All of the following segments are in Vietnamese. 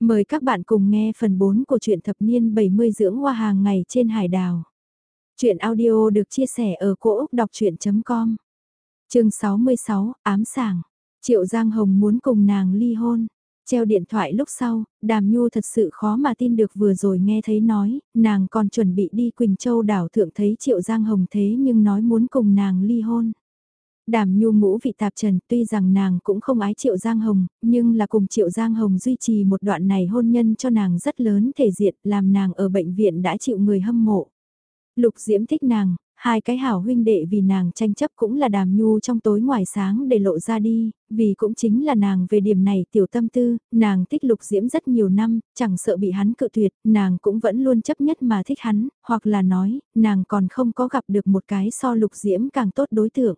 Mời các bạn cùng nghe phần 4 của truyện thập niên 70 dưỡng hoa hàng ngày trên hải đảo. Chuyện audio được chia sẻ ở cỗ Úc Đọc Chuyện.com Trường 66, Ám Sảng. Triệu Giang Hồng muốn cùng nàng ly hôn. Treo điện thoại lúc sau, Đàm Nhu thật sự khó mà tin được vừa rồi nghe thấy nói, nàng còn chuẩn bị đi Quỳnh Châu đảo thượng thấy Triệu Giang Hồng thế nhưng nói muốn cùng nàng ly hôn. Đàm nhu ngũ vị tạp trần tuy rằng nàng cũng không ái Triệu Giang Hồng, nhưng là cùng Triệu Giang Hồng duy trì một đoạn này hôn nhân cho nàng rất lớn thể diện làm nàng ở bệnh viện đã chịu người hâm mộ. Lục Diễm thích nàng, hai cái hảo huynh đệ vì nàng tranh chấp cũng là đàm nhu trong tối ngoài sáng để lộ ra đi, vì cũng chính là nàng về điểm này tiểu tâm tư, nàng thích lục diễm rất nhiều năm, chẳng sợ bị hắn cự tuyệt, nàng cũng vẫn luôn chấp nhất mà thích hắn, hoặc là nói, nàng còn không có gặp được một cái so lục diễm càng tốt đối tượng.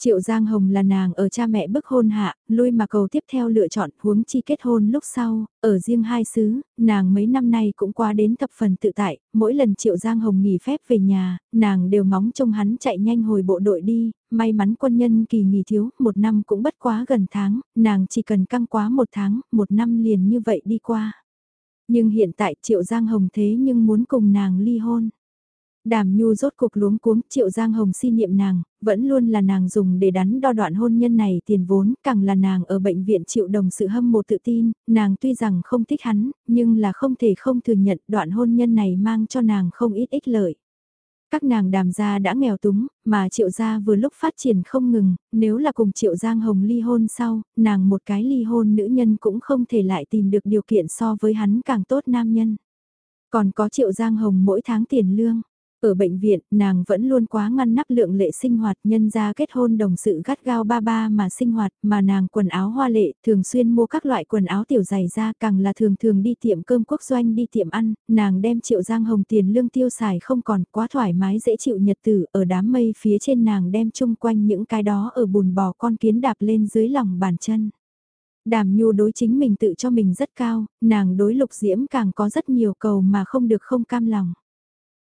Triệu Giang Hồng là nàng ở cha mẹ bức hôn hạ, lui mà cầu tiếp theo lựa chọn huống chi kết hôn lúc sau, ở riêng hai xứ, nàng mấy năm nay cũng qua đến thập phần tự tại, mỗi lần Triệu Giang Hồng nghỉ phép về nhà, nàng đều ngóng trông hắn chạy nhanh hồi bộ đội đi, may mắn quân nhân kỳ nghỉ thiếu, một năm cũng bất quá gần tháng, nàng chỉ cần căng quá một tháng, một năm liền như vậy đi qua. Nhưng hiện tại Triệu Giang Hồng thế nhưng muốn cùng nàng ly hôn. Đàm Nhu rốt cuộc luống cuống, Triệu Giang Hồng xin niệm nàng, vẫn luôn là nàng dùng để đắn đo đoạn hôn nhân này tiền vốn, càng là nàng ở bệnh viện triệu đồng sự hâm mộ tự tin, nàng tuy rằng không thích hắn, nhưng là không thể không thừa nhận đoạn hôn nhân này mang cho nàng không ít ích lợi. Các nàng đàm gia đã nghèo túng, mà triệu gia vừa lúc phát triển không ngừng, nếu là cùng triệu giang hồng ly hôn sau, nàng một cái ly hôn nữ nhân cũng không thể lại tìm được điều kiện so với hắn càng tốt nam nhân. Còn có triệu giang hồng mỗi tháng tiền lương, ở bệnh viện, nàng vẫn luôn quá ngăn nắp lượng lệ sinh hoạt nhân ra kết hôn đồng sự gắt gao ba ba mà sinh hoạt mà nàng quần áo hoa lệ thường xuyên mua các loại quần áo tiểu dày ra càng là thường thường đi tiệm cơm quốc doanh đi tiệm ăn, nàng đem triệu giang hồng tiền lương tiêu xài không còn quá thoải mái dễ chịu nhật tử ở đám mây phía trên nàng đem chung quanh những cái đó ở bùn bò con kiến đạp lên dưới lòng bàn chân. Đàm nhu đối chính mình tự cho mình rất cao, nàng đối lục diễm càng có rất nhiều cầu mà không được không cam lòng.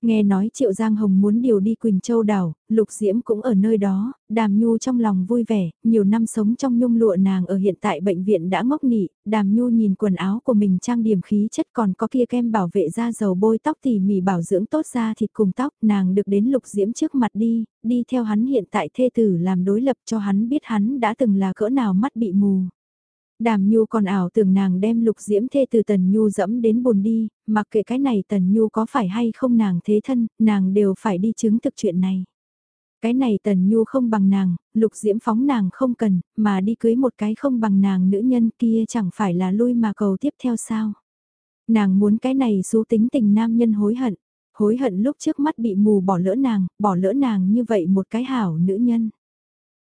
Nghe nói Triệu Giang Hồng muốn điều đi Quỳnh Châu đảo, Lục Diễm cũng ở nơi đó, Đàm Nhu trong lòng vui vẻ, nhiều năm sống trong nhung lụa nàng ở hiện tại bệnh viện đã ngốc nị, Đàm Nhu nhìn quần áo của mình trang điểm khí chất còn có kia kem bảo vệ da dầu bôi tóc tỉ mỉ bảo dưỡng tốt da thịt cùng tóc, nàng được đến Lục Diễm trước mặt đi, đi theo hắn hiện tại thê tử làm đối lập cho hắn biết hắn đã từng là cỡ nào mắt bị mù. Đàm Nhu còn ảo tưởng nàng đem lục diễm thê từ Tần Nhu dẫm đến bồn đi, mặc kệ cái này Tần Nhu có phải hay không nàng thế thân, nàng đều phải đi chứng thực chuyện này. Cái này Tần Nhu không bằng nàng, lục diễm phóng nàng không cần, mà đi cưới một cái không bằng nàng nữ nhân kia chẳng phải là lui mà cầu tiếp theo sao. Nàng muốn cái này xú tính tình nam nhân hối hận, hối hận lúc trước mắt bị mù bỏ lỡ nàng, bỏ lỡ nàng như vậy một cái hảo nữ nhân.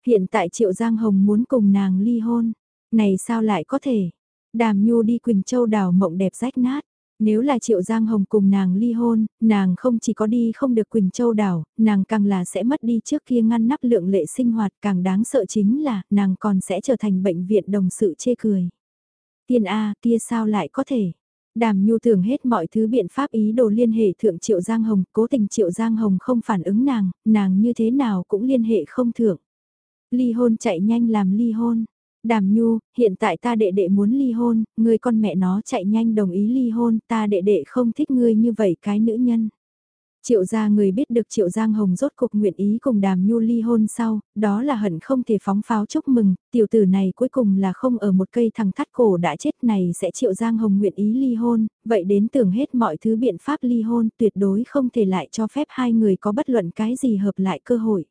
Hiện tại Triệu Giang Hồng muốn cùng nàng ly hôn này sao lại có thể? Đàm Nhu đi Quỳnh Châu đảo mộng đẹp rách nát. Nếu là Triệu Giang Hồng cùng nàng ly hôn, nàng không chỉ có đi không được Quỳnh Châu đảo, nàng càng là sẽ mất đi trước kia ngăn nắp lượng lệ sinh hoạt càng đáng sợ chính là nàng còn sẽ trở thành bệnh viện đồng sự chê cười. Tiên A kia sao lại có thể? Đàm Nhu tưởng hết mọi thứ biện pháp ý đồ liên hệ thượng Triệu Giang Hồng, cố tình Triệu Giang Hồng không phản ứng nàng, nàng như thế nào cũng liên hệ không thượng. Ly hôn chạy nhanh làm ly hôn, Đàm Nhu, hiện tại ta đệ đệ muốn ly hôn, người con mẹ nó chạy nhanh đồng ý ly hôn, ta đệ đệ không thích ngươi như vậy cái nữ nhân. Triệu gia người biết được Triệu Giang Hồng rốt cục nguyện ý cùng Đàm Nhu ly hôn sau, đó là hận không thể phóng pháo chúc mừng, tiểu tử này cuối cùng là không ở một cây thằng thắt cổ đã chết này sẽ Triệu Giang Hồng nguyện ý ly hôn, vậy đến tưởng hết mọi thứ biện pháp ly hôn tuyệt đối không thể lại cho phép hai người có bất luận cái gì hợp lại cơ hội.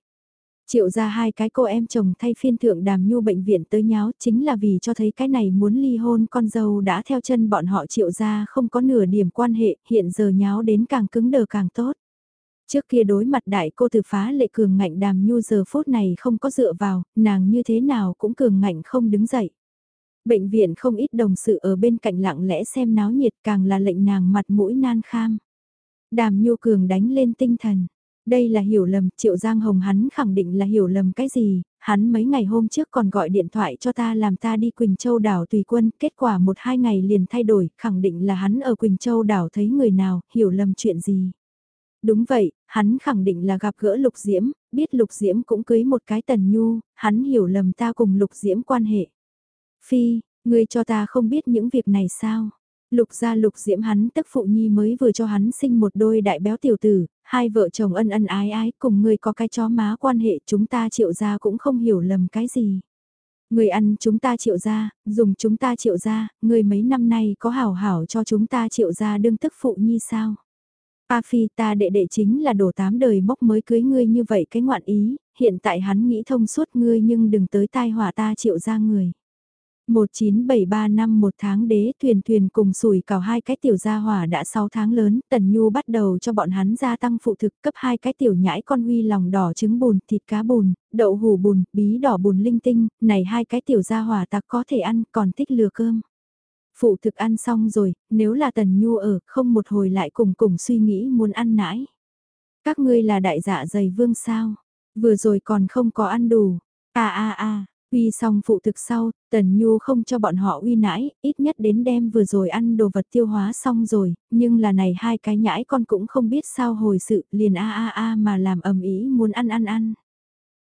Triệu ra hai cái cô em chồng thay phiên thượng đàm nhu bệnh viện tới nháo chính là vì cho thấy cái này muốn ly hôn con dâu đã theo chân bọn họ triệu ra không có nửa điểm quan hệ, hiện giờ nháo đến càng cứng đờ càng tốt. Trước kia đối mặt đại cô từ phá lệ cường ngạnh đàm nhu giờ phút này không có dựa vào, nàng như thế nào cũng cường ngạnh không đứng dậy. Bệnh viện không ít đồng sự ở bên cạnh lặng lẽ xem náo nhiệt càng là lệnh nàng mặt mũi nan kham. Đàm nhu cường đánh lên tinh thần, đây là hiểu lầm, Triệu Giang Hồng hắn khẳng định là hiểu lầm cái gì, hắn mấy ngày hôm trước còn gọi điện thoại cho ta làm ta đi Quỳnh Châu đảo tùy quân, kết quả một hai ngày liền thay đổi, khẳng định là hắn ở Quỳnh Châu đảo thấy người nào, hiểu lầm chuyện gì. Đúng vậy, hắn khẳng định là gặp gỡ Lục Diễm, biết Lục Diễm cũng cưới một cái tần nhu, hắn hiểu lầm ta cùng Lục Diễm quan hệ. Phi, ngươi cho ta không biết những việc này sao? Lục gia lục diễm hắn tức phụ nhi mới vừa cho hắn sinh một đôi đại béo tiểu tử, hai vợ chồng ân ân ái ái cùng người có cái chó má quan hệ chúng ta triệu gia cũng không hiểu lầm cái gì. Người ăn chúng ta triệu gia, dùng chúng ta triệu gia, người mấy năm nay có hảo hảo cho chúng ta triệu gia đương tức phụ nhi sao? A Phi ta đệ đệ chính là đổ tám đời mốc mới cưới ngươi như vậy cái ngoạn ý, hiện tại hắn nghĩ thông suốt ngươi nhưng đừng tới tai họa ta triệu gia người. 1973 năm một tháng đế thuyền thuyền cùng sủi cào hai cái tiểu gia hỏa đã 6 tháng lớn, Tần Nhu bắt đầu cho bọn hắn gia tăng phụ thực cấp hai cái tiểu nhãi con huy lòng đỏ trứng bùn, thịt cá bùn, đậu hủ bùn, bí đỏ bùn linh tinh, này hai cái tiểu gia hỏa ta có thể ăn còn thích lừa cơm. Phụ thực ăn xong rồi, nếu là Tần Nhu ở, không một hồi lại cùng cùng suy nghĩ muốn ăn nãi. Các ngươi là đại dạ dày vương sao? Vừa rồi còn không có ăn đủ. À à à, Uy xong phụ thực sau, Tần Nhu không cho bọn họ uy nãi, ít nhất đến đêm vừa rồi ăn đồ vật tiêu hóa xong rồi, nhưng là này hai cái nhãi con cũng không biết sao hồi sự, liền a a a mà làm ầm ý muốn ăn ăn ăn.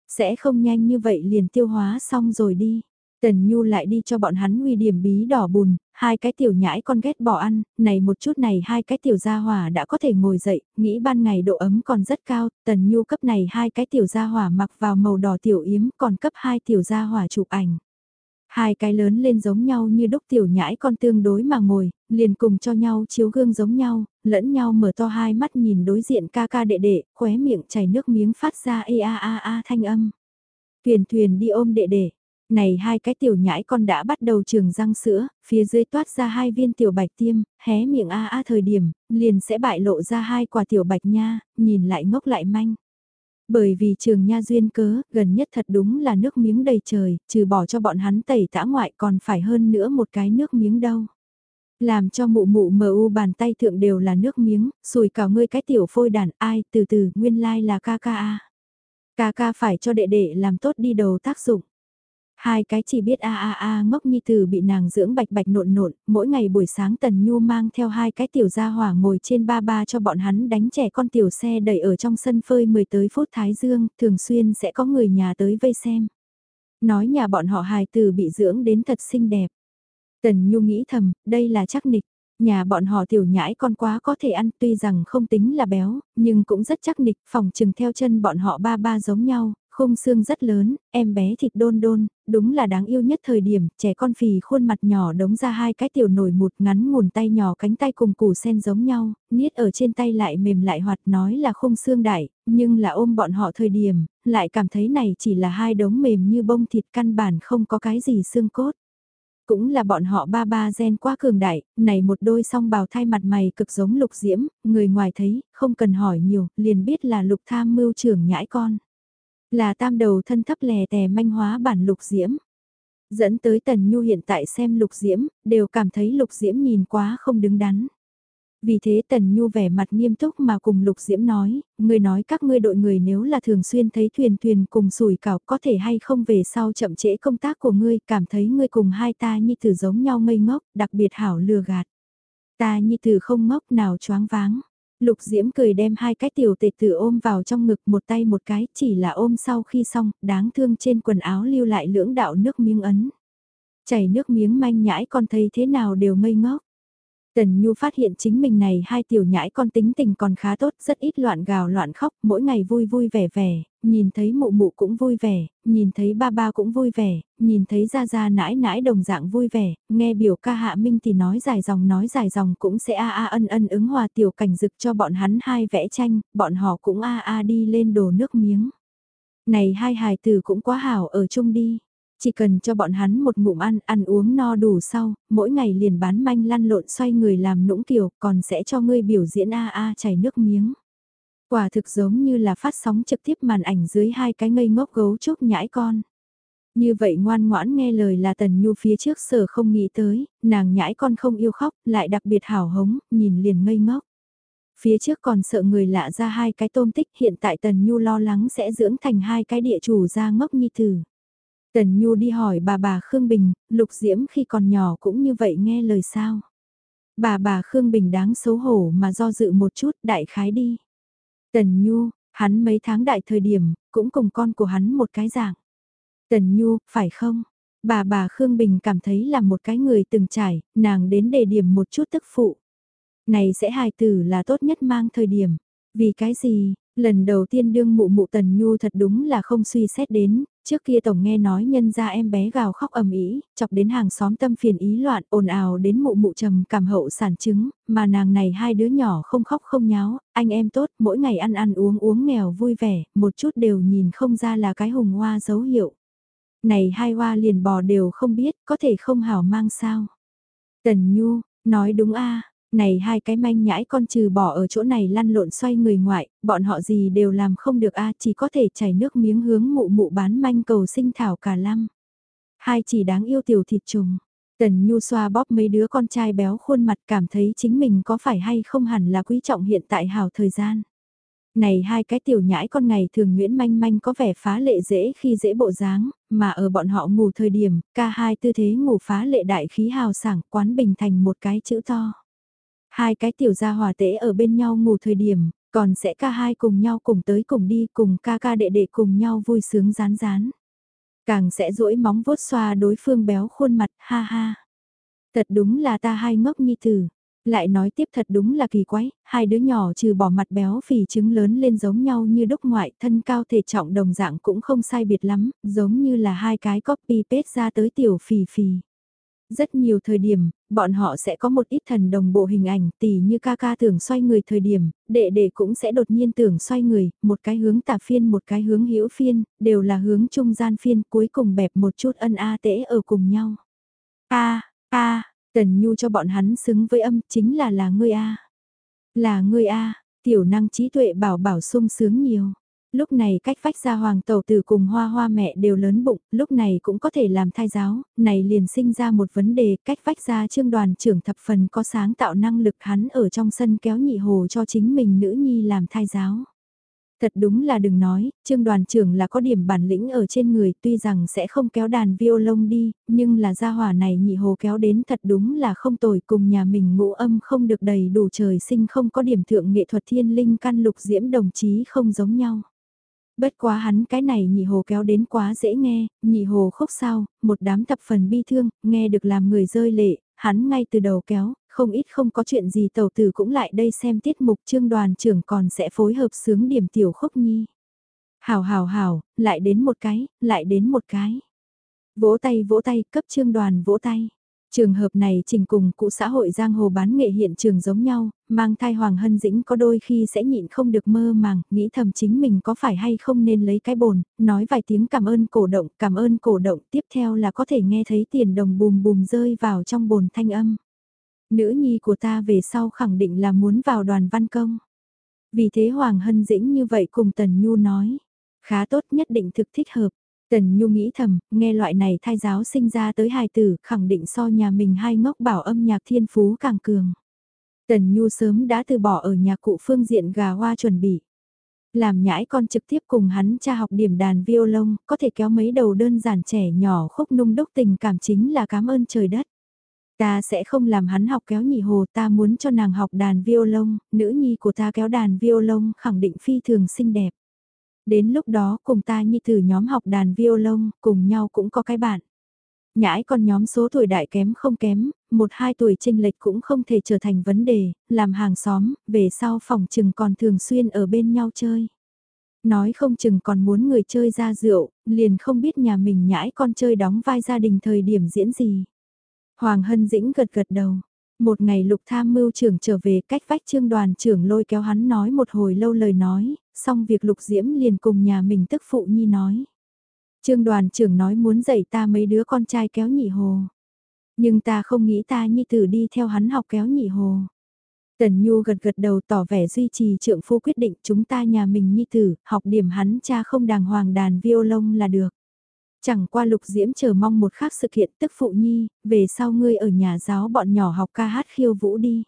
Sẽ không nhanh như vậy liền tiêu hóa xong rồi đi. Tần Nhu lại đi cho bọn hắn nguy điểm bí đỏ bùn, hai cái tiểu nhãi con ghét bỏ ăn, này một chút này hai cái tiểu gia hỏa đã có thể ngồi dậy, nghĩ ban ngày độ ấm còn rất cao, Tần Nhu cấp này hai cái tiểu gia hỏa mặc vào màu đỏ tiểu yếm còn cấp hai tiểu gia hỏa chụp ảnh. Hai cái lớn lên giống nhau như đúc tiểu nhãi con tương đối mà ngồi, liền cùng cho nhau chiếu gương giống nhau, lẫn nhau mở to hai mắt nhìn đối diện ca ca đệ đệ, khóe miệng chảy nước miếng phát ra ê a a a thanh âm. Thuyền thuyền đi ôm đệ đệ, này hai cái tiểu nhãi con đã bắt đầu trường răng sữa, phía dưới toát ra hai viên tiểu bạch tiêm, hé miệng a a thời điểm, liền sẽ bại lộ ra hai quả tiểu bạch nha, nhìn lại ngốc lại manh. Bởi vì trường nha duyên cớ, gần nhất thật đúng là nước miếng đầy trời, trừ bỏ cho bọn hắn tẩy tã ngoại còn phải hơn nữa một cái nước miếng đâu. Làm cho mụ mụ mờ u bàn tay thượng đều là nước miếng, sùi cả ngươi cái tiểu phôi đàn ai từ từ nguyên lai like là ca ca a. Ca ca phải cho đệ đệ làm tốt đi đầu tác dụng. Hai cái chỉ biết a a a ngốc nhi tử bị nàng dưỡng bạch bạch nộn nộn, mỗi ngày buổi sáng Tần Nhu mang theo hai cái tiểu gia hỏa ngồi trên ba ba cho bọn hắn đánh trẻ con tiểu xe đẩy ở trong sân phơi 10 tới phút thái dương, thường xuyên sẽ có người nhà tới vây xem. Nói nhà bọn họ hài từ bị dưỡng đến thật xinh đẹp. Tần Nhu nghĩ thầm, đây là chắc nịch, Nhà bọn họ tiểu nhãi con quá có thể ăn tuy rằng không tính là béo, nhưng cũng rất chắc nịch, phòng trừng theo chân bọn họ ba ba giống nhau, khung xương rất lớn, em bé thịt đôn đôn, đúng là đáng yêu nhất thời điểm, trẻ con phì khuôn mặt nhỏ đống ra hai cái tiểu nổi một ngắn ngủn tay nhỏ cánh tay cùng củ sen giống nhau, niết ở trên tay lại mềm lại hoạt nói là khung xương đại, nhưng là ôm bọn họ thời điểm, lại cảm thấy này chỉ là hai đống mềm như bông thịt căn bản không có cái gì xương cốt cũng là bọn họ ba ba gen quá cường đại, này một đôi song bào thai mặt mày cực giống lục diễm, người ngoài thấy, không cần hỏi nhiều, liền biết là lục tham mưu trưởng nhãi con. Là tam đầu thân thấp lè tè manh hóa bản lục diễm. Dẫn tới Tần Nhu hiện tại xem lục diễm, đều cảm thấy lục diễm nhìn quá không đứng đắn. Vì thế Tần Nhu vẻ mặt nghiêm túc mà cùng Lục Diễm nói, người nói các ngươi đội người nếu là thường xuyên thấy thuyền thuyền cùng sủi cảo có thể hay không về sau chậm trễ công tác của ngươi, cảm thấy ngươi cùng hai ta như tử giống nhau ngây ngốc, đặc biệt hảo lừa gạt. Ta như tử không ngốc nào choáng váng. Lục Diễm cười đem hai cái tiểu tệ tử ôm vào trong ngực một tay một cái, chỉ là ôm sau khi xong, đáng thương trên quần áo lưu lại lưỡng đạo nước miếng ấn. Chảy nước miếng manh nhãi con thấy thế nào đều ngây ngốc. Tần Nhu phát hiện chính mình này hai tiểu nhãi con tính tình còn khá tốt, rất ít loạn gào loạn khóc, mỗi ngày vui vui vẻ vẻ, nhìn thấy mụ mụ cũng vui vẻ, nhìn thấy ba ba cũng vui vẻ, nhìn thấy ra ra nãi nãi đồng dạng vui vẻ, nghe biểu ca hạ minh thì nói dài dòng nói dài dòng cũng sẽ a a ân ân ứng hòa tiểu cảnh dực cho bọn hắn hai vẽ tranh, bọn họ cũng a a đi lên đồ nước miếng. Này hai hài tử cũng quá hảo ở chung đi. Chỉ cần cho bọn hắn một ngụm ăn, ăn uống no đủ sau, mỗi ngày liền bán manh lăn lộn xoay người làm nũng kiểu, còn sẽ cho ngươi biểu diễn a a chảy nước miếng. Quả thực giống như là phát sóng trực tiếp màn ảnh dưới hai cái ngây ngốc gấu trúc nhãi con. Như vậy ngoan ngoãn nghe lời là Tần Nhu phía trước sở không nghĩ tới, nàng nhãi con không yêu khóc, lại đặc biệt hào hống, nhìn liền ngây ngốc. Phía trước còn sợ người lạ ra hai cái tôm tích hiện tại Tần Nhu lo lắng sẽ dưỡng thành hai cái địa chủ ra ngốc nhi tử. Tần Nhu đi hỏi bà bà Khương Bình, Lục Diễm khi còn nhỏ cũng như vậy nghe lời sao. Bà bà Khương Bình đáng xấu hổ mà do dự một chút đại khái đi. Tần Nhu, hắn mấy tháng đại thời điểm, cũng cùng con của hắn một cái dạng. Tần Nhu, phải không? Bà bà Khương Bình cảm thấy là một cái người từng trải, nàng đến đề điểm một chút tức phụ. Này sẽ hài tử là tốt nhất mang thời điểm. Vì cái gì, lần đầu tiên đương mụ mụ Tần Nhu thật đúng là không suy xét đến, trước kia tổng nghe nói nhân ra em bé gào khóc ầm ĩ, chọc đến hàng xóm tâm phiền ý loạn, ồn ào đến mụ mụ trầm cảm hậu sản chứng, mà nàng này hai đứa nhỏ không khóc không nháo, anh em tốt, mỗi ngày ăn ăn uống uống nghèo vui vẻ, một chút đều nhìn không ra là cái hùng hoa dấu hiệu. Này hai hoa liền bò đều không biết, có thể không hảo mang sao. Tần Nhu, nói đúng a này hai cái manh nhãi con trừ bỏ ở chỗ này lăn lộn xoay người ngoại, bọn họ gì đều làm không được a chỉ có thể chảy nước miếng hướng mụ mụ bán manh cầu sinh thảo cả lăng. Hai chỉ đáng yêu tiểu thịt trùng. Tần Nhu xoa bóp mấy đứa con trai béo khuôn mặt cảm thấy chính mình có phải hay không hẳn là quý trọng hiện tại hào thời gian. Này hai cái tiểu nhãi con ngày thường Nguyễn Manh Manh có vẻ phá lệ dễ khi dễ bộ dáng, mà ở bọn họ ngủ thời điểm, ca hai tư thế ngủ phá lệ đại khí hào sảng quán bình thành một cái chữ to. Hai cái tiểu gia hòa tễ ở bên nhau ngủ thời điểm, còn sẽ ca hai cùng nhau cùng tới cùng đi cùng ca ca đệ đệ cùng nhau vui sướng rán rán. Càng sẽ duỗi móng vuốt xoa đối phương béo khuôn mặt ha ha. Thật đúng là ta hai ngốc nhi tử. Lại nói tiếp thật đúng là kỳ quái, hai đứa nhỏ trừ bỏ mặt béo phì trứng lớn lên giống nhau như đúc ngoại thân cao thể trọng đồng dạng cũng không sai biệt lắm, giống như là hai cái copy paste ra tới tiểu phì phì. Rất nhiều thời điểm, bọn họ sẽ có một ít thần đồng bộ hình ảnh tỉ như ca ca tưởng xoay người thời điểm, đệ đệ cũng sẽ đột nhiên tưởng xoay người, một cái hướng tả phiên một cái hướng hữu phiên, đều là hướng trung gian phiên cuối cùng bẹp một chút ân a tễ ở cùng nhau. A, a, Tần Nhu cho bọn hắn xứng với âm chính là là ngươi A. Là ngươi A, tiểu năng trí tuệ bảo bảo sung sướng nhiều. Lúc này cách vách ra hoàng tàu tử cùng hoa hoa mẹ đều lớn bụng, lúc này cũng có thể làm thai giáo, này liền sinh ra một vấn đề cách vách ra trương đoàn trưởng thập phần có sáng tạo năng lực hắn ở trong sân kéo nhị hồ cho chính mình nữ nhi làm thai giáo. Thật đúng là đừng nói, trương đoàn trưởng là có điểm bản lĩnh ở trên người tuy rằng sẽ không kéo đàn violon đi, nhưng là gia hỏa này nhị hồ kéo đến thật đúng là không tồi cùng nhà mình ngũ âm không được đầy đủ trời sinh không có điểm thượng nghệ thuật thiên linh căn lục diễm đồng chí không giống nhau. Bất quá hắn cái này nhị hồ kéo đến quá dễ nghe, nhị hồ khúc sao, một đám thập phần bi thương, nghe được làm người rơi lệ, hắn ngay từ đầu kéo, không ít không có chuyện gì tàu tử cũng lại đây xem tiết mục trương đoàn trưởng còn sẽ phối hợp sướng điểm tiểu khúc nhi. Hào hào hào, lại đến một cái, lại đến một cái. Vỗ tay vỗ tay, cấp trương đoàn vỗ tay. Trường hợp này trình cùng cụ xã hội giang hồ bán nghệ hiện trường giống nhau, mang thai Hoàng Hân Dĩnh có đôi khi sẽ nhịn không được mơ màng, nghĩ thầm chính mình có phải hay không nên lấy cái bồn, nói vài tiếng cảm ơn cổ động, cảm ơn cổ động, tiếp theo là có thể nghe thấy tiền đồng bùm bùm rơi vào trong bồn thanh âm. Nữ nhi của ta về sau khẳng định là muốn vào đoàn văn công. Vì thế Hoàng Hân Dĩnh như vậy cùng Tần Nhu nói, khá tốt nhất định thực thích hợp. Tần Nhu nghĩ thầm, nghe loại này thai giáo sinh ra tới hài tử, khẳng định so nhà mình hai ngốc bảo âm nhạc thiên phú càng cường. Tần Nhu sớm đã từ bỏ ở nhà cụ phương diện gà hoa chuẩn bị. Làm nhãi con trực tiếp cùng hắn cha học điểm đàn violon, có thể kéo mấy đầu đơn giản trẻ nhỏ khúc nung đúc tình cảm chính là cảm ơn trời đất. Ta sẽ không làm hắn học kéo nhị hồ, ta muốn cho nàng học đàn violon, nữ nhi của ta kéo đàn violon khẳng định phi thường xinh đẹp. Đến lúc đó cùng ta như thử nhóm học đàn violon, cùng nhau cũng có cái bạn. Nhãi con nhóm số tuổi đại kém không kém, một hai tuổi trinh lệch cũng không thể trở thành vấn đề, làm hàng xóm, về sau phòng chừng còn thường xuyên ở bên nhau chơi. Nói không chừng còn muốn người chơi ra rượu, liền không biết nhà mình nhãi con chơi đóng vai gia đình thời điểm diễn gì. Hoàng Hân Dĩnh gật gật đầu. Một ngày lục tham mưu trưởng trở về cách vách trương đoàn trưởng lôi kéo hắn nói một hồi lâu lời nói, xong việc lục diễm liền cùng nhà mình tức phụ nhi nói. Trương đoàn trưởng nói muốn dạy ta mấy đứa con trai kéo nhị hồ. Nhưng ta không nghĩ ta nhi tử đi theo hắn học kéo nhị hồ. Tần Nhu gật gật đầu tỏ vẻ duy trì trượng phu quyết định chúng ta nhà mình nhi tử, học điểm hắn cha không đàng hoàng đàn violon là được. Chẳng qua lục diễm chờ mong một khác sự kiện tức phụ nhi, về sau ngươi ở nhà giáo bọn nhỏ học ca hát khiêu vũ đi.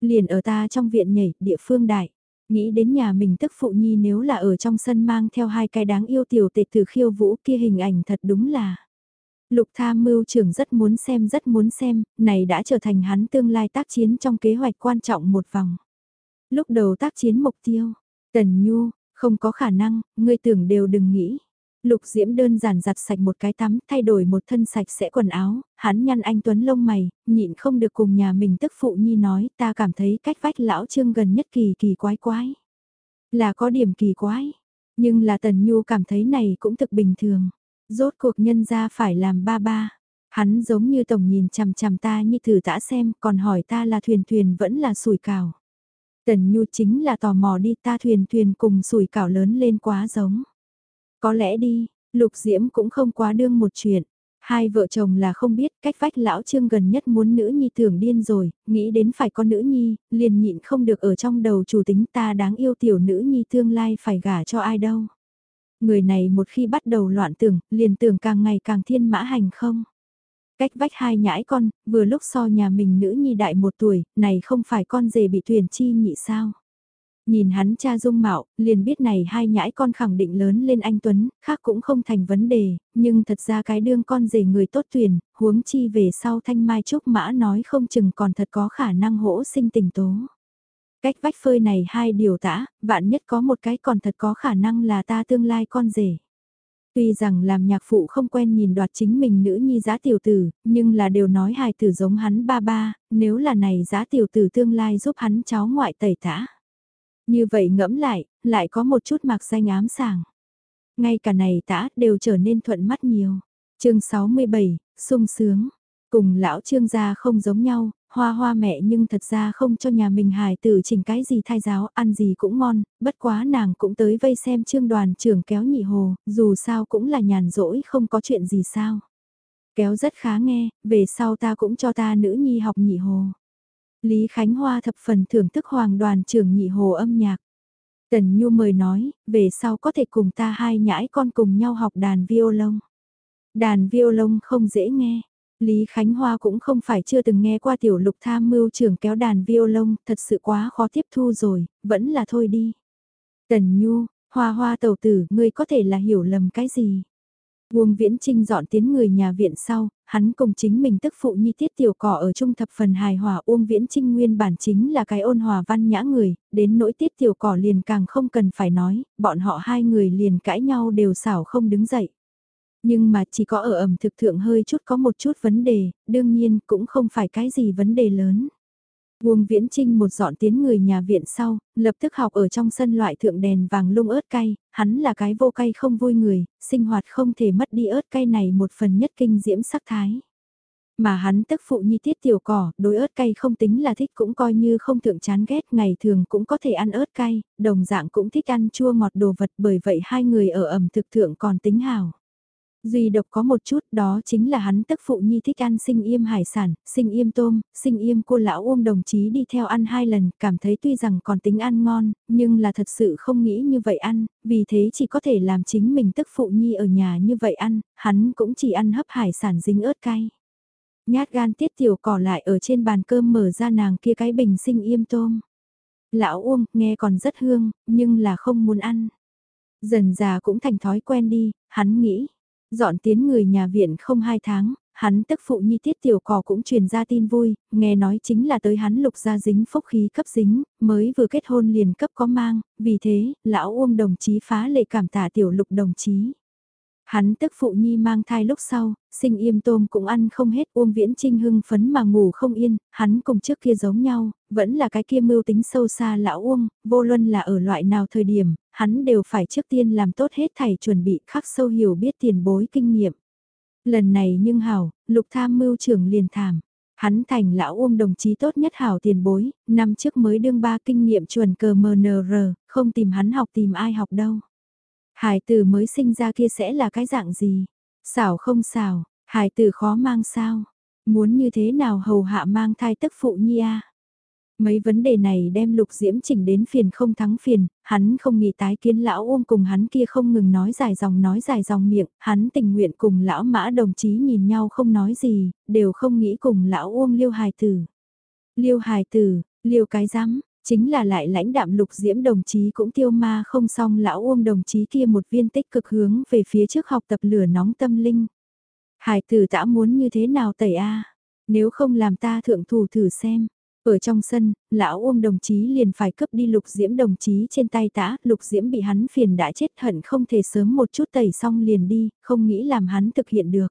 Liền ở ta trong viện nhảy, địa phương đại. Nghĩ đến nhà mình tức phụ nhi nếu là ở trong sân mang theo hai cái đáng yêu tiểu tệt từ khiêu vũ kia hình ảnh thật đúng là. Lục tham mưu trưởng rất muốn xem rất muốn xem, này đã trở thành hắn tương lai tác chiến trong kế hoạch quan trọng một vòng. Lúc đầu tác chiến mục tiêu, Tần Nhu, không có khả năng, ngươi tưởng đều đừng nghĩ. Lục Diễm đơn giản giặt sạch một cái tắm, thay đổi một thân sạch sẽ quần áo, hắn nhăn anh Tuấn lông mày, nhịn không được cùng nhà mình tức phụ nhi nói, ta cảm thấy cách vách lão trương gần nhất kỳ kỳ quái quái. Là có điểm kỳ quái, nhưng là Tần Nhu cảm thấy này cũng thực bình thường. Rốt cuộc nhân ra phải làm ba ba. Hắn giống như tổng nhìn chằm chằm ta như thử tã xem, còn hỏi ta là thuyền thuyền vẫn là sủi cảo. Tần Nhu chính là tò mò đi ta thuyền thuyền cùng sủi cảo lớn lên quá giống. Có lẽ đi, Lục Diễm cũng không quá đương một chuyện. Hai vợ chồng là không biết cách vách lão trương gần nhất muốn nữ nhi tưởng điên rồi, nghĩ đến phải có nữ nhi, liền nhịn không được ở trong đầu chủ tính ta đáng yêu tiểu nữ nhi tương lai phải gả cho ai đâu. Người này một khi bắt đầu loạn tưởng, liền tưởng càng ngày càng thiên mã hành không. Cách vách hai nhãi con, vừa lúc so nhà mình nữ nhi đại một tuổi, này không phải con rể bị tuyển chi nhị sao. Nhìn hắn cha dung mạo, liền biết này hai nhãi con khẳng định lớn lên anh Tuấn, khác cũng không thành vấn đề, nhưng thật ra cái đương con rể người tốt tuyển, huống chi về sau thanh mai trúc mã nói không chừng còn thật có khả năng hỗ sinh tình tố. Cách vách phơi này hai điều tã, vạn nhất có một cái còn thật có khả năng là ta tương lai con rể. Tuy rằng làm nhạc phụ không quen nhìn đoạt chính mình nữ nhi giá tiểu tử, nhưng là đều nói hài tử giống hắn ba ba, nếu là này giá tiểu tử tương lai giúp hắn cháu ngoại tẩy tã. Như vậy ngẫm lại, lại có một chút mạc danh ám sàng. Ngay cả này tã đều trở nên thuận mắt nhiều. chương 67, sung sướng. Cùng lão trương gia không giống nhau, hoa hoa mẹ nhưng thật ra không cho nhà mình hài tử chỉnh cái gì thai giáo, ăn gì cũng ngon, bất quá nàng cũng tới vây xem trương đoàn trưởng kéo nhị hồ, dù sao cũng là nhàn rỗi không có chuyện gì sao. Kéo rất khá nghe, về sau ta cũng cho ta nữ nhi học nhị hồ. Lý Khánh Hoa thập phần thưởng thức hoàng đoàn trưởng nhị hồ âm nhạc. Tần Nhu mời nói, về sau có thể cùng ta hai nhãi con cùng nhau học đàn violon. Đàn violon không dễ nghe. Lý Khánh Hoa cũng không phải chưa từng nghe qua tiểu lục tham mưu trưởng kéo đàn violon, thật sự quá khó tiếp thu rồi, vẫn là thôi đi. Tần Nhu, Hoa Hoa tẩu tử, ngươi có thể là hiểu lầm cái gì? Uông Viễn Trinh dọn tiến người nhà viện sau, hắn cùng chính mình tức phụ nhi tiết tiểu cỏ ở trung thập phần hài hòa Uông Viễn Trinh nguyên bản chính là cái ôn hòa văn nhã người, đến nỗi tiết tiểu cỏ liền càng không cần phải nói, bọn họ hai người liền cãi nhau đều xảo không đứng dậy. Nhưng mà chỉ có ở ẩm thực thượng hơi chút có một chút vấn đề, đương nhiên cũng không phải cái gì vấn đề lớn. Uông Viễn Trinh một dọn tiến người nhà viện sau, lập tức học ở trong sân loại thượng đèn vàng lung ớt cay, hắn là cái vô cay không vui người, sinh hoạt không thể mất đi ớt cay này một phần nhất kinh diễm sắc thái. Mà hắn tức phụ nhi tiết tiểu cỏ, đối ớt cay không tính là thích cũng coi như không thượng chán ghét, ngày thường cũng có thể ăn ớt cay, đồng dạng cũng thích ăn chua ngọt đồ vật bởi vậy hai người ở ẩm thực thượng còn tính hào. Duy độc có một chút đó chính là hắn tức phụ nhi thích ăn sinh yêm hải sản, sinh yêm tôm, sinh yêm cô lão Uông đồng chí đi theo ăn hai lần, cảm thấy tuy rằng còn tính ăn ngon, nhưng là thật sự không nghĩ như vậy ăn, vì thế chỉ có thể làm chính mình tức phụ nhi ở nhà như vậy ăn, hắn cũng chỉ ăn hấp hải sản dính ớt cay. Nhát gan tiết tiểu cỏ lại ở trên bàn cơm mở ra nàng kia cái bình sinh yêm tôm. Lão Uông nghe còn rất hương, nhưng là không muốn ăn. Dần già cũng thành thói quen đi, hắn nghĩ, Dọn tiến người nhà viện không hai tháng, hắn tức phụ nhi tiết tiểu cỏ cũng truyền ra tin vui, nghe nói chính là tới hắn lục gia dính phúc khí cấp dính, mới vừa kết hôn liền cấp có mang, vì thế, lão Uông đồng chí phá lệ cảm tạ tiểu lục đồng chí. Hắn tức phụ nhi mang thai lúc sau, sinh yêm tôm cũng ăn không hết Uông Viễn Trinh hưng phấn mà ngủ không yên, hắn cùng trước kia giống nhau, vẫn là cái kia mưu tính sâu xa lão Uông, vô luân là ở loại nào thời điểm, hắn đều phải trước tiên làm tốt hết thảy chuẩn bị khắc sâu hiểu biết tiền bối kinh nghiệm. Lần này nhưng hảo, lục tham mưu trưởng liền thảm. Hắn thành lão Uông đồng chí tốt nhất hảo tiền bối, năm trước mới đương ba kinh nghiệm chuẩn cờ MNR, không tìm hắn học tìm ai học đâu. Hải tử mới sinh ra kia sẽ là cái dạng gì? Xảo không xảo, hải tử khó mang sao? Muốn như thế nào hầu hạ mang thai tức phụ nhi a? Mấy vấn đề này đem lục diễm chỉnh đến phiền không thắng phiền, hắn không nghĩ tái kiến lão ôm cùng hắn kia không ngừng nói dài dòng nói dài dòng miệng, hắn tình nguyện cùng lão mã đồng chí nhìn nhau không nói gì, đều không nghĩ cùng lão ôm liêu hài tử. Liêu hài tử, liêu cái rắm chính là lại lãnh đạm lục diễm đồng chí cũng tiêu ma không xong lão Uông đồng chí kia một viên tích cực hướng về phía trước học tập lửa nóng tâm linh. hài tử tã muốn như thế nào tẩy a Nếu không làm ta thượng thủ thử xem. Ở trong sân, lão ôm đồng chí liền phải cấp đi lục diễm đồng chí trên tay tã, lục diễm bị hắn phiền đã chết hận không thể sớm một chút tẩy xong liền đi, không nghĩ làm hắn thực hiện được.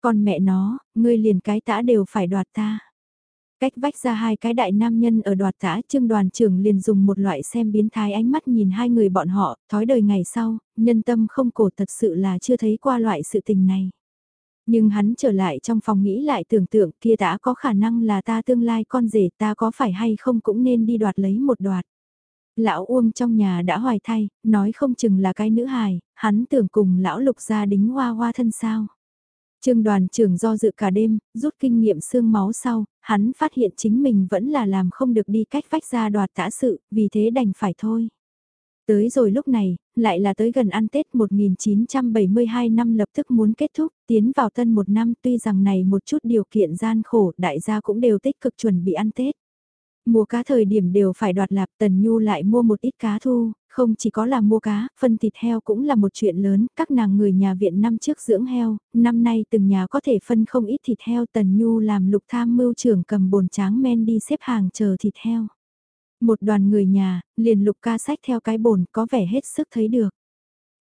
Còn mẹ nó, ngươi liền cái tã đều phải đoạt ta. Cách vách ra hai cái đại nam nhân ở đoạt tã trương đoàn trưởng liền dùng một loại xem biến thái ánh mắt nhìn hai người bọn họ, thói đời ngày sau, nhân tâm không cổ thật sự là chưa thấy qua loại sự tình này. Nhưng hắn trở lại trong phòng nghĩ lại tưởng tượng kia đã có khả năng là ta tương lai con rể ta có phải hay không cũng nên đi đoạt lấy một đoạt. Lão Uông trong nhà đã hoài thai, nói không chừng là cái nữ hài, hắn tưởng cùng lão lục gia đính hoa hoa thân sao. Trương đoàn trưởng do dự cả đêm, rút kinh nghiệm xương máu sau, hắn phát hiện chính mình vẫn là làm không được đi cách vách ra đoạt tã sự, vì thế đành phải thôi. Tới rồi lúc này, lại là tới gần ăn Tết 1972 năm lập tức muốn kết thúc, tiến vào tân một năm tuy rằng này một chút điều kiện gian khổ, đại gia cũng đều tích cực chuẩn bị ăn Tết. Mùa cá thời điểm đều phải đoạt lạp Tần Nhu lại mua một ít cá thu, không chỉ có là mua cá, phân thịt heo cũng là một chuyện lớn, các nàng người nhà viện năm trước dưỡng heo, năm nay từng nhà có thể phân không ít thịt heo Tần Nhu làm lục tham mưu trưởng cầm bồn tráng men đi xếp hàng chờ thịt heo. Một đoàn người nhà, liền lục ca sách theo cái bồn có vẻ hết sức thấy được.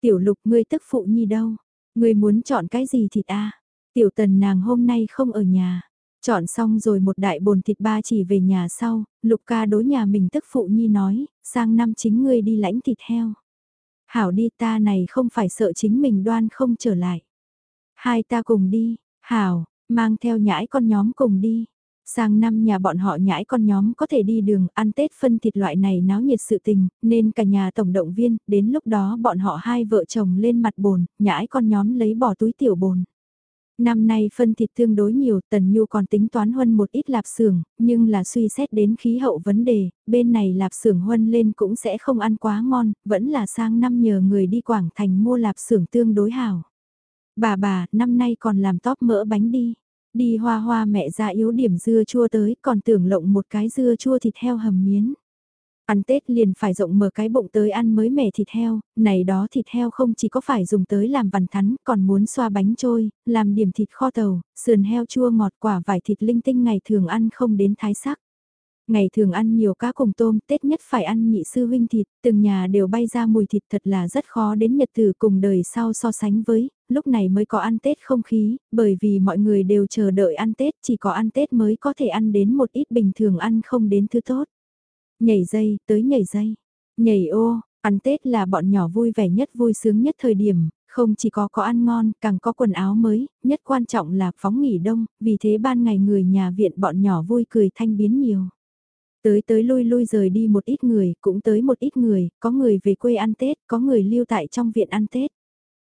Tiểu lục ngươi tức phụ nhi đâu? Ngươi muốn chọn cái gì thịt a? Tiểu tần nàng hôm nay không ở nhà. Chọn xong rồi một đại bồn thịt ba chỉ về nhà sau, lục ca đối nhà mình tức phụ nhi nói, sang năm chính ngươi đi lãnh thịt heo. Hảo đi ta này không phải sợ chính mình đoan không trở lại. Hai ta cùng đi, Hảo, mang theo nhãi con nhóm cùng đi. Sang năm nhà bọn họ nhãi con nhóm có thể đi đường ăn Tết phân thịt loại này náo nhiệt sự tình, nên cả nhà tổng động viên, đến lúc đó bọn họ hai vợ chồng lên mặt bồn, nhãi con nhóm lấy bỏ túi tiểu bồn. Năm nay phân thịt tương đối nhiều, Tần Nhu còn tính toán huân một ít lạp xưởng, nhưng là suy xét đến khí hậu vấn đề, bên này lạp xưởng huân lên cũng sẽ không ăn quá ngon, vẫn là sang năm nhờ người đi Quảng Thành mua lạp xưởng tương đối hảo. Bà bà, năm nay còn làm tóp mỡ bánh đi. Đi hoa hoa mẹ ra yếu điểm dưa chua tới, còn tưởng lộng một cái dưa chua thịt heo hầm miến. Ăn Tết liền phải rộng mở cái bụng tới ăn mới mẻ thịt heo, này đó thịt heo không chỉ có phải dùng tới làm vằn thắn, còn muốn xoa bánh trôi, làm điểm thịt kho tàu, sườn heo chua ngọt quả vải thịt linh tinh ngày thường ăn không đến thái sắc. Ngày thường ăn nhiều cá cùng tôm, Tết nhất phải ăn nhị sư huynh thịt, từng nhà đều bay ra mùi thịt thật là rất khó đến nhật tử cùng đời sau so sánh với, lúc này mới có ăn Tết không khí, bởi vì mọi người đều chờ đợi ăn Tết, chỉ có ăn Tết mới có thể ăn đến một ít bình thường ăn không đến thứ tốt. Nhảy dây, tới nhảy dây. Nhảy ô, ăn Tết là bọn nhỏ vui vẻ nhất vui sướng nhất thời điểm, không chỉ có có ăn ngon, càng có quần áo mới, nhất quan trọng là phóng nghỉ đông, vì thế ban ngày người nhà viện bọn nhỏ vui cười thanh biến nhiều. Tới tới lui lui rời đi một ít người, cũng tới một ít người, có người về quê ăn Tết, có người lưu tại trong viện ăn Tết.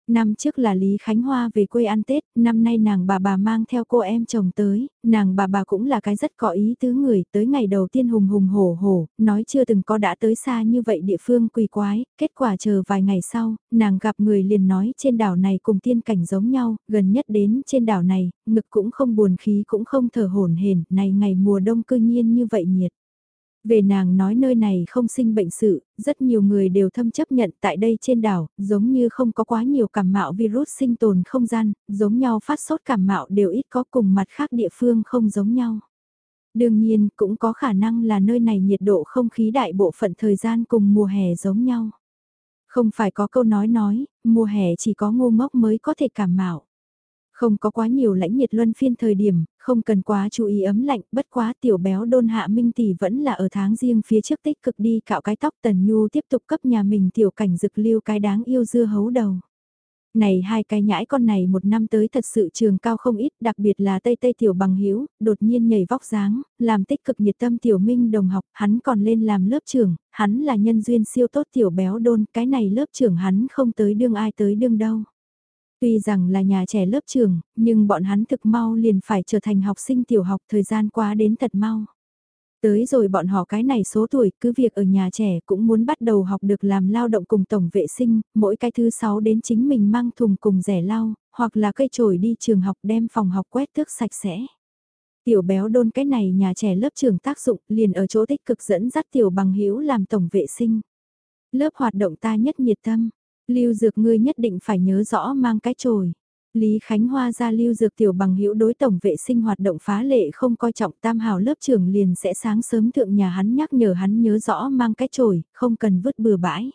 Năm trước là Lý Khánh Hoa về quê ăn Tết, năm nay nàng bà bà mang theo cô em chồng tới, nàng bà bà cũng là cái rất có ý tứ người, tới ngày đầu tiên hùng hùng hổ hổ, nói chưa từng có đã tới xa như vậy địa phương quỳ quái, kết quả chờ vài ngày sau, nàng gặp người liền nói trên đảo này cùng tiên cảnh giống nhau, gần nhất đến trên đảo này, ngực cũng không buồn khí cũng không thở hổn hển, này ngày mùa đông cư nhiên như vậy nhiệt. Về nàng nói nơi này không sinh bệnh sự, rất nhiều người đều thâm chấp nhận tại đây trên đảo, giống như không có quá nhiều cảm mạo virus sinh tồn không gian, giống nhau phát sốt cảm mạo đều ít có cùng mặt khác địa phương không giống nhau. Đương nhiên cũng có khả năng là nơi này nhiệt độ không khí đại bộ phận thời gian cùng mùa hè giống nhau. Không phải có câu nói nói, mùa hè chỉ có ngu ngốc mới có thể cảm mạo. Không có quá nhiều lãnh nhiệt luân phiên thời điểm, không cần quá chú ý ấm lạnh, bất quá tiểu béo đôn hạ minh tỷ vẫn là ở tháng riêng phía trước tích cực đi cạo cái tóc tần nhu tiếp tục cấp nhà mình tiểu cảnh dực lưu cái đáng yêu dưa hấu đầu. Này hai cái nhãi con này một năm tới thật sự trường cao không ít, đặc biệt là Tây Tây Tiểu Bằng Hiếu đột nhiên nhảy vóc dáng, làm tích cực nhiệt tâm Tiểu Minh đồng học, hắn còn lên làm lớp trưởng, hắn là nhân duyên siêu tốt Tiểu Béo Đôn, cái này lớp trưởng hắn không tới đương ai tới đương đâu. Tuy rằng là nhà trẻ lớp trường, nhưng bọn hắn thực mau liền phải trở thành học sinh tiểu học thời gian qua đến thật mau. Tới rồi bọn họ cái này số tuổi cứ việc ở nhà trẻ cũng muốn bắt đầu học được làm lao động cùng tổng vệ sinh, mỗi cái thứ sáu đến chính mình mang thùng cùng rẻ lau, hoặc là cây chổi đi trường học đem phòng học quét tước sạch sẽ. Tiểu béo đôn cái này nhà trẻ lớp trường tác dụng liền ở chỗ tích cực dẫn dắt tiểu bằng hữu làm tổng vệ sinh. Lớp hoạt động ta nhất nhiệt tâm, Lưu Dược ngươi nhất định phải nhớ rõ mang cái chổi. Lý Khánh Hoa ra lưu dược tiểu bằng hữu đối tổng vệ sinh hoạt động phá lệ không coi trọng tam hào lớp trưởng liền sẽ sáng sớm thượng nhà hắn nhắc nhở hắn nhớ rõ mang cái chổi, không cần vứt bừa bãi.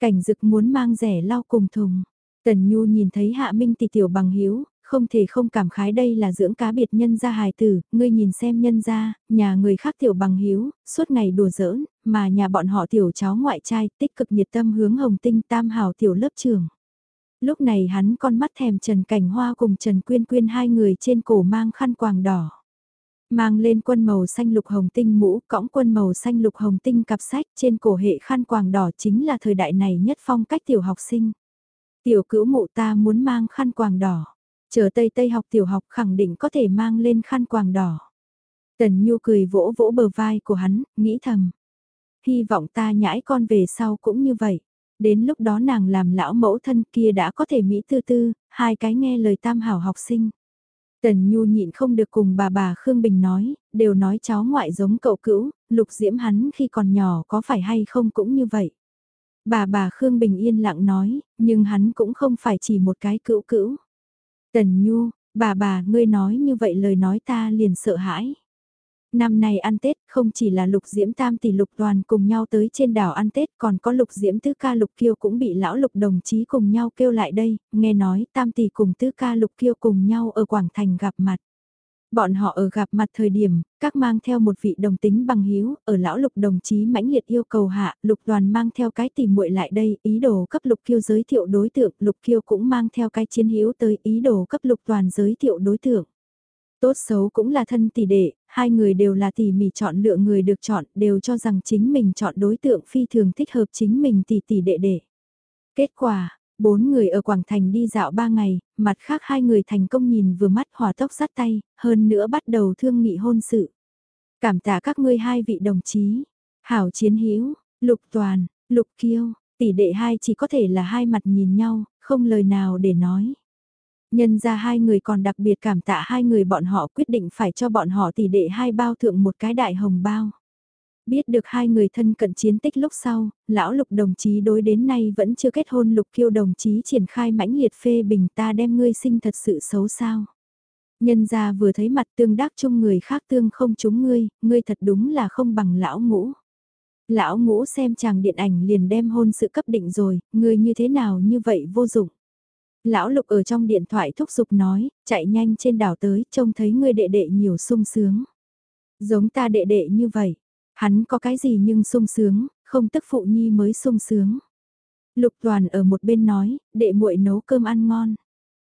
Cảnh dực muốn mang rẻ lau cùng thùng. Tần Nhu nhìn thấy Hạ Minh tỷ tiểu bằng hiếu, không thể không cảm khái đây là dưỡng cá biệt nhân gia hài tử, ngươi nhìn xem nhân gia, nhà người khác tiểu bằng hiếu, suốt ngày đùa giỡn, mà nhà bọn họ tiểu cháu ngoại trai tích cực nhiệt tâm hướng hồng tinh tam hào tiểu lớp trường. Lúc này hắn con mắt thèm Trần Cảnh Hoa cùng Trần Quyên Quyên hai người trên cổ mang khăn quàng đỏ. Mang lên quân màu xanh lục hồng tinh mũ, cõng quân màu xanh lục hồng tinh cặp sách trên cổ hệ khăn quàng đỏ chính là thời đại này nhất phong cách tiểu học sinh. Tiểu cữu mụ ta muốn mang khăn quàng đỏ. Chờ Tây Tây học tiểu học khẳng định có thể mang lên khăn quàng đỏ. Tần Nhu cười vỗ vỗ bờ vai của hắn, nghĩ thầm. Hy vọng ta nhãi con về sau cũng như vậy. Đến lúc đó nàng làm lão mẫu thân kia đã có thể Mỹ tư tư, hai cái nghe lời tam hảo học sinh. Tần Nhu nhịn không được cùng bà bà Khương Bình nói, đều nói cháu ngoại giống cậu cữu, lục diễm hắn khi còn nhỏ có phải hay không cũng như vậy. Bà bà Khương Bình yên lặng nói, nhưng hắn cũng không phải chỉ một cái cữu cữu. Tần Nhu, bà bà ngươi nói như vậy lời nói ta liền sợ hãi. Năm nay ăn Tết không chỉ là lục diễm tam tỷ lục đoàn cùng nhau tới trên đảo ăn Tết còn có lục diễm tứ ca lục kiêu cũng bị lão lục đồng chí cùng nhau kêu lại đây, nghe nói tam tỷ cùng tứ ca lục kiêu cùng nhau ở Quảng Thành gặp mặt. Bọn họ ở gặp mặt thời điểm, các mang theo một vị đồng tính bằng hiếu, ở lão lục đồng chí mãnh liệt yêu cầu hạ, lục đoàn mang theo cái tìm muội lại đây, ý đồ cấp lục kiêu giới thiệu đối tượng, lục kiêu cũng mang theo cái chiến hiếu tới ý đồ cấp lục đoàn giới thiệu đối tượng. Tốt xấu cũng là thân tỷ đệ, hai người đều là tỉ mỉ chọn lựa người được chọn, đều cho rằng chính mình chọn đối tượng phi thường thích hợp chính mình tỷ tỷ đệ đệ. Kết quả, bốn người ở Quảng Thành đi dạo ba ngày, mặt khác hai người thành công nhìn vừa mắt hòa tốc sát tay, hơn nữa bắt đầu thương nghị hôn sự. Cảm tạ các ngươi hai vị đồng chí, Hảo Chiến Hữu Lục Toàn, Lục Kiêu, tỷ đệ hai chỉ có thể là hai mặt nhìn nhau, không lời nào để nói. Nhân ra hai người còn đặc biệt cảm tạ hai người bọn họ quyết định phải cho bọn họ tỷ đệ hai bao thượng một cái đại hồng bao. Biết được hai người thân cận chiến tích lúc sau, lão lục đồng chí đối đến nay vẫn chưa kết hôn lục kiêu đồng chí triển khai mãnh liệt phê bình ta đem ngươi sinh thật sự xấu sao. Nhân ra vừa thấy mặt tương đắc chung người khác tương không chúng ngươi, ngươi thật đúng là không bằng lão ngũ. Lão ngũ xem chàng điện ảnh liền đem hôn sự cấp định rồi, ngươi như thế nào như vậy vô dụng. Lão lục ở trong điện thoại thúc giục nói, chạy nhanh trên đảo tới, trông thấy ngươi đệ đệ nhiều sung sướng. Giống ta đệ đệ như vậy, hắn có cái gì nhưng sung sướng, không tức phụ nhi mới sung sướng. Lục toàn ở một bên nói, đệ muội nấu cơm ăn ngon.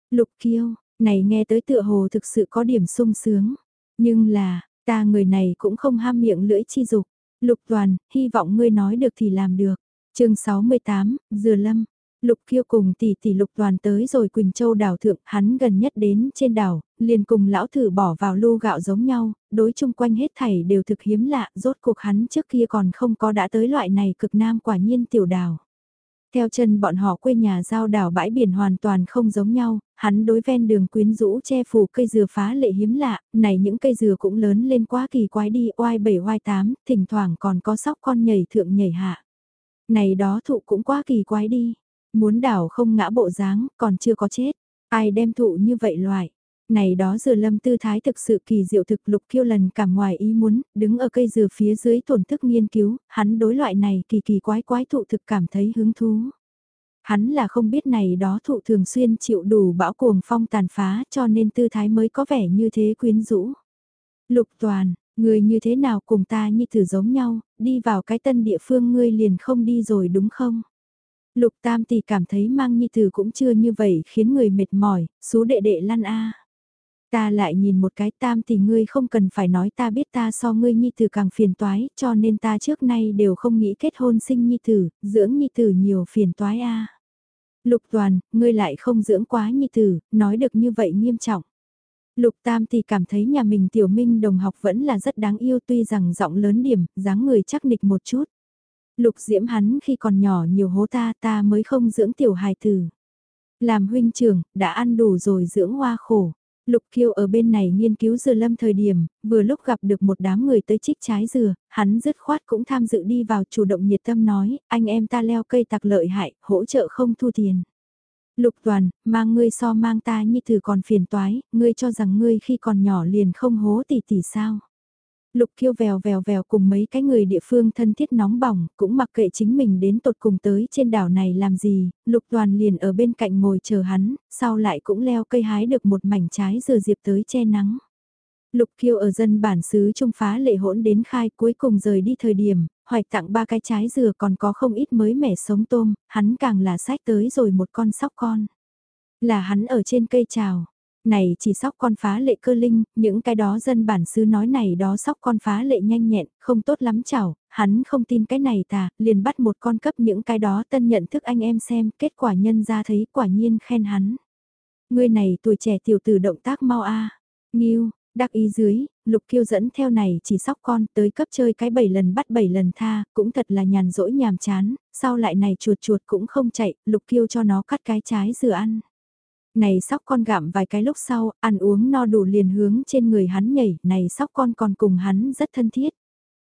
Lục kiêu, này nghe tới tựa hồ thực sự có điểm sung sướng. Nhưng là, ta người này cũng không ham miệng lưỡi chi dục. Lục toàn, hy vọng ngươi nói được thì làm được. chương 68, Dừa Lâm, Lục kiêu cùng tỷ tỷ lục toàn tới rồi Quỳnh Châu đảo thượng, hắn gần nhất đến trên đảo, liền cùng lão thử bỏ vào lu gạo giống nhau, đối chung quanh hết thảy đều thực hiếm lạ, rốt cuộc hắn trước kia còn không có đã tới loại này cực nam quả nhiên tiểu đảo. Theo chân bọn họ quê nhà giao đảo bãi biển hoàn toàn không giống nhau, hắn đối ven đường quyến rũ che phủ cây dừa phá lệ hiếm lạ, này những cây dừa cũng lớn lên quá kỳ quái đi oai bảy oai tám, thỉnh thoảng còn có sóc con nhảy thượng nhảy hạ. Này đó thụ cũng quá kỳ quái đi, Muốn đảo không ngã bộ dáng, còn chưa có chết. Ai đem thụ như vậy loại. Này đó dừa lâm tư thái thực sự kỳ diệu thực lục kiêu lần cảm ngoài ý muốn, đứng ở cây dừa phía dưới tổn thức nghiên cứu, hắn đối loại này kỳ kỳ quái quái thụ thực cảm thấy hứng thú. Hắn là không biết này đó thụ thường xuyên chịu đủ bão cuồng phong tàn phá cho nên tư thái mới có vẻ như thế quyến rũ. Lục toàn, người như thế nào cùng ta như thử giống nhau, đi vào cái tân địa phương ngươi liền không đi rồi đúng không? Lục Tam tỷ cảm thấy mang nhi tử cũng chưa như vậy khiến người mệt mỏi, số đệ đệ lăn a. Ta lại nhìn một cái tam tỷ ngươi không cần phải nói ta biết ta so ngươi nhi tử càng phiền toái, cho nên ta trước nay đều không nghĩ kết hôn sinh nhi tử, dưỡng nhi tử nhiều phiền toái a. Lục Toàn, ngươi lại không dưỡng quá nhi tử, nói được như vậy nghiêm trọng. Lục Tam thì cảm thấy nhà mình tiểu minh đồng học vẫn là rất đáng yêu tuy rằng giọng lớn điểm, dáng người chắc nịch một chút. Lục diễm hắn khi còn nhỏ nhiều hố ta ta mới không dưỡng tiểu hài tử. Làm huynh trưởng, đã ăn đủ rồi dưỡng hoa khổ. Lục kiêu ở bên này nghiên cứu dừa lâm thời điểm, vừa lúc gặp được một đám người tới trích trái dừa, hắn dứt khoát cũng tham dự đi vào chủ động nhiệt tâm nói, anh em ta leo cây tặc lợi hại, hỗ trợ không thu tiền. Lục Toàn, mang ngươi so mang ta như thử còn phiền toái, ngươi cho rằng ngươi khi còn nhỏ liền không hố tỷ tỷ sao. Lục kiêu vèo vèo vèo cùng mấy cái người địa phương thân thiết nóng bỏng, cũng mặc kệ chính mình đến tột cùng tới trên đảo này làm gì, lục toàn liền ở bên cạnh ngồi chờ hắn, sau lại cũng leo cây hái được một mảnh trái dừa diệp tới che nắng. Lục kiêu ở dân bản xứ trung phá lệ hỗn đến khai cuối cùng rời đi thời điểm, hoạch tặng ba cái trái dừa còn có không ít mới mẻ sống tôm, hắn càng là sách tới rồi một con sóc con. Là hắn ở trên cây trào, này chỉ sóc con phá lệ cơ linh, những cái đó dân bản xứ nói này đó sóc con phá lệ nhanh nhẹn, không tốt lắm chảo, hắn không tin cái này tà, liền bắt một con cấp những cái đó tân nhận thức anh em xem, kết quả nhân ra thấy quả nhiên khen hắn. Người này tuổi trẻ tiểu tử động tác mau a à. Nghiêu, đắc ý dưới, lục kiêu dẫn theo này chỉ sóc con tới cấp chơi cái bảy lần bắt bảy lần tha, cũng thật là nhàn rỗi nhàm chán, sau lại này chuột chuột cũng không chạy, lục kiêu cho nó cắt cái trái dừa ăn. Này sóc con gặm vài cái lúc sau, ăn uống no đủ liền hướng trên người hắn nhảy, này sóc con còn cùng hắn rất thân thiết.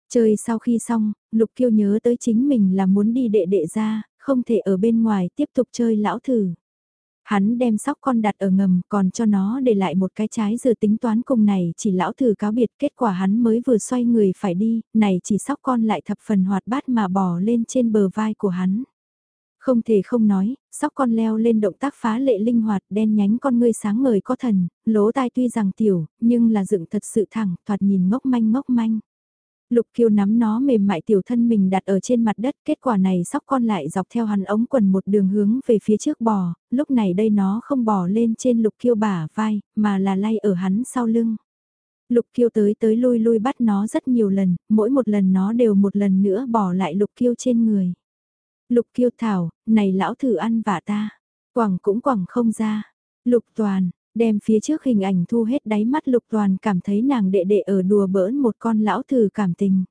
Chơi sau khi xong, Lục Kiêu nhớ tới chính mình là muốn đi đệ đệ ra, không thể ở bên ngoài tiếp tục chơi lão thử. Hắn đem sóc con đặt ở ngầm còn cho nó để lại một cái trái dừa tính toán cùng này chỉ lão thử cáo biệt kết quả hắn mới vừa xoay người phải đi, này chỉ sóc con lại thập phần hoạt bát mà bỏ lên trên bờ vai của hắn. Không thể không nói, sóc con leo lên động tác phá lệ linh hoạt đen nhánh con ngươi sáng ngời có thần, lỗ tai tuy rằng tiểu, nhưng là dựng thật sự thẳng, thoạt nhìn ngốc manh ngốc manh. Lục kiêu nắm nó mềm mại tiểu thân mình đặt ở trên mặt đất, kết quả này sóc con lại dọc theo hắn ống quần một đường hướng về phía trước bò, lúc này đây nó không bò lên trên lục kiêu bả vai, mà là lay ở hắn sau lưng. Lục kiêu tới tới lui lui bắt nó rất nhiều lần, mỗi một lần nó đều một lần nữa bỏ lại lục kiêu trên người. Lục kiêu thảo, này lão thử ăn vả ta. Quảng cũng quảng không ra. Lục toàn, đem phía trước hình ảnh thu hết đáy mắt lục toàn cảm thấy nàng đệ đệ ở đùa bỡn một con lão thử cảm tình.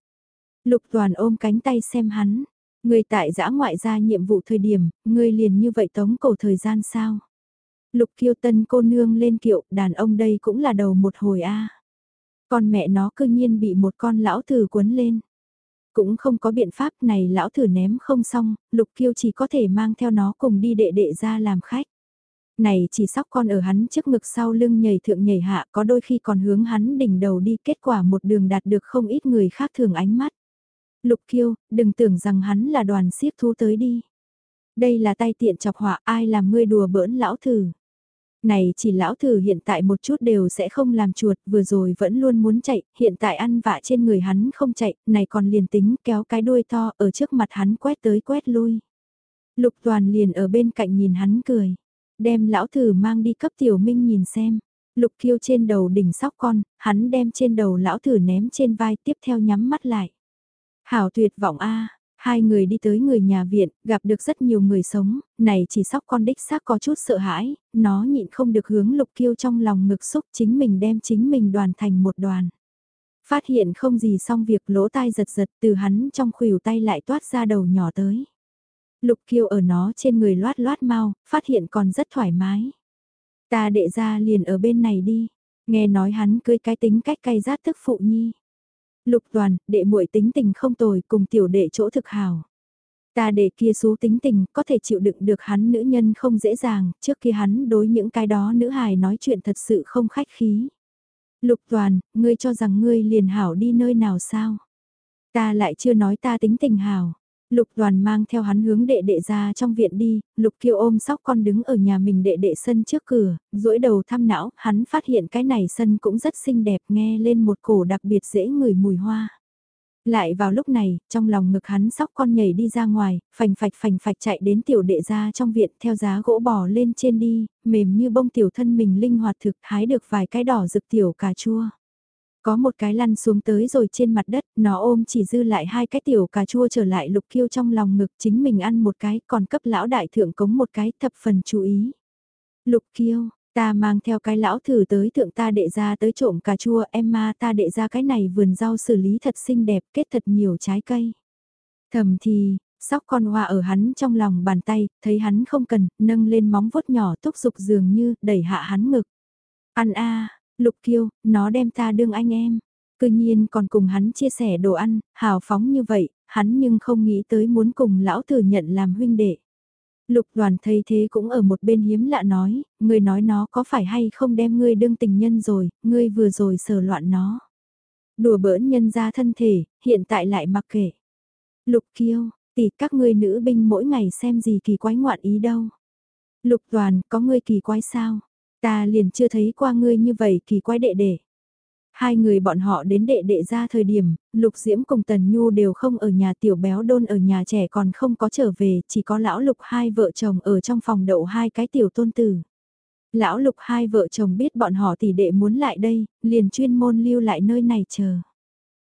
Lục toàn ôm cánh tay xem hắn. Người tại giã ngoại ra nhiệm vụ thời điểm, người liền như vậy tống cổ thời gian sao? Lục kiêu tân cô nương lên kiệu, đàn ông đây cũng là đầu một hồi a. Con mẹ nó cư nhiên bị một con lão thử cuốn lên. Cũng không có biện pháp này lão thử ném không xong, lục kiêu chỉ có thể mang theo nó cùng đi đệ đệ ra làm khách. Này chỉ sóc con ở hắn trước ngực sau lưng nhảy thượng nhảy hạ có đôi khi còn hướng hắn đỉnh đầu đi kết quả một đường đạt được không ít người khác thường ánh mắt. Lục kiêu, đừng tưởng rằng hắn là đoàn siếc thú tới đi. Đây là tay tiện chọc họa ai làm ngươi đùa bỡn lão thử. Này chỉ lão thử hiện tại một chút đều sẽ không làm chuột, vừa rồi vẫn luôn muốn chạy, hiện tại ăn vạ trên người hắn không chạy, này còn liền tính kéo cái đuôi to ở trước mặt hắn quét tới quét lui. Lục toàn liền ở bên cạnh nhìn hắn cười, đem lão thử mang đi cấp tiểu minh nhìn xem. Lục kiêu trên đầu đỉnh sóc con, hắn đem trên đầu lão thử ném trên vai tiếp theo nhắm mắt lại. Hảo tuyệt vọng a Hai người đi tới người nhà viện, gặp được rất nhiều người sống, này chỉ sóc con đích xác có chút sợ hãi, nó nhịn không được hướng lục kiêu trong lòng ngực xúc chính mình đem chính mình đoàn thành một đoàn. Phát hiện không gì xong việc lỗ tai giật giật từ hắn trong khuỷu tay lại toát ra đầu nhỏ tới. Lục kiêu ở nó trên người loát loát mau, phát hiện còn rất thoải mái. Ta đệ ra liền ở bên này đi, nghe nói hắn cưới cái tính cách cay rát tức phụ nhi. Lục toàn, đệ muội tính tình không tồi cùng tiểu đệ chỗ thực hào. Ta đệ kia xú tính tình có thể chịu đựng được hắn nữ nhân không dễ dàng, trước khi hắn đối những cái đó nữ hài nói chuyện thật sự không khách khí. Lục toàn, ngươi cho rằng ngươi liền hảo đi nơi nào sao? Ta lại chưa nói ta tính tình hảo. Lục đoàn mang theo hắn hướng đệ đệ ra trong viện đi, lục kiêu ôm sóc con đứng ở nhà mình đệ đệ sân trước cửa, duỗi đầu thăm não, hắn phát hiện cái này sân cũng rất xinh đẹp nghe lên một cổ đặc biệt dễ ngửi mùi hoa. Lại vào lúc này, trong lòng ngực hắn sóc con nhảy đi ra ngoài, phành phạch phành phạch chạy đến tiểu đệ ra trong viện theo giá gỗ bò lên trên đi, mềm như bông tiểu thân mình linh hoạt thực hái được vài cái đỏ rực tiểu cà chua. Có một cái lăn xuống tới rồi trên mặt đất, nó ôm chỉ dư lại hai cái tiểu cà chua trở lại lục kiêu trong lòng ngực chính mình ăn một cái, còn cấp lão đại thượng cống một cái thập phần chú ý. Lục kiêu, ta mang theo cái lão thử tới thượng ta đệ ra tới trộm cà chua em ma ta đệ ra cái này vườn rau xử lý thật xinh đẹp kết thật nhiều trái cây. Thầm thì, sóc con hoa ở hắn trong lòng bàn tay, thấy hắn không cần, nâng lên móng vuốt nhỏ thúc giục dường như, đẩy hạ hắn ngực. Ăn a Lục kiêu, nó đem ta đương anh em. Cư nhiên còn cùng hắn chia sẻ đồ ăn, hào phóng như vậy, hắn nhưng không nghĩ tới muốn cùng lão tử nhận làm huynh đệ. Lục đoàn thấy thế cũng ở một bên hiếm lạ nói, ngươi nói nó có phải hay không đem ngươi đương tình nhân rồi, ngươi vừa rồi sờ loạn nó. Đùa bỡn nhân ra thân thể, hiện tại lại mặc kệ. Lục kiêu, tỷ các ngươi nữ binh mỗi ngày xem gì kỳ quái ngoạn ý đâu. Lục đoàn, có ngươi kỳ quái sao? Ta liền chưa thấy qua ngươi như vậy kỳ quái đệ đệ. Hai người bọn họ đến đệ đệ ra thời điểm, Lục Diễm cùng Tần Nhu đều không ở nhà tiểu béo đôn ở nhà trẻ còn không có trở về, chỉ có lão Lục hai vợ chồng ở trong phòng đậu hai cái tiểu tôn tử. Lão Lục hai vợ chồng biết bọn họ tỷ đệ muốn lại đây, liền chuyên môn lưu lại nơi này chờ.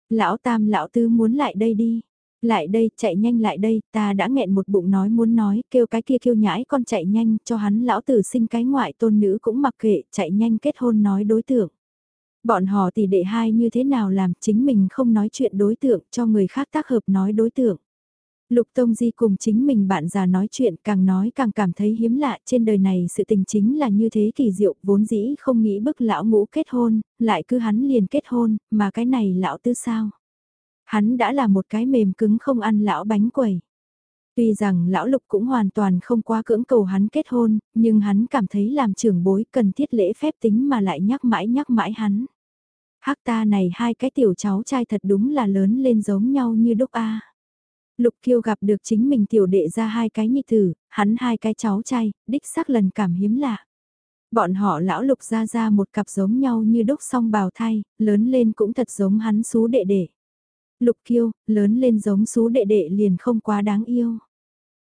Lão Tam lão Tư muốn lại đây đi. Lại đây, chạy nhanh lại đây, ta đã nghẹn một bụng nói muốn nói, kêu cái kia kêu nhãi con chạy nhanh, cho hắn lão tử sinh cái ngoại tôn nữ cũng mặc kệ, chạy nhanh kết hôn nói đối tượng. Bọn họ tỷ đệ hai như thế nào làm chính mình không nói chuyện đối tượng cho người khác tác hợp nói đối tượng. Lục Tông Di cùng chính mình bạn già nói chuyện càng nói càng cảm thấy hiếm lạ trên đời này sự tình chính là như thế kỳ diệu vốn dĩ không nghĩ bức lão ngũ kết hôn, lại cứ hắn liền kết hôn, mà cái này lão tư sao. Hắn đã là một cái mềm cứng không ăn lão bánh quẩy. Tuy rằng lão lục cũng hoàn toàn không quá cưỡng cầu hắn kết hôn, nhưng hắn cảm thấy làm trưởng bối cần thiết lễ phép tính mà lại nhắc mãi nhắc mãi hắn. Hắc ta này hai cái tiểu cháu trai thật đúng là lớn lên giống nhau như đúc A. Lục kiêu gặp được chính mình tiểu đệ ra hai cái nhi tử, hắn hai cái cháu trai, đích xác lần cảm hiếm lạ. Bọn họ lão lục ra ra một cặp giống nhau như đúc song bào thai, lớn lên cũng thật giống hắn xú đệ đệ. Lục kiêu, lớn lên giống xú đệ đệ liền không quá đáng yêu.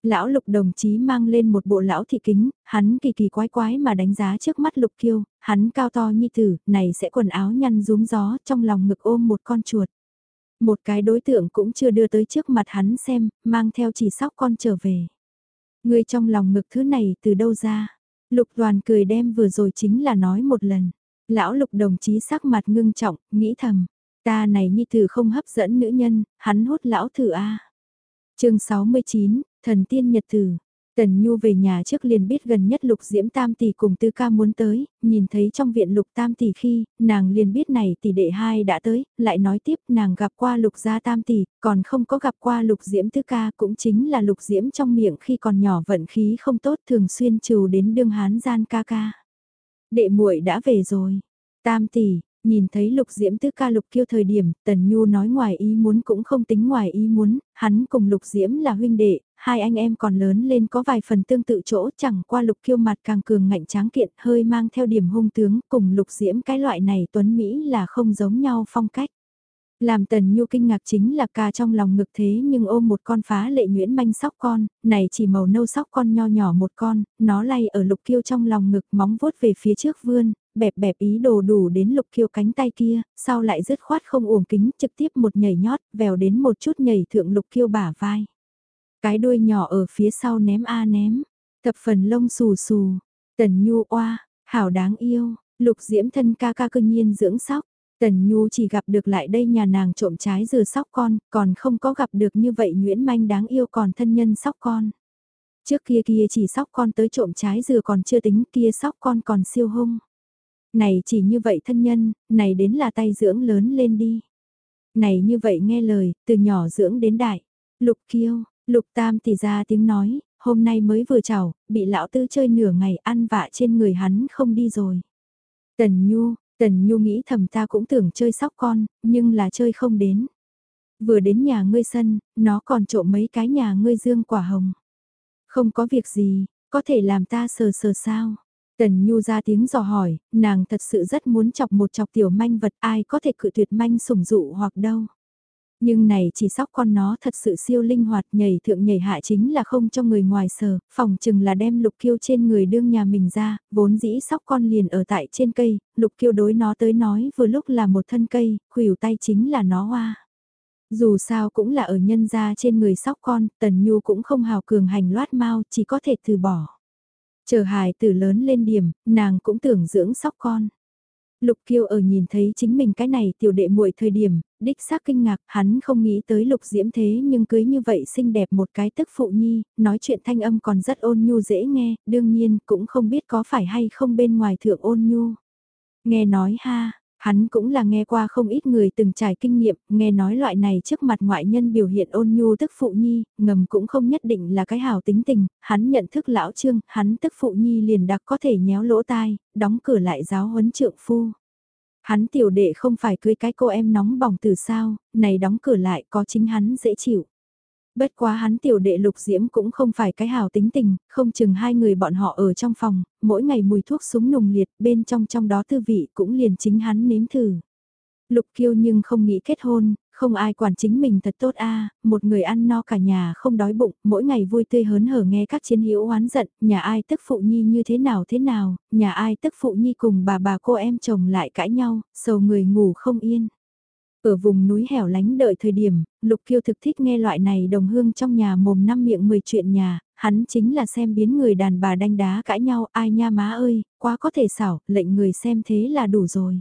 Lão lục đồng chí mang lên một bộ lão thị kính, hắn kỳ kỳ quái quái mà đánh giá trước mắt lục kiêu, hắn cao to như tử, này sẽ quần áo nhăn rúm gió trong lòng ngực ôm một con chuột. Một cái đối tượng cũng chưa đưa tới trước mặt hắn xem, mang theo chỉ sóc con trở về. Người trong lòng ngực thứ này từ đâu ra? Lục đoàn cười đem vừa rồi chính là nói một lần. Lão lục đồng chí sắc mặt ngưng trọng, nghĩ thầm. Ta này như thử không hấp dẫn nữ nhân, hắn hốt lão thử A. À. chương 69, Thần tiên nhật tử. Tần Nhu về nhà trước liền biết gần nhất Lục Diễm Tam tỷ cùng Tư Ca muốn tới, nhìn thấy trong viện Lục Tam tỷ khi, nàng liền biết này tỷ đệ hai đã tới, lại nói tiếp nàng gặp qua Lục gia Tam tỷ, còn không có gặp qua Lục Diễm Tư Ca cũng chính là Lục Diễm trong miệng khi còn nhỏ vận khí không tốt thường xuyên trừ đến đương hán gian ca ca. Đệ muội đã về rồi. Tam tỷ, Nhìn thấy lục diễm tứ ca lục kiêu thời điểm, Tần Nhu nói ngoài ý muốn cũng không tính ngoài ý muốn, hắn cùng lục diễm là huynh đệ, hai anh em còn lớn lên có vài phần tương tự chỗ chẳng qua lục kiêu mặt càng cường ngạnh tráng kiện hơi mang theo điểm hung tướng cùng lục diễm cái loại này tuấn Mỹ là không giống nhau phong cách. Làm tần nhu kinh ngạc chính là ca trong lòng ngực thế nhưng ôm một con phá lệ nhuyễn manh sóc con, này chỉ màu nâu sóc con nho nhỏ một con, nó lay ở lục kiêu trong lòng ngực móng vuốt về phía trước vươn, bẹp bẹp ý đồ đủ đến lục kiêu cánh tay kia, sau lại dứt khoát không uổng kính trực tiếp một nhảy nhót, vèo đến một chút nhảy thượng lục kiêu bả vai. Cái đuôi nhỏ ở phía sau ném a ném, thập phần lông xù xù, tần nhu oa, hảo đáng yêu, lục diễm thân ca ca cương nhiên dưỡng sóc. Tần Nhu chỉ gặp được lại đây nhà nàng trộm trái dừa sóc con, còn không có gặp được như vậy Nguyễn Manh đáng yêu còn thân nhân sóc con. Trước kia kia chỉ sóc con tới trộm trái dừa còn chưa tính kia sóc con còn siêu hung. Này chỉ như vậy thân nhân, này đến là tay dưỡng lớn lên đi. Này như vậy nghe lời, từ nhỏ dưỡng đến đại. Lục kiêu, lục tam thì ra tiếng nói, hôm nay mới vừa chào, bị lão tư chơi nửa ngày ăn vạ trên người hắn không đi rồi. Tần Nhu, Tần Nhu nghĩ thầm ta cũng tưởng chơi sóc con, nhưng là chơi không đến. Vừa đến nhà ngươi sân, nó còn trộm mấy cái nhà ngươi dương quả hồng. Không có việc gì, có thể làm ta sờ sờ sao? Tần Nhu ra tiếng dò hỏi, nàng thật sự rất muốn chọc một chọc tiểu manh vật ai có thể cự tuyệt manh sủng dụ hoặc đâu. Nhưng này chỉ sóc con nó thật sự siêu linh hoạt nhảy thượng nhảy hạ chính là không cho người ngoài sờ, phòng chừng là đem lục kiêu trên người đương nhà mình ra, vốn dĩ sóc con liền ở tại trên cây, lục kiêu đối nó tới nói vừa lúc là một thân cây, khuỷu tay chính là nó hoa. Dù sao cũng là ở nhân gia trên người sóc con, tần nhu cũng không hào cường hành loát mau, chỉ có thể từ bỏ. Chờ hài tử lớn lên điểm, nàng cũng tưởng dưỡng sóc con. Lục Kiêu ở nhìn thấy chính mình cái này tiểu đệ muội thời điểm, đích xác kinh ngạc, hắn không nghĩ tới Lục Diễm thế nhưng cưới như vậy xinh đẹp một cái tức phụ nhi, nói chuyện thanh âm còn rất ôn nhu dễ nghe, đương nhiên cũng không biết có phải hay không bên ngoài thượng ôn nhu. Nghe nói ha, Hắn cũng là nghe qua không ít người từng trải kinh nghiệm, nghe nói loại này trước mặt ngoại nhân biểu hiện ôn nhu tức phụ nhi, ngầm cũng không nhất định là cái hào tính tình, hắn nhận thức lão trương, hắn tức phụ nhi liền đặc có thể nhéo lỗ tai, đóng cửa lại giáo huấn trượng phu. Hắn tiểu đệ không phải cưới cái cô em nóng bỏng từ sao, này đóng cửa lại có chính hắn dễ chịu. Bất quá hắn tiểu đệ lục diễm cũng không phải cái hào tính tình, không chừng hai người bọn họ ở trong phòng, mỗi ngày mùi thuốc súng nùng liệt, bên trong trong đó tư vị cũng liền chính hắn nếm thử. Lục kiêu nhưng không nghĩ kết hôn, không ai quản chính mình thật tốt a một người ăn no cả nhà không đói bụng, mỗi ngày vui tươi hớn hở nghe các chiến hữu oán giận, nhà ai tức phụ nhi như thế nào thế nào, nhà ai tức phụ nhi cùng bà bà cô em chồng lại cãi nhau, sầu người ngủ không yên. Ở vùng núi hẻo lánh đợi thời điểm, Lục Kiêu thực thích nghe loại này đồng hương trong nhà mồm năm miệng mười chuyện nhà, hắn chính là xem biến người đàn bà đanh đá cãi nhau, ai nha má ơi, quá có thể xảo, lệnh người xem thế là đủ rồi.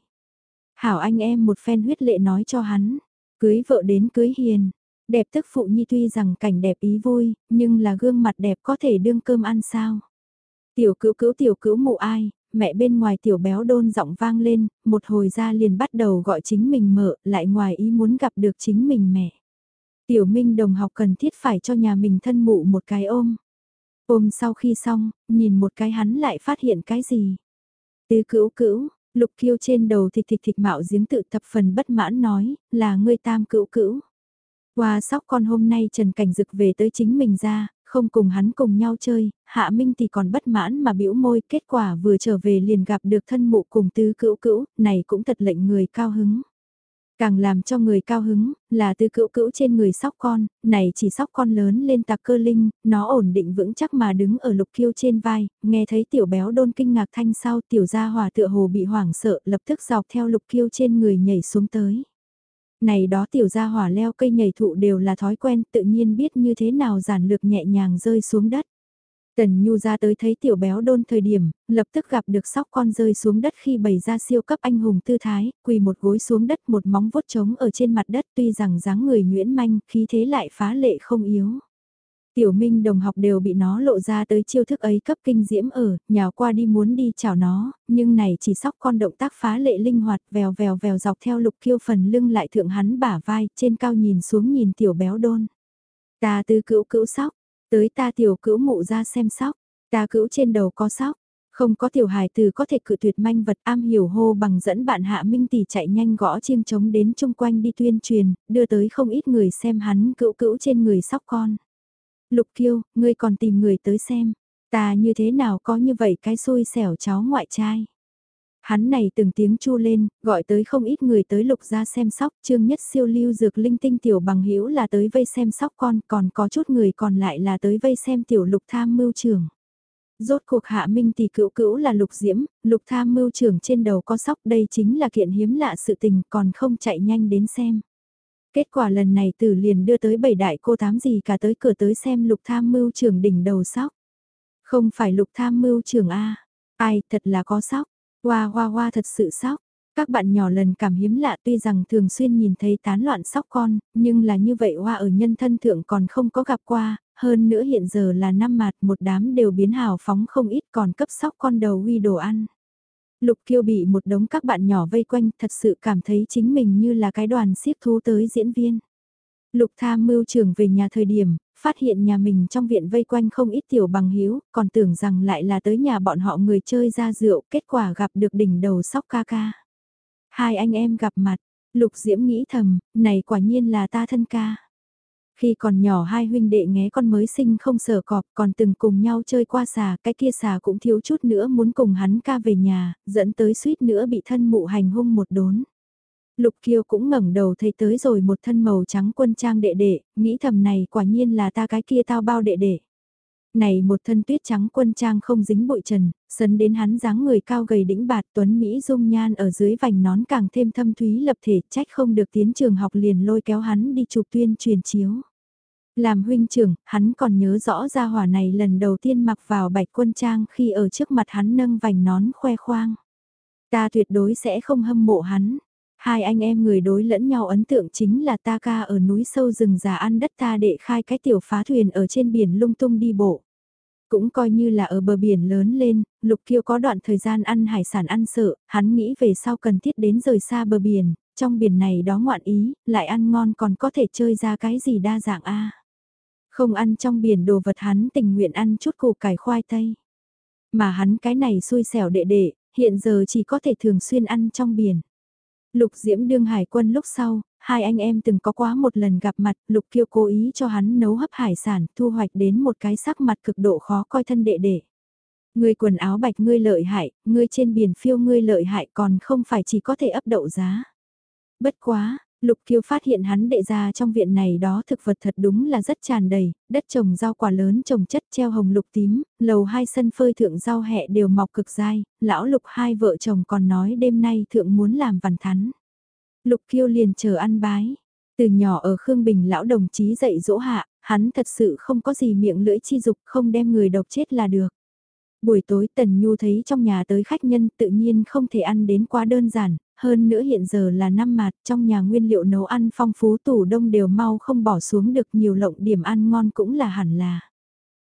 Hảo anh em một phen huyết lệ nói cho hắn, cưới vợ đến cưới hiền, đẹp tức phụ nhi tuy rằng cảnh đẹp ý vui, nhưng là gương mặt đẹp có thể đương cơm ăn sao. Tiểu cữu cữu tiểu cữu mụ ai, mẹ bên ngoài tiểu béo đôn giọng vang lên, một hồi ra liền bắt đầu gọi chính mình mợ lại ngoài ý muốn gặp được chính mình mẹ. Tiểu Minh đồng học cần thiết phải cho nhà mình thân mụ một cái ôm. Ôm sau khi xong, nhìn một cái hắn lại phát hiện cái gì. Tứ cữu cữu, lục kiêu trên đầu thịt thịt thịt mạo giếng tự thập phần bất mãn nói, là ngươi tam cữu cữu. Qua sóc con hôm nay Trần Cảnh Dực về tới chính mình ra, không cùng hắn cùng nhau chơi, Hạ Minh thì còn bất mãn mà bĩu môi, kết quả vừa trở về liền gặp được thân mụ cùng tứ cữu cữu, này cũng thật lệnh người cao hứng. Càng làm cho người cao hứng, là tứ cữu cữu trên người sóc con, này chỉ sóc con lớn lên tạc cơ linh, nó ổn định vững chắc mà đứng ở lục kiêu trên vai, nghe thấy tiểu béo đôn kinh ngạc thanh sau tiểu gia hòa tựa hồ bị hoảng sợ lập tức dọc theo lục kiêu trên người nhảy xuống tới. Này đó tiểu gia hỏa leo cây nhảy thụ đều là thói quen tự nhiên biết như thế nào giản lược nhẹ nhàng rơi xuống đất. Tần Nhu ra tới thấy tiểu béo đôn thời điểm, lập tức gặp được sóc con rơi xuống đất khi bày ra siêu cấp anh hùng tư thái, quỳ một gối xuống đất một móng vuốt trống ở trên mặt đất tuy rằng dáng người nhuyễn manh, khí thế lại phá lệ không yếu. Tiểu Minh đồng học đều bị nó lộ ra tới chiêu thức ấy cấp kinh diễm ở, nhào qua đi muốn đi chào nó, nhưng này chỉ sóc con động tác phá lệ linh hoạt vèo vèo vèo dọc theo lục kiêu phần lưng lại thượng hắn bả vai, trên cao nhìn xuống nhìn tiểu béo đôn. Ta tư cữu cữu sóc, tới ta tiểu cữu mụ ra xem sóc, ta cữu trên đầu có sóc. Không có tiểu hài từ có thể cự tuyệt manh vật am hiểu hô bằng dẫn bạn hạ minh tỷ chạy nhanh gõ chiêng trống đến chung quanh đi tuyên truyền, đưa tới không ít người xem hắn cữu cữu trên người sóc con. Lục kiêu, ngươi còn tìm người tới xem, ta như thế nào có như vậy cái xui xẻo cháu ngoại trai. Hắn này từng tiếng chu lên, gọi tới không ít người tới lục ra xem sóc, trương nhất siêu lưu dược linh tinh tiểu bằng hữu là tới vây xem sóc con, còn có chút người còn lại là tới vây xem tiểu lục tham mưu trưởng. Rốt cuộc hạ minh tỷ cữu cữu là lục diễm, lục tham mưu trưởng trên đầu có sóc đây chính là kiện hiếm lạ sự tình còn không chạy nhanh đến xem. Kết quả lần này tử liền đưa tới bảy đại cô tám gì cả tới cửa tới xem lục tham mưu trưởng đỉnh đầu sóc. Không phải lục tham mưu trưởng A, ai thật là có sóc, hoa hoa hoa thật sự sóc. Các bạn nhỏ lần cảm hiếm lạ tuy rằng thường xuyên nhìn thấy tán loạn sóc con, nhưng là như vậy hoa ở nhân thân thượng còn không có gặp qua, hơn nữa hiện giờ là năm mạt một đám đều biến hào phóng không ít còn cấp sóc con đầu uy đồ ăn. Lục Kiêu bị một đống các bạn nhỏ vây quanh thật sự cảm thấy chính mình như là cái đoàn siếc thú tới diễn viên. Lục tham mưu trưởng về nhà thời điểm, phát hiện nhà mình trong viện vây quanh không ít tiểu bằng hiếu, còn tưởng rằng lại là tới nhà bọn họ người chơi ra rượu, kết quả gặp được đỉnh đầu sóc ca ca. Hai anh em gặp mặt, Lục Diễm nghĩ thầm, này quả nhiên là ta thân ca. Khi còn nhỏ hai huynh đệ nghé con mới sinh không sở cọp còn từng cùng nhau chơi qua xà, cái kia xà cũng thiếu chút nữa muốn cùng hắn ca về nhà, dẫn tới suýt nữa bị thân mụ hành hung một đốn. Lục Kiêu cũng ngẩng đầu thấy tới rồi một thân màu trắng quân trang đệ đệ, nghĩ thầm này quả nhiên là ta cái kia tao bao đệ đệ. Này một thân tuyết trắng quân trang không dính bụi trần, sấn đến hắn dáng người cao gầy đĩnh bạt tuấn Mỹ dung nhan ở dưới vành nón càng thêm thâm thúy lập thể trách không được tiến trường học liền lôi kéo hắn đi chụp tuyên truyền chiếu. Làm huynh trưởng, hắn còn nhớ rõ ra hỏa này lần đầu tiên mặc vào bạch quân trang khi ở trước mặt hắn nâng vành nón khoe khoang. Ta tuyệt đối sẽ không hâm mộ hắn. Hai anh em người đối lẫn nhau ấn tượng chính là ta ca ở núi sâu rừng già ăn đất ta đệ khai cái tiểu phá thuyền ở trên biển lung tung đi bộ. Cũng coi như là ở bờ biển lớn lên, Lục Kiêu có đoạn thời gian ăn hải sản ăn sợ, hắn nghĩ về sau cần thiết đến rời xa bờ biển, trong biển này đó ngoạn ý, lại ăn ngon còn có thể chơi ra cái gì đa dạng a không ăn trong biển đồ vật hắn tình nguyện ăn chút củ cải khoai tây. Mà hắn cái này xui xẻo đệ đệ, hiện giờ chỉ có thể thường xuyên ăn trong biển. Lục Diễm đương hải quân lúc sau, hai anh em từng có quá một lần gặp mặt, Lục Kiêu cố ý cho hắn nấu hấp hải sản, thu hoạch đến một cái sắc mặt cực độ khó coi thân đệ đệ. Ngươi quần áo bạch ngươi lợi hại, ngươi trên biển phiêu ngươi lợi hại còn không phải chỉ có thể ấp đậu giá. Bất quá, Lục Kiêu phát hiện hắn đệ ra trong viện này đó thực vật thật đúng là rất tràn đầy, đất trồng rau quả lớn trồng chất treo hồng lục tím, lầu hai sân phơi thượng rau hẹ đều mọc cực dai, lão Lục hai vợ chồng còn nói đêm nay thượng muốn làm vằn thắn. Lục Kiêu liền chờ ăn bái. Từ nhỏ ở Khương Bình lão đồng chí dạy dỗ hạ, hắn thật sự không có gì miệng lưỡi chi dục không đem người độc chết là được. Buổi tối Tần Nhu thấy trong nhà tới khách nhân tự nhiên không thể ăn đến quá đơn giản, hơn nữa hiện giờ là năm mạt trong nhà nguyên liệu nấu ăn phong phú tủ đông đều mau không bỏ xuống được nhiều lộng điểm ăn ngon cũng là hẳn là.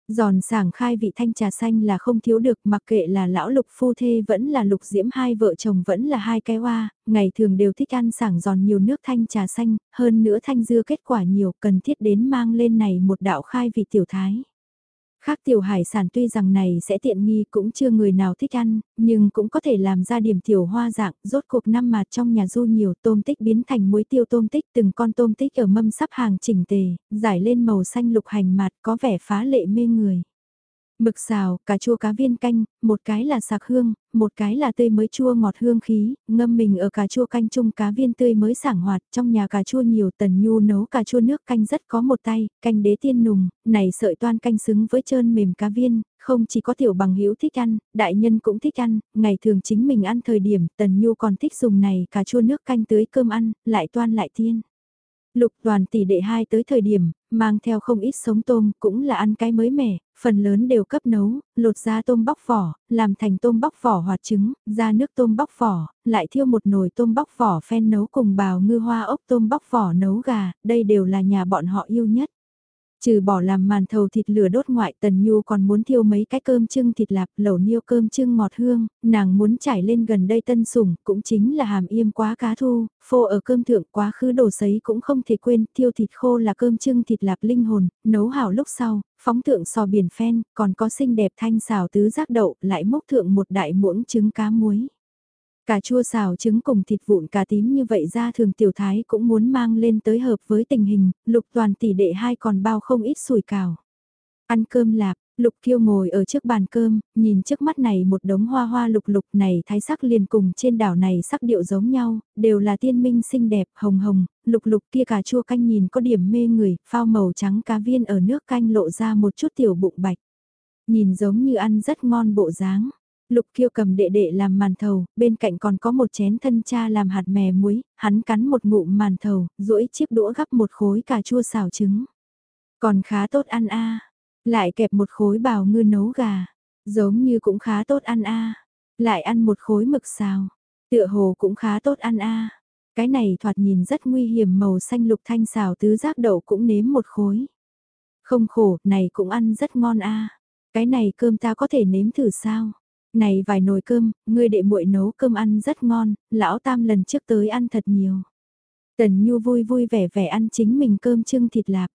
Giòn sảng khai vị thanh trà xanh là không thiếu được mặc kệ là lão lục phu thê vẫn là lục diễm hai vợ chồng vẫn là hai cái hoa, ngày thường đều thích ăn sảng giòn nhiều nước thanh trà xanh, hơn nữa thanh dưa kết quả nhiều cần thiết đến mang lên này một đạo khai vị tiểu thái. Khác tiểu hải sản tuy rằng này sẽ tiện nghi cũng chưa người nào thích ăn, nhưng cũng có thể làm ra điểm tiểu hoa dạng, rốt cuộc năm mà trong nhà du nhiều tôm tích biến thành muối tiêu tôm tích từng con tôm tích ở mâm sắp hàng chỉnh tề, giải lên màu xanh lục hành mạt có vẻ phá lệ mê người. Mực xào, cà chua cá viên canh, một cái là sạc hương, một cái là tươi mới chua ngọt hương khí, ngâm mình ở cà chua canh chung cá viên tươi mới sảng hoạt, trong nhà cà chua nhiều tần nhu nấu cà chua nước canh rất có một tay, canh đế tiên nùng, này sợi toan canh xứng với trơn mềm cá viên, không chỉ có tiểu bằng hữu thích ăn, đại nhân cũng thích ăn, ngày thường chính mình ăn thời điểm tần nhu còn thích dùng này cà chua nước canh tưới cơm ăn, lại toan lại tiên. Lục đoàn tỷ đệ hai tới thời điểm, mang theo không ít sống tôm, cũng là ăn cái mới mẻ, phần lớn đều cấp nấu, lột ra tôm bóc vỏ, làm thành tôm bóc vỏ hoạt trứng, ra nước tôm bóc vỏ, lại thiêu một nồi tôm bóc vỏ phen nấu cùng bào ngư hoa ốc tôm bóc vỏ nấu gà, đây đều là nhà bọn họ yêu nhất. Trừ bỏ làm màn thầu thịt lửa đốt ngoại Tần Nhu còn muốn thiêu mấy cái cơm trưng thịt lạp lẩu niêu cơm trưng ngọt hương, nàng muốn trải lên gần đây tân sủng cũng chính là hàm yêm quá cá thu, phô ở cơm thượng quá khứ đồ sấy cũng không thể quên, thiêu thịt khô là cơm trưng thịt lạp linh hồn, nấu hảo lúc sau, phóng thượng sò biển phen, còn có xinh đẹp thanh xào tứ giác đậu, lại mốc thượng một đại muỗng trứng cá muối. Cà chua xào trứng cùng thịt vụn cà tím như vậy ra thường tiểu thái cũng muốn mang lên tới hợp với tình hình, lục toàn tỷ đệ hai còn bao không ít sủi cào. Ăn cơm lạp, lục kiêu ngồi ở trước bàn cơm, nhìn trước mắt này một đống hoa hoa lục lục này thái sắc liền cùng trên đảo này sắc điệu giống nhau, đều là tiên minh xinh đẹp, hồng hồng, lục lục kia cà chua canh nhìn có điểm mê người, phao màu trắng cá viên ở nước canh lộ ra một chút tiểu bụng bạch. Nhìn giống như ăn rất ngon bộ dáng. Lục kiêu cầm đệ đệ làm màn thầu, bên cạnh còn có một chén thân cha làm hạt mè muối, hắn cắn một ngụm màn thầu, duỗi chiếc đũa gắp một khối cà chua xào trứng. Còn khá tốt ăn a lại kẹp một khối bào ngư nấu gà, giống như cũng khá tốt ăn a lại ăn một khối mực xào, tựa hồ cũng khá tốt ăn a Cái này thoạt nhìn rất nguy hiểm màu xanh lục thanh xào tứ giác đậu cũng nếm một khối. Không khổ, này cũng ăn rất ngon a Cái này cơm ta có thể nếm thử sao? Này vài nồi cơm, ngươi đệ muội nấu cơm ăn rất ngon, lão tam lần trước tới ăn thật nhiều. Tần Nhu vui vui vẻ vẻ ăn chính mình cơm trưng thịt lạp.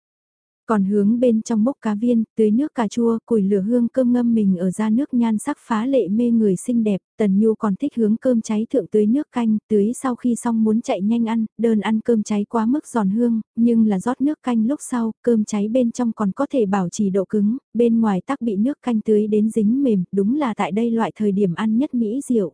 Còn hướng bên trong mốc cá viên, tưới nước cà chua, củi lửa hương cơm ngâm mình ở ra nước nhan sắc phá lệ mê người xinh đẹp, Tần Nhu còn thích hướng cơm cháy thượng tưới nước canh, tưới sau khi xong muốn chạy nhanh ăn, đơn ăn cơm cháy quá mức giòn hương, nhưng là rót nước canh lúc sau, cơm cháy bên trong còn có thể bảo trì độ cứng, bên ngoài tắc bị nước canh tưới đến dính mềm, đúng là tại đây loại thời điểm ăn nhất mỹ diệu.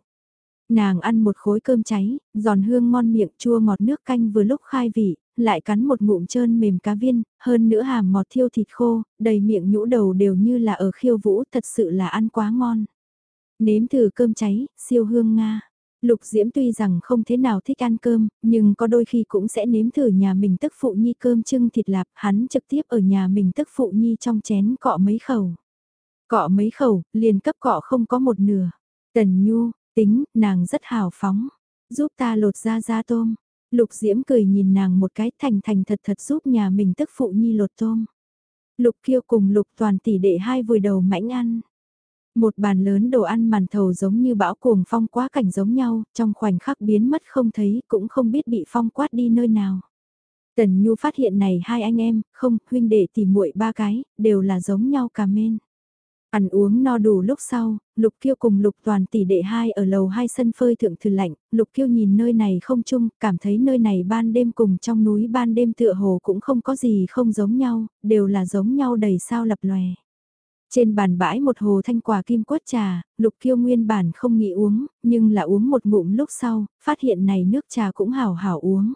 Nàng ăn một khối cơm cháy, giòn hương ngon miệng chua ngọt nước canh vừa lúc khai vị, lại cắn một ngụm trơn mềm cá viên, hơn nữa hàm ngọt thiêu thịt khô, đầy miệng nhũ đầu đều như là ở khiêu vũ, thật sự là ăn quá ngon. Nếm thử cơm cháy, siêu hương Nga. Lục Diễm tuy rằng không thế nào thích ăn cơm, nhưng có đôi khi cũng sẽ nếm thử nhà mình tức phụ nhi cơm trưng thịt lạp, hắn trực tiếp ở nhà mình tức phụ nhi trong chén cọ mấy khẩu. Cọ mấy khẩu, liền cấp cọ không có một nửa. Tần Nhu, tính, nàng rất hào phóng. Giúp ta lột ra da tôm. Lục Diễm cười nhìn nàng một cái thành thành thật thật giúp nhà mình tức phụ nhi lột tôm. Lục kiêu cùng lục toàn tỷ đệ hai vùi đầu mãnh ăn. Một bàn lớn đồ ăn màn thầu giống như bão cuồng phong quá cảnh giống nhau, trong khoảnh khắc biến mất không thấy cũng không biết bị phong quát đi nơi nào. Tần Nhu phát hiện này hai anh em, không, huynh đệ tỷ muội ba cái, đều là giống nhau cả men. Ăn uống no đủ lúc sau, Lục Kiêu cùng Lục Toàn tỷ đệ hai ở lầu hai sân phơi thượng thư lạnh, Lục Kiêu nhìn nơi này không chung, cảm thấy nơi này ban đêm cùng trong núi ban đêm tựa hồ cũng không có gì không giống nhau, đều là giống nhau đầy sao lập lòe. Trên bàn bãi một hồ thanh quả kim quất trà, Lục Kiêu nguyên bản không nghĩ uống, nhưng là uống một ngụm lúc sau, phát hiện này nước trà cũng hảo hảo uống.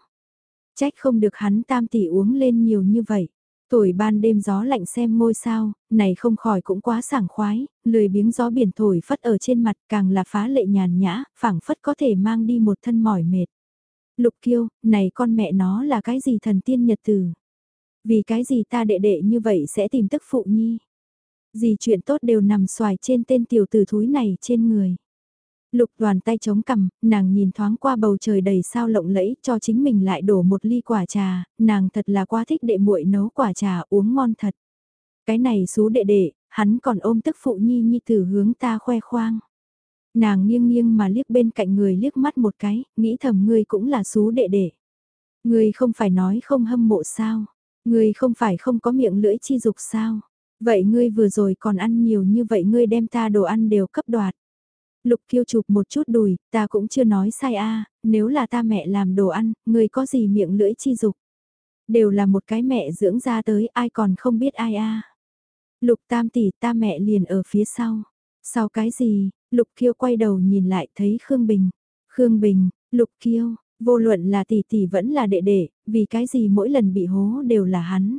Trách không được hắn tam tỷ uống lên nhiều như vậy. Thổi ban đêm gió lạnh xem ngôi sao, này không khỏi cũng quá sảng khoái, lười biếng gió biển thổi phất ở trên mặt càng là phá lệ nhàn nhã, phảng phất có thể mang đi một thân mỏi mệt. Lục kiêu, này con mẹ nó là cái gì thần tiên nhật tử? Vì cái gì ta đệ đệ như vậy sẽ tìm tức phụ nhi? Gì chuyện tốt đều nằm xoài trên tên tiểu tử thúi này trên người. Lục đoàn tay chống cằm, nàng nhìn thoáng qua bầu trời đầy sao lộng lẫy cho chính mình lại đổ một ly quả trà, nàng thật là quá thích đệ muội nấu quả trà uống ngon thật. Cái này xú đệ đệ, hắn còn ôm tức phụ nhi nhi tử hướng ta khoe khoang. Nàng nghiêng nghiêng mà liếc bên cạnh người liếc mắt một cái, nghĩ thầm ngươi cũng là xú đệ đệ. Ngươi không phải nói không hâm mộ sao, ngươi không phải không có miệng lưỡi chi dục sao. Vậy ngươi vừa rồi còn ăn nhiều như vậy ngươi đem ta đồ ăn đều cấp đoạt. Lục kiêu chụp một chút đùi, ta cũng chưa nói sai a nếu là ta mẹ làm đồ ăn, người có gì miệng lưỡi chi dục. Đều là một cái mẹ dưỡng ra tới, ai còn không biết ai a Lục tam tỷ ta mẹ liền ở phía sau. Sau cái gì, lục kiêu quay đầu nhìn lại thấy Khương Bình. Khương Bình, lục kiêu, vô luận là tỷ tỷ vẫn là đệ đệ, vì cái gì mỗi lần bị hố đều là hắn.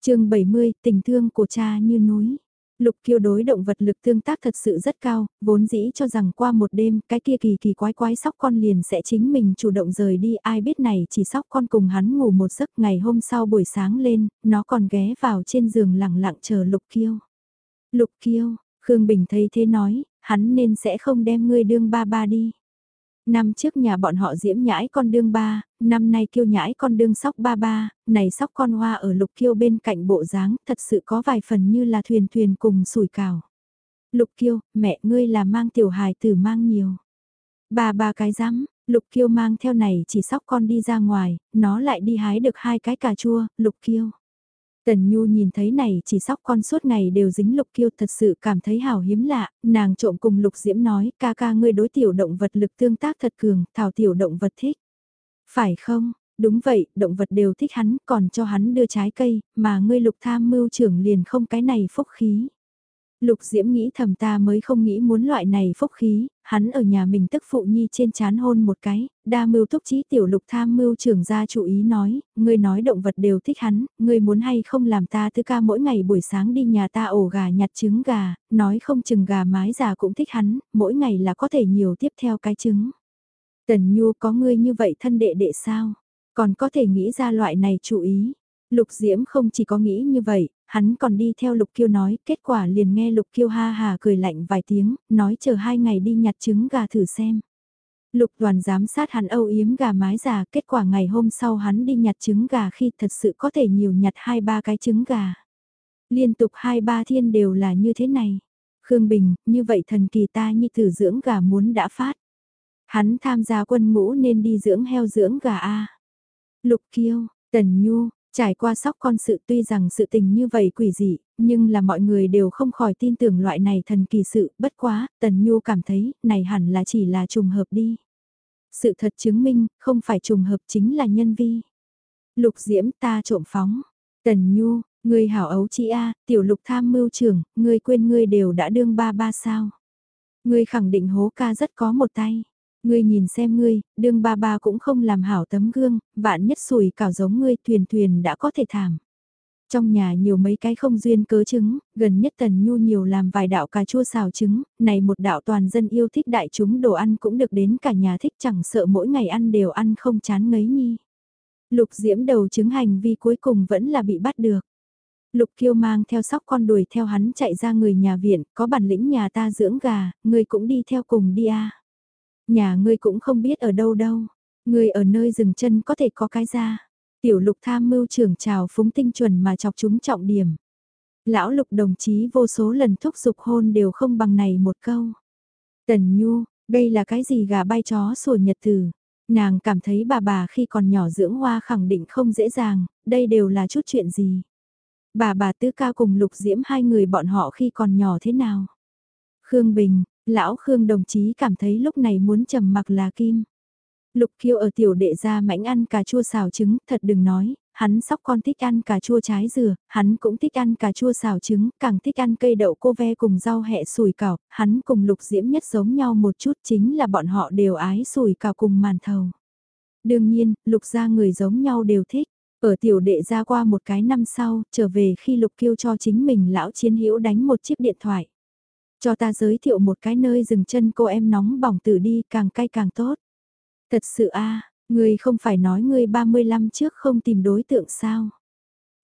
chương 70, tình thương của cha như núi. Lục kiêu đối động vật lực tương tác thật sự rất cao, vốn dĩ cho rằng qua một đêm cái kia kỳ kỳ quái quái sóc con liền sẽ chính mình chủ động rời đi ai biết này chỉ sóc con cùng hắn ngủ một giấc ngày hôm sau buổi sáng lên, nó còn ghé vào trên giường lặng lặng chờ lục kiêu. Lục kiêu, Khương Bình thấy thế nói, hắn nên sẽ không đem ngươi đương ba ba đi. Năm trước nhà bọn họ diễm nhãi con đương ba, năm nay kiêu nhãi con đương sóc ba ba, này sóc con hoa ở lục kiêu bên cạnh bộ dáng thật sự có vài phần như là thuyền thuyền cùng sủi cào. Lục kiêu, mẹ ngươi là mang tiểu hài tử mang nhiều. Ba ba cái rắm lục kiêu mang theo này chỉ sóc con đi ra ngoài, nó lại đi hái được hai cái cà chua, lục kiêu. Tần Nhu nhìn thấy này chỉ sóc con suốt ngày đều dính lục kiêu thật sự cảm thấy hào hiếm lạ, nàng trộm cùng lục diễm nói ca ca ngươi đối tiểu động vật lực tương tác thật cường, thảo tiểu động vật thích. Phải không, đúng vậy, động vật đều thích hắn còn cho hắn đưa trái cây, mà ngươi lục tham mưu trưởng liền không cái này phúc khí. Lục Diễm nghĩ thầm ta mới không nghĩ muốn loại này phúc khí, hắn ở nhà mình tức phụ nhi trên chán hôn một cái, đa mưu túc trí tiểu lục tham mưu trưởng ra chủ ý nói, ngươi nói động vật đều thích hắn, ngươi muốn hay không làm ta thứ ca mỗi ngày buổi sáng đi nhà ta ổ gà nhặt trứng gà, nói không chừng gà mái già cũng thích hắn, mỗi ngày là có thể nhiều tiếp theo cái trứng. Tần Nhu có ngươi như vậy thân đệ đệ sao? Còn có thể nghĩ ra loại này chủ ý. Lục Diễm không chỉ có nghĩ như vậy, hắn còn đi theo Lục Kiêu nói, kết quả liền nghe Lục Kiêu ha hà cười lạnh vài tiếng, nói chờ hai ngày đi nhặt trứng gà thử xem. Lục đoàn giám sát hắn âu yếm gà mái già, kết quả ngày hôm sau hắn đi nhặt trứng gà khi thật sự có thể nhiều nhặt hai ba cái trứng gà. Liên tục hai ba thiên đều là như thế này. Khương Bình, như vậy thần kỳ ta như thử dưỡng gà muốn đã phát. Hắn tham gia quân ngũ nên đi dưỡng heo dưỡng gà A. Lục Kiêu, Tần Nhu, Trải qua sóc con sự tuy rằng sự tình như vậy quỷ dị, nhưng là mọi người đều không khỏi tin tưởng loại này thần kỳ sự, bất quá, Tần Nhu cảm thấy, này hẳn là chỉ là trùng hợp đi. Sự thật chứng minh, không phải trùng hợp chính là nhân vi. Lục diễm ta trộm phóng. Tần Nhu, ngươi hảo ấu chị A, tiểu lục tham mưu trưởng, ngươi quên ngươi đều đã đương ba ba sao. Ngươi khẳng định hố ca rất có một tay. Ngươi nhìn xem ngươi, đương ba ba cũng không làm hảo tấm gương, vạn nhất sủi cảo giống ngươi thuyền thuyền đã có thể thảm. Trong nhà nhiều mấy cái không duyên cớ trứng, gần nhất tần nhu nhiều làm vài đạo cà chua xào trứng, này một đạo toàn dân yêu thích đại chúng đồ ăn cũng được đến cả nhà thích chẳng sợ mỗi ngày ăn đều ăn không chán ngấy nhi. Lục diễm đầu chứng hành vi cuối cùng vẫn là bị bắt được. Lục kiêu mang theo sóc con đuổi theo hắn chạy ra người nhà viện, có bản lĩnh nhà ta dưỡng gà, người cũng đi theo cùng đi a Nhà ngươi cũng không biết ở đâu đâu. Ngươi ở nơi dừng chân có thể có cái ra. Tiểu lục tham mưu trưởng chào phúng tinh chuẩn mà chọc chúng trọng điểm. Lão lục đồng chí vô số lần thúc giục hôn đều không bằng này một câu. Tần Nhu, đây là cái gì gà bay chó sủa nhật tử. Nàng cảm thấy bà bà khi còn nhỏ dưỡng hoa khẳng định không dễ dàng, đây đều là chút chuyện gì. Bà bà tứ ca cùng lục diễm hai người bọn họ khi còn nhỏ thế nào. Khương Bình, lão Khương đồng chí cảm thấy lúc này muốn trầm mặc là kim. Lục kiêu ở tiểu đệ ra mảnh ăn cà chua xào trứng, thật đừng nói, hắn sóc con thích ăn cà chua trái dừa, hắn cũng thích ăn cà chua xào trứng, càng thích ăn cây đậu cô ve cùng rau hẹ sùi cảo, hắn cùng lục diễm nhất giống nhau một chút chính là bọn họ đều ái sùi cảo cùng màn thầu. Đương nhiên, lục gia người giống nhau đều thích. Ở tiểu đệ ra qua một cái năm sau, trở về khi lục kêu cho chính mình lão chiến hữu đánh một chiếc điện thoại. Cho ta giới thiệu một cái nơi dừng chân cô em nóng bỏng tử đi càng cay càng tốt. Thật sự a Ngươi không phải nói ngươi 35 trước không tìm đối tượng sao?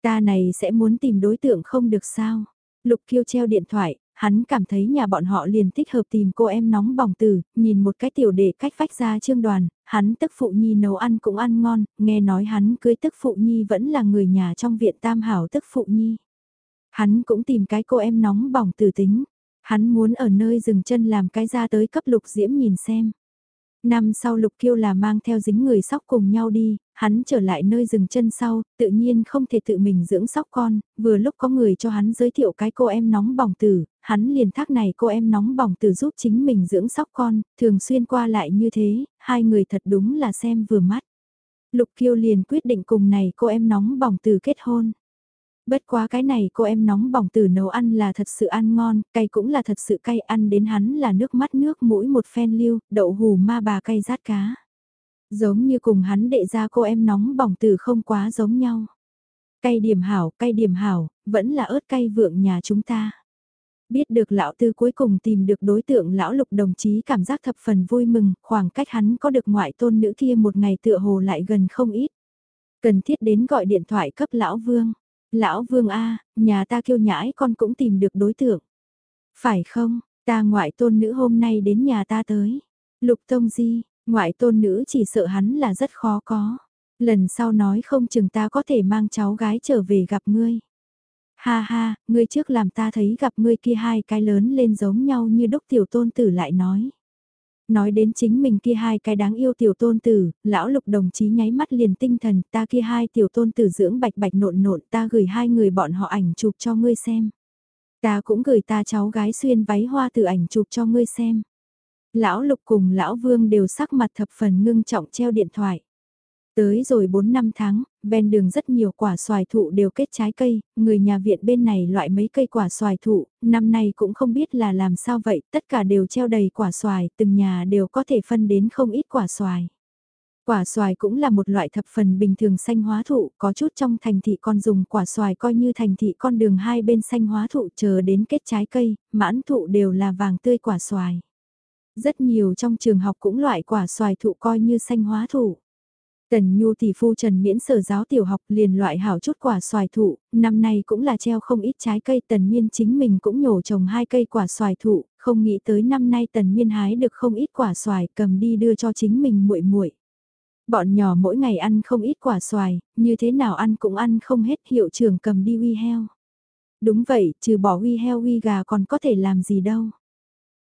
Ta này sẽ muốn tìm đối tượng không được sao? Lục kiêu treo điện thoại, hắn cảm thấy nhà bọn họ liền thích hợp tìm cô em nóng bỏng tử, nhìn một cái tiểu đệ cách vách ra trương đoàn, hắn tức phụ nhi nấu ăn cũng ăn ngon, nghe nói hắn cưới tức phụ nhi vẫn là người nhà trong viện tam hảo tức phụ nhi. Hắn cũng tìm cái cô em nóng bỏng tử tính, hắn muốn ở nơi dừng chân làm cái ra tới cấp lục diễm nhìn xem. Năm sau Lục Kiêu là mang theo dính người sóc cùng nhau đi, hắn trở lại nơi dừng chân sau, tự nhiên không thể tự mình dưỡng sóc con, vừa lúc có người cho hắn giới thiệu cái cô em nóng bỏng tử, hắn liền thác này cô em nóng bỏng tử giúp chính mình dưỡng sóc con, thường xuyên qua lại như thế, hai người thật đúng là xem vừa mắt. Lục Kiêu liền quyết định cùng này cô em nóng bỏng tử kết hôn. Bất quá cái này cô em nóng bỏng từ nấu ăn là thật sự ăn ngon, cay cũng là thật sự cay ăn đến hắn là nước mắt nước mũi một phen lưu, đậu hù ma bà cay rát cá. Giống như cùng hắn đệ ra cô em nóng bỏng từ không quá giống nhau. Cay điểm hảo, cay điểm hảo, vẫn là ớt cay vượng nhà chúng ta. Biết được lão tư cuối cùng tìm được đối tượng lão lục đồng chí cảm giác thập phần vui mừng, khoảng cách hắn có được ngoại tôn nữ kia một ngày tựa hồ lại gần không ít. Cần thiết đến gọi điện thoại cấp lão vương. Lão Vương A, nhà ta kêu nhãi con cũng tìm được đối tượng. Phải không, ta ngoại tôn nữ hôm nay đến nhà ta tới. Lục Tông Di, ngoại tôn nữ chỉ sợ hắn là rất khó có. Lần sau nói không chừng ta có thể mang cháu gái trở về gặp ngươi. Ha ha, ngươi trước làm ta thấy gặp ngươi kia hai cái lớn lên giống nhau như đúc tiểu tôn tử lại nói. Nói đến chính mình kia hai cái đáng yêu tiểu tôn tử, lão lục đồng chí nháy mắt liền tinh thần, ta kia hai tiểu tôn tử dưỡng bạch bạch nộn nộn, ta gửi hai người bọn họ ảnh chụp cho ngươi xem. Ta cũng gửi ta cháu gái xuyên váy hoa từ ảnh chụp cho ngươi xem. Lão lục cùng lão vương đều sắc mặt thập phần ngưng trọng treo điện thoại. Tới rồi 4 năm tháng, ven đường rất nhiều quả xoài thụ đều kết trái cây, người nhà viện bên này loại mấy cây quả xoài thụ, năm nay cũng không biết là làm sao vậy, tất cả đều treo đầy quả xoài, từng nhà đều có thể phân đến không ít quả xoài. Quả xoài cũng là một loại thập phần bình thường xanh hóa thụ, có chút trong thành thị con dùng quả xoài coi như thành thị con đường hai bên xanh hóa thụ chờ đến kết trái cây, mãn thụ đều là vàng tươi quả xoài. Rất nhiều trong trường học cũng loại quả xoài thụ coi như xanh hóa thụ. Tần Nhu tỷ phu Trần Miễn sở giáo tiểu học liền loại hảo chút quả xoài thụ, năm nay cũng là treo không ít trái cây Tần Miên chính mình cũng nhổ trồng hai cây quả xoài thụ, không nghĩ tới năm nay Tần Miên hái được không ít quả xoài cầm đi đưa cho chính mình muội muội. Bọn nhỏ mỗi ngày ăn không ít quả xoài, như thế nào ăn cũng ăn không hết hiệu trưởng cầm đi uy heo. Đúng vậy, trừ bỏ uy heo uy gà còn có thể làm gì đâu.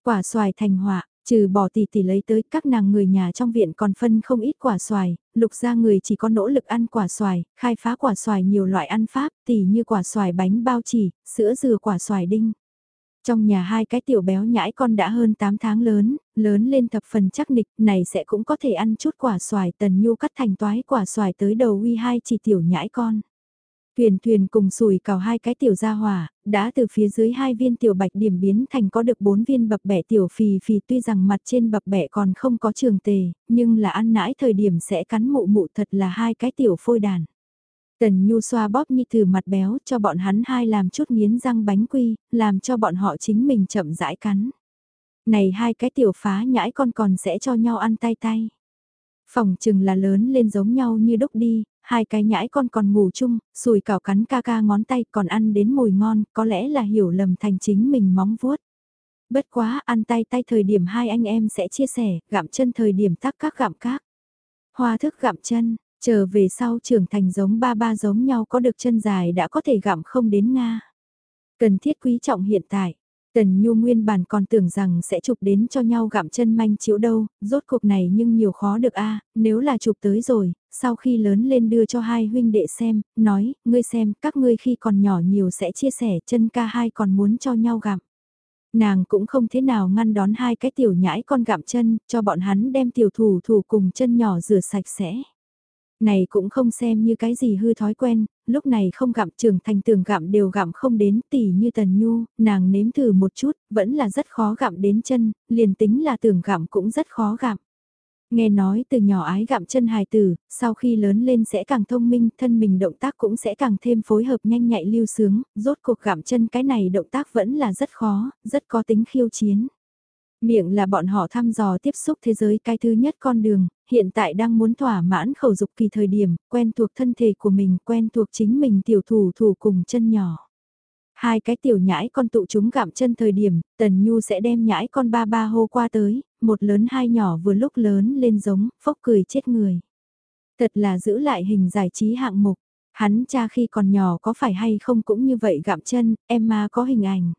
Quả xoài thành họa, Trừ bỏ tỷ tỷ lấy tới các nàng người nhà trong viện còn phân không ít quả xoài, lục ra người chỉ có nỗ lực ăn quả xoài, khai phá quả xoài nhiều loại ăn pháp, tỷ như quả xoài bánh bao chỉ, sữa dừa quả xoài đinh. Trong nhà hai cái tiểu béo nhãi con đã hơn 8 tháng lớn, lớn lên thập phần chắc nịch, này sẽ cũng có thể ăn chút quả xoài tần nhu cắt thành toái quả xoài tới đầu uy hai chỉ tiểu nhãi con. Thuyền thuyền cùng sùi cào hai cái tiểu gia hỏa, đã từ phía dưới hai viên tiểu bạch điểm biến thành có được bốn viên bập bẹ tiểu phì phì tuy rằng mặt trên bập bẹ còn không có trường tề, nhưng là ăn nãi thời điểm sẽ cắn mụ mụ thật là hai cái tiểu phôi đàn. Tần Nhu xoa bóp như từ mặt béo cho bọn hắn hai làm chút miến răng bánh quy, làm cho bọn họ chính mình chậm rãi cắn. Này hai cái tiểu phá nhãi con còn sẽ cho nhau ăn tay tay. Phòng chừng là lớn lên giống nhau như đúc đi, hai cái nhãi con còn ngủ chung, sùi cào cắn ca ca ngón tay còn ăn đến mùi ngon, có lẽ là hiểu lầm thành chính mình móng vuốt. Bất quá ăn tay tay thời điểm hai anh em sẽ chia sẻ, gặm chân thời điểm tắc các gặm các. Hoa thức gặm chân, chờ về sau trưởng thành giống ba ba giống nhau có được chân dài đã có thể gặm không đến Nga. Cần thiết quý trọng hiện tại. Tần Nhu nguyên bản còn tưởng rằng sẽ chụp đến cho nhau gặm chân manh chiếu đâu, rốt cuộc này nhưng nhiều khó được a nếu là chụp tới rồi, sau khi lớn lên đưa cho hai huynh đệ xem, nói, ngươi xem, các ngươi khi còn nhỏ nhiều sẽ chia sẻ chân ca hai còn muốn cho nhau gặm. Nàng cũng không thế nào ngăn đón hai cái tiểu nhãi con gặm chân, cho bọn hắn đem tiểu thủ thủ cùng chân nhỏ rửa sạch sẽ. Này cũng không xem như cái gì hư thói quen, lúc này không gặm trưởng thành tường gặm đều gặm không đến tỉ như tần nhu, nàng nếm thử một chút, vẫn là rất khó gặm đến chân, liền tính là tường gặm cũng rất khó gặm. Nghe nói từ nhỏ ái gặm chân hài tử, sau khi lớn lên sẽ càng thông minh, thân mình động tác cũng sẽ càng thêm phối hợp nhanh nhạy lưu sướng, rốt cuộc gặm chân cái này động tác vẫn là rất khó, rất có tính khiêu chiến. Miệng là bọn họ thăm dò tiếp xúc thế giới cái thứ nhất con đường, hiện tại đang muốn thỏa mãn khẩu dục kỳ thời điểm, quen thuộc thân thể của mình, quen thuộc chính mình tiểu thủ thủ cùng chân nhỏ. Hai cái tiểu nhãi con tụ chúng gặm chân thời điểm, Tần Nhu sẽ đem nhãi con ba ba hô qua tới, một lớn hai nhỏ vừa lúc lớn lên giống, phốc cười chết người. Thật là giữ lại hình giải trí hạng mục, hắn cha khi còn nhỏ có phải hay không cũng như vậy gặm chân, em mà có hình ảnh.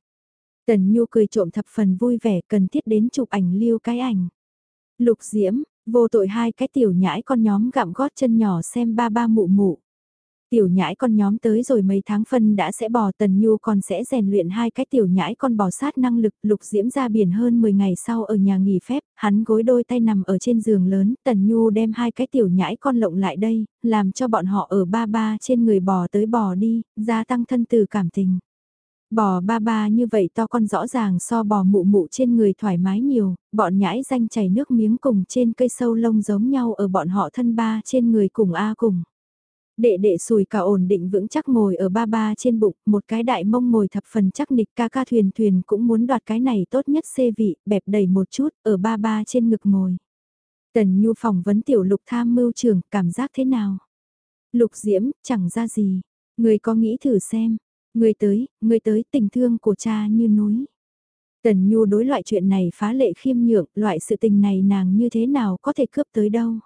Tần Nhu cười trộm thập phần vui vẻ cần thiết đến chụp ảnh lưu cái ảnh. Lục Diễm, vô tội hai cái tiểu nhãi con nhóm gặm gót chân nhỏ xem ba ba mụ mụ. Tiểu nhãi con nhóm tới rồi mấy tháng phân đã sẽ bò Tần Nhu còn sẽ rèn luyện hai cái tiểu nhãi con bò sát năng lực lục diễm ra biển hơn 10 ngày sau ở nhà nghỉ phép, hắn gối đôi tay nằm ở trên giường lớn, Tần Nhu đem hai cái tiểu nhãi con lộng lại đây, làm cho bọn họ ở ba ba trên người bò tới bò đi, gia tăng thân từ cảm tình. Bò ba ba như vậy to con rõ ràng so bò mụ mụ trên người thoải mái nhiều, bọn nhãi danh chảy nước miếng cùng trên cây sâu lông giống nhau ở bọn họ thân ba trên người cùng A cùng. Đệ đệ sùi cả ổn định vững chắc ngồi ở ba ba trên bụng, một cái đại mông ngồi thập phần chắc nịch ca ca thuyền thuyền cũng muốn đoạt cái này tốt nhất xê vị, bẹp đầy một chút, ở ba ba trên ngực ngồi. Tần Nhu phỏng vấn tiểu lục tham mưu trưởng, cảm giác thế nào? Lục diễm, chẳng ra gì. Người có nghĩ thử xem. Người tới, người tới tình thương của cha như núi. Tần Nhu đối loại chuyện này phá lệ khiêm nhượng, loại sự tình này nàng như thế nào có thể cướp tới đâu.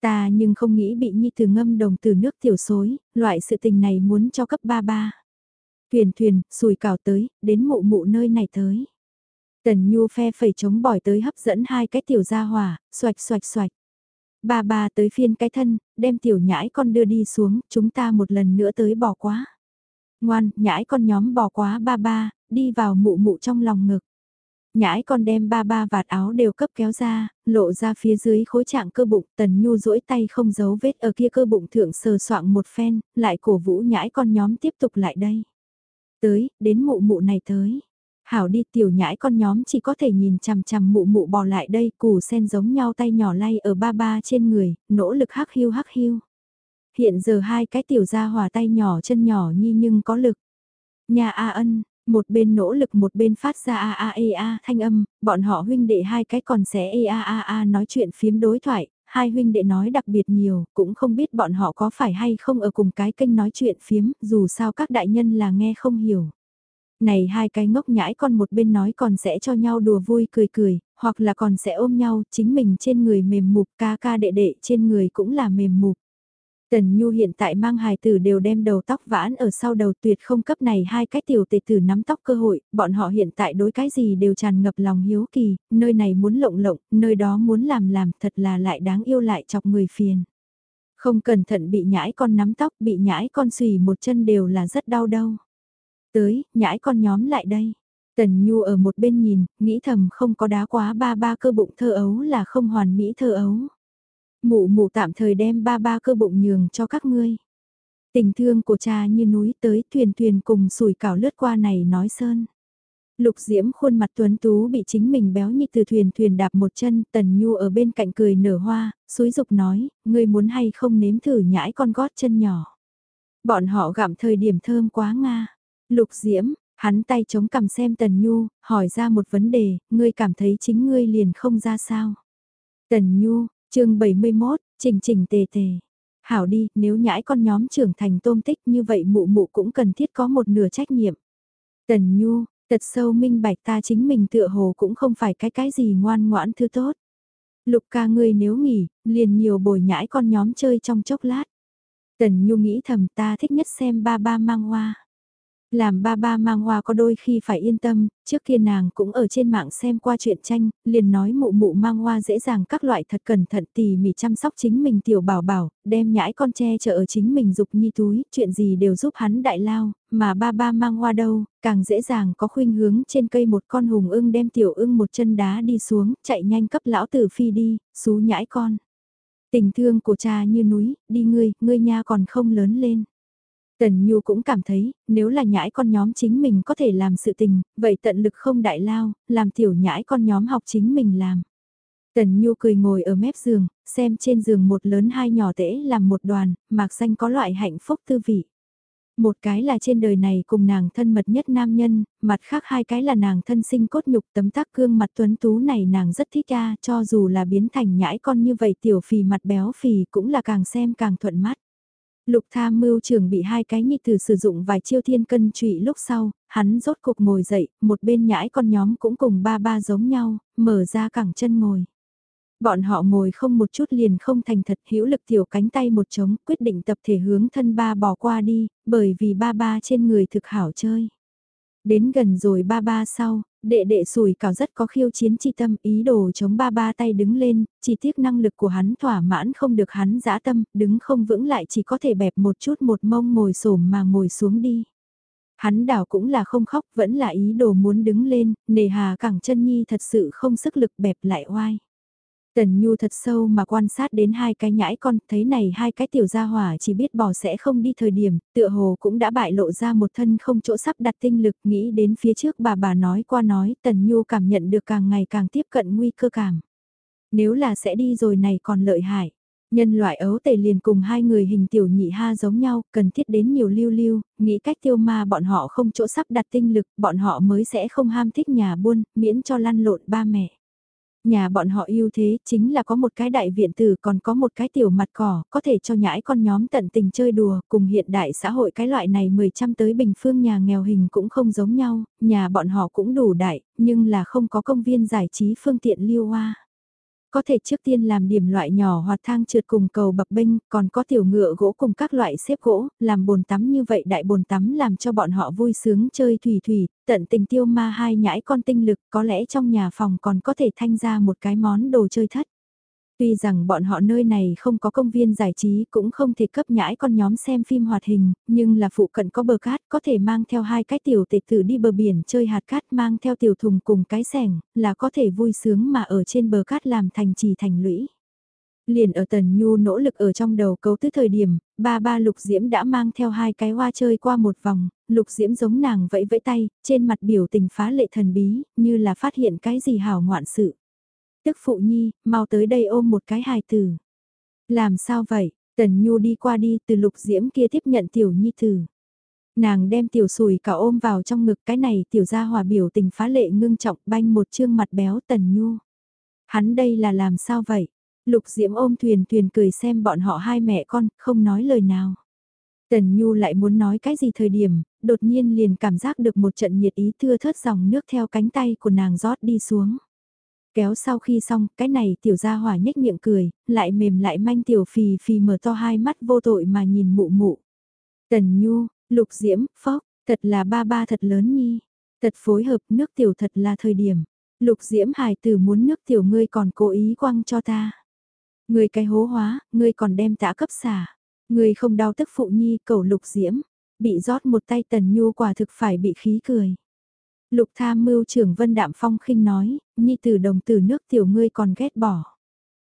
Ta nhưng không nghĩ bị nhi từ ngâm đồng từ nước tiểu xối, loại sự tình này muốn cho cấp ba ba. Thuyền thuyền, sùi cào tới, đến mụ mụ nơi này tới. Tần Nhu phe phẩy chống bỏi tới hấp dẫn hai cái tiểu gia hỏa, xoạch xoạch xoạch. Ba ba tới phiên cái thân, đem tiểu nhãi con đưa đi xuống, chúng ta một lần nữa tới bỏ quá. Ngoan, nhãi con nhóm bỏ quá ba ba, đi vào mụ mụ trong lòng ngực. Nhãi con đem ba ba vạt áo đều cấp kéo ra, lộ ra phía dưới khối trạng cơ bụng, tần nhu duỗi tay không giấu vết ở kia cơ bụng thượng sờ soạng một phen, lại cổ vũ nhãi con nhóm tiếp tục lại đây. Tới, đến mụ mụ này tới. Hảo đi tiểu nhãi con nhóm chỉ có thể nhìn chằm chằm mụ mụ bò lại đây củ sen giống nhau tay nhỏ lay ở ba ba trên người, nỗ lực hắc hiu hắc hiu. Hiện giờ hai cái tiểu gia hòa tay nhỏ chân nhỏ nhi nhưng có lực. Nhà A ân, một bên nỗ lực một bên phát ra a a e a thanh âm, bọn họ huynh đệ hai cái còn sẽ e a a a nói chuyện phiếm đối thoại, hai huynh đệ nói đặc biệt nhiều, cũng không biết bọn họ có phải hay không ở cùng cái kênh nói chuyện phiếm, dù sao các đại nhân là nghe không hiểu. Này hai cái ngốc nhãi con một bên nói còn sẽ cho nhau đùa vui cười cười, hoặc là còn sẽ ôm nhau, chính mình trên người mềm mục ca ca đệ đệ trên người cũng là mềm mục. Tần Nhu hiện tại mang hài tử đều đem đầu tóc vãn ở sau đầu tuyệt không cấp này hai cái tiểu tệ tử nắm tóc cơ hội, bọn họ hiện tại đối cái gì đều tràn ngập lòng hiếu kỳ, nơi này muốn lộng lộng, nơi đó muốn làm làm thật là lại đáng yêu lại chọc người phiền. Không cẩn thận bị nhãi con nắm tóc, bị nhãi con xùy một chân đều là rất đau đâu. Tới, nhãi con nhóm lại đây. Tần Nhu ở một bên nhìn, nghĩ thầm không có đá quá ba ba cơ bụng thơ ấu là không hoàn mỹ thơ ấu. Mụ mụ tạm thời đem ba ba cơ bụng nhường cho các ngươi. Tình thương của cha như núi tới thuyền thuyền cùng sủi cảo lướt qua này nói sơn. Lục diễm khuôn mặt tuấn tú bị chính mình béo như từ thuyền thuyền đạp một chân, tần nhu ở bên cạnh cười nở hoa, suối dục nói, ngươi muốn hay không nếm thử nhãi con gót chân nhỏ. Bọn họ gặm thời điểm thơm quá nga. Lục diễm, hắn tay chống cầm xem tần nhu, hỏi ra một vấn đề, ngươi cảm thấy chính ngươi liền không ra sao. Tần nhu, chương 71, trình trình tề tề. Hảo đi, nếu nhãi con nhóm trưởng thành tôm tích như vậy mụ mụ cũng cần thiết có một nửa trách nhiệm. Tần Nhu, tật sâu minh bạch ta chính mình tựa hồ cũng không phải cái cái gì ngoan ngoãn thứ tốt. Lục ca ngươi nếu nghỉ, liền nhiều bồi nhãi con nhóm chơi trong chốc lát. Tần Nhu nghĩ thầm ta thích nhất xem ba ba mang hoa. Làm ba ba mang hoa có đôi khi phải yên tâm, trước kia nàng cũng ở trên mạng xem qua chuyện tranh, liền nói mụ mụ mang hoa dễ dàng các loại thật cẩn thận tỉ mỉ chăm sóc chính mình tiểu bảo bảo, đem nhãi con tre chở ở chính mình dục nhi túi, chuyện gì đều giúp hắn đại lao, mà ba ba mang hoa đâu, càng dễ dàng có khuynh hướng trên cây một con hùng ưng đem tiểu ưng một chân đá đi xuống, chạy nhanh cấp lão tử phi đi, xú nhãi con. Tình thương của cha như núi, đi ngươi, ngươi nha còn không lớn lên. Tần Nhu cũng cảm thấy, nếu là nhãi con nhóm chính mình có thể làm sự tình, vậy tận lực không đại lao, làm tiểu nhãi con nhóm học chính mình làm. Tần Nhu cười ngồi ở mép giường, xem trên giường một lớn hai nhỏ tễ làm một đoàn, mạc xanh có loại hạnh phúc tư vị. Một cái là trên đời này cùng nàng thân mật nhất nam nhân, mặt khác hai cái là nàng thân sinh cốt nhục tấm tác cương mặt tuấn tú này nàng rất thích ra cho dù là biến thành nhãi con như vậy tiểu phì mặt béo phì cũng là càng xem càng thuận mắt. Lục tham mưu trưởng bị hai cái nhị tử sử dụng vài chiêu thiên cân trụy lúc sau, hắn rốt cục ngồi dậy, một bên nhãi con nhóm cũng cùng ba ba giống nhau, mở ra cẳng chân ngồi. Bọn họ ngồi không một chút liền không thành thật hữu lực tiểu cánh tay một trống quyết định tập thể hướng thân ba bỏ qua đi, bởi vì ba ba trên người thực hảo chơi. Đến gần rồi ba ba sau, đệ đệ sùi cào rất có khiêu chiến chi tâm ý đồ chống ba ba tay đứng lên, chỉ tiếc năng lực của hắn thỏa mãn không được hắn dã tâm, đứng không vững lại chỉ có thể bẹp một chút một mông ngồi xổm mà ngồi xuống đi. Hắn đảo cũng là không khóc, vẫn là ý đồ muốn đứng lên, nề hà cẳng chân nhi thật sự không sức lực bẹp lại oai. Tần Nhu thật sâu mà quan sát đến hai cái nhãi con, thấy này hai cái tiểu gia hỏa chỉ biết bỏ sẽ không đi thời điểm, tựa hồ cũng đã bại lộ ra một thân không chỗ sắp đặt tinh lực, nghĩ đến phía trước bà bà nói qua nói, Tần Nhu cảm nhận được càng ngày càng tiếp cận nguy cơ cảm. Nếu là sẽ đi rồi này còn lợi hại. Nhân loại ấu tề liền cùng hai người hình tiểu nhị ha giống nhau, cần thiết đến nhiều lưu lưu, nghĩ cách tiêu ma bọn họ không chỗ sắp đặt tinh lực, bọn họ mới sẽ không ham thích nhà buôn, miễn cho lăn lộn ba mẹ. Nhà bọn họ yêu thế chính là có một cái đại viện tử còn có một cái tiểu mặt cỏ, có thể cho nhãi con nhóm tận tình chơi đùa, cùng hiện đại xã hội cái loại này mười trăm tới bình phương nhà nghèo hình cũng không giống nhau, nhà bọn họ cũng đủ đại, nhưng là không có công viên giải trí phương tiện lưu hoa. Có thể trước tiên làm điểm loại nhỏ hoặc thang trượt cùng cầu bập bênh, còn có tiểu ngựa gỗ cùng các loại xếp gỗ, làm bồn tắm như vậy đại bồn tắm làm cho bọn họ vui sướng chơi thủy thủy, tận tình tiêu ma hai nhãi con tinh lực, có lẽ trong nhà phòng còn có thể thanh ra một cái món đồ chơi thất. Tuy rằng bọn họ nơi này không có công viên giải trí cũng không thể cấp nhãi con nhóm xem phim hoạt hình, nhưng là phụ cận có bờ cát có thể mang theo hai cái tiểu tệ tử đi bờ biển chơi hạt cát mang theo tiểu thùng cùng cái sẻng, là có thể vui sướng mà ở trên bờ cát làm thành trì thành lũy. Liền ở Tần Nhu nỗ lực ở trong đầu cấu tứ thời điểm, ba ba Lục Diễm đã mang theo hai cái hoa chơi qua một vòng, Lục Diễm giống nàng vẫy vẫy tay, trên mặt biểu tình phá lệ thần bí, như là phát hiện cái gì hảo ngoạn sự tức phụ nhi, mau tới đây ôm một cái hài tử. Làm sao vậy? Tần Nhu đi qua đi từ lục diễm kia tiếp nhận tiểu nhi tử. Nàng đem tiểu sùi cả ôm vào trong ngực cái này tiểu ra hòa biểu tình phá lệ ngưng trọng banh một chương mặt béo Tần Nhu. Hắn đây là làm sao vậy? Lục diễm ôm thuyền thuyền cười xem bọn họ hai mẹ con, không nói lời nào. Tần Nhu lại muốn nói cái gì thời điểm, đột nhiên liền cảm giác được một trận nhiệt ý thưa thớt dòng nước theo cánh tay của nàng rót đi xuống. Kéo sau khi xong, cái này tiểu gia hỏa nhếch miệng cười, lại mềm lại manh tiểu phì phì mở to hai mắt vô tội mà nhìn mụ mụ. Tần Nhu, Lục Diễm, Phóc, thật là ba ba thật lớn nhi. Thật phối hợp nước tiểu thật là thời điểm. Lục Diễm hài tử muốn nước tiểu ngươi còn cố ý quăng cho ta. Ngươi cái hố hóa, ngươi còn đem tã cấp xả. Ngươi không đau tức phụ nhi cầu Lục Diễm. Bị rót một tay Tần Nhu quả thực phải bị khí cười. Lục tham mưu trưởng Vân Đạm Phong khinh nói, nhi tử đồng tử nước tiểu ngươi còn ghét bỏ.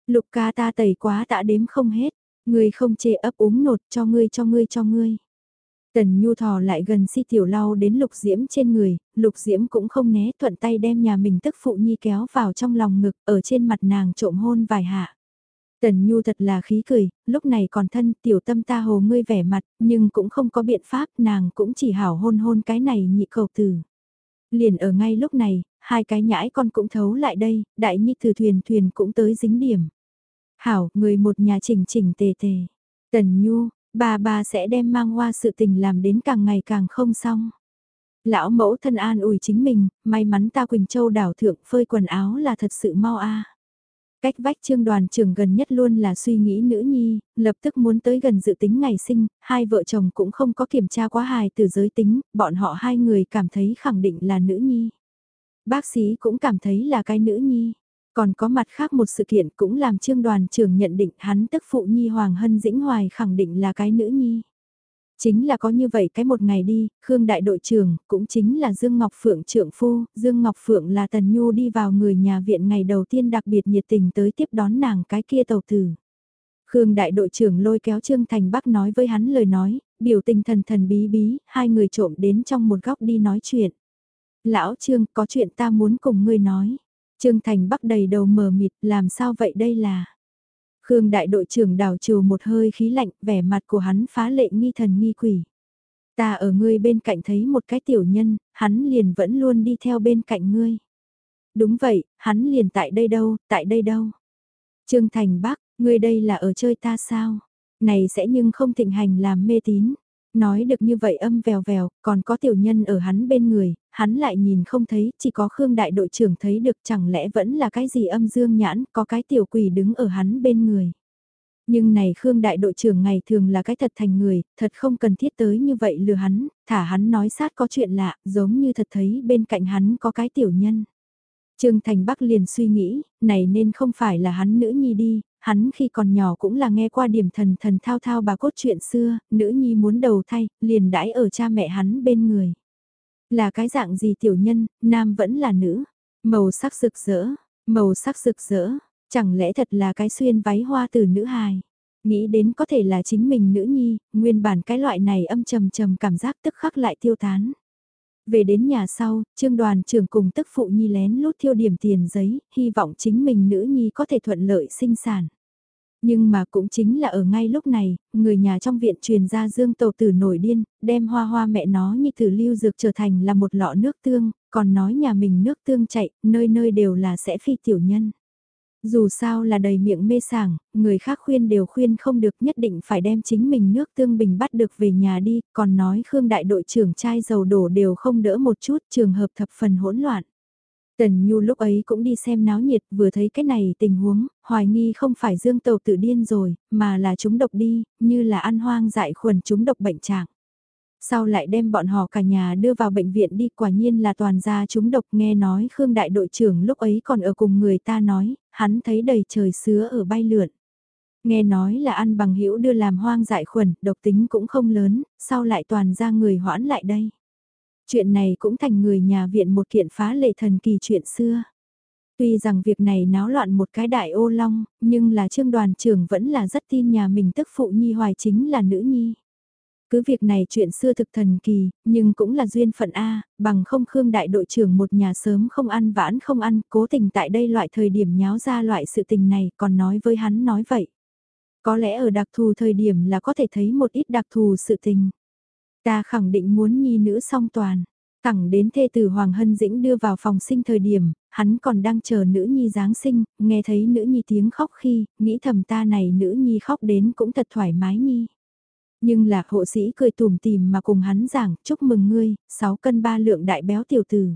Lục ca ta tẩy quá tạ đếm không hết, ngươi không chê ấp úng nột cho ngươi cho ngươi cho ngươi. Tần Nhu thò lại gần si tiểu lau đến lục diễm trên người, lục diễm cũng không né thuận tay đem nhà mình tức phụ nhi kéo vào trong lòng ngực, ở trên mặt nàng trộm hôn vài hạ. Tần Nhu thật là khí cười, lúc này còn thân tiểu tâm ta hồ ngươi vẻ mặt, nhưng cũng không có biện pháp, nàng cũng chỉ hảo hôn hôn cái này nhị cầu tử. Liền ở ngay lúc này, hai cái nhãi con cũng thấu lại đây, đại nhi từ thuyền thuyền cũng tới dính điểm. Hảo, người một nhà chỉnh chỉnh tề tề. Tần Nhu, bà bà sẽ đem mang hoa sự tình làm đến càng ngày càng không xong. Lão mẫu thân an ủi chính mình, may mắn ta Quỳnh Châu đảo thượng phơi quần áo là thật sự mau a. Cách vách trương đoàn trưởng gần nhất luôn là suy nghĩ nữ nhi, lập tức muốn tới gần dự tính ngày sinh, hai vợ chồng cũng không có kiểm tra quá hài từ giới tính, bọn họ hai người cảm thấy khẳng định là nữ nhi. Bác sĩ cũng cảm thấy là cái nữ nhi. Còn có mặt khác một sự kiện cũng làm trương đoàn trưởng nhận định hắn tức phụ nhi Hoàng Hân Dĩnh Hoài khẳng định là cái nữ nhi. Chính là có như vậy cái một ngày đi, Khương đại đội trưởng, cũng chính là Dương Ngọc Phượng trưởng phu, Dương Ngọc Phượng là Tần Nhu đi vào người nhà viện ngày đầu tiên đặc biệt nhiệt tình tới tiếp đón nàng cái kia tàu tử. Khương đại đội trưởng lôi kéo Trương Thành Bắc nói với hắn lời nói, biểu tình thần thần bí bí, hai người trộm đến trong một góc đi nói chuyện. Lão Trương, có chuyện ta muốn cùng ngươi nói. Trương Thành Bắc đầy đầu mờ mịt, làm sao vậy đây là... Khương đại đội trưởng đảo trừ một hơi khí lạnh, vẻ mặt của hắn phá lệ nghi thần nghi quỷ. Ta ở ngươi bên cạnh thấy một cái tiểu nhân, hắn liền vẫn luôn đi theo bên cạnh ngươi. Đúng vậy, hắn liền tại đây đâu, tại đây đâu. Trương Thành Bắc, ngươi đây là ở chơi ta sao? Này sẽ nhưng không thịnh hành làm mê tín. Nói được như vậy âm vèo vèo, còn có tiểu nhân ở hắn bên người, hắn lại nhìn không thấy, chỉ có Khương đại đội trưởng thấy được chẳng lẽ vẫn là cái gì âm dương nhãn, có cái tiểu quỷ đứng ở hắn bên người. Nhưng này Khương đại đội trưởng ngày thường là cái thật thành người, thật không cần thiết tới như vậy lừa hắn, thả hắn nói sát có chuyện lạ, giống như thật thấy bên cạnh hắn có cái tiểu nhân. Trương Thành Bắc liền suy nghĩ, này nên không phải là hắn nữ nhi đi, hắn khi còn nhỏ cũng là nghe qua điểm thần thần thao thao bà cốt chuyện xưa, nữ nhi muốn đầu thay, liền đãi ở cha mẹ hắn bên người. Là cái dạng gì tiểu nhân, nam vẫn là nữ, màu sắc rực rỡ, màu sắc rực rỡ, chẳng lẽ thật là cái xuyên váy hoa từ nữ hài. Nghĩ đến có thể là chính mình nữ nhi, nguyên bản cái loại này âm trầm trầm cảm giác tức khắc lại tiêu tán. Về đến nhà sau, trương đoàn trưởng cùng tức phụ nhi lén lút thiêu điểm tiền giấy, hy vọng chính mình nữ nhi có thể thuận lợi sinh sản. Nhưng mà cũng chính là ở ngay lúc này, người nhà trong viện truyền ra dương tàu tử nổi điên, đem hoa hoa mẹ nó như thử lưu dược trở thành là một lọ nước tương, còn nói nhà mình nước tương chạy, nơi nơi đều là sẽ phi tiểu nhân. Dù sao là đầy miệng mê sảng, người khác khuyên đều khuyên không được nhất định phải đem chính mình nước tương bình bắt được về nhà đi, còn nói Khương đại đội trưởng trai dầu đổ đều không đỡ một chút trường hợp thập phần hỗn loạn. Tần Nhu lúc ấy cũng đi xem náo nhiệt vừa thấy cái này tình huống, hoài nghi không phải dương tàu tự điên rồi, mà là chúng độc đi, như là ăn hoang dại khuẩn chúng độc bệnh trạng. Sau lại đem bọn họ cả nhà đưa vào bệnh viện đi quả nhiên là toàn gia chúng độc nghe nói Khương đại đội trưởng lúc ấy còn ở cùng người ta nói, hắn thấy đầy trời sứa ở bay lượn. Nghe nói là ăn bằng hữu đưa làm hoang dại khuẩn, độc tính cũng không lớn, sau lại toàn ra người hoãn lại đây. Chuyện này cũng thành người nhà viện một kiện phá lệ thần kỳ chuyện xưa. Tuy rằng việc này náo loạn một cái đại ô long, nhưng là trương đoàn trưởng vẫn là rất tin nhà mình tức phụ nhi hoài chính là nữ nhi. Cứ việc này chuyện xưa thực thần kỳ, nhưng cũng là duyên phận A, bằng không Khương đại đội trưởng một nhà sớm không ăn vãn không ăn, cố tình tại đây loại thời điểm nháo ra loại sự tình này, còn nói với hắn nói vậy. Có lẽ ở đặc thù thời điểm là có thể thấy một ít đặc thù sự tình. Ta khẳng định muốn nhi nữ song toàn. Thẳng đến thê tử Hoàng Hân Dĩnh đưa vào phòng sinh thời điểm, hắn còn đang chờ nữ nhi Giáng sinh, nghe thấy nữ nhi tiếng khóc khi, nghĩ thầm ta này nữ nhi khóc đến cũng thật thoải mái nhi. Nhưng lạc hộ sĩ cười tùm tìm mà cùng hắn giảng, chúc mừng ngươi, 6 cân 3 lượng đại béo tiểu tử.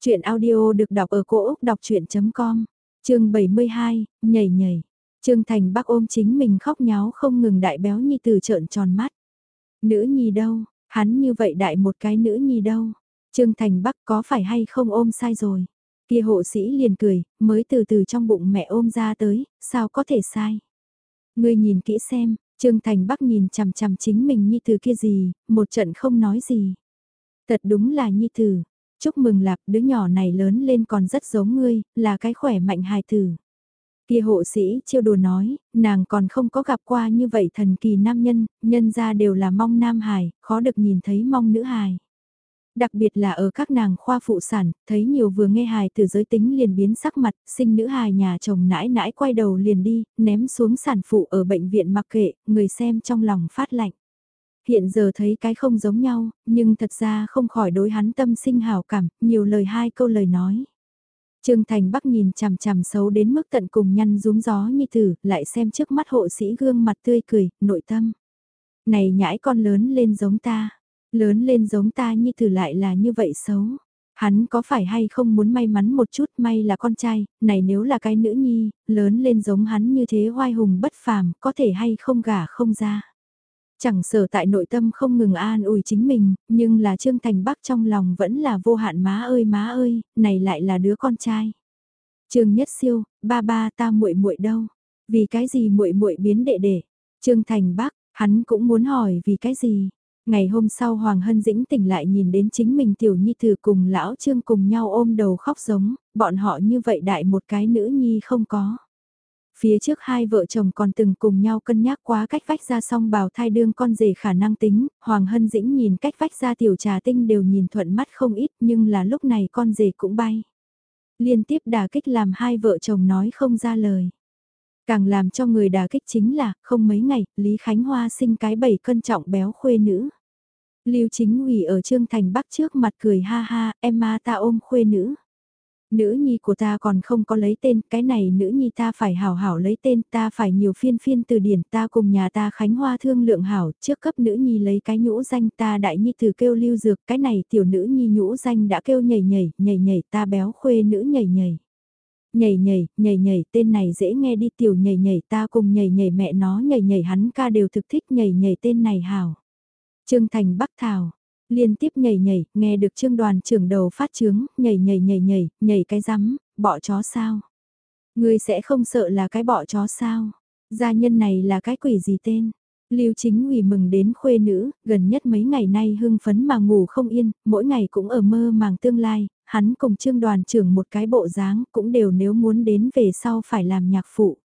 Chuyện audio được đọc ở cổ Úc đọc chuyện.com, chương 72, nhảy nhảy. Trương Thành Bắc ôm chính mình khóc nháo không ngừng đại béo nhi từ trợn tròn mắt. Nữ nhi đâu, hắn như vậy đại một cái nữ nhi đâu. Trương Thành Bắc có phải hay không ôm sai rồi. Kia hộ sĩ liền cười, mới từ từ trong bụng mẹ ôm ra tới, sao có thể sai. Ngươi nhìn kỹ xem, Trương Thành Bắc nhìn chằm chằm chính mình nhi Tử kia gì, một trận không nói gì. Thật đúng là nhi tử. Chúc mừng lạp đứa nhỏ này lớn lên còn rất giống ngươi, là cái khỏe mạnh hài tử. Kia hộ sĩ chiêu đùa nói, nàng còn không có gặp qua như vậy thần kỳ nam nhân, nhân ra đều là mong nam hài, khó được nhìn thấy mong nữ hài. Đặc biệt là ở các nàng khoa phụ sản, thấy nhiều vừa nghe hài từ giới tính liền biến sắc mặt, sinh nữ hài nhà chồng nãi nãi quay đầu liền đi, ném xuống sản phụ ở bệnh viện mặc kệ, người xem trong lòng phát lạnh. Hiện giờ thấy cái không giống nhau, nhưng thật ra không khỏi đối hắn tâm sinh hào cảm, nhiều lời hai câu lời nói. Trương Thành Bắc nhìn chằm chằm xấu đến mức tận cùng nhăn rúm gió như tử, lại xem trước mắt hộ sĩ gương mặt tươi cười, nội tâm. Này nhãi con lớn lên giống ta, lớn lên giống ta như tử lại là như vậy xấu. Hắn có phải hay không muốn may mắn một chút may là con trai, này nếu là cái nữ nhi, lớn lên giống hắn như thế hoai hùng bất phàm, có thể hay không gả không ra. Chẳng sở tại nội tâm không ngừng an ủi chính mình, nhưng là Trương Thành Bắc trong lòng vẫn là vô hạn má ơi má ơi, này lại là đứa con trai. Trương Nhất Siêu, ba ba ta muội muội đâu? Vì cái gì muội muội biến đệ đệ? Trương Thành Bắc, hắn cũng muốn hỏi vì cái gì? Ngày hôm sau Hoàng Hân Dĩnh tỉnh lại nhìn đến chính mình tiểu nhi tử cùng lão Trương cùng nhau ôm đầu khóc giống, bọn họ như vậy đại một cái nữ nhi không có. Phía trước hai vợ chồng còn từng cùng nhau cân nhắc quá cách vách ra xong bào thai đương con rể khả năng tính, Hoàng Hân Dĩnh nhìn cách vách ra tiểu trà tinh đều nhìn thuận mắt không ít nhưng là lúc này con rể cũng bay. Liên tiếp đà kích làm hai vợ chồng nói không ra lời. Càng làm cho người đà kích chính là, không mấy ngày, Lý Khánh Hoa sinh cái bảy cân trọng béo khuê nữ. Lưu chính ủy ở Trương Thành Bắc trước mặt cười ha ha, em ma ta ôm khuê nữ. Nữ nhi của ta còn không có lấy tên, cái này nữ nhi ta phải hảo hảo lấy tên, ta phải nhiều phiên phiên từ điển ta cùng nhà ta Khánh Hoa thương lượng hảo, trước cấp nữ nhi lấy cái nhũ danh ta đại nhi từ kêu lưu dược, cái này tiểu nữ nhi nhũ danh đã kêu nhảy nhảy, nhảy nhảy ta béo khuê nữ nhảy nhảy. Nhảy nhảy, nhảy nhảy, tên này dễ nghe đi tiểu nhảy nhảy ta cùng nhảy nhảy mẹ nó nhảy nhảy hắn ca đều thực thích nhảy nhảy tên này hảo. Trương Thành Bắc Thảo, liên tiếp nhảy nhảy, nghe được trương đoàn trưởng đầu phát trướng, nhảy nhảy nhảy nhảy, nhảy cái rắm, bọ chó sao? Ngươi sẽ không sợ là cái bọ chó sao? Gia nhân này là cái quỷ gì tên? Lưu chính ủy mừng đến khuê nữ, gần nhất mấy ngày nay hưng phấn mà ngủ không yên, mỗi ngày cũng ở mơ màng tương lai, hắn cùng trương đoàn trưởng một cái bộ dáng cũng đều nếu muốn đến về sau phải làm nhạc phụ.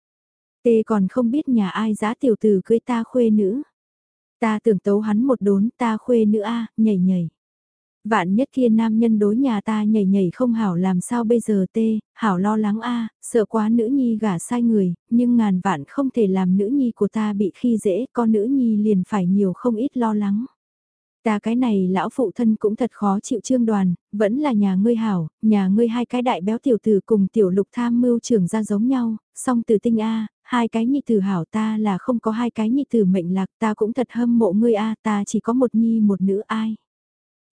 Tê còn không biết nhà ai giá tiểu tử cưới ta khuê nữ. Ta tưởng tấu hắn một đốn ta khuê nữ a nhảy nhảy. Vạn nhất kia nam nhân đối nhà ta nhảy nhảy không hảo làm sao bây giờ tê, hảo lo lắng a sợ quá nữ nhi gả sai người, nhưng ngàn vạn không thể làm nữ nhi của ta bị khi dễ, con nữ nhi liền phải nhiều không ít lo lắng. Ta cái này lão phụ thân cũng thật khó chịu trương đoàn, vẫn là nhà ngươi hảo, nhà ngươi hai cái đại béo tiểu tử cùng tiểu lục tham mưu trưởng ra giống nhau, song từ tinh A, hai cái nhi tử hảo ta là không có hai cái nhi tử mệnh lạc ta cũng thật hâm mộ ngươi A ta chỉ có một nhi một nữ ai.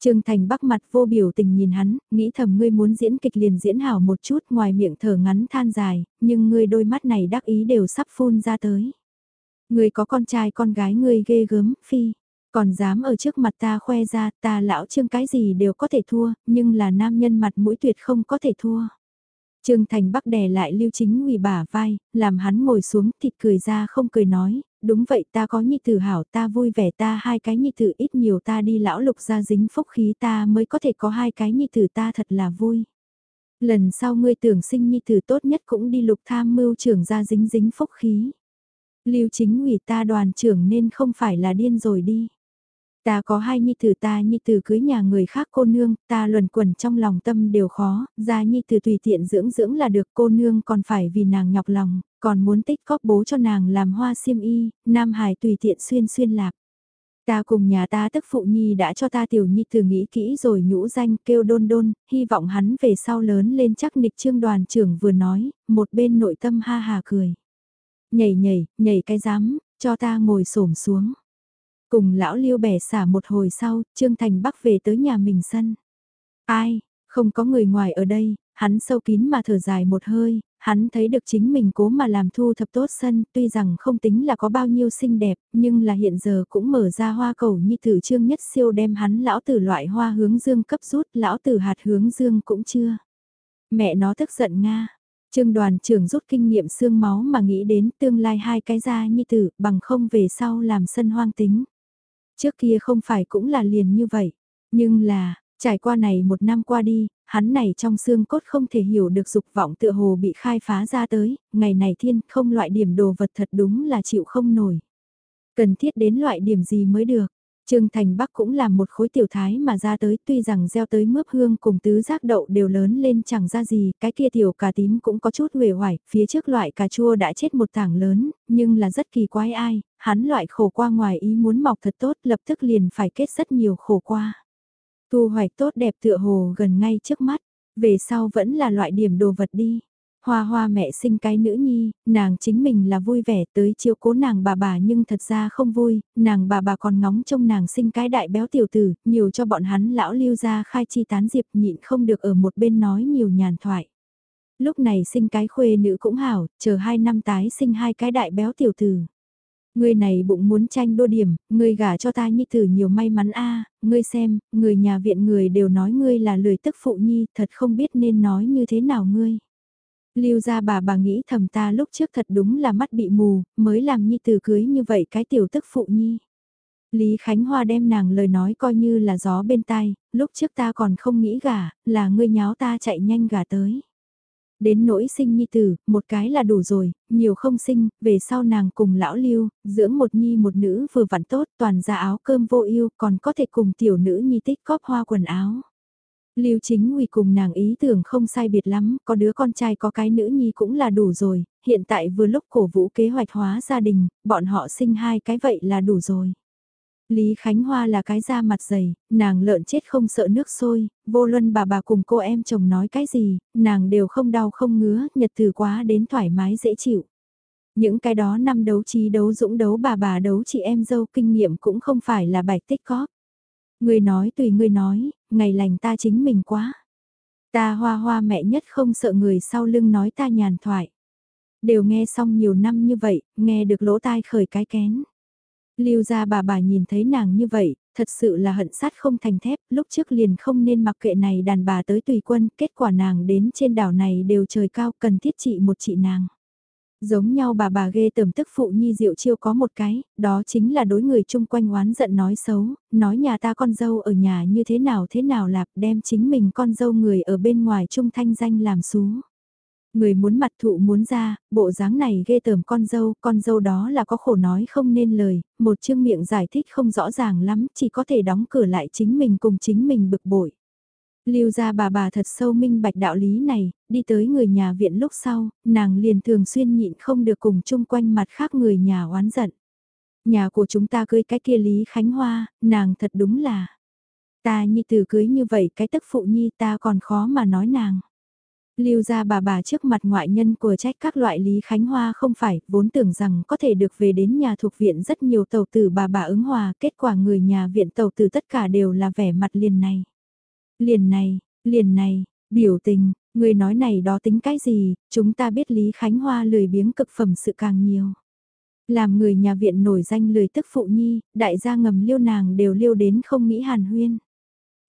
Trương Thành bắc mặt vô biểu tình nhìn hắn, nghĩ thầm ngươi muốn diễn kịch liền diễn hảo một chút ngoài miệng thở ngắn than dài, nhưng ngươi đôi mắt này đắc ý đều sắp phun ra tới. Ngươi có con trai con gái ngươi ghê gớm, phi. Còn dám ở trước mặt ta khoe ra ta lão trương cái gì đều có thể thua, nhưng là nam nhân mặt mũi tuyệt không có thể thua. Trương Thành Bắc đè lại Lưu Chính Ngụy bả vai, làm hắn ngồi xuống thịt cười ra không cười nói, đúng vậy ta có nhi tử hảo ta vui vẻ ta hai cái nhi tử ít nhiều ta đi lão lục ra dính phúc khí ta mới có thể có hai cái nhi tử ta thật là vui. Lần sau ngươi tưởng sinh nhi tử tốt nhất cũng đi lục tham mưu trưởng ra dính dính phúc khí. Lưu Chính Ngụy ta đoàn trưởng nên không phải là điên rồi đi. Ta có hai nhi tử ta nhi tử cưới nhà người khác cô nương, ta luẩn quẩn trong lòng tâm đều khó, ra nhi tử tùy tiện dưỡng dưỡng là được cô nương còn phải vì nàng nhọc lòng, còn muốn tích góp bố cho nàng làm hoa xiêm y, nam hải tùy tiện xuyên xuyên lạc. Ta cùng nhà ta tức phụ nhi đã cho ta tiểu nhi tử nghĩ kỹ rồi nhũ danh kêu đôn đôn, hy vọng hắn về sau lớn lên chắc nịch trương đoàn trưởng vừa nói, một bên nội tâm ha hà cười. Nhảy nhảy, nhảy cái dám, cho ta ngồi xổm xuống. Cùng lão liêu bẻ xả một hồi sau, Trương Thành Bắc về tới nhà mình sân. Ai, không có người ngoài ở đây, hắn sâu kín mà thở dài một hơi, hắn thấy được chính mình cố mà làm thu thập tốt sân, tuy rằng không tính là có bao nhiêu xinh đẹp, nhưng là hiện giờ cũng mở ra hoa cầu như thử trương nhất siêu đem hắn lão tử loại hoa hướng dương cấp rút, lão tử hạt hướng dương cũng chưa. Mẹ nó tức giận Nga. Trương đoàn trưởng rút kinh nghiệm xương máu mà nghĩ đến tương lai hai cái ra như tử bằng không về sau làm sân hoang tính. Trước kia không phải cũng là liền như vậy, nhưng là, trải qua này một năm qua đi, hắn này trong xương cốt không thể hiểu được dục vọng tựa hồ bị khai phá ra tới, ngày này thiên không loại điểm đồ vật thật đúng là chịu không nổi. Cần thiết đến loại điểm gì mới được. Trương Thành Bắc cũng làm một khối tiểu thái mà ra tới tuy rằng gieo tới mướp hương cùng tứ giác đậu đều lớn lên chẳng ra gì, cái kia tiểu cà tím cũng có chút huề hoài, phía trước loại cà chua đã chết một tảng lớn, nhưng là rất kỳ quái ai, hắn loại khổ qua ngoài ý muốn mọc thật tốt lập tức liền phải kết rất nhiều khổ qua. Thu hoạch tốt đẹp tựa hồ gần ngay trước mắt, về sau vẫn là loại điểm đồ vật đi. Hoa hoa mẹ sinh cái nữ nhi, nàng chính mình là vui vẻ tới chiếu cố nàng bà bà nhưng thật ra không vui, nàng bà bà còn ngóng trông nàng sinh cái đại béo tiểu tử, nhiều cho bọn hắn lão lưu ra khai chi tán diệp nhịn không được ở một bên nói nhiều nhàn thoại. Lúc này sinh cái khuê nữ cũng hảo, chờ hai năm tái sinh hai cái đại béo tiểu tử. Ngươi này bụng muốn tranh đô điểm, ngươi gả cho ta nhi tử nhiều may mắn a ngươi xem, người nhà viện người đều nói ngươi là lười tức phụ nhi, thật không biết nên nói như thế nào ngươi. Lưu ra bà bà nghĩ thầm ta lúc trước thật đúng là mắt bị mù, mới làm nhi tử cưới như vậy cái tiểu tức phụ nhi. Lý Khánh Hoa đem nàng lời nói coi như là gió bên tai, lúc trước ta còn không nghĩ gà là ngươi nháo ta chạy nhanh gà tới. Đến nỗi sinh nhi tử, một cái là đủ rồi, nhiều không sinh, về sau nàng cùng lão lưu, dưỡng một nhi một nữ vừa vặn tốt, toàn ra áo cơm vô yêu, còn có thể cùng tiểu nữ nhi tích cóp hoa quần áo. Lưu chính nguy cùng nàng ý tưởng không sai biệt lắm, có đứa con trai có cái nữ nhi cũng là đủ rồi, hiện tại vừa lúc cổ vũ kế hoạch hóa gia đình, bọn họ sinh hai cái vậy là đủ rồi. Lý Khánh Hoa là cái da mặt dày, nàng lợn chết không sợ nước sôi, vô luân bà bà cùng cô em chồng nói cái gì, nàng đều không đau không ngứa, nhật từ quá đến thoải mái dễ chịu. Những cái đó năm đấu trí đấu dũng đấu bà bà đấu chị em dâu kinh nghiệm cũng không phải là bài tích có. Người nói tùy người nói, ngày lành ta chính mình quá. Ta hoa hoa mẹ nhất không sợ người sau lưng nói ta nhàn thoại. Đều nghe xong nhiều năm như vậy, nghe được lỗ tai khởi cái kén. Lưu ra bà bà nhìn thấy nàng như vậy, thật sự là hận sát không thành thép, lúc trước liền không nên mặc kệ này đàn bà tới tùy quân, kết quả nàng đến trên đảo này đều trời cao cần thiết trị một chị nàng. Giống nhau bà bà ghê tởm tức phụ nhi diệu chiêu có một cái, đó chính là đối người chung quanh oán giận nói xấu, nói nhà ta con dâu ở nhà như thế nào thế nào lạp đem chính mình con dâu người ở bên ngoài trung thanh danh làm xú. Người muốn mặt thụ muốn ra, bộ dáng này ghê tởm con dâu, con dâu đó là có khổ nói không nên lời, một chương miệng giải thích không rõ ràng lắm, chỉ có thể đóng cửa lại chính mình cùng chính mình bực bội. Lưu ra bà bà thật sâu minh bạch đạo lý này, đi tới người nhà viện lúc sau, nàng liền thường xuyên nhịn không được cùng chung quanh mặt khác người nhà oán giận. Nhà của chúng ta cưới cái kia Lý Khánh Hoa, nàng thật đúng là. Ta nhi từ cưới như vậy cái tức phụ nhi ta còn khó mà nói nàng. Lưu ra bà bà trước mặt ngoại nhân của trách các loại Lý Khánh Hoa không phải, vốn tưởng rằng có thể được về đến nhà thuộc viện rất nhiều tàu tử bà bà ứng hòa, kết quả người nhà viện tàu tử tất cả đều là vẻ mặt liền này. Liền này, liền này, biểu tình, người nói này đó tính cái gì, chúng ta biết Lý Khánh Hoa lười biếng cực phẩm sự càng nhiều. Làm người nhà viện nổi danh lười tức phụ nhi, đại gia ngầm liêu nàng đều liêu đến không nghĩ hàn huyên.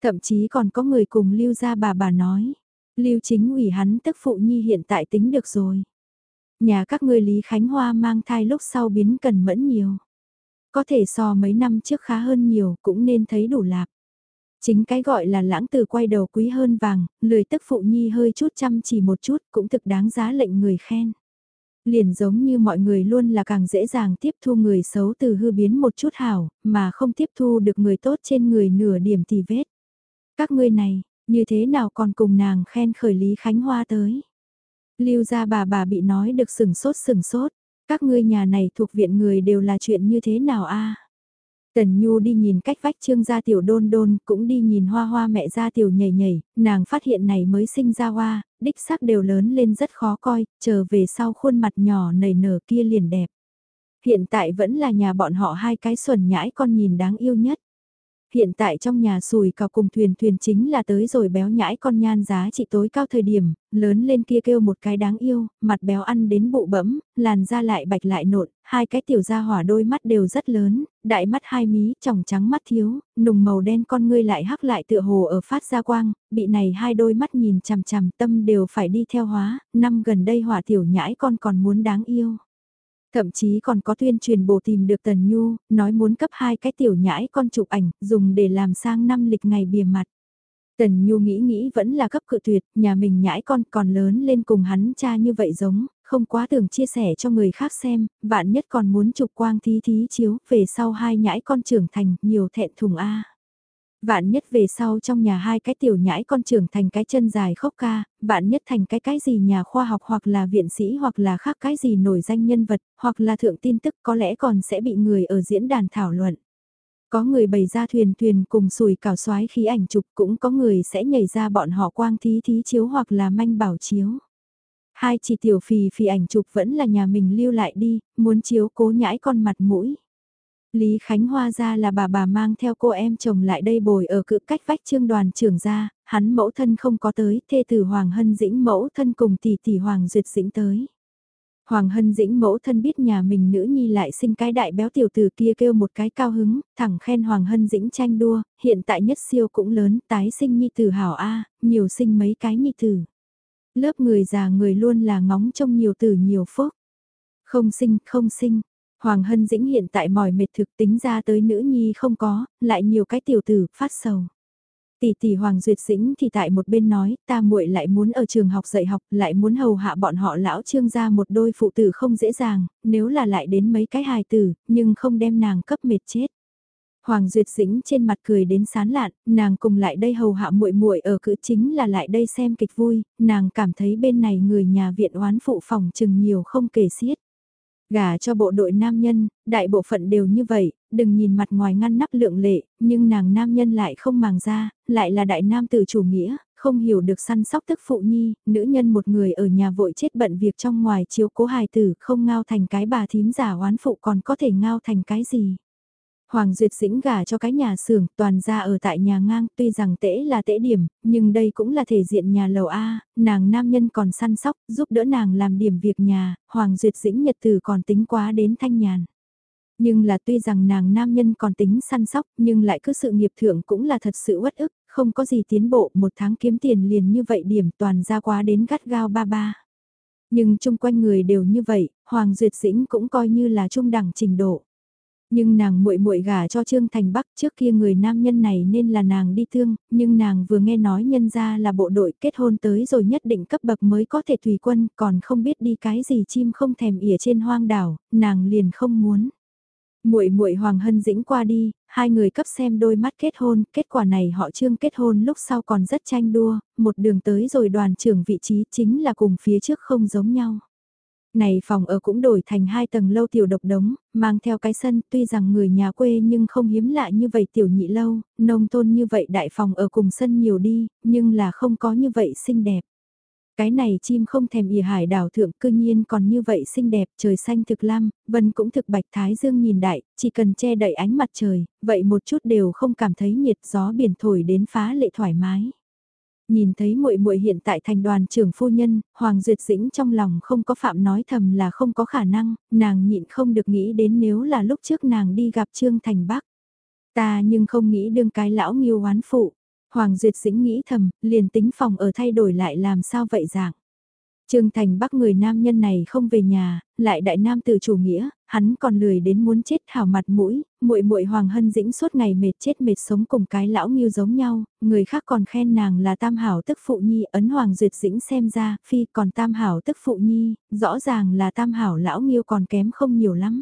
Thậm chí còn có người cùng lưu ra bà bà nói Lưu chính ủy hắn tức phụ nhi hiện tại tính được rồi. Nhà các ngươi Lý Khánh Hoa mang thai lúc sau biến cần mẫn nhiều. Có thể so mấy năm trước khá hơn nhiều cũng nên thấy đủ lạp. Chính cái gọi là lãng từ quay đầu quý hơn vàng, lười tức phụ nhi hơi chút chăm chỉ một chút cũng thực đáng giá lệnh người khen. Liền giống như mọi người luôn là càng dễ dàng tiếp thu người xấu từ hư biến một chút hảo, mà không tiếp thu được người tốt trên người nửa điểm tì vết. Các ngươi này, như thế nào còn cùng nàng khen khởi Lý Khánh Hoa tới. Lưu ra bà bà bị nói được sừng sốt sừng sốt, các ngươi nhà này thuộc viện người đều là chuyện như thế nào a Tần Nhu đi nhìn cách vách trương gia tiểu đôn đôn, cũng đi nhìn hoa hoa mẹ gia tiểu nhảy nhảy, nàng phát hiện này mới sinh ra hoa, đích sắc đều lớn lên rất khó coi, chờ về sau khuôn mặt nhỏ nảy nở kia liền đẹp. Hiện tại vẫn là nhà bọn họ hai cái xuẩn nhãi con nhìn đáng yêu nhất. Hiện tại trong nhà sùi cào cùng thuyền thuyền chính là tới rồi béo nhãi con nhan giá trị tối cao thời điểm, lớn lên kia kêu một cái đáng yêu, mặt béo ăn đến bụ bẫm, làn da lại bạch lại nộn, hai cái tiểu da hỏa đôi mắt đều rất lớn, đại mắt hai mí, tròng trắng mắt thiếu, nùng màu đen con ngươi lại hắc lại tựa hồ ở phát ra quang, bị này hai đôi mắt nhìn chằm chằm tâm đều phải đi theo hóa, năm gần đây hỏa tiểu nhãi con còn muốn đáng yêu. Thậm chí còn có tuyên truyền bổ tìm được Tần Nhu, nói muốn cấp hai cái tiểu nhãi con chụp ảnh, dùng để làm sang năm lịch ngày bìa mặt. Tần Nhu nghĩ nghĩ vẫn là cấp cự tuyệt, nhà mình nhãi con còn lớn lên cùng hắn cha như vậy giống, không quá tưởng chia sẻ cho người khác xem, vạn nhất còn muốn chụp quang thí thí chiếu, về sau hai nhãi con trưởng thành, nhiều thẹn thùng A. Vạn nhất về sau trong nhà hai cái tiểu nhãi con trưởng thành cái chân dài khóc ca, vạn nhất thành cái cái gì nhà khoa học hoặc là viện sĩ hoặc là khác cái gì nổi danh nhân vật, hoặc là thượng tin tức có lẽ còn sẽ bị người ở diễn đàn thảo luận. Có người bày ra thuyền thuyền cùng sùi cảo xoái khí ảnh chụp cũng có người sẽ nhảy ra bọn họ quang thí thí chiếu hoặc là manh bảo chiếu. Hai chỉ tiểu phì phì ảnh chụp vẫn là nhà mình lưu lại đi, muốn chiếu cố nhãi con mặt mũi. Lý Khánh Hoa ra là bà bà mang theo cô em chồng lại đây bồi ở cự cách vách trương đoàn trưởng ra, hắn mẫu thân không có tới, thê tử Hoàng Hân Dĩnh mẫu thân cùng tỷ tỷ Hoàng Duyệt Dĩnh tới. Hoàng Hân Dĩnh mẫu thân biết nhà mình nữ nhi lại sinh cái đại béo tiểu tử kia kêu một cái cao hứng, thẳng khen Hoàng Hân Dĩnh tranh đua, hiện tại nhất siêu cũng lớn, tái sinh nhi tử hảo A, nhiều sinh mấy cái nhi tử. Lớp người già người luôn là ngóng trông nhiều tử nhiều phúc. Không sinh, không sinh. Hoàng Hân Dĩnh hiện tại mỏi mệt thực tính ra tới nữ nhi không có, lại nhiều cái tiểu tử, phát sầu. Tỷ tỷ Hoàng Duyệt Dĩnh thì tại một bên nói, ta muội lại muốn ở trường học dạy học, lại muốn hầu hạ bọn họ lão trương ra một đôi phụ tử không dễ dàng, nếu là lại đến mấy cái hài tử, nhưng không đem nàng cấp mệt chết. Hoàng Duyệt Dĩnh trên mặt cười đến sán lạn, nàng cùng lại đây hầu hạ muội muội ở cữ chính là lại đây xem kịch vui, nàng cảm thấy bên này người nhà viện oán phụ phòng chừng nhiều không kể xiết. Gả cho bộ đội nam nhân, đại bộ phận đều như vậy, đừng nhìn mặt ngoài ngăn nắp lượng lệ, nhưng nàng nam nhân lại không màng ra, lại là đại nam tử chủ nghĩa, không hiểu được săn sóc tức phụ nhi, nữ nhân một người ở nhà vội chết bận việc trong ngoài chiếu cố hài tử, không ngao thành cái bà thím giả oán phụ còn có thể ngao thành cái gì. Hoàng Duyệt Dĩnh gả cho cái nhà xưởng, toàn ra ở tại nhà ngang, tuy rằng tễ là tễ điểm, nhưng đây cũng là thể diện nhà lầu A, nàng nam nhân còn săn sóc, giúp đỡ nàng làm điểm việc nhà, Hoàng Duyệt Dĩnh nhật từ còn tính quá đến thanh nhàn. Nhưng là tuy rằng nàng nam nhân còn tính săn sóc, nhưng lại cứ sự nghiệp thượng cũng là thật sự uất ức, không có gì tiến bộ, một tháng kiếm tiền liền như vậy điểm toàn ra quá đến gắt gao ba ba. Nhưng chung quanh người đều như vậy, Hoàng Duyệt Dĩnh cũng coi như là trung đẳng trình độ. Nhưng nàng muội muội gả cho Trương Thành Bắc trước kia người nam nhân này nên là nàng đi thương, nhưng nàng vừa nghe nói nhân ra là bộ đội kết hôn tới rồi nhất định cấp bậc mới có thể tùy quân, còn không biết đi cái gì chim không thèm ỉa trên hoang đảo, nàng liền không muốn. Muội muội Hoàng Hân Dĩnh qua đi, hai người cấp xem đôi mắt kết hôn, kết quả này họ Trương kết hôn lúc sau còn rất tranh đua, một đường tới rồi đoàn trưởng vị trí chính là cùng phía trước không giống nhau. Này phòng ở cũng đổi thành hai tầng lâu tiểu độc đống, mang theo cái sân tuy rằng người nhà quê nhưng không hiếm lạ như vậy tiểu nhị lâu, nông thôn như vậy đại phòng ở cùng sân nhiều đi, nhưng là không có như vậy xinh đẹp. Cái này chim không thèm ỉa hải đảo thượng cư nhiên còn như vậy xinh đẹp, trời xanh thực lam, vân cũng thực bạch thái dương nhìn đại, chỉ cần che đậy ánh mặt trời, vậy một chút đều không cảm thấy nhiệt gió biển thổi đến phá lệ thoải mái. Nhìn thấy muội muội hiện tại thành đoàn trưởng phu nhân, Hoàng Duyệt Dĩnh trong lòng không có phạm nói thầm là không có khả năng, nàng nhịn không được nghĩ đến nếu là lúc trước nàng đi gặp Trương Thành Bắc. Ta nhưng không nghĩ đương cái lão nghiêu oán phụ. Hoàng Duyệt Dĩnh nghĩ thầm, liền tính phòng ở thay đổi lại làm sao vậy dạng. Trương Thành Bắc người nam nhân này không về nhà, lại đại nam tử chủ nghĩa, hắn còn lười đến muốn chết thảo mặt mũi, muội muội Hoàng Hân Dĩnh suốt ngày mệt chết mệt sống cùng cái lão nghiêu giống nhau, người khác còn khen nàng là tam hảo tức phụ nhi, ấn Hoàng Duyệt Dĩnh xem ra, phi còn tam hảo tức phụ nhi, rõ ràng là tam hảo lão nghiêu còn kém không nhiều lắm.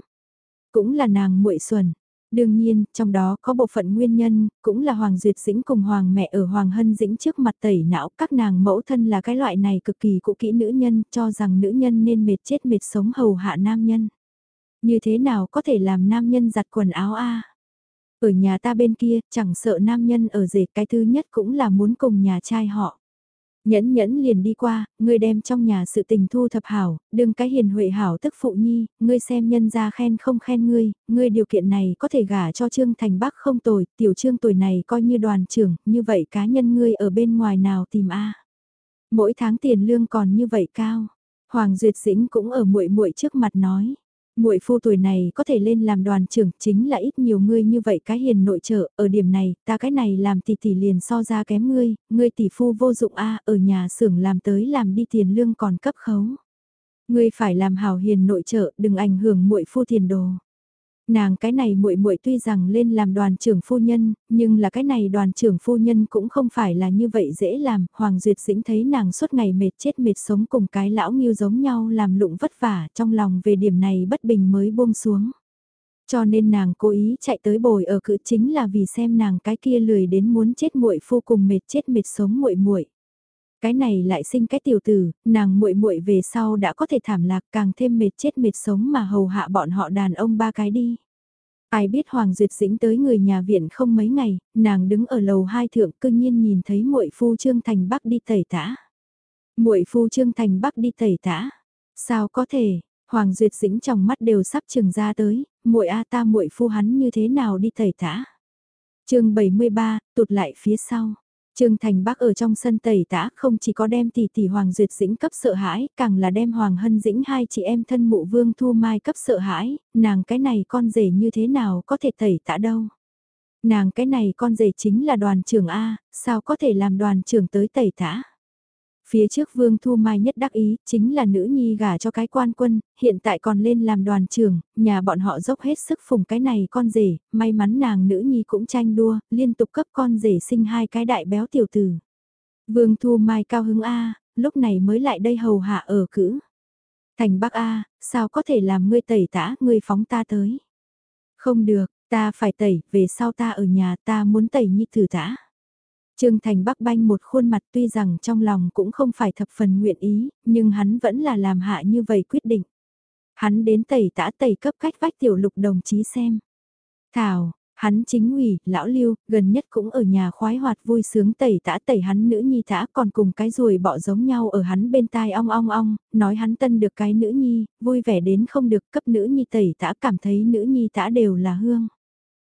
Cũng là nàng muội xuẩn, Đương nhiên, trong đó có bộ phận nguyên nhân, cũng là Hoàng Duyệt Dĩnh cùng Hoàng mẹ ở Hoàng Hân Dĩnh trước mặt tẩy não, các nàng mẫu thân là cái loại này cực kỳ cụ kỹ nữ nhân, cho rằng nữ nhân nên mệt chết mệt sống hầu hạ nam nhân. Như thế nào có thể làm nam nhân giặt quần áo a Ở nhà ta bên kia, chẳng sợ nam nhân ở rể cái thứ nhất cũng là muốn cùng nhà trai họ. Nhẫn nhẫn liền đi qua, ngươi đem trong nhà sự tình thu thập hảo, đừng cái hiền huệ hảo tức phụ nhi, ngươi xem nhân ra khen không khen ngươi, ngươi điều kiện này có thể gả cho Trương Thành Bắc không tồi, tiểu Trương tuổi này coi như đoàn trưởng, như vậy cá nhân ngươi ở bên ngoài nào tìm a Mỗi tháng tiền lương còn như vậy cao. Hoàng Duyệt Dĩnh cũng ở muội muội trước mặt nói muội phu tuổi này có thể lên làm đoàn trưởng chính là ít nhiều ngươi như vậy cái hiền nội trợ, ở điểm này, ta cái này làm tỷ tỷ liền so ra kém ngươi, ngươi tỷ phu vô dụng a ở nhà xưởng làm tới làm đi tiền lương còn cấp khấu. Ngươi phải làm hào hiền nội trợ, đừng ảnh hưởng muội phu tiền đồ. Nàng cái này muội muội tuy rằng lên làm đoàn trưởng phu nhân, nhưng là cái này đoàn trưởng phu nhân cũng không phải là như vậy dễ làm, Hoàng Duyệt Dĩnh thấy nàng suốt ngày mệt chết mệt sống cùng cái lão nghiêu giống nhau làm lụng vất vả, trong lòng về điểm này bất bình mới buông xuống. Cho nên nàng cố ý chạy tới bồi ở cự chính là vì xem nàng cái kia lười đến muốn chết muội phu cùng mệt chết mệt sống muội muội. Cái này lại sinh cái tiểu tử, nàng muội muội về sau đã có thể thảm lạc càng thêm mệt chết mệt sống mà hầu hạ bọn họ đàn ông ba cái đi. Ai biết Hoàng Duyệt Dĩnh tới người nhà viện không mấy ngày, nàng đứng ở lầu hai thượng cư nhiên nhìn thấy muội phu Trương Thành Bắc đi tẩy tã. muội phu Trương Thành Bắc đi tẩy tã. Sao có thể, Hoàng Duyệt Dĩnh trong mắt đều sắp trừng ra tới, muội a ta muội phu hắn như thế nào đi tẩy tã. chương 73, tụt lại phía sau. Trương Thành Bắc ở trong sân tẩy tã không chỉ có đem tỷ tỷ Hoàng Duyệt Dĩnh cấp sợ hãi, càng là đem Hoàng Hân Dĩnh hai chị em thân mụ Vương Thu Mai cấp sợ hãi, nàng cái này con rể như thế nào có thể tẩy tã đâu. Nàng cái này con rể chính là đoàn trưởng A, sao có thể làm đoàn trưởng tới tẩy tã. Phía trước Vương Thu Mai nhất đắc ý, chính là nữ nhi gả cho cái quan quân, hiện tại còn lên làm đoàn trưởng, nhà bọn họ dốc hết sức phùng cái này con rể, may mắn nàng nữ nhi cũng tranh đua, liên tục cấp con rể sinh hai cái đại béo tiểu tử. Vương Thu Mai cao hứng A, lúc này mới lại đây hầu hạ ở cữ. Thành Bắc A, sao có thể làm ngươi tẩy tả ngươi phóng ta tới. Không được, ta phải tẩy, về sau ta ở nhà ta muốn tẩy nhi thử tã. Trương Thành Bắc banh một khuôn mặt tuy rằng trong lòng cũng không phải thập phần nguyện ý, nhưng hắn vẫn là làm hạ như vậy quyết định. Hắn đến tẩy tã tẩy cấp cách vách tiểu lục đồng chí xem. Thảo, hắn chính ủy, lão lưu, gần nhất cũng ở nhà khoái hoạt vui sướng tẩy tã tẩy hắn nữ nhi tã còn cùng cái ruồi bọ giống nhau ở hắn bên tai ong ong ong, nói hắn tân được cái nữ nhi, vui vẻ đến không được cấp nữ nhi tẩy tã cảm thấy nữ nhi tã đều là hương.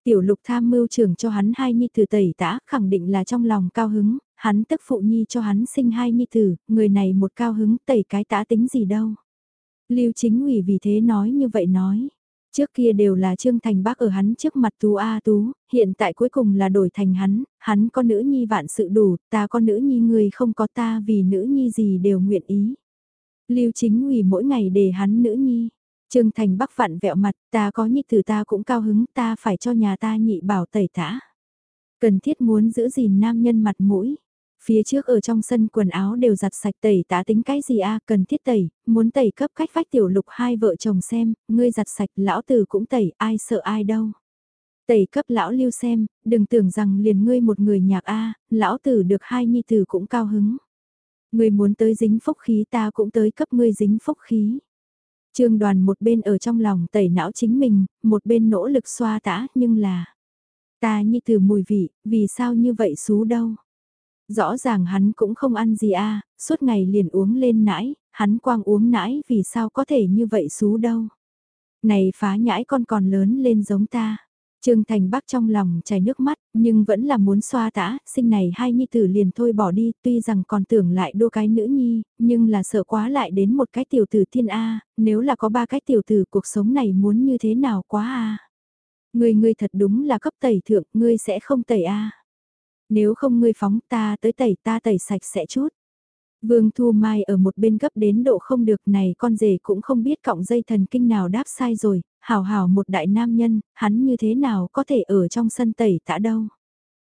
Tiểu lục tham mưu trưởng cho hắn hai nhi tử tẩy tã, khẳng định là trong lòng cao hứng, hắn tức phụ nhi cho hắn sinh hai nhi tử, người này một cao hứng tẩy cái tã tính gì đâu. Lưu chính ủy vì thế nói như vậy nói. Trước kia đều là Trương Thành Bác ở hắn trước mặt Tú A Tú, hiện tại cuối cùng là đổi thành hắn, hắn có nữ nhi vạn sự đủ, ta có nữ nhi người không có ta vì nữ nhi gì đều nguyện ý. Lưu chính ủy mỗi ngày để hắn nữ nhi, Trương Thành Bắc vặn vẹo mặt, ta có nhị tử ta cũng cao hứng, ta phải cho nhà ta nhị bảo tẩy tả, Cần thiết muốn giữ gìn nam nhân mặt mũi. Phía trước ở trong sân quần áo đều giặt sạch tẩy tả, tính cái gì a cần thiết tẩy, muốn tẩy cấp cách vách tiểu lục hai vợ chồng xem, ngươi giặt sạch lão tử cũng tẩy, ai sợ ai đâu. Tẩy cấp lão lưu xem, đừng tưởng rằng liền ngươi một người nhạc a lão tử được hai nhi tử cũng cao hứng. Ngươi muốn tới dính phúc khí ta cũng tới cấp ngươi dính phúc khí. Trương đoàn một bên ở trong lòng tẩy não chính mình, một bên nỗ lực xoa tã, nhưng là... Ta như từ mùi vị, vì sao như vậy xú đâu? Rõ ràng hắn cũng không ăn gì a suốt ngày liền uống lên nãi, hắn quang uống nãi vì sao có thể như vậy xú đâu? Này phá nhãi con còn lớn lên giống ta. Trương Thành Bắc trong lòng chảy nước mắt, nhưng vẫn là muốn xoa tã, sinh này hai nhi tử liền thôi bỏ đi, tuy rằng còn tưởng lại đua cái nữ nhi, nhưng là sợ quá lại đến một cái tiểu tử thiên A, nếu là có ba cái tiểu tử cuộc sống này muốn như thế nào quá A. Người ngươi thật đúng là cấp tẩy thượng, ngươi sẽ không tẩy A. Nếu không ngươi phóng ta tới tẩy ta tẩy sạch sẽ chút. Vương Thu Mai ở một bên gấp đến độ không được này con rể cũng không biết cọng dây thần kinh nào đáp sai rồi, hào hào một đại nam nhân, hắn như thế nào có thể ở trong sân tẩy tã đâu.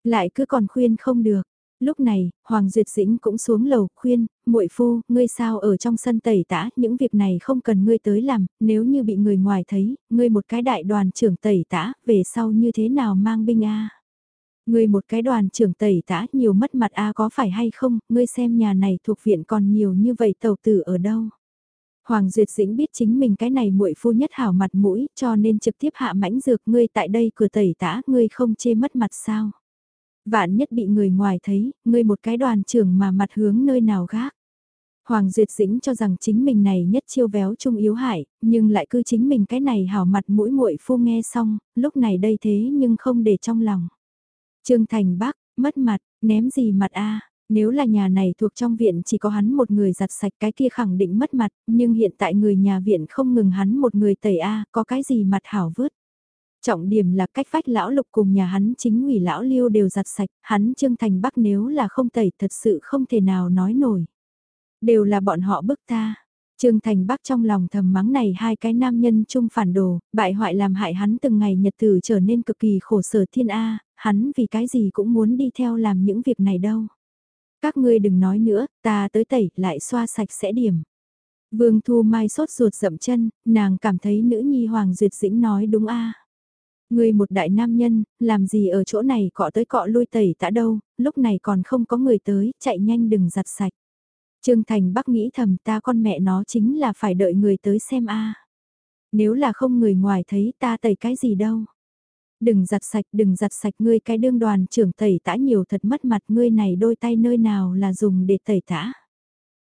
Lại cứ còn khuyên không được. Lúc này, Hoàng Duyệt Dĩnh cũng xuống lầu khuyên, muội phu, ngươi sao ở trong sân tẩy tã, những việc này không cần ngươi tới làm, nếu như bị người ngoài thấy, ngươi một cái đại đoàn trưởng tẩy tã, về sau như thế nào mang binh a? Ngươi một cái đoàn trưởng tẩy tã nhiều mất mặt a có phải hay không, ngươi xem nhà này thuộc viện còn nhiều như vậy tàu tử ở đâu? Hoàng Duyệt Dĩnh biết chính mình cái này muội phu nhất hảo mặt mũi, cho nên trực tiếp hạ mãnh dược ngươi tại đây cửa tẩy tã, ngươi không chê mất mặt sao. Vạn nhất bị người ngoài thấy, ngươi một cái đoàn trưởng mà mặt hướng nơi nào gác. Hoàng Duyệt Dĩnh cho rằng chính mình này nhất chiêu véo trung yếu hại, nhưng lại cứ chính mình cái này hảo mặt mũi muội phu nghe xong, lúc này đây thế nhưng không để trong lòng. Trương Thành Bắc, mất mặt, ném gì mặt a nếu là nhà này thuộc trong viện chỉ có hắn một người giặt sạch cái kia khẳng định mất mặt, nhưng hiện tại người nhà viện không ngừng hắn một người tẩy A, có cái gì mặt hảo vứt. Trọng điểm là cách vách lão lục cùng nhà hắn chính ủy lão liêu đều giặt sạch, hắn Trương Thành Bắc nếu là không tẩy thật sự không thể nào nói nổi. Đều là bọn họ bức ta. Trương Thành Bắc trong lòng thầm mắng này hai cái nam nhân chung phản đồ, bại hoại làm hại hắn từng ngày nhật tử trở nên cực kỳ khổ sở thiên A, hắn vì cái gì cũng muốn đi theo làm những việc này đâu. Các ngươi đừng nói nữa, ta tới tẩy lại xoa sạch sẽ điểm. Vương Thu Mai sốt ruột dậm chân, nàng cảm thấy nữ nhi Hoàng Duyệt Dĩnh nói đúng a. Ngươi một đại nam nhân, làm gì ở chỗ này cọ tới cọ lui tẩy tã đâu, lúc này còn không có người tới, chạy nhanh đừng giặt sạch. Trương Thành Bắc nghĩ thầm ta con mẹ nó chính là phải đợi người tới xem a. Nếu là không người ngoài thấy ta tẩy cái gì đâu. Đừng giặt sạch, đừng giặt sạch ngươi cái đương đoàn trưởng tẩy tã nhiều thật mất mặt ngươi này đôi tay nơi nào là dùng để tẩy tã.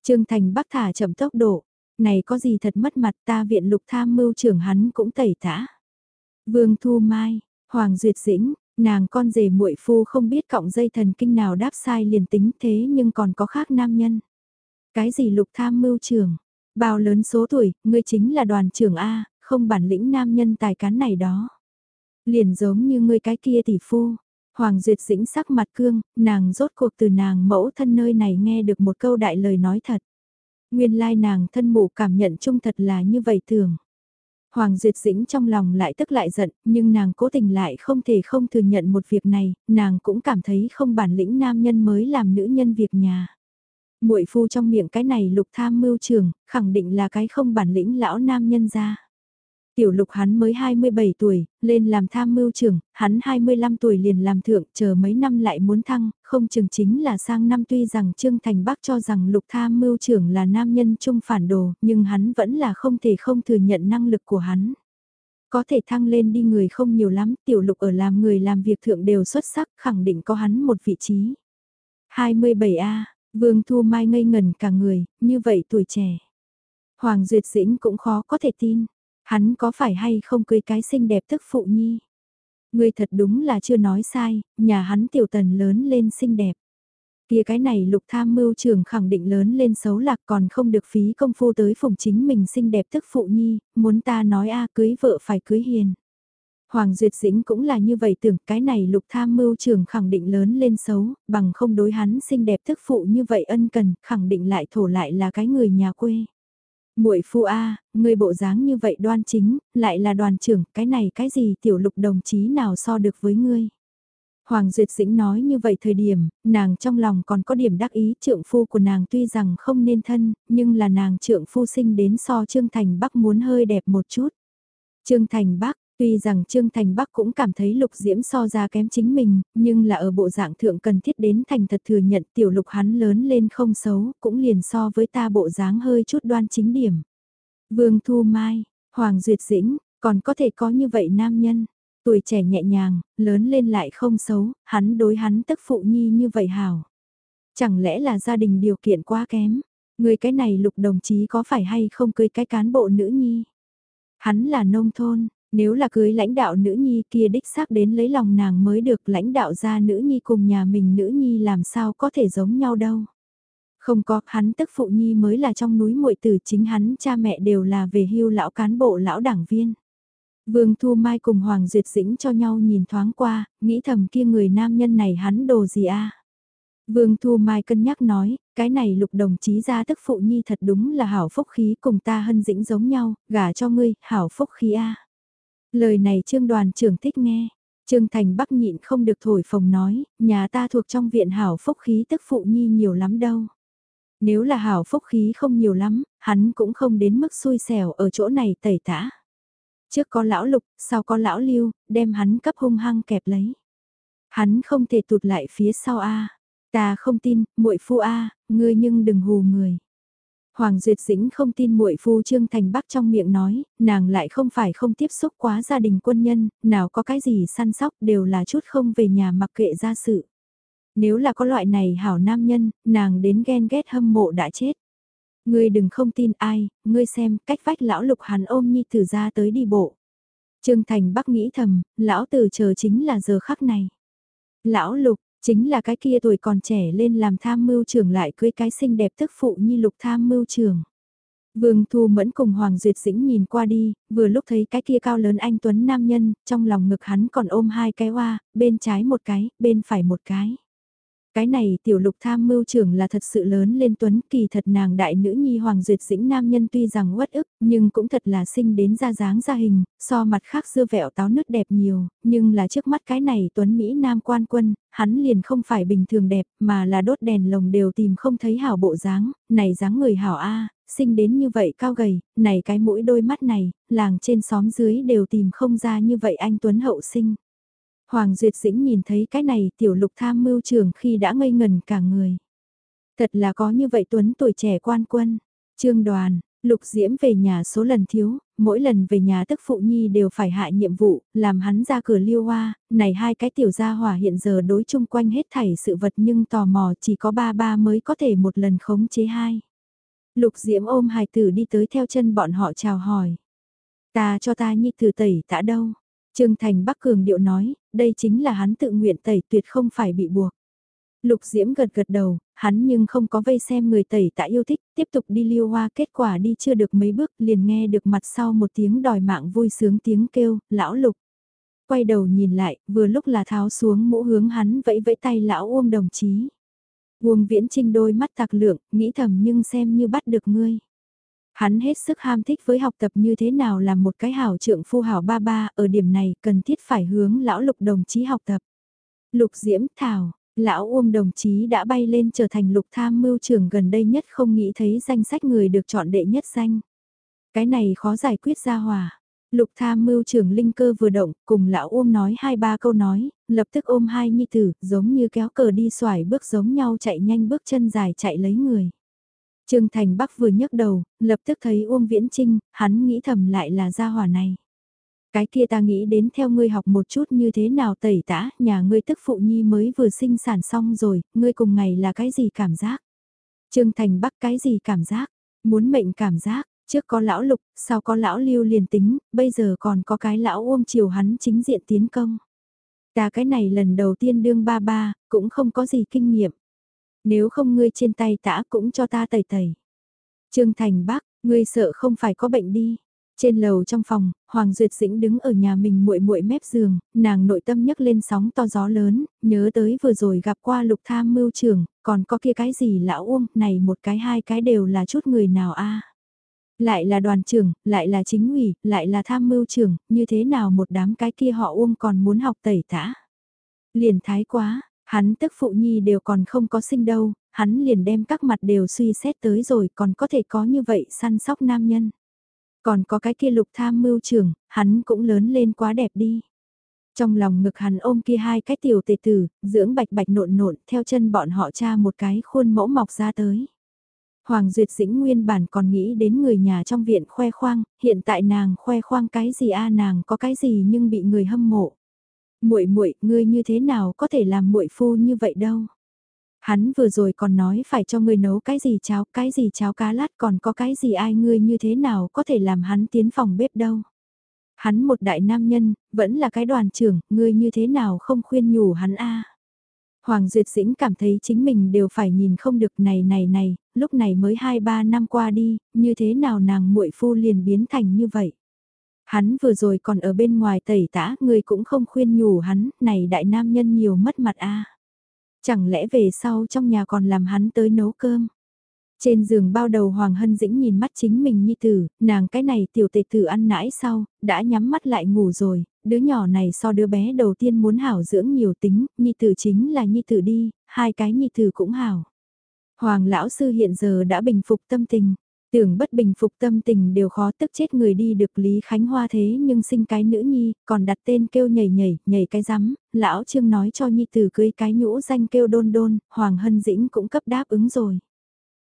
Trương Thành Bắc thả chậm tốc độ, này có gì thật mất mặt ta viện lục tham mưu trưởng hắn cũng tẩy tã. Vương Thu Mai, Hoàng Duyệt Dĩnh, nàng con rể muội phu không biết cọng dây thần kinh nào đáp sai liền tính thế nhưng còn có khác nam nhân. Cái gì lục tham mưu trưởng, bao lớn số tuổi, ngươi chính là đoàn trưởng A, không bản lĩnh nam nhân tài cán này đó. Liền giống như ngươi cái kia tỷ phu. Hoàng Duyệt Dĩnh sắc mặt cương, nàng rốt cuộc từ nàng mẫu thân nơi này nghe được một câu đại lời nói thật. Nguyên lai nàng thân mụ cảm nhận chung thật là như vậy thường. Hoàng Duyệt Dĩnh trong lòng lại tức lại giận, nhưng nàng cố tình lại không thể không thừa nhận một việc này, nàng cũng cảm thấy không bản lĩnh nam nhân mới làm nữ nhân việc nhà. Muội phu trong miệng cái này lục tham mưu trường, khẳng định là cái không bản lĩnh lão nam nhân ra. Tiểu lục hắn mới 27 tuổi, lên làm tham mưu trưởng, hắn 25 tuổi liền làm thượng, chờ mấy năm lại muốn thăng, không chừng chính là sang năm tuy rằng Trương Thành Bắc cho rằng lục tham mưu trưởng là nam nhân trung phản đồ, nhưng hắn vẫn là không thể không thừa nhận năng lực của hắn. Có thể thăng lên đi người không nhiều lắm, tiểu lục ở làm người làm việc thượng đều xuất sắc, khẳng định có hắn một vị trí. 27A, Vương Thu Mai ngây ngần cả người, như vậy tuổi trẻ. Hoàng Duyệt Dĩnh cũng khó có thể tin. Hắn có phải hay không cưới cái xinh đẹp tức phụ nhi? Ngươi thật đúng là chưa nói sai, nhà hắn tiểu tần lớn lên xinh đẹp. Kia cái này lục tham mưu trưởng khẳng định lớn lên xấu lạc còn không được phí công phu tới phùng chính mình xinh đẹp tức phụ nhi, muốn ta nói a à, cưới vợ phải cưới hiền. Hoàng Duyệt Dĩnh cũng là như vậy tưởng cái này lục tham mưu trưởng khẳng định lớn lên xấu, bằng không đối hắn xinh đẹp tức phụ như vậy ân cần, khẳng định lại thổ lại là cái người nhà quê muội phu a, người bộ dáng như vậy đoan chính, lại là đoàn trưởng, cái này cái gì tiểu lục đồng chí nào so được với ngươi. Hoàng Duyệt Dĩnh nói như vậy thời điểm, nàng trong lòng còn có điểm đắc ý trượng phu của nàng tuy rằng không nên thân, nhưng là nàng trượng phu sinh đến so Trương Thành Bắc muốn hơi đẹp một chút. Trương Thành Bắc, Tuy rằng Trương Thành Bắc cũng cảm thấy lục diễm so ra kém chính mình, nhưng là ở bộ dạng thượng cần thiết đến thành thật thừa nhận tiểu lục hắn lớn lên không xấu, cũng liền so với ta bộ dáng hơi chút đoan chính điểm. Vương Thu Mai, Hoàng Duyệt Dĩnh, còn có thể có như vậy nam nhân, tuổi trẻ nhẹ nhàng, lớn lên lại không xấu, hắn đối hắn tức phụ nhi như vậy hảo. Chẳng lẽ là gia đình điều kiện quá kém, người cái này lục đồng chí có phải hay không cưới cái cán bộ nữ nhi? Hắn là nông thôn, nếu là cưới lãnh đạo nữ nhi kia đích xác đến lấy lòng nàng mới được lãnh đạo ra nữ nhi cùng nhà mình nữ nhi làm sao có thể giống nhau đâu. Không có, hắn tức phụ nhi mới là trong núi muội tử chính hắn cha mẹ đều là về hưu lão cán bộ lão đảng viên. Vương Thu Mai cùng Hoàng Duyệt Dĩnh cho nhau nhìn thoáng qua, nghĩ thầm kia người nam nhân này hắn đồ gì a Vương Thu Mai cân nhắc nói, cái này lục đồng chí ra tức phụ nhi thật đúng là hảo phúc khí cùng ta hân dĩnh giống nhau, gả cho ngươi, hảo phúc khí a Lời này trương đoàn trưởng thích nghe. Trương Thành Bắc nhịn không được thổi phồng nói, nhà ta thuộc trong viện hảo phúc khí tức phụ nhi nhiều lắm đâu. Nếu là hảo phúc khí không nhiều lắm, hắn cũng không đến mức xui xẻo ở chỗ này tẩy tả Trước có lão lục, sau có lão lưu, đem hắn cấp hung hăng kẹp lấy. Hắn không thể tụt lại phía sau A. Ta không tin, muội phu A, ngươi nhưng đừng hù người. Hoàng Duyệt Dĩnh không tin muội phu Trương Thành Bắc trong miệng nói, nàng lại không phải không tiếp xúc quá gia đình quân nhân, nào có cái gì săn sóc đều là chút không về nhà mặc kệ ra sự. Nếu là có loại này hảo nam nhân, nàng đến ghen ghét hâm mộ đã chết. Ngươi đừng không tin ai, ngươi xem cách vách lão lục hắn ôm nhi tử ra tới đi bộ. Trương Thành Bắc nghĩ thầm, lão tử chờ chính là giờ khắc này. Lão lục, Chính là cái kia tuổi còn trẻ lên làm tham mưu trưởng lại cưới cái xinh đẹp tức phụ như lục tham mưu trưởng. Vương Thu Mẫn cùng Hoàng Duyệt Dĩnh nhìn qua đi, vừa lúc thấy cái kia cao lớn anh Tuấn nam nhân, trong lòng ngực hắn còn ôm hai cái hoa, bên trái một cái, bên phải một cái. Cái này tiểu lục tham mưu trưởng là thật sự lớn lên tuấn kỳ thật nàng đại nữ nhi hoàng duyệt dĩnh nam nhân tuy rằng uất ức nhưng cũng thật là sinh đến ra dáng ra hình, so mặt khác dưa vẹo táo nứt đẹp nhiều, nhưng là trước mắt cái này tuấn Mỹ nam quan quân, hắn liền không phải bình thường đẹp mà là đốt đèn lồng đều tìm không thấy hảo bộ dáng, này dáng người hảo A, sinh đến như vậy cao gầy, này cái mũi đôi mắt này, làng trên xóm dưới đều tìm không ra như vậy anh Tuấn hậu sinh. Hoàng Duyệt Dĩnh nhìn thấy cái này tiểu lục tham mưu trưởng khi đã ngây ngần cả người. Thật là có như vậy Tuấn tuổi trẻ quan quân. Trương đoàn, lục diễm về nhà số lần thiếu, mỗi lần về nhà tức phụ nhi đều phải hạ nhiệm vụ, làm hắn ra cửa liêu hoa, này hai cái tiểu gia hỏa hiện giờ đối chung quanh hết thảy sự vật nhưng tò mò chỉ có ba ba mới có thể một lần khống chế hai. Lục Diễm ôm hài tử đi tới theo chân bọn họ chào hỏi. Ta cho ta nhi tử tẩy tã đâu. Trương Thành Bắc Cường điệu nói, đây chính là hắn tự nguyện tẩy tuyệt không phải bị buộc. Lục Diễm gật gật đầu, hắn nhưng không có vây xem người tẩy tạ yêu thích, tiếp tục đi liêu hoa kết quả đi chưa được mấy bước liền nghe được mặt sau một tiếng đòi mạng vui sướng tiếng kêu, lão Lục. Quay đầu nhìn lại, vừa lúc là tháo xuống mũ hướng hắn vẫy vẫy tay lão Uông đồng chí. Uông Viễn Trinh đôi mắt tạc lượng, nghĩ thầm nhưng xem như bắt được ngươi. Hắn hết sức ham thích với học tập như thế nào làm một cái hảo trượng phu hảo ba ba, ở điểm này cần thiết phải hướng lão lục đồng chí học tập. Lục Diễm Thảo, lão Uông đồng chí đã bay lên trở thành lục tham mưu trưởng gần đây nhất không nghĩ thấy danh sách người được chọn đệ nhất danh. Cái này khó giải quyết ra hòa. Lục tham mưu trưởng linh cơ vừa động, cùng lão Uông nói hai ba câu nói, lập tức ôm hai nhi tử, giống như kéo cờ đi xoài bước giống nhau chạy nhanh bước chân dài chạy lấy người. Trương Thành Bắc vừa nhấc đầu, lập tức thấy Uông Viễn Trinh, hắn nghĩ thầm lại là gia hỏa này. Cái kia ta nghĩ đến theo ngươi học một chút như thế nào tẩy tã, nhà ngươi tức phụ nhi mới vừa sinh sản xong rồi, ngươi cùng ngày là cái gì cảm giác? Trương Thành Bắc cái gì cảm giác? Muốn mệnh cảm giác, trước có lão lục, sau có lão lưu liền tính, bây giờ còn có cái lão Uông chiều hắn chính diện tiến công. Ta cái này lần đầu tiên đương ba ba, cũng không có gì kinh nghiệm. Nếu không ngươi trên tay tã cũng cho ta tẩy tẩy. Trương Thành bác, ngươi sợ không phải có bệnh đi. Trên lầu trong phòng, Hoàng Duyệt Dĩnh đứng ở nhà mình muội muội mép giường, nàng nội tâm nhấc lên sóng to gió lớn, nhớ tới vừa rồi gặp qua lục tham mưu trưởng, còn có kia cái gì lão uông, này một cái hai cái đều là chút người nào a Lại là đoàn trưởng, lại là chính ủy, lại là tham mưu trưởng, như thế nào một đám cái kia họ uông còn muốn học tẩy tã. Liền thái quá, Hắn tức phụ nhi đều còn không có sinh đâu, hắn liền đem các mặt đều suy xét tới rồi còn có thể có như vậy săn sóc nam nhân. Còn có cái kia lục tham mưu trưởng, hắn cũng lớn lên quá đẹp đi. Trong lòng ngực hắn ôm kia hai cái tiểu tề tử, dưỡng bạch bạch nộn nộn theo chân bọn họ cha một cái khuôn mẫu mọc ra tới. Hoàng Duyệt Dĩnh nguyên bản còn nghĩ đến người nhà trong viện khoe khoang, hiện tại nàng khoe khoang cái gì a nàng có cái gì nhưng bị người hâm mộ muội muội, ngươi như thế nào có thể làm muội phu như vậy đâu? Hắn vừa rồi còn nói phải cho ngươi nấu cái gì cháo, cái gì cháo cá lát còn có cái gì ai ngươi như thế nào có thể làm hắn tiến phòng bếp đâu. Hắn một đại nam nhân, vẫn là cái đoàn trưởng, ngươi như thế nào không khuyên nhủ hắn a Hoàng Duyệt Dĩnh cảm thấy chính mình đều phải nhìn không được này này này, lúc này mới 2-3 năm qua đi, như thế nào nàng muội phu liền biến thành như vậy. Hắn vừa rồi còn ở bên ngoài tẩy tã, người cũng không khuyên nhủ hắn, này đại nam nhân nhiều mất mặt a. Chẳng lẽ về sau trong nhà còn làm hắn tới nấu cơm? Trên giường bao đầu Hoàng Hân Dĩnh nhìn mắt chính mình nhi tử, nàng cái này tiểu tệ tử ăn nãi sau, đã nhắm mắt lại ngủ rồi, đứa nhỏ này so đứa bé đầu tiên muốn hảo dưỡng nhiều tính, nhi tử chính là nhi tử đi, hai cái nhi tử cũng hảo. Hoàng lão sư hiện giờ đã bình phục tâm tình, Tưởng bất bình phục tâm tình đều khó tức chết người đi được Lý Khánh Hoa thế nhưng sinh cái nữ nhi, còn đặt tên kêu nhảy nhảy, nhảy cái rắm, lão trương nói cho nhi tử cưới cái nhũ danh kêu đôn đôn, Hoàng Hân Dĩnh cũng cấp đáp ứng rồi.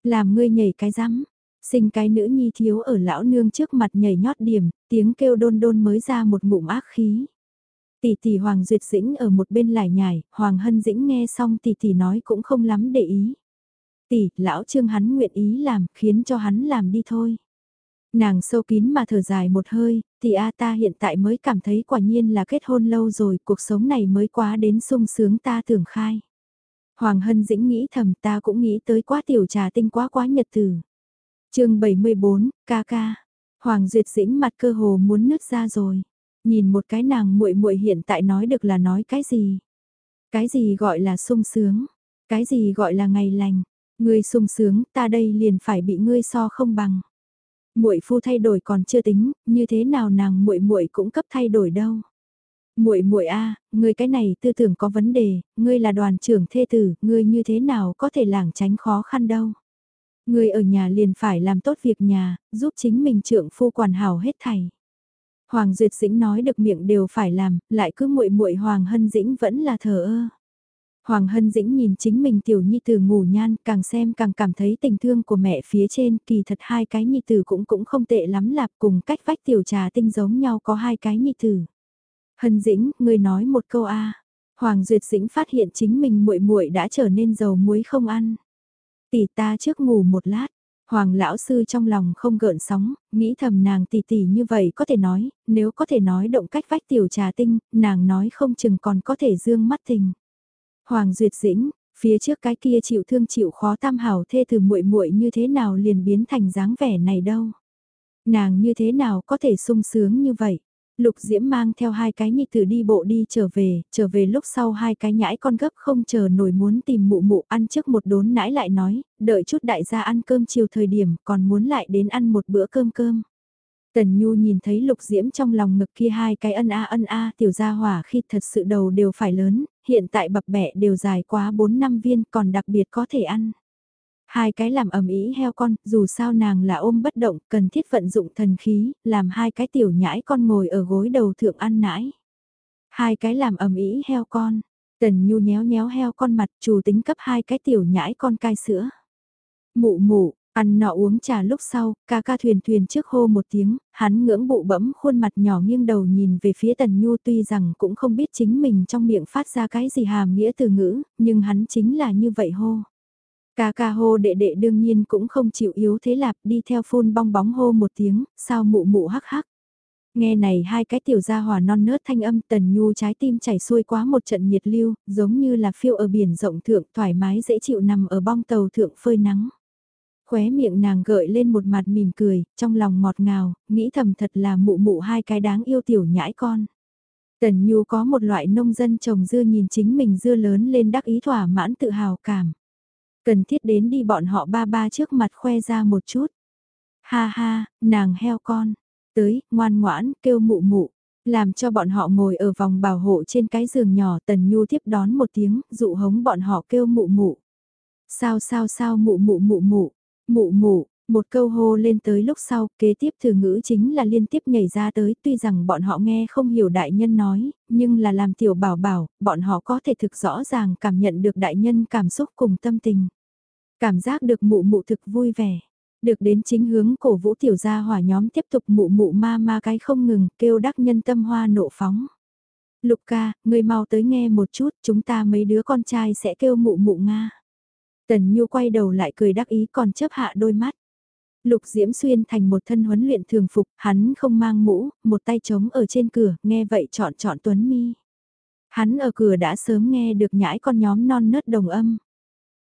Làm ngươi nhảy cái rắm, sinh cái nữ nhi thiếu ở lão nương trước mặt nhảy nhót điểm, tiếng kêu đôn đôn mới ra một ngụm ác khí. Tỷ tỷ Hoàng Duyệt Dĩnh ở một bên lại nhảy, Hoàng Hân Dĩnh nghe xong tỷ tỷ nói cũng không lắm để ý tỷ, lão trương hắn nguyện ý làm, khiến cho hắn làm đi thôi. Nàng sâu kín mà thở dài một hơi, tỷ a ta hiện tại mới cảm thấy quả nhiên là kết hôn lâu rồi, cuộc sống này mới quá đến sung sướng ta tưởng khai. Hoàng Hân Dĩnh nghĩ thầm ta cũng nghĩ tới quá tiểu trà tinh quá quá nhật tử. chương 74, ca ca. Hoàng Duyệt Dĩnh mặt cơ hồ muốn nứt ra rồi. Nhìn một cái nàng muội muội hiện tại nói được là nói cái gì? Cái gì gọi là sung sướng? Cái gì gọi là ngày lành? Ngươi sung sướng, ta đây liền phải bị ngươi so không bằng. Muội phu thay đổi còn chưa tính, như thế nào nàng muội muội cũng cấp thay đổi đâu. Muội muội a, ngươi cái này tư tưởng có vấn đề, ngươi là đoàn trưởng thê tử, ngươi như thế nào có thể lảng tránh khó khăn đâu. Ngươi ở nhà liền phải làm tốt việc nhà, giúp chính mình trưởng phu quản hảo hết thảy. Hoàng Duyệt Dĩnh nói được miệng đều phải làm, lại cứ muội muội Hoàng Hân Dĩnh vẫn là thờ ơ. Hoàng Hân Dĩnh nhìn chính mình tiểu nhi tử ngủ nhan, càng xem càng cảm thấy tình thương của mẹ phía trên, kỳ thật hai cái nhi tử cũng cũng không tệ lắm lạp cùng cách vách tiểu trà tinh giống nhau có hai cái nhi tử. Hân Dĩnh, người nói một câu a. Hoàng Duyệt Dĩnh phát hiện chính mình muội muội đã trở nên dầu muối không ăn. Tỷ ta trước ngủ một lát. Hoàng lão sư trong lòng không gợn sóng, nghĩ thầm nàng tỷ tỷ như vậy có thể nói, nếu có thể nói động cách vách tiểu trà tinh, nàng nói không chừng còn có thể dương mắt tình. Hoàng Duyệt Dĩnh, phía trước cái kia chịu thương chịu khó tam hảo thê từ muội muội như thế nào liền biến thành dáng vẻ này đâu. Nàng như thế nào có thể sung sướng như vậy. Lục Diễm mang theo hai cái nhị tử đi bộ đi trở về, trở về lúc sau hai cái nhãi con gấp không chờ nổi muốn tìm mụ mụ ăn trước một đốn nãi lại nói, đợi chút đại gia ăn cơm chiều thời điểm còn muốn lại đến ăn một bữa cơm cơm. Tần Nhu nhìn thấy Lục Diễm trong lòng ngực kia hai cái ân a ân a tiểu gia hỏa khi thật sự đầu đều phải lớn, hiện tại bập bẹ đều dài quá 4 năm viên còn đặc biệt có thể ăn. Hai cái làm ẩm ý heo con, dù sao nàng là ôm bất động, cần thiết vận dụng thần khí, làm hai cái tiểu nhãi con ngồi ở gối đầu thượng ăn nãi. Hai cái làm ẩm ý heo con, tần nhu nhéo nhéo heo con mặt chủ tính cấp hai cái tiểu nhãi con cai sữa. Mụ mụ, Ăn nọ uống trà lúc sau, ca ca thuyền thuyền trước hô một tiếng, hắn ngưỡng bụ bẫm khuôn mặt nhỏ nghiêng đầu nhìn về phía Tần Nhu tuy rằng cũng không biết chính mình trong miệng phát ra cái gì hàm nghĩa từ ngữ, nhưng hắn chính là như vậy hô. Ca ca hô đệ đệ đương nhiên cũng không chịu yếu thế lạp đi theo phun bong bóng hô một tiếng, sao mụ mụ hắc hắc. Nghe này hai cái tiểu gia hòa non nớt thanh âm tần nhu trái tim chảy xuôi quá một trận nhiệt lưu, giống như là phiêu ở biển rộng thượng thoải mái dễ chịu nằm ở bong tàu thượng phơi nắng. Khóe miệng nàng gợi lên một mặt mỉm cười, trong lòng ngọt ngào, nghĩ thầm thật là mụ mụ hai cái đáng yêu tiểu nhãi con. Tần Nhu có một loại nông dân trồng dưa nhìn chính mình dưa lớn lên đắc ý thỏa mãn tự hào cảm. Cần thiết đến đi bọn họ ba ba trước mặt khoe ra một chút. Ha ha, nàng heo con. Tới, ngoan ngoãn, kêu mụ mụ. Làm cho bọn họ ngồi ở vòng bảo hộ trên cái giường nhỏ tần nhu tiếp đón một tiếng, dụ hống bọn họ kêu mụ mụ. Sao sao sao mụ mụ mụ mụ, mụ mụ, một câu hô lên tới lúc sau, kế tiếp từ ngữ chính là liên tiếp nhảy ra tới, tuy rằng bọn họ nghe không hiểu đại nhân nói, nhưng là làm tiểu bảo bảo, bọn họ có thể thực rõ ràng cảm nhận được đại nhân cảm xúc cùng tâm tình. Cảm giác được mụ mụ thực vui vẻ, được đến chính hướng cổ vũ tiểu gia hỏa nhóm tiếp tục mụ mụ ma ma cái không ngừng, kêu đắc nhân tâm hoa nộ phóng. Lục ca, người mau tới nghe một chút, chúng ta mấy đứa con trai sẽ kêu mụ mụ Nga. Tần Nhu quay đầu lại cười đắc ý còn chớp hạ đôi mắt. Lục Diễm Xuyên thành một thân huấn luyện thường phục, hắn không mang mũ, một tay trống ở trên cửa, nghe vậy chọn chọn Tuấn Mi. Hắn ở cửa đã sớm nghe được nhãi con nhóm non nớt đồng âm.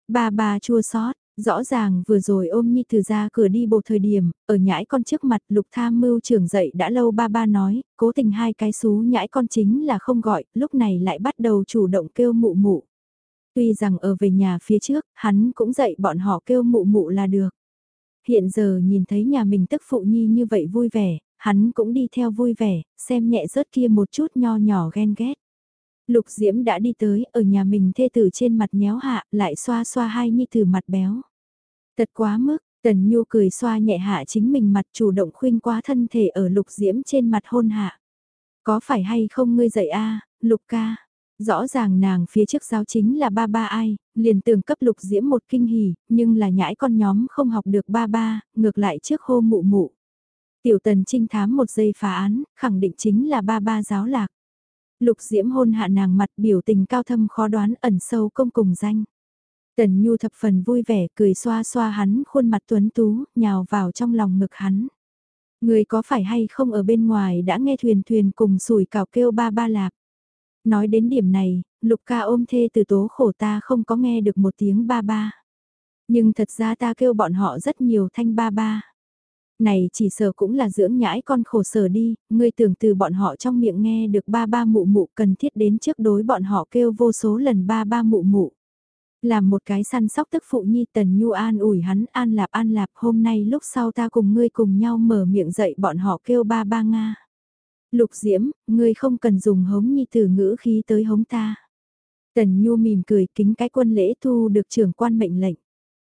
Ba ba chua xót rõ ràng vừa rồi ôm Nhi từ ra cửa đi bộ thời điểm, ở nhãi con trước mặt lục tham mưu trưởng dậy đã lâu ba ba nói, cố tình hai cái xú nhãi con chính là không gọi, lúc này lại bắt đầu chủ động kêu mụ mụ. Tuy rằng ở về nhà phía trước, hắn cũng dạy bọn họ kêu mụ mụ là được. Hiện giờ nhìn thấy nhà mình tức phụ nhi như vậy vui vẻ, hắn cũng đi theo vui vẻ, xem nhẹ rớt kia một chút nho nhỏ ghen ghét. Lục Diễm đã đi tới, ở nhà mình thê tử trên mặt nhéo hạ, lại xoa xoa hai nhi tử mặt béo. Thật quá mức, Tần Nhu cười xoa nhẹ hạ chính mình mặt chủ động khuyên qua thân thể ở Lục Diễm trên mặt hôn hạ. Có phải hay không ngươi dậy a Lục ca? Rõ ràng nàng phía trước giáo chính là ba ba ai, liền tưởng cấp lục diễm một kinh hỉ, nhưng là nhãi con nhóm không học được ba ba, ngược lại trước hô mụ mụ. Tiểu tần trinh thám một giây phá án, khẳng định chính là ba ba giáo lạc. Lục diễm hôn hạ nàng mặt biểu tình cao thâm khó đoán ẩn sâu công cùng danh. Tần Nhu thập phần vui vẻ cười xoa xoa hắn khuôn mặt tuấn tú, nhào vào trong lòng ngực hắn. Người có phải hay không ở bên ngoài đã nghe thuyền thuyền cùng sủi cào kêu ba ba lạp. Nói đến điểm này, Lục ca ôm thê từ tố khổ ta không có nghe được một tiếng ba ba. Nhưng thật ra ta kêu bọn họ rất nhiều thanh ba ba. Này chỉ sợ cũng là dưỡng nhãi con khổ sở đi, ngươi tưởng từ bọn họ trong miệng nghe được ba ba mụ mụ cần thiết đến trước đối bọn họ kêu vô số lần ba ba mụ mụ. Làm một cái săn sóc tức phụ nhi tần nhu an ủi hắn an lạp an lạp hôm nay lúc sau ta cùng ngươi cùng nhau mở miệng dậy bọn họ kêu ba ba Nga. Lục Diễm, ngươi không cần dùng hống nhi từ ngữ khí tới hống ta. Tần Nhu mỉm cười kính cái quân lễ thu được trưởng quan mệnh lệnh.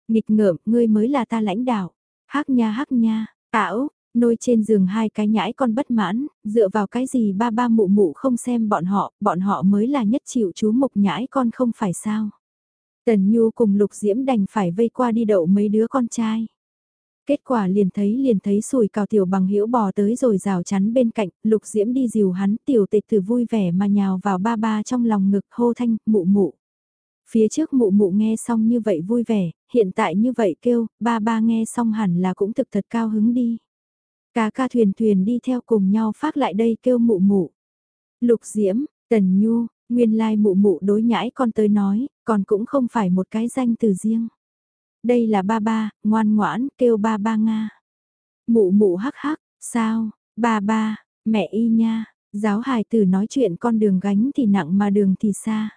Nghịch ngợm, ngươi mới là ta lãnh đạo. Hắc nha hắc nha, ảo, nôi trên giường hai cái nhãi con bất mãn, dựa vào cái gì ba ba mụ mụ không xem bọn họ, bọn họ mới là nhất chịu chú mục nhãi con không phải sao. Tần Nhu cùng Lục Diễm đành phải vây qua đi đậu mấy đứa con trai. Kết quả liền thấy liền thấy sùi cào tiểu bằng hữu bò tới rồi rào chắn bên cạnh, lục diễm đi dìu hắn tiểu tịch từ vui vẻ mà nhào vào ba ba trong lòng ngực hô thanh, mụ mụ. Phía trước mụ mụ nghe xong như vậy vui vẻ, hiện tại như vậy kêu, ba ba nghe xong hẳn là cũng thực thật cao hứng đi. Cá ca thuyền thuyền đi theo cùng nhau phát lại đây kêu mụ mụ. Lục Diễm, Tần Nhu, nguyên lai mụ mụ đối nhãi con tới nói, còn cũng không phải một cái danh từ riêng. Đây là ba ba, ngoan ngoãn, kêu ba ba Nga. Mụ mụ hắc hắc, sao, ba ba, mẹ y nha, giáo hài tử nói chuyện con đường gánh thì nặng mà đường thì xa.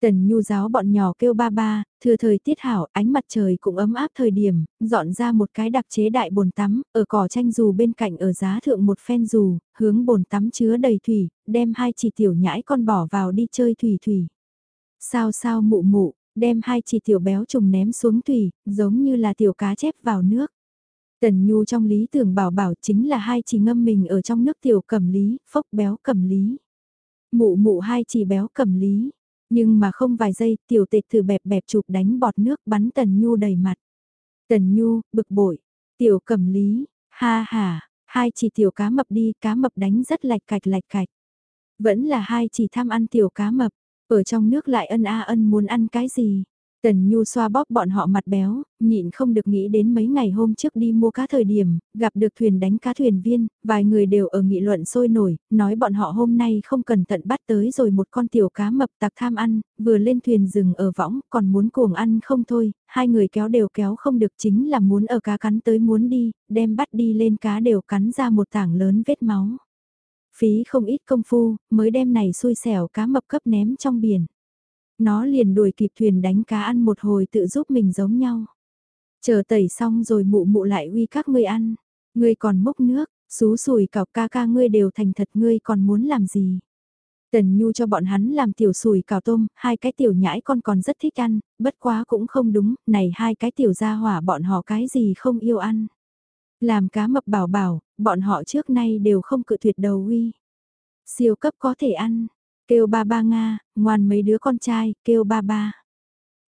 Tần nhu giáo bọn nhỏ kêu ba ba, thừa thời tiết hảo, ánh mặt trời cũng ấm áp thời điểm, dọn ra một cái đặc chế đại bồn tắm, ở cỏ tranh dù bên cạnh ở giá thượng một phen dù, hướng bồn tắm chứa đầy thủy, đem hai chỉ tiểu nhãi con bỏ vào đi chơi thủy thủy. Sao sao mụ mụ, đem hai chỉ tiểu béo trùng ném xuống thủy, giống như là tiểu cá chép vào nước. Tần Nhu trong lý tưởng bảo bảo chính là hai chỉ ngâm mình ở trong nước tiểu cẩm lý, phốc béo cẩm lý. Mụ mụ hai chỉ béo cẩm lý, nhưng mà không vài giây tiểu tịch thử bẹp bẹp chụp đánh bọt nước bắn Tần Nhu đầy mặt. Tần Nhu, bực bội, tiểu cẩm lý, ha ha, hai chỉ tiểu cá mập đi, cá mập đánh rất lạch cạch lạch cạch. Vẫn là hai chỉ tham ăn tiểu cá mập, ở trong nước lại ân a ân muốn ăn cái gì. Tần Nhu xoa bóp bọn họ mặt béo, nhịn không được nghĩ đến mấy ngày hôm trước đi mua cá thời điểm, gặp được thuyền đánh cá thuyền viên, vài người đều ở nghị luận sôi nổi, nói bọn họ hôm nay không cẩn thận bắt tới rồi một con tiểu cá mập tặc tham ăn, vừa lên thuyền dừng ở võng, còn muốn cuồng ăn không thôi, hai người kéo đều kéo không được chính là muốn ở cá cắn tới muốn đi, đem bắt đi lên cá đều cắn ra một tảng lớn vết máu. Phí không ít công phu, mới đem này xui xẻo cá mập cấp ném trong biển nó liền đuổi kịp thuyền đánh cá ăn một hồi tự giúp mình giống nhau. Chờ tẩy xong rồi mụ mụ lại uy các ngươi ăn, ngươi còn mốc nước, xú sùi cào ca ca ngươi đều thành thật ngươi còn muốn làm gì. Tần Nhu cho bọn hắn làm tiểu sùi cào tôm, hai cái tiểu nhãi con còn rất thích ăn, bất quá cũng không đúng, này hai cái tiểu gia hỏa bọn họ cái gì không yêu ăn. Làm cá mập bảo bảo, bọn họ trước nay đều không cự tuyệt đầu uy. Siêu cấp có thể ăn, Kêu ba ba Nga, ngoan mấy đứa con trai, kêu ba ba.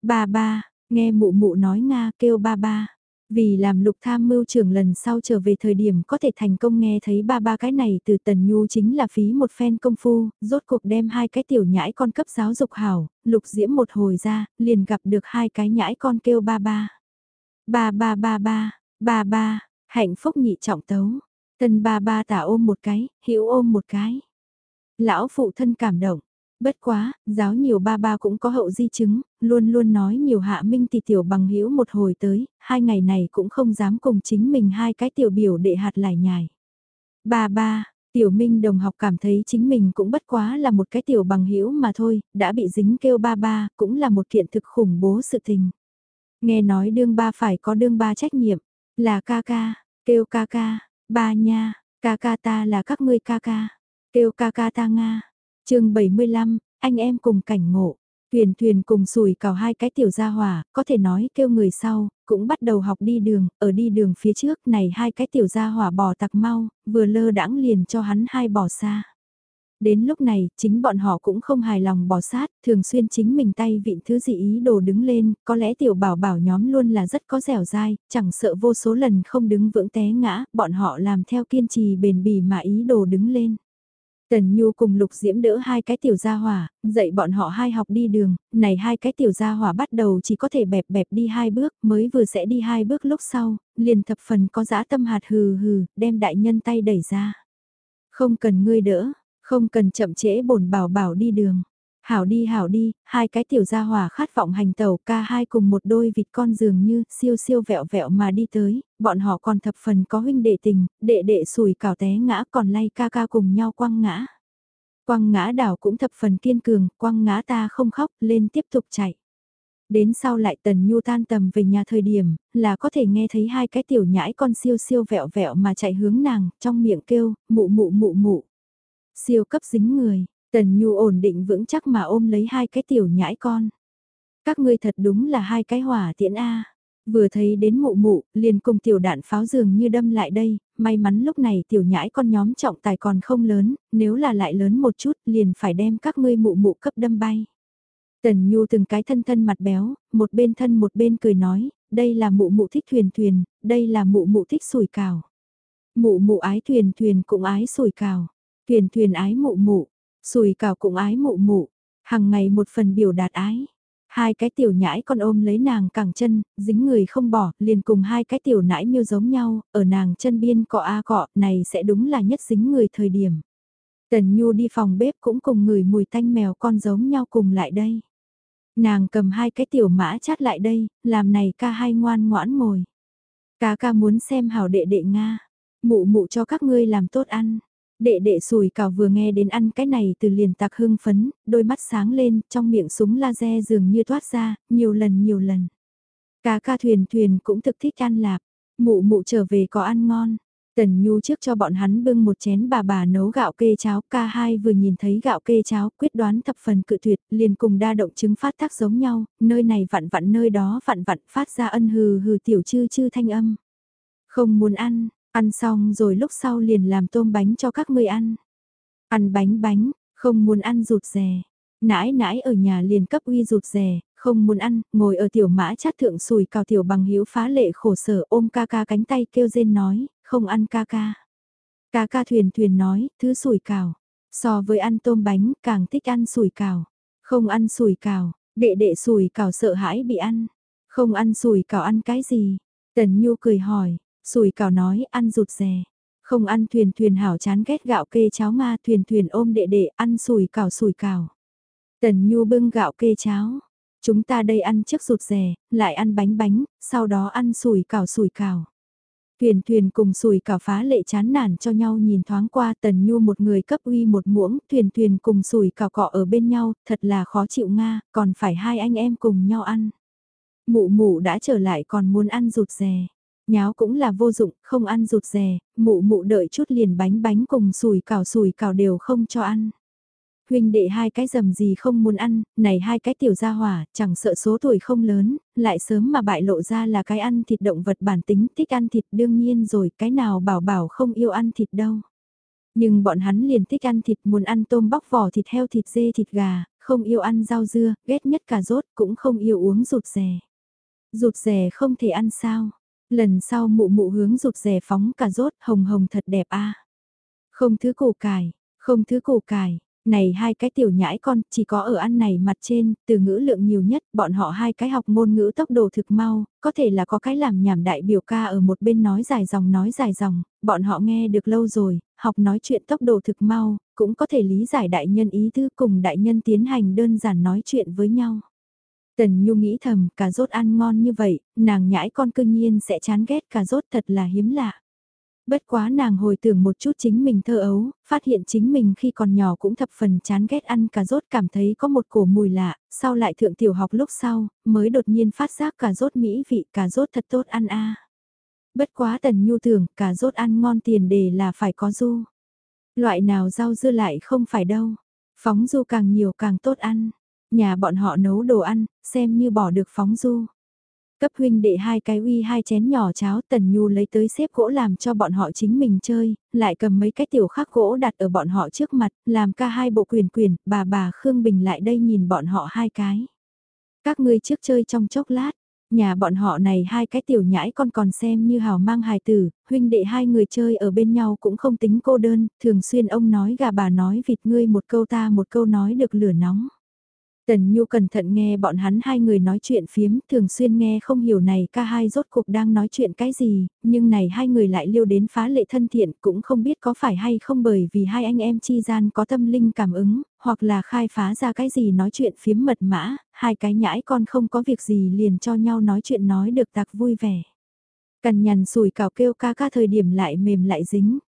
Ba ba, nghe mụ mụ nói Nga kêu ba ba. Vì làm lục tham mưu trưởng lần sau trở về thời điểm có thể thành công nghe thấy ba ba cái này từ tần nhu chính là phí một phen công phu, rốt cuộc đem hai cái tiểu nhãi con cấp giáo dục hảo, lục diễm một hồi ra, liền gặp được hai cái nhãi con kêu ba ba. Ba ba ba ba, ba ba, hạnh phúc nhị trọng tấu. Tân ba ba tả ôm một cái, hiểu ôm một cái. Lão phụ thân cảm động. Bất quá, giáo nhiều ba ba cũng có hậu di chứng, luôn luôn nói nhiều hạ minh thì tiểu bằng hữu một hồi tới, hai ngày này cũng không dám cùng chính mình hai cái tiểu biểu đệ hạt lại nhài. Ba ba, tiểu minh đồng học cảm thấy chính mình cũng bất quá là một cái tiểu bằng hữu mà thôi, đã bị dính kêu ba ba, cũng là một kiện thực khủng bố sự tình. Nghe nói đương ba phải có đương ba trách nhiệm, là ca ca, kêu ca ca, ba nha, ca ca ta là các ngươi ca ca. Kêu ca ca ta Nga. chương 75, anh em cùng cảnh ngộ. Thuyền thuyền cùng sùi cào hai cái tiểu gia hỏa, có thể nói kêu người sau, cũng bắt đầu học đi đường, ở đi đường phía trước này hai cái tiểu gia hỏa bò tặc mau, vừa lơ đãng liền cho hắn hai bò xa. Đến lúc này, chính bọn họ cũng không hài lòng bỏ sát, thường xuyên chính mình tay vịn thứ gì ý đồ đứng lên, có lẽ tiểu bảo bảo nhóm luôn là rất có dẻo dai, chẳng sợ vô số lần không đứng vững té ngã, bọn họ làm theo kiên trì bền bỉ mà ý đồ đứng lên. Tần Nhu cùng Lục Diễm đỡ hai cái tiểu gia hỏa, dạy bọn họ hai học đi đường, này hai cái tiểu gia hỏa bắt đầu chỉ có thể bẹp bẹp đi hai bước, mới vừa sẽ đi hai bước lúc sau, liền thập phần có dã tâm hạt hừ hừ, đem đại nhân tay đẩy ra. Không cần ngươi đỡ, không cần chậm trễ bổn bảo bảo đi đường. Hảo đi hảo đi, hai cái tiểu gia hỏa khát vọng hành tàu ca hai cùng một đôi vịt con dường như siêu siêu vẹo vẹo mà đi tới, bọn họ còn thập phần có huynh đệ tình, đệ đệ sùi cào té ngã còn lay ca ca cùng nhau quăng ngã. Quăng ngã đảo cũng thập phần kiên cường, quăng ngã ta không khóc, lên tiếp tục chạy. Đến sau lại tần nhu tan tầm về nhà thời điểm, là có thể nghe thấy hai cái tiểu nhãi con siêu siêu vẹo vẹo mà chạy hướng nàng, trong miệng kêu, mụ mụ mụ mụ. Siêu cấp dính người, Tần Nhu ổn định vững chắc mà ôm lấy hai cái tiểu nhãi con. Các ngươi thật đúng là hai cái hỏa tiễn A. Vừa thấy đến mụ mụ, liền cùng tiểu đạn pháo dường như đâm lại đây, may mắn lúc này tiểu nhãi con nhóm trọng tài còn không lớn, nếu là lại lớn một chút liền phải đem các ngươi mụ mụ cấp đâm bay. Tần Nhu từng cái thân thân mặt béo, một bên thân một bên cười nói, đây là mụ mụ thích thuyền thuyền, đây là mụ mụ thích sủi cào. Mụ mụ ái thuyền thuyền cũng ái sủi cào, thuyền thuyền ái mụ mụ, Sùi cào cũng ái mụ mụ, hàng ngày một phần biểu đạt ái. Hai cái tiểu nhãi con ôm lấy nàng cẳng chân, dính người không bỏ, liền cùng hai cái tiểu nãi miêu giống nhau, ở nàng chân biên cọ a cọ, này sẽ đúng là nhất dính người thời điểm. Tần Nhu đi phòng bếp cũng cùng người mùi tanh mèo con giống nhau cùng lại đây. Nàng cầm hai cái tiểu mã chát lại đây, làm này ca hai ngoan ngoãn ngồi. Cá ca muốn xem hảo đệ đệ Nga, mụ mụ cho các ngươi làm tốt ăn. Đệ đệ sùi cào vừa nghe đến ăn cái này từ liền tạc hưng phấn, đôi mắt sáng lên, trong miệng súng laser dường như thoát ra, nhiều lần nhiều lần. Cá ca thuyền thuyền cũng thực thích ăn lạp, mụ mụ trở về có ăn ngon. Tần Nhu trước cho bọn hắn bưng một chén bà bà nấu gạo kê cháo, ca hai vừa nhìn thấy gạo kê cháo, quyết đoán thập phần cự tuyệt, liền cùng đa động chứng phát tác giống nhau, nơi này vặn vặn nơi đó vặn vặn phát ra ân hừ hừ tiểu chư chư thanh âm. Không muốn ăn, ăn xong rồi lúc sau liền làm tôm bánh cho các ngươi ăn. Ăn bánh bánh, không muốn ăn rụt rè. Nãi nãi ở nhà liền cấp uy rụt rè, không muốn ăn, ngồi ở tiểu mã chát thượng sùi cào tiểu bằng hiếu phá lệ khổ sở ôm ca ca cánh tay kêu rên nói, không ăn ca ca. Ca ca thuyền thuyền nói, thứ sủi cào. So với ăn tôm bánh, càng thích ăn sủi cào. Không ăn sủi cào, đệ đệ sủi cào sợ hãi bị ăn. Không ăn sủi cào ăn cái gì? Tần Nhu cười hỏi, sùi cào nói ăn rụt rè. Không ăn thuyền thuyền hảo chán ghét gạo kê cháo Nga thuyền thuyền ôm đệ đệ ăn sùi cào sùi cào. Tần Nhu bưng gạo kê cháo. Chúng ta đây ăn trước rụt rè, lại ăn bánh bánh, sau đó ăn sùi cào sùi cào. Thuyền thuyền cùng sùi cảo phá lệ chán nản cho nhau nhìn thoáng qua tần nhu một người cấp uy một muỗng, thuyền thuyền cùng sùi cảo cọ ở bên nhau, thật là khó chịu Nga, còn phải hai anh em cùng nhau ăn. Mụ mụ đã trở lại còn muốn ăn rụt rè. Nháo cũng là vô dụng, không ăn rụt rè, mụ mụ đợi chút liền bánh bánh cùng sùi cảo sùi cảo đều không cho ăn huynh đệ hai cái dầm gì không muốn ăn, này hai cái tiểu gia hỏa, chẳng sợ số tuổi không lớn, lại sớm mà bại lộ ra là cái ăn thịt động vật bản tính thích ăn thịt đương nhiên rồi, cái nào bảo bảo không yêu ăn thịt đâu. Nhưng bọn hắn liền thích ăn thịt muốn ăn tôm bóc vỏ thịt heo thịt dê thịt gà, không yêu ăn rau dưa, ghét nhất cà rốt, cũng không yêu uống rụt rè. Rụt rè không thể ăn sao? Lần sau mụ mụ hướng rụt rè phóng cà rốt hồng hồng thật đẹp a. Không thứ củ cải, không thứ củ cải, này hai cái tiểu nhãi con chỉ có ở ăn này mặt trên, từ ngữ lượng nhiều nhất, bọn họ hai cái học ngôn ngữ tốc độ thực mau, có thể là có cái làm nhảm đại biểu ca ở một bên nói dài dòng nói dài dòng, bọn họ nghe được lâu rồi, học nói chuyện tốc độ thực mau, cũng có thể lý giải đại nhân ý tư cùng đại nhân tiến hành đơn giản nói chuyện với nhau. Tần Nhu nghĩ thầm, cà rốt ăn ngon như vậy, nàng nhãi con cương nhiên sẽ chán ghét cà rốt thật là hiếm lạ. Bất quá nàng hồi tưởng một chút chính mình thơ ấu, phát hiện chính mình khi còn nhỏ cũng thập phần chán ghét ăn cà rốt cảm thấy có một cổ mùi lạ, sau lại thượng tiểu học lúc sau, mới đột nhiên phát giác cà rốt mỹ vị cà rốt thật tốt ăn a. Bất quá tần nhu tưởng cà rốt ăn ngon tiền đề là phải có du. Loại nào rau dưa lại không phải đâu. Phóng du càng nhiều càng tốt ăn. Nhà bọn họ nấu đồ ăn, xem như bỏ được phóng du. Cấp huynh đệ hai cái uy hai chén nhỏ cháo tần nhu lấy tới xếp gỗ làm cho bọn họ chính mình chơi, lại cầm mấy cái tiểu khắc gỗ đặt ở bọn họ trước mặt, làm ca hai bộ quyền quyền, bà bà Khương Bình lại đây nhìn bọn họ hai cái. Các ngươi trước chơi trong chốc lát, nhà bọn họ này hai cái tiểu nhãi con còn xem như hào mang hài tử, huynh đệ hai người chơi ở bên nhau cũng không tính cô đơn, thường xuyên ông nói gà bà nói vịt ngươi một câu ta một câu nói được lửa nóng. Tần Nhu cẩn thận nghe bọn hắn hai người nói chuyện phiếm, thường xuyên nghe không hiểu này ca hai rốt cuộc đang nói chuyện cái gì, nhưng này hai người lại liêu đến phá lệ thân thiện cũng không biết có phải hay không bởi vì hai anh em chi gian có tâm linh cảm ứng, hoặc là khai phá ra cái gì nói chuyện phiếm mật mã, hai cái nhãi con không có việc gì liền cho nhau nói chuyện nói được tạc vui vẻ. Cằn nhằn sùi cào kêu ca ca thời điểm lại mềm lại dính.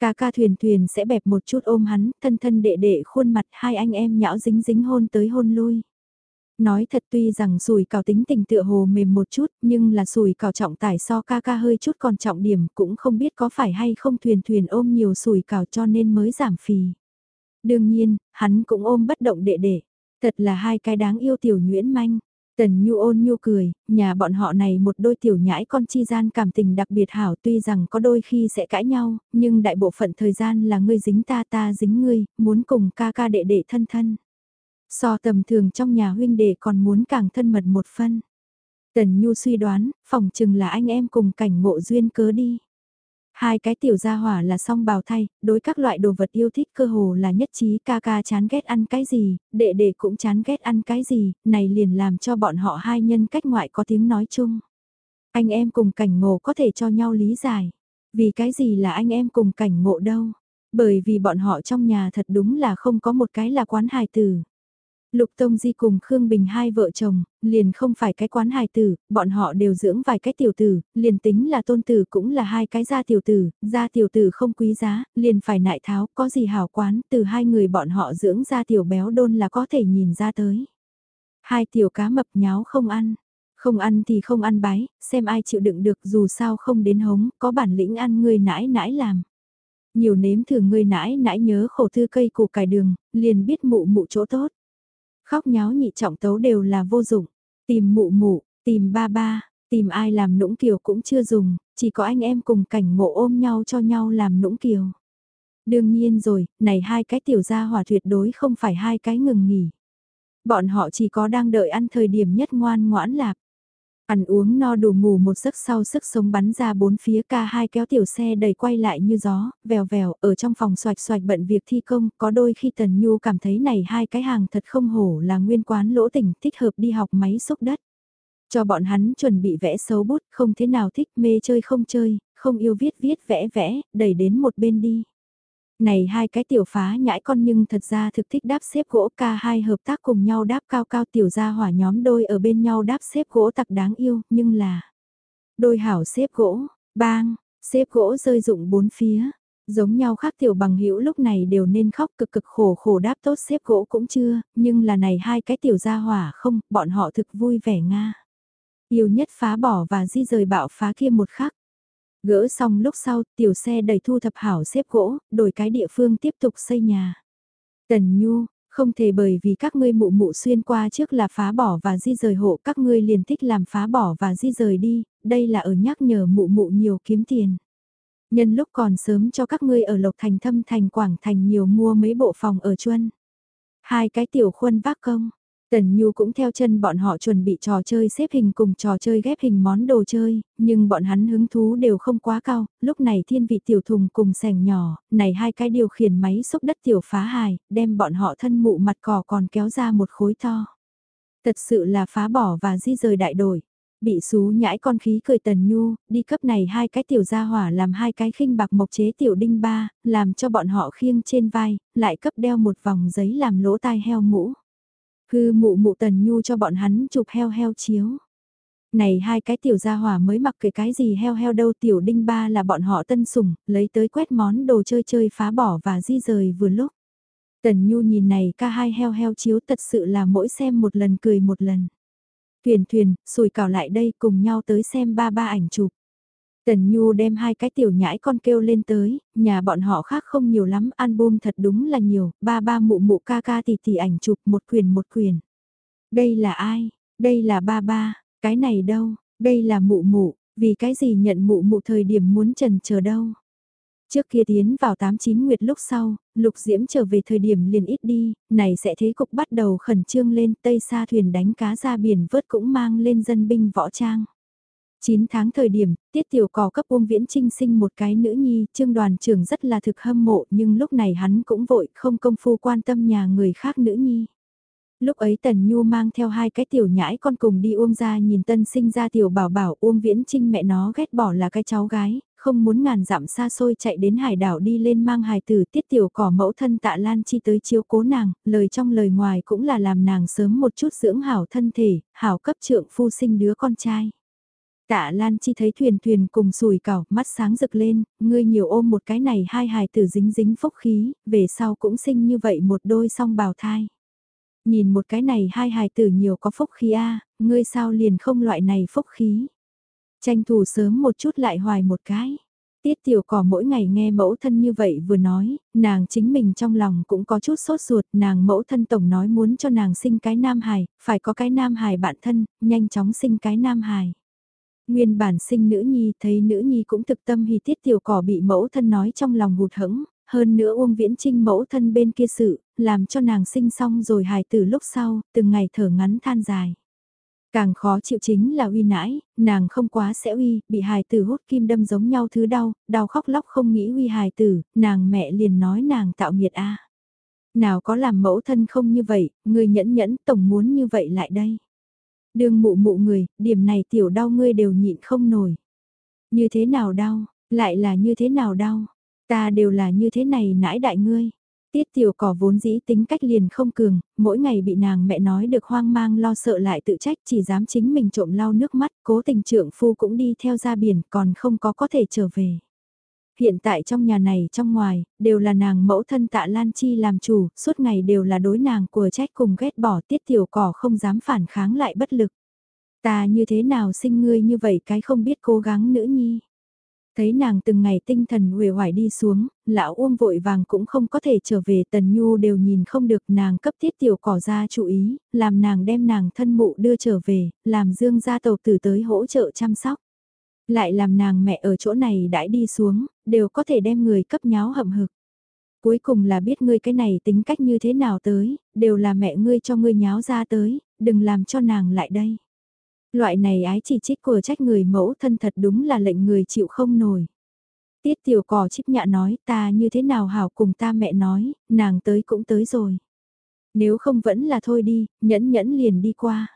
Ca ca thuyền thuyền sẽ bẹp một chút ôm hắn, thân thân đệ đệ khuôn mặt hai anh em nhão dính dính hôn tới hôn lui. Nói thật tuy rằng sùi cào tính tình tựa hồ mềm một chút nhưng là sùi cào trọng tải so ca ca hơi chút còn trọng điểm cũng không biết có phải hay không thuyền thuyền ôm nhiều sùi cào cho nên mới giảm phì. Đương nhiên, hắn cũng ôm bất động đệ đệ. Thật là hai cái đáng yêu tiểu nhuyễn manh. Tần Nhu ôn nhu cười, nhà bọn họ này một đôi tiểu nhãi con chi gian cảm tình đặc biệt hảo tuy rằng có đôi khi sẽ cãi nhau, nhưng đại bộ phận thời gian là ngươi dính ta ta dính ngươi, muốn cùng ca ca đệ đệ thân thân. So tầm thường trong nhà huynh đệ còn muốn càng thân mật một phân. Tần Nhu suy đoán, phòng chừng là anh em cùng cảnh ngộ duyên cớ đi. Hai cái tiểu gia hỏa là song bào thay, đối các loại đồ vật yêu thích cơ hồ là nhất trí ca ca chán ghét ăn cái gì, đệ đệ cũng chán ghét ăn cái gì, này liền làm cho bọn họ hai nhân cách ngoại có tiếng nói chung. Anh em cùng cảnh ngộ có thể cho nhau lý giải. Vì cái gì là anh em cùng cảnh ngộ đâu? Bởi vì bọn họ trong nhà thật đúng là không có một cái là quán hài tử. Lục Tông Di cùng Khương Bình hai vợ chồng, liền không phải cái quán hài tử, bọn họ đều dưỡng vài cái tiểu tử, liền tính là tôn tử cũng là hai cái gia tiểu tử, gia tiểu tử không quý giá, liền phải nại tháo, có gì hảo quán, từ hai người bọn họ dưỡng gia tiểu béo đôn là có thể nhìn ra tới. Hai tiểu cá mập nháo không ăn, không ăn thì không ăn bái, xem ai chịu đựng được dù sao không đến hống, có bản lĩnh ăn người nãi nãi làm. Nhiều nếm thử người nãi nãi nhớ khổ thư cây củ cải đường, liền biết mụ mụ chỗ tốt. Khóc nháo nhị trọng tấu đều là vô dụng, tìm mụ mụ, tìm ba ba, tìm ai làm nũng kiều cũng chưa dùng, chỉ có anh em cùng cảnh ngộ ôm nhau cho nhau làm nũng kiều. Đương nhiên rồi, này hai cái tiểu gia hỏa tuyệt đối không phải hai cái ngừng nghỉ. Bọn họ chỉ có đang đợi ăn thời điểm nhất ngoan ngoãn lạc. Ăn uống no đủ ngủ một giấc sau sức sống bắn ra bốn phía ca hai kéo tiểu xe đầy quay lại như gió, vèo vèo, ở trong phòng xoạch xoạch bận việc thi công, có đôi khi Tần Nhu cảm thấy này hai cái hàng thật không hổ là nguyên quán lỗ tỉnh thích hợp đi học máy xúc đất. Cho bọn hắn chuẩn bị vẽ xấu bút, không thế nào thích mê chơi không chơi, không yêu viết viết vẽ vẽ, đẩy đến một bên đi. Này hai cái tiểu phá nhãi con nhưng thật ra thực thích đáp xếp gỗ ca hai hợp tác cùng nhau đáp cao cao tiểu ra hỏa nhóm đôi ở bên nhau đáp xếp gỗ tặc đáng yêu, nhưng là đôi hảo xếp gỗ, bang, xếp gỗ rơi rụng bốn phía. Giống nhau khác tiểu bằng hữu lúc này đều nên khóc cực cực khổ khổ đáp tốt xếp gỗ cũng chưa, nhưng là này hai cái tiểu gia hỏa không, bọn họ thực vui vẻ nga. Yêu nhất phá bỏ và di rời bạo phá kia một khắc. Gỡ xong lúc sau, tiểu xe đầy thu thập hảo xếp gỗ, đổi cái địa phương tiếp tục xây nhà. Tần Nhu, không thể bởi vì các ngươi mụ mụ xuyên qua trước là phá bỏ và di rời hộ các ngươi liền thích làm phá bỏ và di rời đi, đây là ở nhắc nhở mụ mụ nhiều kiếm tiền. Nhân lúc còn sớm cho các ngươi ở Lộc Thành Thâm Thành Quảng Thành nhiều mua mấy bộ phòng ở chuân. Hai cái tiểu khuôn vác công, Tần Nhu cũng theo chân bọn họ chuẩn bị trò chơi xếp hình cùng trò chơi ghép hình món đồ chơi, nhưng bọn hắn hứng thú đều không quá cao, lúc này thiên vị tiểu thùng cùng sẻng nhỏ, này hai cái điều khiển máy xúc đất tiểu phá hài, đem bọn họ thân mụ mặt cỏ còn kéo ra một khối to. Thật sự là phá bỏ và di rời đại đổi. Bị xú nhãi con khí cười tần nhu, đi cấp này hai cái tiểu gia hỏa làm hai cái khinh bạc mộc chế tiểu đinh ba, làm cho bọn họ khiêng trên vai, lại cấp đeo một vòng giấy làm lỗ tai heo mũ. Hư mụ mụ tần nhu cho bọn hắn chụp heo heo chiếu. Này hai cái tiểu gia hỏa mới mặc kệ cái gì heo heo đâu tiểu đinh ba là bọn họ tân sủng, lấy tới quét món đồ chơi chơi phá bỏ và di rời vừa lúc. Tần Nhu nhìn này ca hai heo heo chiếu thật sự là mỗi xem một lần cười một lần. Thuyền thuyền, sùi cào lại đây cùng nhau tới xem ba ba ảnh chụp. Tần Nhu đem hai cái tiểu nhãi con kêu lên tới, nhà bọn họ khác không nhiều lắm, album thật đúng là nhiều, ba ba mụ mụ ca ca tỷ tỷ ảnh chụp một quyền một quyền. Đây là ai? Đây là ba ba, cái này đâu? Đây là mụ mụ, vì cái gì nhận mụ mụ thời điểm muốn trần chờ đâu? Trước kia tiến vào 89 nguyệt lúc sau, lục diễm trở về thời điểm liền ít đi, này sẽ thế cục bắt đầu khẩn trương lên tây xa thuyền đánh cá ra biển vớt cũng mang lên dân binh võ trang. 9 tháng thời điểm, tiết tiểu cò cấp Uông Viễn Trinh sinh một cái nữ nhi, trương đoàn trưởng rất là thực hâm mộ nhưng lúc này hắn cũng vội không công phu quan tâm nhà người khác nữ nhi. Lúc ấy Tần Nhu mang theo hai cái tiểu nhãi con cùng đi Uông ra nhìn tân sinh ra tiểu bảo bảo Uông Viễn Trinh mẹ nó ghét bỏ là cái cháu gái, không muốn ngàn dặm xa xôi chạy đến hải đảo đi lên mang hài tử tiết tiểu cỏ mẫu thân tạ Lan Chi tới chiếu cố nàng, lời trong lời ngoài cũng là làm nàng sớm một chút dưỡng hảo thân thể, hảo cấp trượng phu sinh đứa con trai. Tạ Lan Chi thấy thuyền thuyền cùng sùi cảo, mắt sáng rực lên, ngươi nhiều ôm một cái này hai hài tử dính dính phúc khí, về sau cũng sinh như vậy một đôi song bào thai. Nhìn một cái này hai hài tử nhiều có phúc khí a ngươi sao liền không loại này phúc khí. Tranh thủ sớm một chút lại hoài một cái. Tiết tiểu cỏ mỗi ngày nghe mẫu thân như vậy vừa nói, nàng chính mình trong lòng cũng có chút sốt ruột, nàng mẫu thân tổng nói muốn cho nàng sinh cái nam hài, phải có cái nam hài bạn thân, nhanh chóng sinh cái nam hài. Nguyên bản sinh nữ nhi thấy nữ nhi cũng thực tâm hy tiết tiểu cỏ bị mẫu thân nói trong lòng hụt hẫng hơn nữa Uông Viễn Trinh mẫu thân bên kia sự, làm cho nàng sinh xong rồi hài từ lúc sau, từng ngày thở ngắn than dài. Càng khó chịu chính là uy nãi, nàng không quá sẽ uy, bị hài tử hút kim đâm giống nhau thứ đau, đau khóc lóc không nghĩ uy hài tử, nàng mẹ liền nói nàng tạo nghiệt a. Nào có làm mẫu thân không như vậy, người nhẫn nhẫn tổng muốn như vậy lại đây. Đương mụ mụ người, điểm này tiểu đau ngươi đều nhịn không nổi. Như thế nào đau, lại là như thế nào đau, ta đều là như thế này nãi đại ngươi. Tiết tiểu cỏ vốn dĩ tính cách liền không cường, mỗi ngày bị nàng mẹ nói được hoang mang lo sợ lại tự trách chỉ dám chính mình trộm lau nước mắt, cố tình trưởng phu cũng đi theo ra biển còn không có có thể trở về. Hiện tại trong nhà này trong ngoài, đều là nàng mẫu thân tạ Lan Chi làm chủ, suốt ngày đều là đối nàng của trách cùng ghét bỏ tiết tiểu cỏ không dám phản kháng lại bất lực. Ta như thế nào sinh ngươi như vậy cái không biết cố gắng nữ nhi. Thấy nàng từng ngày tinh thần huề hoài đi xuống, lão Uông vội vàng cũng không có thể trở về Tần Nhu đều nhìn không được nàng cấp thiết tiểu cỏ ra chú ý, làm nàng đem nàng thân mụ đưa trở về, làm dương gia tàu tử tới hỗ trợ chăm sóc. Lại làm nàng mẹ ở chỗ này đãi đi xuống, đều có thể đem người cấp nháo hậm hực. Cuối cùng là biết ngươi cái này tính cách như thế nào tới, đều là mẹ ngươi cho ngươi nháo ra tới, đừng làm cho nàng lại đây. Loại này ái chỉ trích của trách người mẫu thân thật đúng là lệnh người chịu không nổi. Tiết tiểu cỏ chích nhạ nói ta như thế nào hảo cùng ta mẹ nói, nàng tới cũng tới rồi. Nếu không vẫn là thôi đi, nhẫn nhẫn liền đi qua.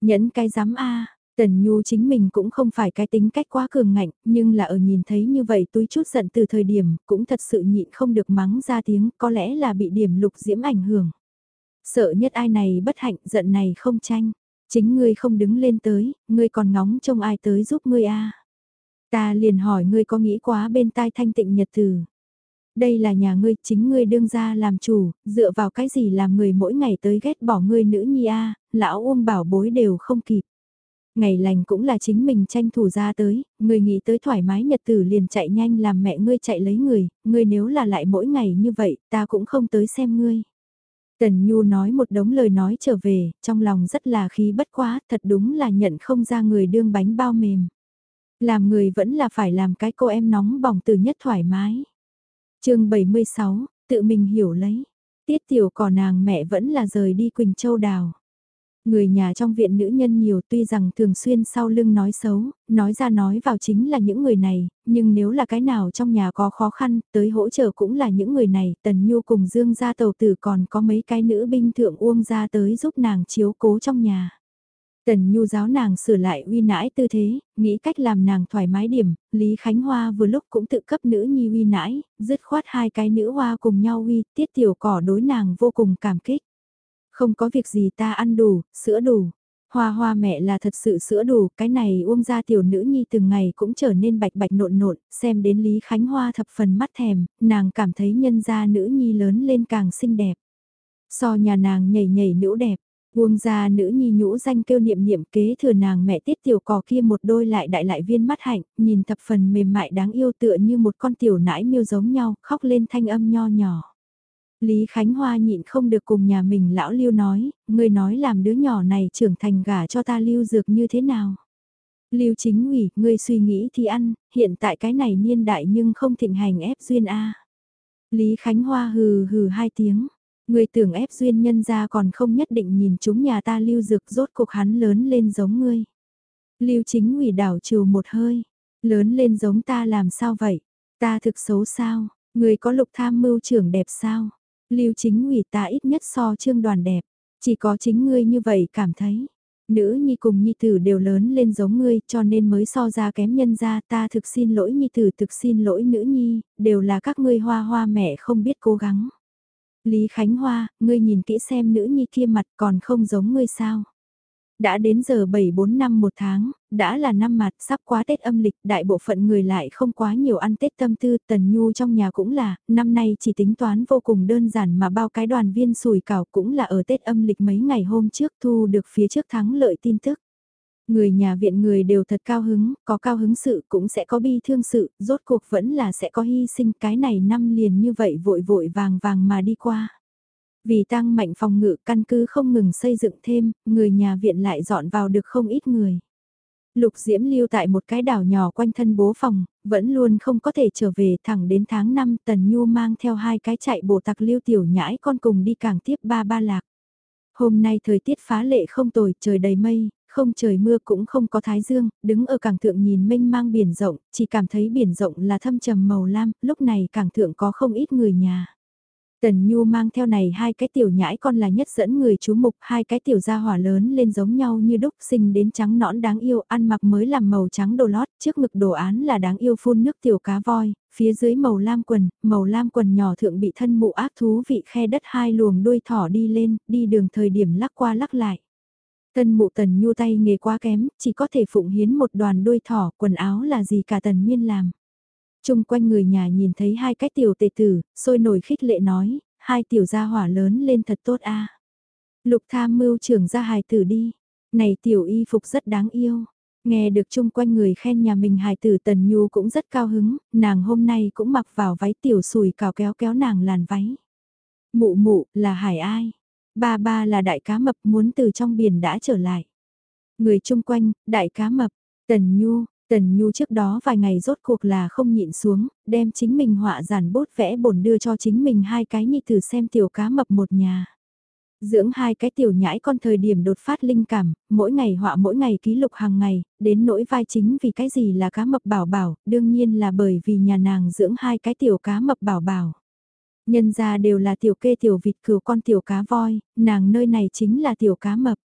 Nhẫn cái dám a Tần Nhu chính mình cũng không phải cái tính cách quá cường ngạnh, nhưng là ở nhìn thấy như vậy túi chút giận từ thời điểm, cũng thật sự nhịn không được mắng ra tiếng, có lẽ là bị điểm lục diễm ảnh hưởng. Sợ nhất ai này bất hạnh, giận này không tranh. Chính ngươi không đứng lên tới, ngươi còn ngóng trông ai tới giúp ngươi a Ta liền hỏi ngươi có nghĩ quá bên tai thanh tịnh nhật từ. Đây là nhà ngươi, chính ngươi đương ra làm chủ, dựa vào cái gì làm người mỗi ngày tới ghét bỏ ngươi nữ nhi a lão Uông bảo bối đều không kịp. Ngày lành cũng là chính mình tranh thủ ra tới, người nghĩ tới thoải mái nhật tử liền chạy nhanh làm mẹ ngươi chạy lấy người, ngươi nếu là lại mỗi ngày như vậy, ta cũng không tới xem ngươi. Tần Nhu nói một đống lời nói trở về, trong lòng rất là khí bất quá, thật đúng là nhận không ra người đương bánh bao mềm. Làm người vẫn là phải làm cái cô em nóng bỏng từ nhất thoải mái. chương 76, tự mình hiểu lấy. Tiết tiểu cỏ nàng mẹ vẫn là rời đi Quỳnh Châu Đào. Người nhà trong viện nữ nhân nhiều tuy rằng thường xuyên sau lưng nói xấu, nói ra nói vào chính là những người này, nhưng nếu là cái nào trong nhà có khó khăn, tới hỗ trợ cũng là những người này, Tần Nhu cùng Dương gia tàu tử còn có mấy cái nữ binh thượng uông ra tới giúp nàng chiếu cố trong nhà. Tần Nhu giáo nàng sửa lại uy nãi tư thế, nghĩ cách làm nàng thoải mái điểm, Lý Khánh Hoa vừa lúc cũng tự cấp nữ nhi uy nãi, dứt khoát hai cái nữ hoa cùng nhau uy, tiết tiểu cỏ đối nàng vô cùng cảm kích. Không có việc gì ta ăn đủ, sữa đủ. Hoa hoa mẹ là thật sự sữa đủ, cái này uông ra tiểu nữ nhi từng ngày cũng trở nên bạch bạch nộn nộn, xem đến Lý Khánh Hoa thập phần mắt thèm, nàng cảm thấy nhân gia nữ nhi lớn lên càng xinh đẹp. So nhà nàng nhảy nhảy nữ đẹp, uông ra nữ nhi nhũ danh kêu niệm niệm kế thừa nàng mẹ tiết tiểu cò kia một đôi lại đại lại viên mắt hạnh, nhìn thập phần mềm mại đáng yêu tựa như một con tiểu nãi miêu giống nhau, khóc lên thanh âm nho nhỏ. Lý Khánh Hoa nhịn không được cùng nhà mình lão lưu nói, người nói làm đứa nhỏ này trưởng thành gả cho ta lưu dược như thế nào. Lưu chính ủy, ngươi suy nghĩ thì ăn, hiện tại cái này niên đại nhưng không thịnh hành ép duyên A. Lý Khánh Hoa hừ hừ hai tiếng, ngươi tưởng ép duyên nhân ra còn không nhất định nhìn chúng nhà ta lưu dược rốt cuộc hắn lớn lên giống ngươi. Lưu chính ủy đảo trừ một hơi, lớn lên giống ta làm sao vậy, ta thực xấu sao, ngươi có lục tham mưu trưởng đẹp sao, Lưu chính ngụy ta ít nhất so trương đoàn đẹp, chỉ có chính ngươi như vậy cảm thấy. Nữ nhi cùng nhi tử đều lớn lên giống ngươi cho nên mới so ra kém nhân ra ta thực xin lỗi nhi tử thực xin lỗi nữ nhi, đều là các ngươi hoa hoa mẹ không biết cố gắng. Lý Khánh Hoa, ngươi nhìn kỹ xem nữ nhi kia mặt còn không giống ngươi sao. Đã đến giờ 7-4 năm một tháng, đã là năm mặt sắp quá Tết âm lịch, đại bộ phận người lại không quá nhiều ăn Tết tâm tư, Tần Nhu trong nhà cũng là, năm nay chỉ tính toán vô cùng đơn giản mà bao cái đoàn viên sùi cảo cũng là ở Tết âm lịch mấy ngày hôm trước thu được phía trước thắng lợi tin tức. Người nhà viện người đều thật cao hứng, có cao hứng sự cũng sẽ có bi thương sự, rốt cuộc vẫn là sẽ có hy sinh cái này năm liền như vậy vội vội vàng vàng mà đi qua. Vì tăng mạnh phòng ngự căn cứ không ngừng xây dựng thêm, người nhà viện lại dọn vào được không ít người. Lục Diễm lưu tại một cái đảo nhỏ quanh thân bố phòng, vẫn luôn không có thể trở về thẳng đến tháng 5 Tần Nhu mang theo hai cái chạy bộ tặc lưu tiểu nhãi con cùng đi càng tiếp ba ba lạc. Hôm nay thời tiết phá lệ không tồi, trời đầy mây, không trời mưa cũng không có thái dương, đứng ở cảng thượng nhìn mênh mang biển rộng, chỉ cảm thấy biển rộng là thâm trầm màu lam, lúc này cảng thượng có không ít người nhà. Tần Nhu mang theo này hai cái tiểu nhãi con là nhất dẫn người chú mục, hai cái tiểu gia hỏa lớn lên giống nhau như đúc sinh đến trắng nõn đáng yêu, ăn mặc mới làm màu trắng đồ lót, trước ngực đồ án là đáng yêu phun nước tiểu cá voi, phía dưới màu lam quần, màu lam quần nhỏ thượng bị thân mụ ác thú vị khe đất hai luồng đuôi thỏ đi lên, đi đường thời điểm lắc qua lắc lại. tần mụ tần nhu tay nghề quá kém, chỉ có thể phụng hiến một đoàn đuôi thỏ, quần áo là gì cả tần miên làm chung quanh người nhà nhìn thấy hai cái tiểu tề tử, sôi nổi khích lệ nói, hai tiểu gia hỏa lớn lên thật tốt a. Lục tham mưu trưởng ra hài tử đi, này tiểu y phục rất đáng yêu. Nghe được chung quanh người khen nhà mình hài tử Tần Nhu cũng rất cao hứng, nàng hôm nay cũng mặc vào váy tiểu sùi cào kéo kéo nàng làn váy. Mụ mụ, là hải ai? Ba ba là đại cá mập muốn từ trong biển đã trở lại. Người chung quanh, đại cá mập, Tần Nhu, Tần Nhu trước đó vài ngày rốt cuộc là không nhịn xuống, đem chính mình họa giản bút vẽ bổn đưa cho chính mình hai cái nhi thử xem tiểu cá mập một nhà. Dưỡng hai cái tiểu nhãi con thời điểm đột phát linh cảm, mỗi ngày họa mỗi ngày ký lục hàng ngày, đến nỗi vai chính vì cái gì là cá mập bảo bảo, đương nhiên là bởi vì nhà nàng dưỡng hai cái tiểu cá mập bảo bảo. Nhân ra đều là tiểu kê tiểu vịt cừu con tiểu cá voi, nàng nơi này chính là tiểu cá mập.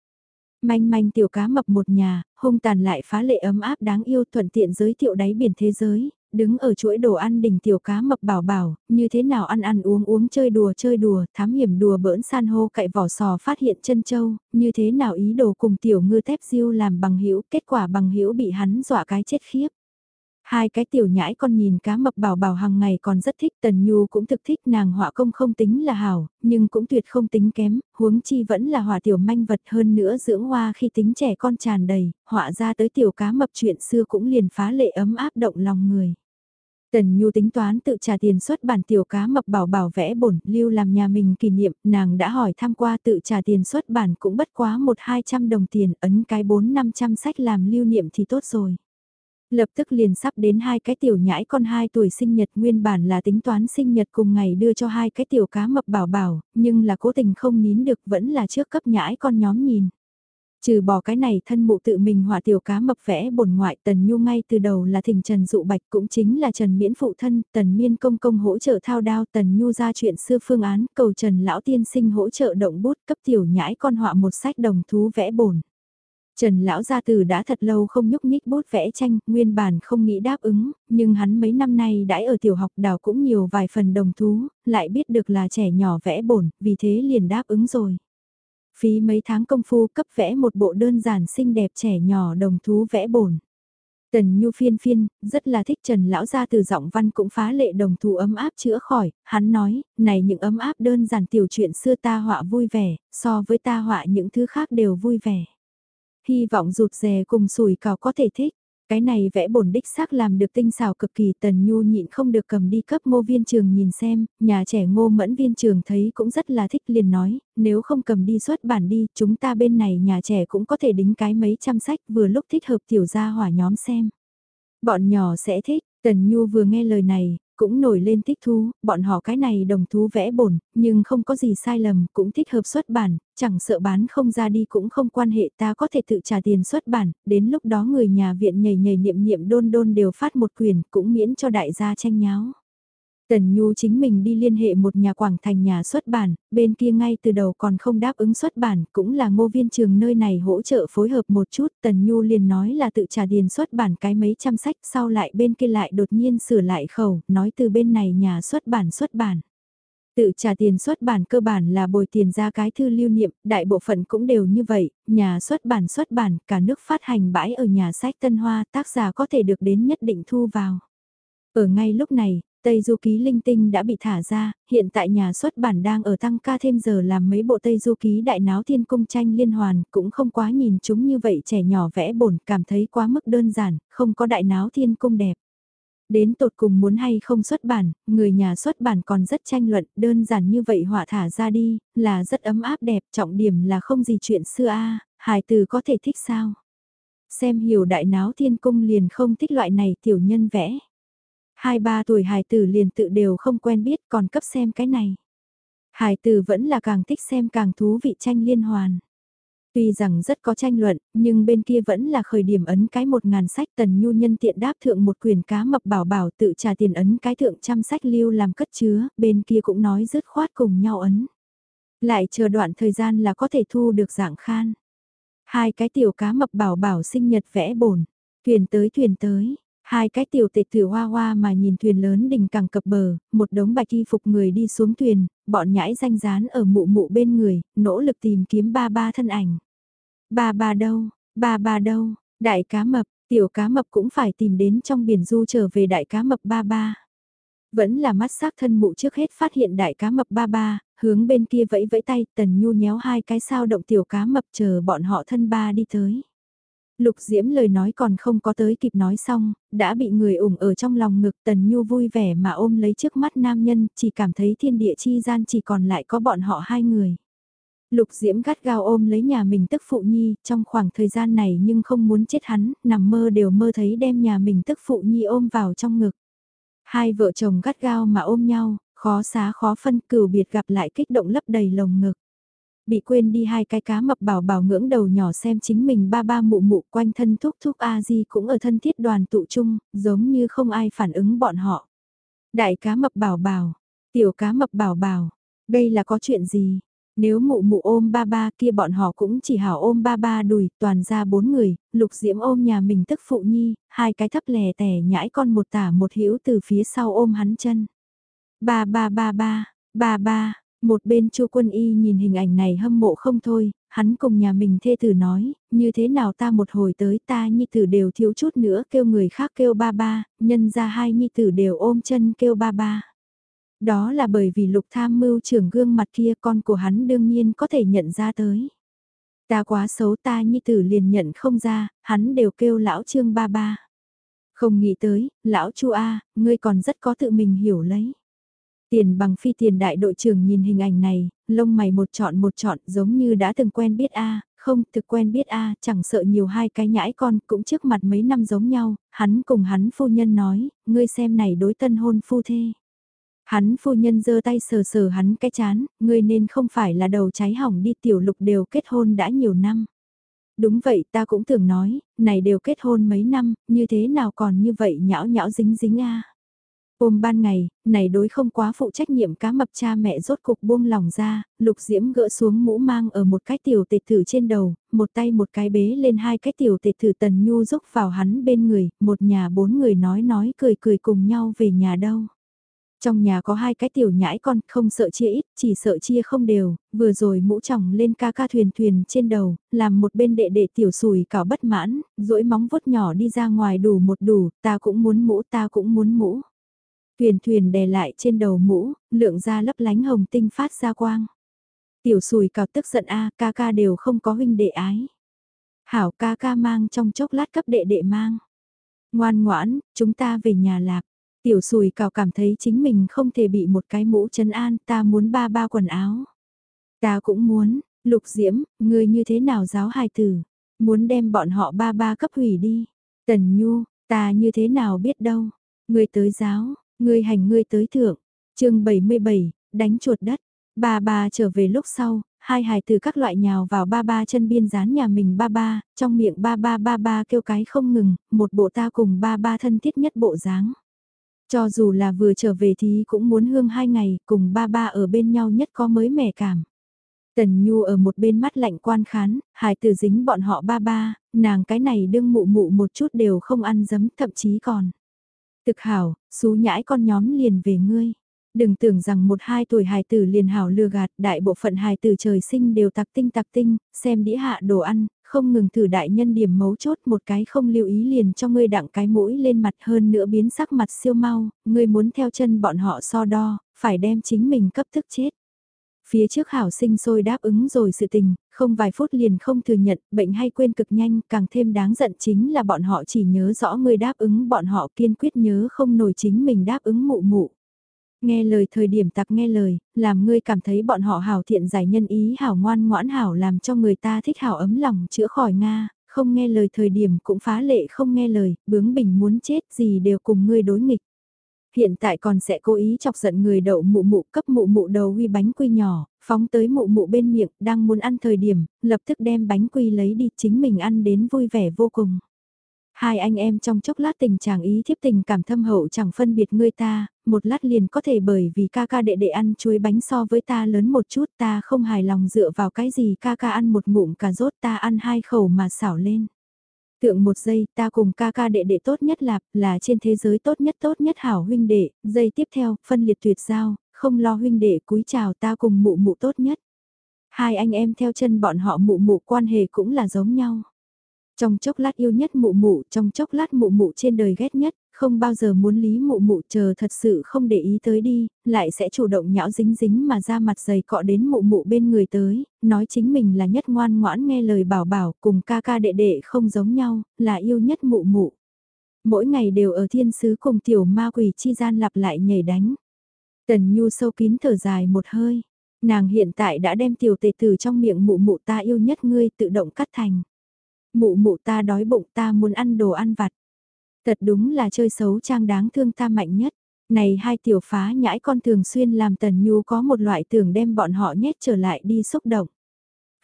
Manh manh tiểu cá mập một nhà, hung tàn lại phá lệ ấm áp đáng yêu thuận tiện giới thiệu đáy biển thế giới, đứng ở chuỗi đồ ăn đỉnh tiểu cá mập bảo bảo, như thế nào ăn ăn uống uống chơi đùa chơi đùa, thám hiểm đùa bỡn san hô cậy vỏ sò phát hiện chân châu, như thế nào ý đồ cùng tiểu ngư tép diêu làm bằng hữu kết quả bằng hữu bị hắn dọa cái chết khiếp. Hai cái tiểu nhãi con nhìn cá mập bảo bảo hàng ngày còn rất thích Tần Nhu cũng thực thích nàng họa công không tính là hảo, nhưng cũng tuyệt không tính kém, huống chi vẫn là họa tiểu manh vật hơn nữa dưỡng hoa khi tính trẻ con tràn đầy, họa ra tới tiểu cá mập chuyện xưa cũng liền phá lệ ấm áp động lòng người. Tần Nhu tính toán tự trả tiền xuất bản tiểu cá mập bảo bảo vẽ bổn, lưu làm nhà mình kỷ niệm, nàng đã hỏi tham qua tự trả tiền xuất bản cũng bất quá một hai trăm đồng tiền, ấn cái bốn năm trăm sách làm lưu niệm thì tốt rồi. Lập tức liền sắp đến hai cái tiểu nhãi con 2 tuổi sinh nhật nguyên bản là tính toán sinh nhật cùng ngày đưa cho hai cái tiểu cá mập bảo bảo, nhưng là cố tình không nín được vẫn là trước cấp nhãi con nhóm nhìn. Trừ bỏ cái này thân mụ tự mình hỏa tiểu cá mập vẽ bổn ngoại Tần Nhu ngay từ đầu là thỉnh Trần Dụ Bạch cũng chính là Trần Miễn phụ thân, Tần Miên công công hỗ trợ thao đao Tần Nhu ra chuyện xưa phương án cầu Trần Lão Tiên sinh hỗ trợ động bút cấp tiểu nhãi con họa một sách đồng thú vẽ bổn. Trần lão gia tử đã thật lâu không nhúc nhích bút vẽ tranh, nguyên bản không nghĩ đáp ứng, nhưng hắn mấy năm nay đã ở tiểu học đào cũng nhiều vài phần đồng thú, lại biết được là trẻ nhỏ vẽ bổn, vì thế liền đáp ứng rồi. Phí mấy tháng công phu cấp vẽ một bộ đơn giản xinh đẹp trẻ nhỏ đồng thú vẽ bổn. Tần Nhu phiên phiên, rất là thích Trần Lão gia từ giọng văn cũng phá lệ đồng thù ấm áp chữa khỏi, hắn nói, này những ấm áp đơn giản tiểu chuyện xưa ta họa vui vẻ, so với ta họa những thứ khác đều vui vẻ. Hy vọng rụt rè cùng sủi cào có thể thích. Cái này vẽ bổn đích xác làm được tinh xảo cực kỳ tần nhu nhịn không được cầm đi cấp ngô viên trường nhìn xem, nhà trẻ ngô mẫn viên trường thấy cũng rất là thích liền nói, nếu không cầm đi xuất bản đi, chúng ta bên này nhà trẻ cũng có thể đính cái mấy trăm sách vừa lúc thích hợp tiểu gia hỏa nhóm xem. Bọn nhỏ sẽ thích, Tần Nhu vừa nghe lời này, cũng nổi lên thích thú, bọn họ cái này đồng thú vẽ bổn, nhưng không có gì sai lầm, cũng thích hợp xuất bản, chẳng sợ bán không ra đi cũng không quan hệ ta có thể tự trả tiền xuất bản, đến lúc đó người nhà viện nhảy nhảy niệm niệm đôn đôn đều phát một quyền, cũng miễn cho đại gia tranh nháo. Tần Nhu chính mình đi liên hệ một nhà quảng thành nhà xuất bản, bên kia ngay từ đầu còn không đáp ứng xuất bản, cũng là ngô viên trường nơi này hỗ trợ phối hợp một chút, Tần Nhu liền nói là tự trả tiền xuất bản cái mấy trăm sách, sau lại bên kia lại đột nhiên sửa lại khẩu, nói từ bên này nhà xuất bản xuất bản. Tự trả tiền xuất bản cơ bản là bồi tiền ra cái thư lưu niệm, đại bộ phận cũng đều như vậy, nhà xuất bản xuất bản, cả nước phát hành bãi ở nhà sách Tân Hoa, tác giả có thể được đến nhất định thu vào. Ở ngay lúc này, Tây Du Ký Linh Tinh đã bị thả ra, hiện tại nhà xuất bản đang ở tăng ca thêm giờ làm mấy bộ Tây Du Ký đại náo thiên cung tranh liên hoàn, cũng không quá nhìn chúng như vậy trẻ nhỏ vẽ bổn, cảm thấy quá mức đơn giản, không có đại náo thiên cung đẹp. Đến tột cùng muốn hay không xuất bản, người nhà xuất bản còn rất tranh luận, đơn giản như vậy họa thả ra đi, là rất ấm áp đẹp, trọng điểm là không gì chuyện xưa a hài từ có thể thích sao. Xem hiểu đại náo thiên cung liền không thích loại này tiểu nhân vẽ Hai ba tuổi hài tử liền tự đều không quen biết còn cấp xem cái này. Hài tử vẫn là càng thích xem càng thú vị tranh liên hoàn. Tuy rằng rất có tranh luận, nhưng bên kia vẫn là khởi điểm ấn cái một ngàn sách tần nhu nhân tiện đáp thượng một quyền cá mập bảo bảo tự trả tiền ấn cái thượng trăm sách lưu làm cất chứa, bên kia cũng nói dứt khoát cùng nhau ấn. Lại chờ đoạn thời gian là có thể thu được dạng khan. Hai cái tiểu cá mập bảo bảo sinh nhật vẽ bổn, thuyền tới thuyền tới, Hai cái tiểu tệ tử hoa hoa mà nhìn thuyền lớn đỉnh càng cập bờ, một đống bạch y phục người đi xuống thuyền, bọn nhãi danh dán ở mụ mụ bên người, nỗ lực tìm kiếm ba ba thân ảnh. Ba ba đâu, ba ba đâu, đại cá mập, tiểu cá mập cũng phải tìm đến trong biển du trở về đại cá mập ba ba. Vẫn là mắt sắc thân mụ trước hết phát hiện đại cá mập ba ba, hướng bên kia vẫy vẫy tay, tần nhu nhéo hai cái sao động tiểu cá mập chờ bọn họ thân ba đi tới. Lục Diễm lời nói còn không có tới kịp nói xong, đã bị người ủng ở trong lòng ngực Tần Nhu vui vẻ mà ôm lấy trước mắt nam nhân, chỉ cảm thấy thiên địa chi gian chỉ còn lại có bọn họ hai người. Lục Diễm gắt gao ôm lấy nhà mình tức phụ nhi, trong khoảng thời gian này nhưng không muốn chết hắn, nằm mơ đều mơ thấy đem nhà mình tức phụ nhi ôm vào trong ngực. Hai vợ chồng gắt gao mà ôm nhau, khó xá khó phân cửu biệt gặp lại kích động lấp đầy lồng ngực bị quên đi hai cái cá mập bảo bảo ngưỡng đầu nhỏ xem chính mình ba ba mụ mụ quanh thân thúc thúc a di cũng ở thân thiết đoàn tụ chung, giống như không ai phản ứng bọn họ. Đại cá mập bảo bảo, tiểu cá mập bảo bảo, đây là có chuyện gì? Nếu mụ mụ ôm ba ba kia bọn họ cũng chỉ hảo ôm ba ba đùi, toàn ra bốn người, lục diễm ôm nhà mình tức phụ nhi, hai cái thấp lè tẻ nhãi con một tả một hữu từ phía sau ôm hắn chân. Ba ba ba ba, ba ba, một bên Chu Quân Y nhìn hình ảnh này hâm mộ không thôi, hắn cùng nhà mình thê tử nói, như thế nào ta một hồi tới ta nhi tử đều thiếu chút nữa kêu người khác kêu ba ba, nhân ra hai nhi tử đều ôm chân kêu ba ba. Đó là bởi vì lục tham mưu trưởng gương mặt kia con của hắn đương nhiên có thể nhận ra tới. Ta quá xấu ta nhi tử liền nhận không ra, hắn đều kêu lão trương ba ba. Không nghĩ tới, lão chu A, ngươi còn rất có tự mình hiểu lấy. Tiền bằng phi tiền đại đội trưởng nhìn hình ảnh này, lông mày một chọn một chọn giống như đã từng quen biết A, không thực quen biết A, chẳng sợ nhiều hai cái nhãi con cũng trước mặt mấy năm giống nhau, hắn cùng hắn phu nhân nói, ngươi xem này đối tân hôn phu thê. Hắn phu nhân giơ tay sờ sờ hắn cái chán, ngươi nên không phải là đầu cháy hỏng đi tiểu lục đều kết hôn đã nhiều năm. Đúng vậy ta cũng tưởng nói, này đều kết hôn mấy năm, như thế nào còn như vậy nhão nhão dính dính a Ôm ban ngày, này đối không quá phụ trách nhiệm cá mập cha mẹ rốt cục buông lòng ra, lục diễm gỡ xuống mũ mang ở một cái tiểu tệt thử trên đầu, một tay một cái bế lên hai cái tiểu tệt thử tần nhu rúc vào hắn bên người, một nhà bốn người nói nói cười cười cùng nhau về nhà đâu. Trong nhà có hai cái tiểu nhãi con, không sợ chia ít, chỉ sợ chia không đều, vừa rồi mũ chồng lên ca ca thuyền thuyền trên đầu, làm một bên đệ đệ tiểu sùi cào bất mãn, duỗi móng vuốt nhỏ đi ra ngoài đủ một đủ, ta cũng muốn mũ ta cũng muốn mũ. Thuyền thuyền đè lại trên đầu mũ, lượng ra lấp lánh hồng tinh phát ra quang. Tiểu sùi cào tức giận a ca ca đều không có huynh đệ ái. Hảo ca ca mang trong chốc lát cấp đệ đệ mang. Ngoan ngoãn, chúng ta về nhà lạp. Tiểu sùi cào cảm thấy chính mình không thể bị một cái mũ chân an, ta muốn ba ba quần áo. Ta cũng muốn, lục diễm, người như thế nào giáo hài tử, muốn đem bọn họ ba ba cấp hủy đi. Tần Nhu, ta như thế nào biết đâu, người tới giáo, Ngươi hành ngươi tới thượng, chương 77, đánh chuột đất. Ba ba trở về lúc sau, hai hài từ các loại nhào vào ba ba chân biên dán nhà mình ba ba, trong miệng ba ba ba ba kêu cái không ngừng, một bộ ta cùng ba ba thân thiết nhất bộ dáng. Cho dù là vừa trở về thì cũng muốn hương hai ngày, cùng ba ba ở bên nhau nhất có mới mẻ cảm. Tần Nhu ở một bên mắt lạnh quan khán, hài tử dính bọn họ ba ba, nàng cái này đương mụ mụ một chút đều không ăn dấm, thậm chí còn. Thực hảo, xú nhãi con nhóm liền về ngươi. Đừng tưởng rằng một hai tuổi hài tử liền hảo lừa gạt, đại bộ phận hài tử trời sinh đều tặc tinh tặc tinh, xem đĩa hạ đồ ăn, không ngừng thử đại nhân điểm mấu chốt một cái không lưu ý liền cho ngươi đặng cái mũi lên mặt hơn nữa biến sắc mặt siêu mau, ngươi muốn theo chân bọn họ so đo, phải đem chính mình cấp thức chết. Phía trước hảo sinh sôi đáp ứng rồi sự tình, không vài phút liền không thừa nhận, bệnh hay quên cực nhanh, càng thêm đáng giận chính là bọn họ chỉ nhớ rõ người đáp ứng bọn họ kiên quyết nhớ không nổi chính mình đáp ứng mụ mụ. Nghe lời thời điểm tặc nghe lời, làm ngươi cảm thấy bọn họ hảo thiện giải nhân ý hảo ngoan ngoãn hảo làm cho người ta thích hảo ấm lòng chữa khỏi Nga, không nghe lời thời điểm cũng phá lệ không nghe lời, bướng bỉnh muốn chết gì đều cùng ngươi đối nghịch. Hiện tại còn sẽ cố ý chọc giận người đậu mụ mụ cấp mụ mụ đầu huy bánh quy nhỏ, phóng tới mụ mụ bên miệng, đang muốn ăn thời điểm, lập tức đem bánh quy lấy đi chính mình ăn đến vui vẻ vô cùng. Hai anh em trong chốc lát tình chàng ý thiếp tình cảm thâm hậu chẳng phân biệt ngươi ta, một lát liền có thể bởi vì ca ca đệ đệ ăn chuối bánh so với ta lớn một chút ta không hài lòng dựa vào cái gì ca ca ăn một ngụm cà rốt ta ăn hai khẩu mà xảo lên. Tượng một giây ta cùng ca ca đệ đệ tốt nhất lạp là trên thế giới tốt nhất tốt nhất hảo huynh đệ, giây tiếp theo phân liệt tuyệt giao, không lo huynh đệ cúi chào ta cùng mụ mụ tốt nhất. Hai anh em theo chân bọn họ mụ mụ quan hệ cũng là giống nhau. Trong chốc lát yêu nhất mụ mụ, trong chốc lát mụ mụ trên đời ghét nhất, không bao giờ muốn lý mụ mụ chờ thật sự không để ý tới đi, lại sẽ chủ động nhão dính dính mà ra mặt dày cọ đến mụ mụ bên người tới, nói chính mình là nhất ngoan ngoãn nghe lời bảo bảo cùng ca ca đệ đệ không giống nhau, là yêu nhất mụ mụ. Mỗi ngày đều ở thiên sứ cùng tiểu ma quỷ chi gian lặp lại nhảy đánh. Tần Nhu sâu kín thở dài một hơi. Nàng hiện tại đã đem tiểu tề tử trong miệng mụ mụ ta yêu nhất ngươi tự động cắt thành. Mụ mụ ta đói bụng ta muốn ăn đồ ăn vặt. Thật đúng là chơi xấu trang đáng thương ta mạnh nhất. Này hai tiểu phá nhãi con thường xuyên làm Tần Nhu có một loại tưởng đem bọn họ nhét trở lại đi xúc động.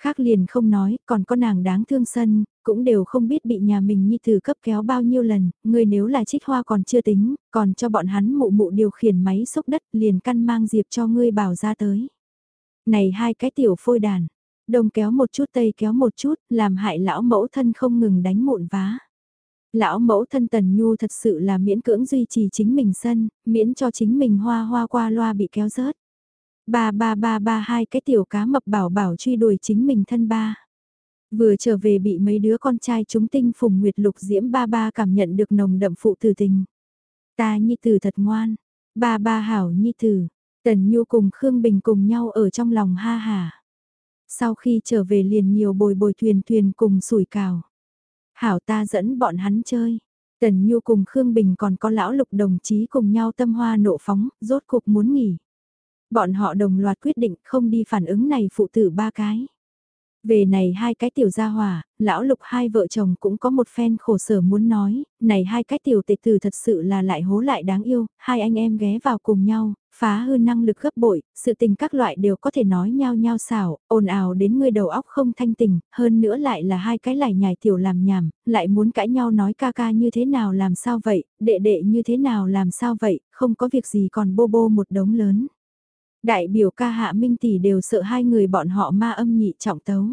Khác liền không nói, còn có nàng đáng thương sân, cũng đều không biết bị nhà mình nhi thử cấp kéo bao nhiêu lần, người nếu là trích hoa còn chưa tính, còn cho bọn hắn mụ mụ điều khiển máy xúc đất liền căn mang diệp cho ngươi bảo ra tới. Này hai cái tiểu phôi đàn, đông kéo một chút tây kéo một chút, làm hại lão mẫu thân không ngừng đánh mụn vá. Lão mẫu thân Tần Nhu thật sự là miễn cưỡng duy trì chính mình sân, miễn cho chính mình hoa hoa qua loa bị kéo rớt. Ba ba ba ba hai cái tiểu cá mập bảo bảo truy đuổi chính mình thân ba. Vừa trở về bị mấy đứa con trai chúng tinh phùng nguyệt lục diễm ba ba cảm nhận được nồng đậm phụ tử tình. Ta nhi tử thật ngoan, ba ba hảo nhi tử, Tần Nhu cùng Khương Bình cùng nhau ở trong lòng ha hà. Sau khi trở về liền nhiều bồi bồi thuyền thuyền cùng sủi cào. Hảo ta dẫn bọn hắn chơi. Tần Nhu cùng Khương Bình còn có lão lục đồng chí cùng nhau tâm hoa nộ phóng, rốt cục muốn nghỉ. Bọn họ đồng loạt quyết định không đi phản ứng này phụ tử ba cái. Về này hai cái tiểu gia hỏa, lão lục hai vợ chồng cũng có một phen khổ sở muốn nói, này hai cái tiểu tịch tử thật sự là lại hố lại đáng yêu, hai anh em ghé vào cùng nhau, phá hư năng lực gấp bội, sự tình các loại đều có thể nói nhau nhau xảo, ồn ào đến người đầu óc không thanh tình, hơn nữa lại là hai cái lải nhải tiểu làm nhảm, lại muốn cãi nhau nói ca ca như thế nào làm sao vậy, đệ đệ như thế nào làm sao vậy, không có việc gì còn bô bô một đống lớn. Đại biểu ca hạ minh tỷ đều sợ hai người bọn họ ma âm nhị trọng tấu.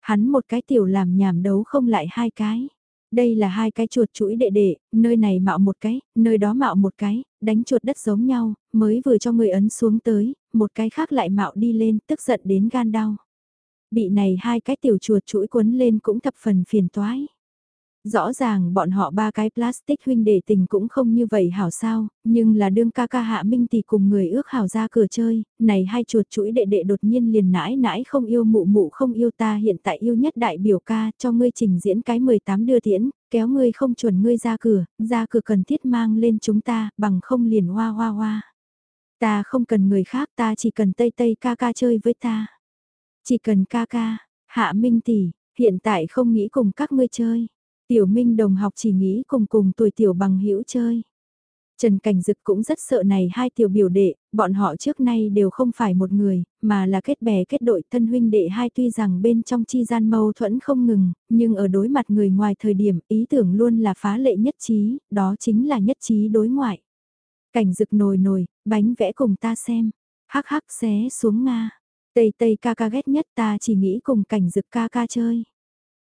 Hắn một cái tiểu làm nhảm đấu không lại hai cái. Đây là hai cái chuột chuỗi đệ đệ, nơi này mạo một cái, nơi đó mạo một cái, đánh chuột đất giống nhau, mới vừa cho người ấn xuống tới, một cái khác lại mạo đi lên, tức giận đến gan đau. Bị này hai cái tiểu chuột chuỗi quấn lên cũng thập phần phiền toái. Rõ ràng bọn họ ba cái plastic huynh đệ tình cũng không như vậy hảo sao, nhưng là đương ca ca hạ minh thì cùng người ước hảo ra cửa chơi, này hai chuột chuỗi đệ đệ đột nhiên liền nãi nãi không yêu mụ mụ không yêu ta hiện tại yêu nhất đại biểu ca cho ngươi trình diễn cái 18 đưa tiễn, kéo ngươi không chuẩn ngươi ra cửa, ra cửa cần thiết mang lên chúng ta, bằng không liền hoa hoa hoa. Ta không cần người khác ta chỉ cần tây tây ca ca chơi với ta. Chỉ cần ca ca, hạ minh tỷ, hiện tại không nghĩ cùng các ngươi chơi. Tiểu Minh đồng học chỉ nghĩ cùng cùng tuổi tiểu bằng hữu chơi. Trần Cảnh Dực cũng rất sợ này hai tiểu biểu đệ, bọn họ trước nay đều không phải một người, mà là kết bè kết đội thân huynh đệ hai tuy rằng bên trong chi gian mâu thuẫn không ngừng, nhưng ở đối mặt người ngoài thời điểm ý tưởng luôn là phá lệ nhất trí, đó chính là nhất trí đối ngoại. Cảnh Dực nồi nồi, bánh vẽ cùng ta xem, hắc hắc xé xuống Nga, tây tây ca ca ghét nhất ta chỉ nghĩ cùng Cảnh Dực ca ca chơi.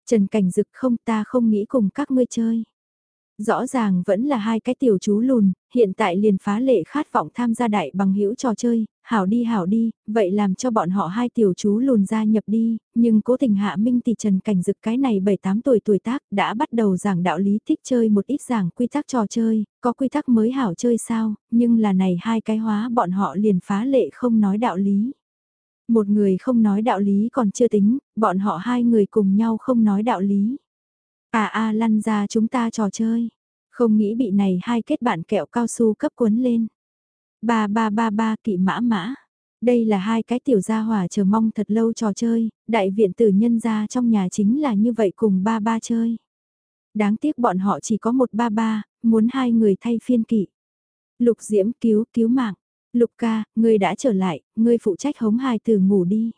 Trần Cảnh Dực không ta không nghĩ cùng các ngươi chơi. Rõ ràng vẫn là hai cái tiểu chú lùn, hiện tại liền phá lệ khát vọng tham gia đại bằng hữu trò chơi, hảo đi hảo đi, vậy làm cho bọn họ hai tiểu chú lùn gia nhập đi, nhưng cố tình hạ minh thì Trần Cảnh Dực cái này 7-8 tuổi tuổi tác đã bắt đầu giảng đạo lý thích chơi một ít giảng quy tắc trò chơi, có quy tắc mới hảo chơi sao, nhưng là này hai cái hóa bọn họ liền phá lệ không nói đạo lý. Một người không nói đạo lý còn chưa tính, bọn họ hai người cùng nhau không nói đạo lý. À a lăn ra chúng ta trò chơi. Không nghĩ bị này hai kết bạn kẹo cao su cấp cuốn lên. Ba ba ba ba kỵ mã mã. Đây là hai cái tiểu gia hỏa chờ mong thật lâu trò chơi, đại viện tử nhân gia trong nhà chính là như vậy cùng ba ba chơi. Đáng tiếc bọn họ chỉ có một ba ba, muốn hai người thay phiên kỵ. Lục Diễm cứu, cứu mạng. Lục ca, ngươi đã trở lại, ngươi phụ trách hống hài từ ngủ đi.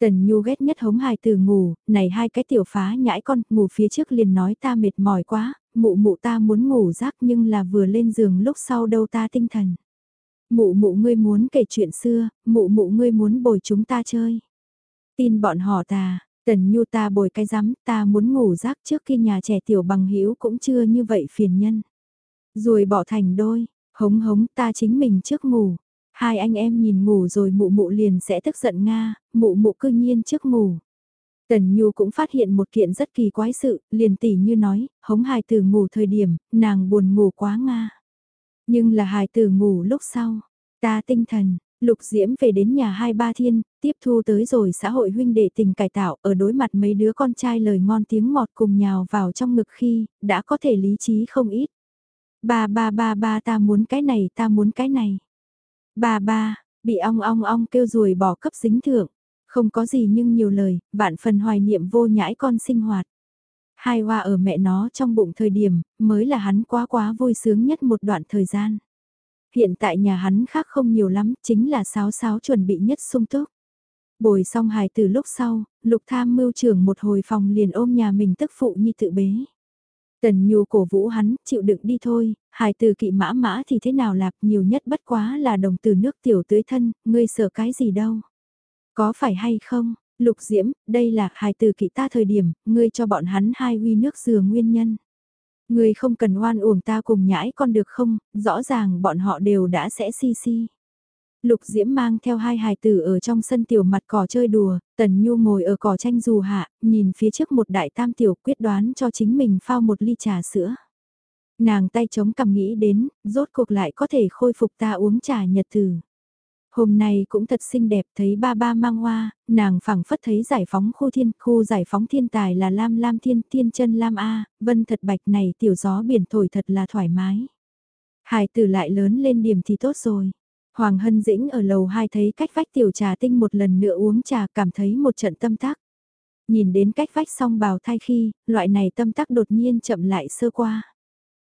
Tần Nhu ghét nhất hống hài từ ngủ, này hai cái tiểu phá nhãi con, ngủ phía trước liền nói ta mệt mỏi quá, mụ mụ ta muốn ngủ rác nhưng là vừa lên giường lúc sau đâu ta tinh thần. Mụ mụ ngươi muốn kể chuyện xưa, mụ mụ ngươi muốn bồi chúng ta chơi. Tin bọn họ ta, Tần Nhu ta bồi cái rắm, ta muốn ngủ rác trước khi nhà trẻ tiểu bằng hữu cũng chưa như vậy phiền nhân. Rồi bỏ thành đôi, hống hống ta chính mình trước ngủ. Hai anh em nhìn ngủ rồi mụ mụ liền sẽ tức giận Nga, mụ mụ cư nhiên trước ngủ. Tần Nhu cũng phát hiện một kiện rất kỳ quái sự, liền tỉ như nói, hống hài tử ngủ thời điểm, nàng buồn ngủ quá Nga. Nhưng là hài tử ngủ lúc sau, ta tinh thần, Lục Diễm về đến nhà hai ba thiên, tiếp thu tới rồi xã hội huynh đệ tình cải tạo ở đối mặt mấy đứa con trai lời ngon tiếng ngọt cùng nhào vào trong ngực khi, đã có thể lý trí không ít. Ba ba ba ba ta muốn cái này ta muốn cái này. Ba ba, bị ong ong ong kêu rùi bỏ cấp dính thượng. Không có gì nhưng nhiều lời, vạn phần hoài niệm vô nhãi con sinh hoạt. Hai hoa ở mẹ nó trong bụng thời điểm, mới là hắn quá quá vui sướng nhất một đoạn thời gian. Hiện tại nhà hắn khác không nhiều lắm, chính là sáo sáo chuẩn bị nhất sung túc. Bồi xong hài từ lúc sau, lục tham mưu trưởng một hồi phòng liền ôm nhà mình tức phụ như tự bế. Tần Nhu cổ vũ hắn, chịu đựng đi thôi, hài từ kỵ mã mã thì thế nào lạc nhiều nhất bất quá là đồng từ nước tiểu tưới thân, ngươi sợ cái gì đâu. Có phải hay không, lục diễm, đây là hài từ kỵ ta thời điểm, ngươi cho bọn hắn hai uy nước dừa nguyên nhân. Ngươi không cần oan uổng ta cùng nhãi con được không, rõ ràng bọn họ đều đã sẽ si si. Lục Diễm mang theo hai hài tử ở trong sân tiểu mặt cỏ chơi đùa, Tần Nhu ngồi ở cỏ tranh dù hạ, nhìn phía trước một đại tam tiểu quyết đoán cho chính mình phao một ly trà sữa. Nàng tay chống cầm nghĩ đến, rốt cuộc lại có thể khôi phục ta uống trà nhật tử. Hôm nay cũng thật xinh đẹp thấy ba ba mang hoa, nàng phẳng phất thấy giải phóng khu thiên, khu giải phóng thiên tài là Lam Lam Thiên, Thiên chân Lam A, vân thật bạch này tiểu gió biển thổi thật là thoải mái. Hải tử lại lớn lên điểm thì tốt rồi. Hoàng Hân Dĩnh ở lầu 2 thấy cách vách tiểu trà tinh một lần nữa uống trà cảm thấy một trận tâm tác. Nhìn đến cách vách xong bào thai khi, loại này tâm tác đột nhiên chậm lại sơ qua.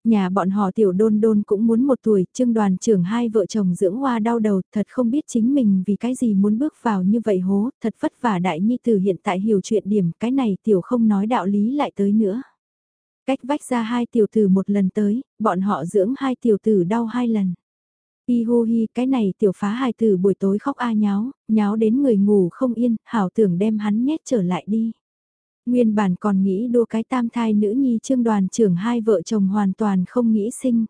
Nhà bọn họ tiểu đôn đôn cũng muốn một tuổi, trương đoàn trưởng hai vợ chồng dưỡng hoa đau đầu, thật không biết chính mình vì cái gì muốn bước vào như vậy hố, thật vất vả đại nhi tử hiện tại hiểu chuyện điểm, cái này tiểu không nói đạo lý lại tới nữa. Cách vách ra hai tiểu tử một lần tới, bọn họ dưỡng hai tiểu tử đau hai lần. Y hô hi, cái này tiểu phá hài tử buổi tối khóc a nháo, nháo đến người ngủ không yên, hảo tưởng đem hắn nhét trở lại đi. Nguyên bản còn nghĩ đua cái tam thai nữ nhi trương đoàn trưởng hai vợ chồng hoàn toàn không nghĩ sinh.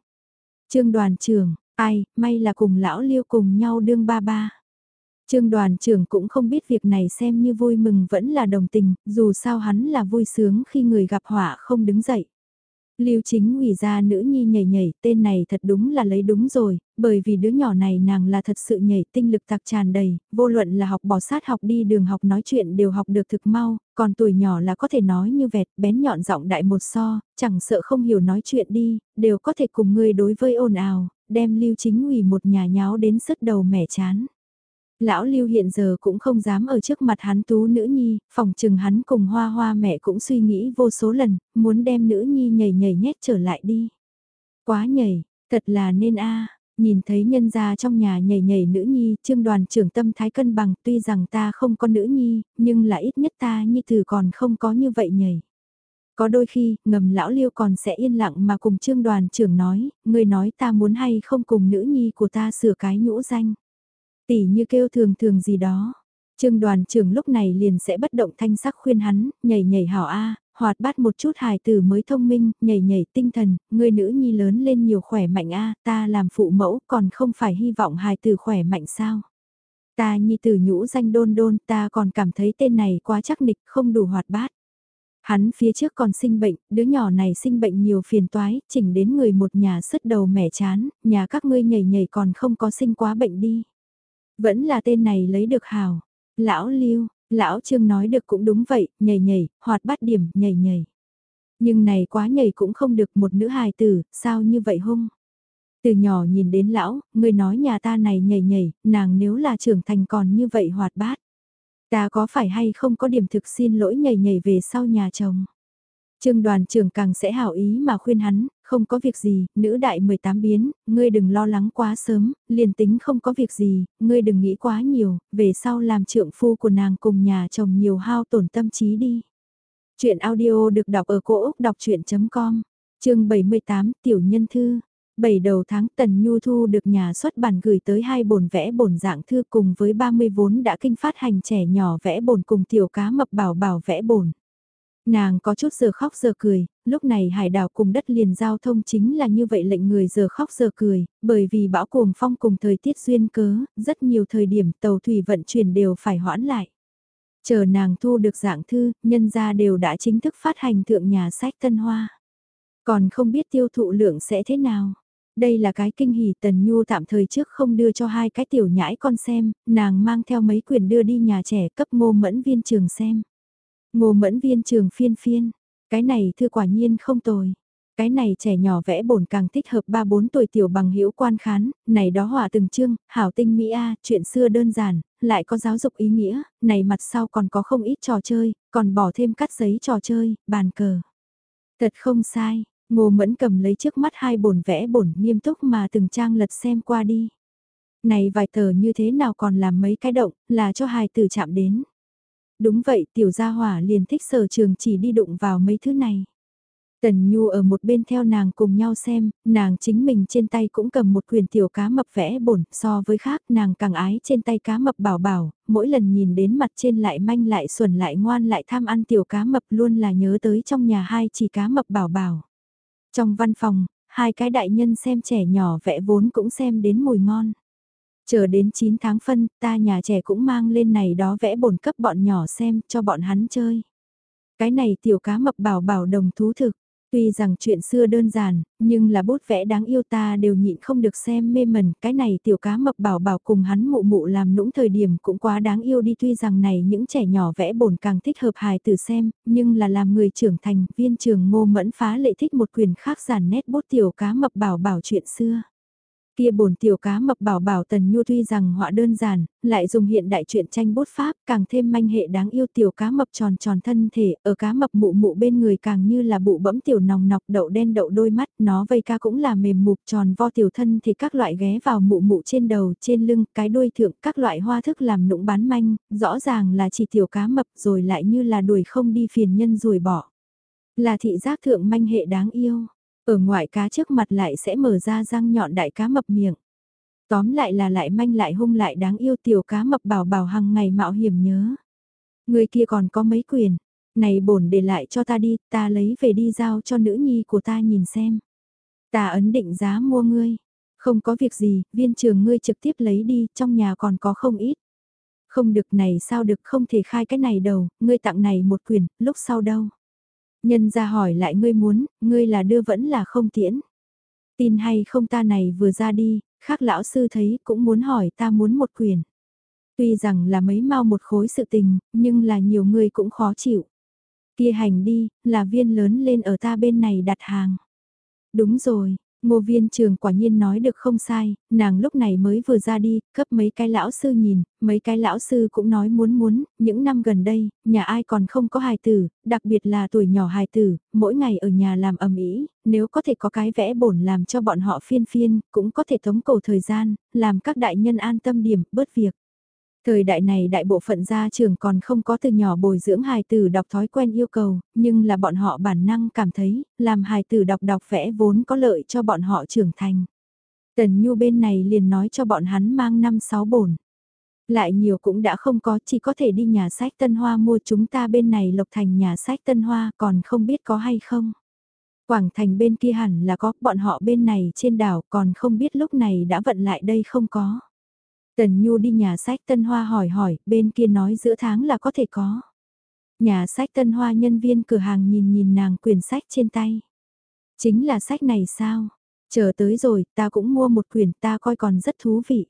Trương đoàn trưởng, ai, may là cùng lão liêu cùng nhau đương ba ba. Trương đoàn trưởng cũng không biết việc này xem như vui mừng vẫn là đồng tình, dù sao hắn là vui sướng khi người gặp họa không đứng dậy. Lưu chính ủy ra nữ nhi nhảy nhảy, tên này thật đúng là lấy đúng rồi, bởi vì đứa nhỏ này nàng là thật sự nhảy tinh lực tạc tràn đầy, vô luận là học bỏ sát học đi đường học nói chuyện đều học được thực mau, còn tuổi nhỏ là có thể nói như vẹt, bén nhọn giọng đại một so, chẳng sợ không hiểu nói chuyện đi, đều có thể cùng người đối với ồn ào, đem lưu chính ủy một nhà nháo đến sứt đầu mẻ chán. Lão Lưu hiện giờ cũng không dám ở trước mặt hắn tú nữ nhi, phòng trừng hắn cùng hoa hoa mẹ cũng suy nghĩ vô số lần, muốn đem nữ nhi nhảy nhảy nhét trở lại đi. Quá nhảy, thật là nên a nhìn thấy nhân gia trong nhà nhảy nhảy nữ nhi, trương đoàn trưởng tâm thái cân bằng, tuy rằng ta không có nữ nhi, nhưng là ít nhất ta nhi từ còn không có như vậy nhảy. Có đôi khi, ngầm lão liêu còn sẽ yên lặng mà cùng trương đoàn trưởng nói, người nói ta muốn hay không cùng nữ nhi của ta sửa cái nhũ danh. Tỷ như kêu thường thường gì đó. Trương đoàn trưởng lúc này liền sẽ bất động thanh sắc khuyên hắn, nhảy nhảy hảo A, hoạt bát một chút hài tử mới thông minh, nhảy nhảy tinh thần, người nữ nhi lớn lên nhiều khỏe mạnh A, ta làm phụ mẫu còn không phải hy vọng hài tử khỏe mạnh sao. Ta nhi tử nhũ danh đôn đôn ta còn cảm thấy tên này quá chắc nịch không đủ hoạt bát. Hắn phía trước còn sinh bệnh, đứa nhỏ này sinh bệnh nhiều phiền toái, chỉnh đến người một nhà sứt đầu mẻ chán, nhà các ngươi nhảy nhảy còn không có sinh quá bệnh đi. Vẫn là tên này lấy được hào. Lão Lưu, lão Trương nói được cũng đúng vậy, nhảy nhảy, hoạt bát điểm, nhảy nhảy. Nhưng này quá nhảy cũng không được một nữ hài tử, sao như vậy hung? Từ nhỏ nhìn đến lão, người nói nhà ta này nhảy nhảy, nàng nếu là trưởng thành còn như vậy hoạt bát. Ta có phải hay không có điểm thực xin lỗi nhảy nhảy về sau nhà chồng? Trương đoàn trưởng càng sẽ hảo ý mà khuyên hắn, không có việc gì, nữ đại 18 biến, ngươi đừng lo lắng quá sớm, liền tính không có việc gì, ngươi đừng nghĩ quá nhiều, về sau làm trượng phu của nàng cùng nhà chồng nhiều hao tổn tâm trí đi. Chuyện audio được đọc ở cổ Úc đọc chuyện.com, chương 78, Tiểu Nhân Thư. Bảy đầu tháng Tần Nhu Thu được nhà xuất bản gửi tới hai bổn vẽ bổn dạng thư cùng với 30 vốn đã kinh phát hành trẻ nhỏ vẽ bổn cùng tiểu cá mập bảo bảo vẽ bổn. Nàng có chút giờ khóc giờ cười, lúc này hải đảo cùng đất liền giao thông chính là như vậy lệnh người giờ khóc giờ cười, bởi vì bão cuồng phong cùng thời tiết duyên cớ, rất nhiều thời điểm tàu thủy vận chuyển đều phải hoãn lại. Chờ nàng thu được dạng thư, nhân gia đều đã chính thức phát hành thượng nhà sách Tân Hoa. Còn không biết tiêu thụ lượng sẽ thế nào. Đây là cái kinh hỉ Tần Nhu tạm thời trước không đưa cho hai cái tiểu nhãi con xem, nàng mang theo mấy quyển đưa đi nhà trẻ cấp ngô mẫn viên trường xem. Ngô mẫn viên trường phiên phiên, cái này thư quả nhiên không tồi. Cái này trẻ nhỏ vẽ bổn càng thích hợp 3-4 tuổi tiểu bằng hữu quan khán, này đó họa từng chương, hảo tinh Mỹ A, chuyện xưa đơn giản, lại có giáo dục ý nghĩa, này mặt sau còn có không ít trò chơi, còn bỏ thêm cắt giấy trò chơi, bàn cờ. Thật không sai, ngô mẫn cầm lấy trước mắt hai bổn vẽ bổn nghiêm túc mà từng trang lật xem qua đi. Này vài tờ như thế nào còn làm mấy cái động, là cho hài tử chạm đến. Đúng vậy, tiểu gia hỏa liền thích sở trường chỉ đi đụng vào mấy thứ này. Tần Nhu ở một bên theo nàng cùng nhau xem, nàng chính mình trên tay cũng cầm một quyền tiểu cá mập vẽ bổn, so với khác nàng càng ái trên tay cá mập bảo bảo, mỗi lần nhìn đến mặt trên lại manh lại xuẩn lại ngoan lại tham ăn tiểu cá mập luôn là nhớ tới trong nhà hai chỉ cá mập bảo bảo. Trong văn phòng, hai cái đại nhân xem trẻ nhỏ vẽ vốn cũng xem đến mùi ngon. Chờ đến 9 tháng phân, ta nhà trẻ cũng mang lên này đó vẽ bổn cấp bọn nhỏ xem, cho bọn hắn chơi. Cái này tiểu cá mập bảo bảo đồng thú thực, tuy rằng chuyện xưa đơn giản, nhưng là bút vẽ đáng yêu ta đều nhịn không được xem mê mẩn, cái này tiểu cá mập bảo bảo cùng hắn mụ mụ làm nũng thời điểm cũng quá đáng yêu đi tuy rằng này những trẻ nhỏ vẽ bổn càng thích hợp hài tử xem, nhưng là làm người trưởng thành, viên trường ngô mẫn phá lệ thích một quyền khác giản nét bút tiểu cá mập bảo bảo chuyện xưa. Kia bổn tiểu cá mập bảo bảo tần nhu tuy rằng họa đơn giản, lại dùng hiện đại truyện tranh bút pháp, càng thêm manh hệ đáng yêu tiểu cá mập tròn tròn thân thể, ở cá mập mụ mụ bên người càng như là bụ bẫm tiểu nòng nọc đậu đen đậu đôi mắt, nó vây ca cũng là mềm mục tròn vo tiểu thân thì các loại ghé vào mụ mụ trên đầu, trên lưng, cái đuôi thượng, các loại hoa thức làm nũng bán manh, rõ ràng là chỉ tiểu cá mập rồi lại như là đuổi không đi phiền nhân rồi bỏ. Là thị giác thượng manh hệ đáng yêu. Ở ngoại cá trước mặt lại sẽ mở ra răng nhọn đại cá mập miệng. Tóm lại là lại manh lại hung lại đáng yêu tiểu cá mập bảo bảo hằng ngày mạo hiểm nhớ. Người kia còn có mấy quyền, này bổn để lại cho ta đi, ta lấy về đi giao cho nữ nhi của ta nhìn xem. Ta ấn định giá mua ngươi, không có việc gì, viên trường ngươi trực tiếp lấy đi, trong nhà còn có không ít. Không được này sao được không thể khai cái này đầu, ngươi tặng này một quyền, lúc sau đâu. Nhân ra hỏi lại ngươi muốn, ngươi là đưa vẫn là không tiễn. Tin hay không ta này vừa ra đi, khác lão sư thấy cũng muốn hỏi ta muốn một quyền. Tuy rằng là mấy mau một khối sự tình, nhưng là nhiều người cũng khó chịu. Kia hành đi, là viên lớn lên ở ta bên này đặt hàng. Đúng rồi, Ngô viên trường quả nhiên nói được không sai, nàng lúc này mới vừa ra đi, cấp mấy cái lão sư nhìn, mấy cái lão sư cũng nói muốn muốn, những năm gần đây, nhà ai còn không có hài tử, đặc biệt là tuổi nhỏ hài tử, mỗi ngày ở nhà làm ầm ĩ, nếu có thể có cái vẽ bổn làm cho bọn họ phiên phiên, cũng có thể tống cầu thời gian, làm các đại nhân an tâm điểm, bớt việc. Thời đại này đại bộ phận gia trưởng còn không có từ nhỏ bồi dưỡng hài tử đọc thói quen yêu cầu, nhưng là bọn họ bản năng cảm thấy, làm hài tử đọc đọc vẽ vốn có lợi cho bọn họ trưởng thành. Tần Nhu bên này liền nói cho bọn hắn mang năm sáu bổn. Lại nhiều cũng đã không có, chỉ có thể đi nhà sách Tân Hoa mua chúng ta bên này lộc thành nhà sách Tân Hoa còn không biết có hay không. Quảng thành bên kia hẳn là có, bọn họ bên này trên đảo còn không biết lúc này đã vận lại đây không có. Tần Nhu đi nhà sách Tân Hoa hỏi hỏi, bên kia nói giữa tháng là có thể có. Nhà sách Tân Hoa nhân viên cửa hàng nhìn nhìn nàng quyển sách trên tay. Chính là sách này sao? Chờ tới rồi, ta cũng mua một quyển ta coi còn rất thú vị.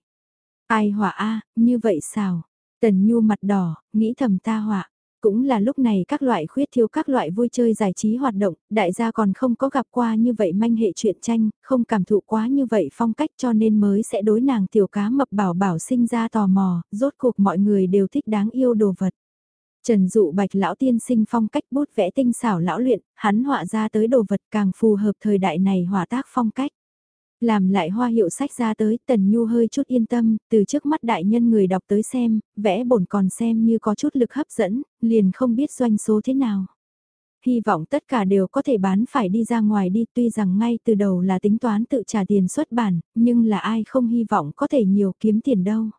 Ai họa a như vậy sao? Tần Nhu mặt đỏ, nghĩ thầm ta họa. Cũng là lúc này các loại khuyết thiếu các loại vui chơi giải trí hoạt động, đại gia còn không có gặp qua như vậy manh hệ truyện tranh, không cảm thụ quá như vậy phong cách cho nên mới sẽ đối nàng tiểu cá mập bảo bảo sinh ra tò mò, rốt cuộc mọi người đều thích đáng yêu đồ vật. Trần Dụ Bạch lão tiên sinh phong cách bút vẽ tinh xảo lão luyện, hắn họa ra tới đồ vật càng phù hợp thời đại này họa tác phong cách. Làm lại hoa hiệu sách ra tới, Tần Nhu hơi chút yên tâm, từ trước mắt đại nhân người đọc tới xem, vẽ bổn còn xem như có chút lực hấp dẫn, liền không biết doanh số thế nào. Hy vọng tất cả đều có thể bán phải đi ra ngoài đi tuy rằng ngay từ đầu là tính toán tự trả tiền xuất bản, nhưng là ai không hy vọng có thể nhiều kiếm tiền đâu.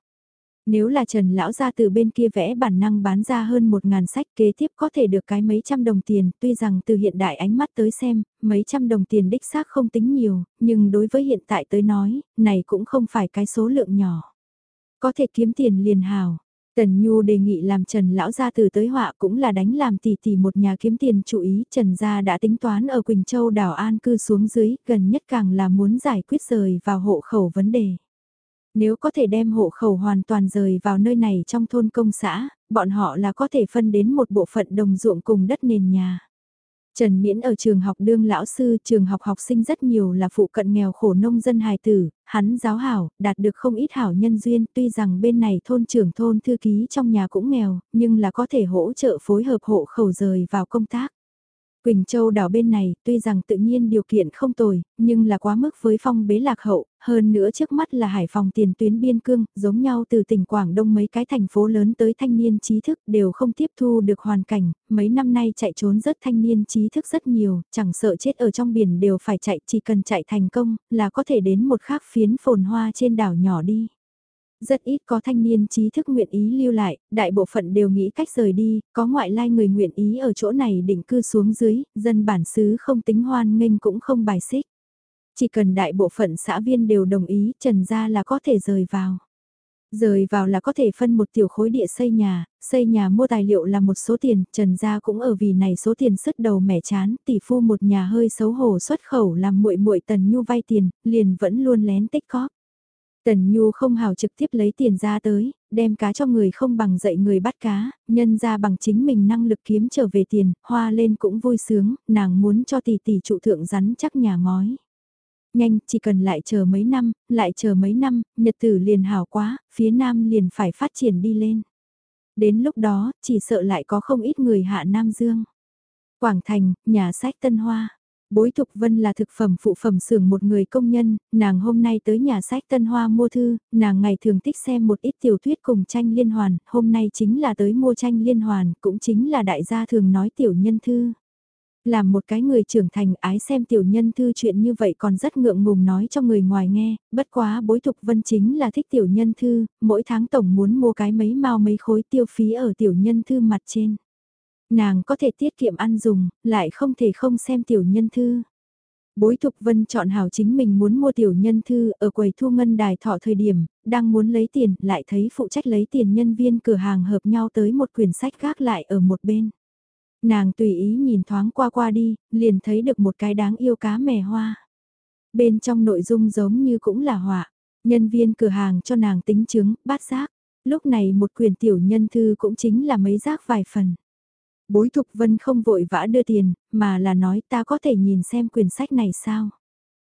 Nếu là Trần Lão ra từ bên kia vẽ bản năng bán ra hơn một ngàn sách kế tiếp có thể được cái mấy trăm đồng tiền, tuy rằng từ hiện đại ánh mắt tới xem, mấy trăm đồng tiền đích xác không tính nhiều, nhưng đối với hiện tại tới nói, này cũng không phải cái số lượng nhỏ. Có thể kiếm tiền liền hào. Tần Nhu đề nghị làm Trần Lão gia từ tới họa cũng là đánh làm tỷ tỷ một nhà kiếm tiền chủ ý. Trần gia đã tính toán ở Quỳnh Châu đảo An cư xuống dưới, gần nhất càng là muốn giải quyết rời vào hộ khẩu vấn đề. Nếu có thể đem hộ khẩu hoàn toàn rời vào nơi này trong thôn công xã, bọn họ là có thể phân đến một bộ phận đồng ruộng cùng đất nền nhà. Trần Miễn ở trường học đương lão sư, trường học học sinh rất nhiều là phụ cận nghèo khổ nông dân hài tử, hắn giáo hảo, đạt được không ít hảo nhân duyên, tuy rằng bên này thôn trưởng thôn thư ký trong nhà cũng nghèo, nhưng là có thể hỗ trợ phối hợp hộ khẩu rời vào công tác. Quỳnh Châu đảo bên này, tuy rằng tự nhiên điều kiện không tồi, nhưng là quá mức với phong bế lạc hậu, hơn nữa trước mắt là hải phòng tiền tuyến biên cương, giống nhau từ tỉnh Quảng Đông mấy cái thành phố lớn tới thanh niên trí thức đều không tiếp thu được hoàn cảnh, mấy năm nay chạy trốn rất thanh niên trí thức rất nhiều, chẳng sợ chết ở trong biển đều phải chạy, chỉ cần chạy thành công, là có thể đến một khác phiến phồn hoa trên đảo nhỏ đi. Rất ít có thanh niên trí thức nguyện ý lưu lại, đại bộ phận đều nghĩ cách rời đi, có ngoại lai người nguyện ý ở chỗ này định cư xuống dưới, dân bản xứ không tính hoan nghênh cũng không bài xích. Chỉ cần đại bộ phận xã viên đều đồng ý, trần ra là có thể rời vào. Rời vào là có thể phân một tiểu khối địa xây nhà, xây nhà mua tài liệu là một số tiền, Trần gia cũng ở vì này số tiền sứt đầu mẻ chán, tỷ phu một nhà hơi xấu hổ xuất khẩu làm muội muội Tần Nhu vay tiền, liền vẫn luôn lén tích cóp. Tần Nhu không hào trực tiếp lấy tiền ra tới, đem cá cho người không bằng dạy người bắt cá, nhân ra bằng chính mình năng lực kiếm trở về tiền, hoa lên cũng vui sướng, nàng muốn cho tỷ tỷ trụ thượng rắn chắc nhà ngói. Nhanh, chỉ cần lại chờ mấy năm, lại chờ mấy năm, nhật tử liền hào quá, phía nam liền phải phát triển đi lên. Đến lúc đó, chỉ sợ lại có không ít người hạ Nam Dương. Quảng Thành, nhà sách Tân Hoa. Bối Thục Vân là thực phẩm phụ phẩm xưởng một người công nhân, nàng hôm nay tới nhà sách Tân Hoa mua thư, nàng ngày thường thích xem một ít tiểu thuyết cùng tranh liên hoàn, hôm nay chính là tới mua tranh liên hoàn, cũng chính là đại gia thường nói tiểu nhân thư. Làm một cái người trưởng thành ái xem tiểu nhân thư chuyện như vậy còn rất ngượng ngùng nói cho người ngoài nghe, bất quá bối thục vân chính là thích tiểu nhân thư, mỗi tháng tổng muốn mua cái mấy mao mấy khối tiêu phí ở tiểu nhân thư mặt trên. Nàng có thể tiết kiệm ăn dùng, lại không thể không xem tiểu nhân thư. Bối Thục Vân chọn hảo chính mình muốn mua tiểu nhân thư ở quầy thu ngân đài thọ thời điểm, đang muốn lấy tiền, lại thấy phụ trách lấy tiền nhân viên cửa hàng hợp nhau tới một quyển sách gác lại ở một bên. Nàng tùy ý nhìn thoáng qua qua đi, liền thấy được một cái đáng yêu cá mè hoa. Bên trong nội dung giống như cũng là họa, nhân viên cửa hàng cho nàng tính chứng, bát giác. Lúc này một quyền tiểu nhân thư cũng chính là mấy giác vài phần. Bối Thục Vân không vội vã đưa tiền, mà là nói ta có thể nhìn xem quyển sách này sao.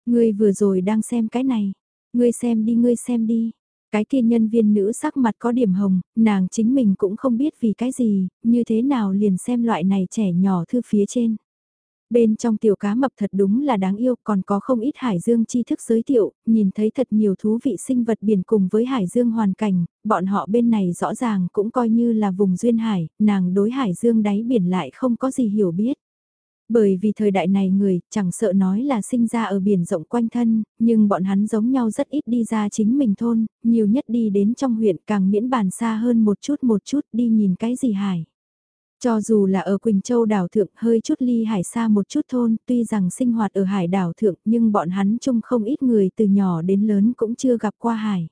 Ngươi vừa rồi đang xem cái này, ngươi xem đi ngươi xem đi. Cái kia nhân viên nữ sắc mặt có điểm hồng, nàng chính mình cũng không biết vì cái gì, như thế nào liền xem loại này trẻ nhỏ thư phía trên. Bên trong tiểu cá mập thật đúng là đáng yêu còn có không ít hải dương tri thức giới thiệu, nhìn thấy thật nhiều thú vị sinh vật biển cùng với hải dương hoàn cảnh, bọn họ bên này rõ ràng cũng coi như là vùng duyên hải, nàng đối hải dương đáy biển lại không có gì hiểu biết. Bởi vì thời đại này người chẳng sợ nói là sinh ra ở biển rộng quanh thân, nhưng bọn hắn giống nhau rất ít đi ra chính mình thôn, nhiều nhất đi đến trong huyện càng miễn bàn xa hơn một chút một chút đi nhìn cái gì hải. Cho dù là ở Quỳnh Châu đảo thượng hơi chút ly hải xa một chút thôn, tuy rằng sinh hoạt ở hải đảo thượng nhưng bọn hắn chung không ít người từ nhỏ đến lớn cũng chưa gặp qua hải.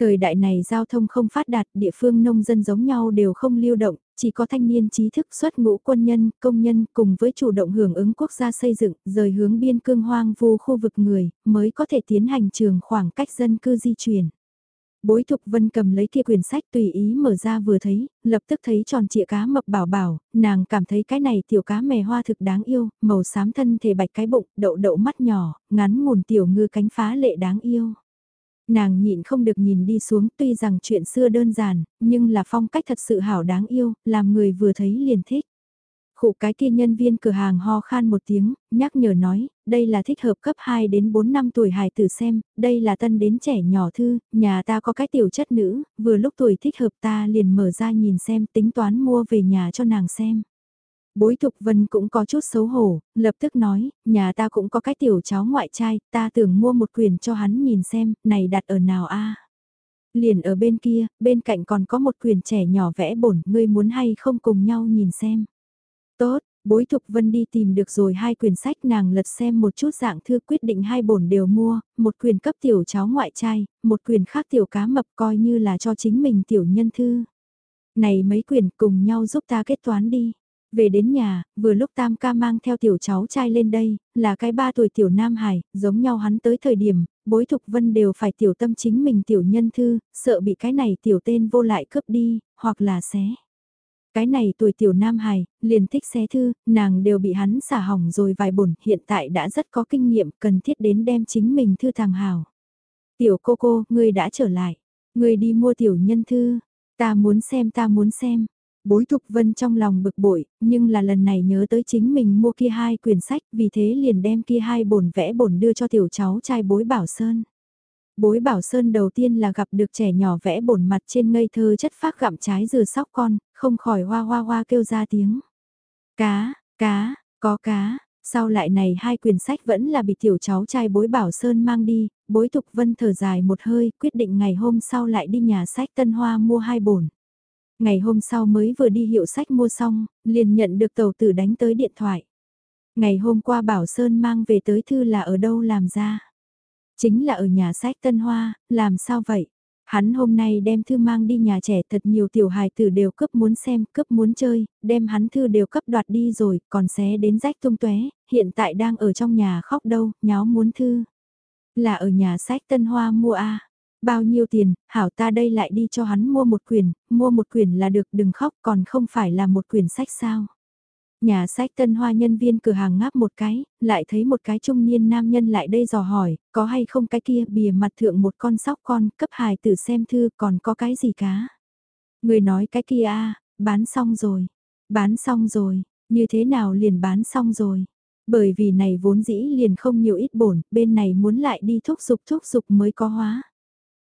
Thời đại này giao thông không phát đạt, địa phương nông dân giống nhau đều không lưu động, chỉ có thanh niên trí thức xuất ngũ quân nhân, công nhân cùng với chủ động hưởng ứng quốc gia xây dựng, rời hướng biên cương hoang vu khu vực người, mới có thể tiến hành trường khoảng cách dân cư di chuyển. Bối Thục Vân cầm lấy kia quyển sách tùy ý mở ra vừa thấy, lập tức thấy tròn trịa cá mập bảo bảo, nàng cảm thấy cái này tiểu cá mè hoa thực đáng yêu, màu xám thân thể bạch cái bụng, đậu đậu mắt nhỏ, ngắn ngủn tiểu ngư cánh phá lệ đáng yêu. Nàng nhịn không được nhìn đi xuống tuy rằng chuyện xưa đơn giản, nhưng là phong cách thật sự hảo đáng yêu, làm người vừa thấy liền thích. Khụ cái kia nhân viên cửa hàng ho khan một tiếng, nhắc nhở nói, đây là thích hợp cấp 2 đến 4 năm tuổi hài tử xem, đây là tân đến trẻ nhỏ thư, nhà ta có cái tiểu chất nữ, vừa lúc tuổi thích hợp ta liền mở ra nhìn xem tính toán mua về nhà cho nàng xem. Bối Thục Vân cũng có chút xấu hổ, lập tức nói, nhà ta cũng có cái tiểu cháu ngoại trai, ta tưởng mua một quyền cho hắn nhìn xem, này đặt ở nào a Liền ở bên kia, bên cạnh còn có một quyền trẻ nhỏ vẽ bổn, ngươi muốn hay không cùng nhau nhìn xem. Tốt, bối Thục Vân đi tìm được rồi hai quyển sách nàng lật xem một chút dạng thư quyết định hai bổn đều mua, một quyền cấp tiểu cháu ngoại trai, một quyền khác tiểu cá mập coi như là cho chính mình tiểu nhân thư. Này mấy quyển cùng nhau giúp ta kết toán đi. Về đến nhà, vừa lúc Tam ca mang theo tiểu cháu trai lên đây, là cái ba tuổi tiểu Nam Hải, giống nhau hắn tới thời điểm, bối thục vân đều phải tiểu tâm chính mình tiểu nhân thư, sợ bị cái này tiểu tên vô lại cướp đi, hoặc là xé. Cái này tuổi tiểu Nam hài liền thích xé thư, nàng đều bị hắn xả hỏng rồi vài bổn, hiện tại đã rất có kinh nghiệm, cần thiết đến đem chính mình thư thằng hào. Tiểu cô cô, ngươi đã trở lại, ngươi đi mua tiểu nhân thư, ta muốn xem ta muốn xem, Bối Thục Vân trong lòng bực bội, nhưng là lần này nhớ tới chính mình mua kia hai quyển sách, vì thế liền đem kia hai bổn vẽ bổn đưa cho tiểu cháu trai Bối Bảo Sơn. Bối Bảo Sơn đầu tiên là gặp được trẻ nhỏ vẽ bổn mặt trên ngây thơ chất phác gặm trái dừa sóc con, không khỏi hoa hoa hoa kêu ra tiếng. Cá, cá, có cá, sau lại này hai quyển sách vẫn là bị tiểu cháu trai Bối Bảo Sơn mang đi, Bối Thục Vân thở dài một hơi, quyết định ngày hôm sau lại đi nhà sách Tân Hoa mua hai bổn. Ngày hôm sau mới vừa đi hiệu sách mua xong, liền nhận được tàu tử đánh tới điện thoại. Ngày hôm qua Bảo Sơn mang về tới thư là ở đâu làm ra. Chính là ở nhà sách Tân Hoa, làm sao vậy? Hắn hôm nay đem thư mang đi nhà trẻ thật nhiều tiểu hài tử đều cấp muốn xem, cấp muốn chơi, đem hắn thư đều cấp đoạt đi rồi, còn xé đến rách tung tóe hiện tại đang ở trong nhà khóc đâu, nháo muốn thư. Là ở nhà sách Tân Hoa mua a Bao nhiêu tiền, hảo ta đây lại đi cho hắn mua một quyển, mua một quyển là được đừng khóc còn không phải là một quyển sách sao. Nhà sách tân hoa nhân viên cửa hàng ngáp một cái, lại thấy một cái trung niên nam nhân lại đây dò hỏi, có hay không cái kia bìa mặt thượng một con sóc con, cấp hài tử xem thư còn có cái gì cá. Người nói cái kia a bán xong rồi, bán xong rồi, như thế nào liền bán xong rồi. Bởi vì này vốn dĩ liền không nhiều ít bổn, bên này muốn lại đi thúc giục thúc giục mới có hóa.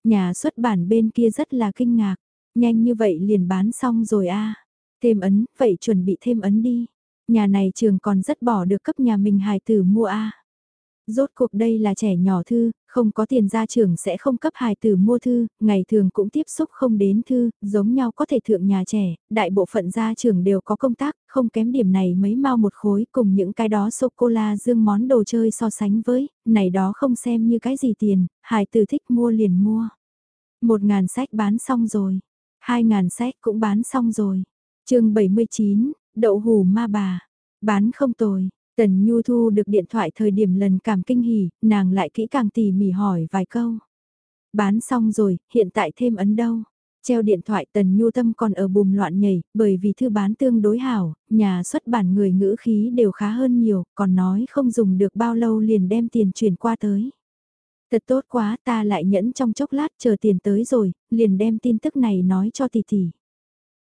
Nhà xuất bản bên kia rất là kinh ngạc, nhanh như vậy liền bán xong rồi a Thêm ấn, vậy chuẩn bị thêm ấn đi. Nhà này trường còn rất bỏ được cấp nhà mình hài tử mua a Rốt cuộc đây là trẻ nhỏ thư, không có tiền gia trưởng sẽ không cấp hài tử mua thư, ngày thường cũng tiếp xúc không đến thư, giống nhau có thể thượng nhà trẻ, đại bộ phận gia trưởng đều có công tác, không kém điểm này mấy mau một khối cùng những cái đó sô-cô-la dương món đồ chơi so sánh với, này đó không xem như cái gì tiền, hài tử thích mua liền mua. Một ngàn sách bán xong rồi, hai ngàn sách cũng bán xong rồi. chương 79, đậu hù ma bà, bán không tồi, Tần Nhu thu được điện thoại thời điểm lần cảm kinh hỉ, nàng lại kỹ càng tỉ mỉ hỏi vài câu. Bán xong rồi, hiện tại thêm ấn đâu? Treo điện thoại Tần Nhu tâm còn ở bùm loạn nhảy, bởi vì thư bán tương đối hảo, nhà xuất bản người ngữ khí đều khá hơn nhiều, còn nói không dùng được bao lâu liền đem tiền chuyển qua tới. Thật tốt quá ta lại nhẫn trong chốc lát chờ tiền tới rồi, liền đem tin tức này nói cho tỷ tỷ.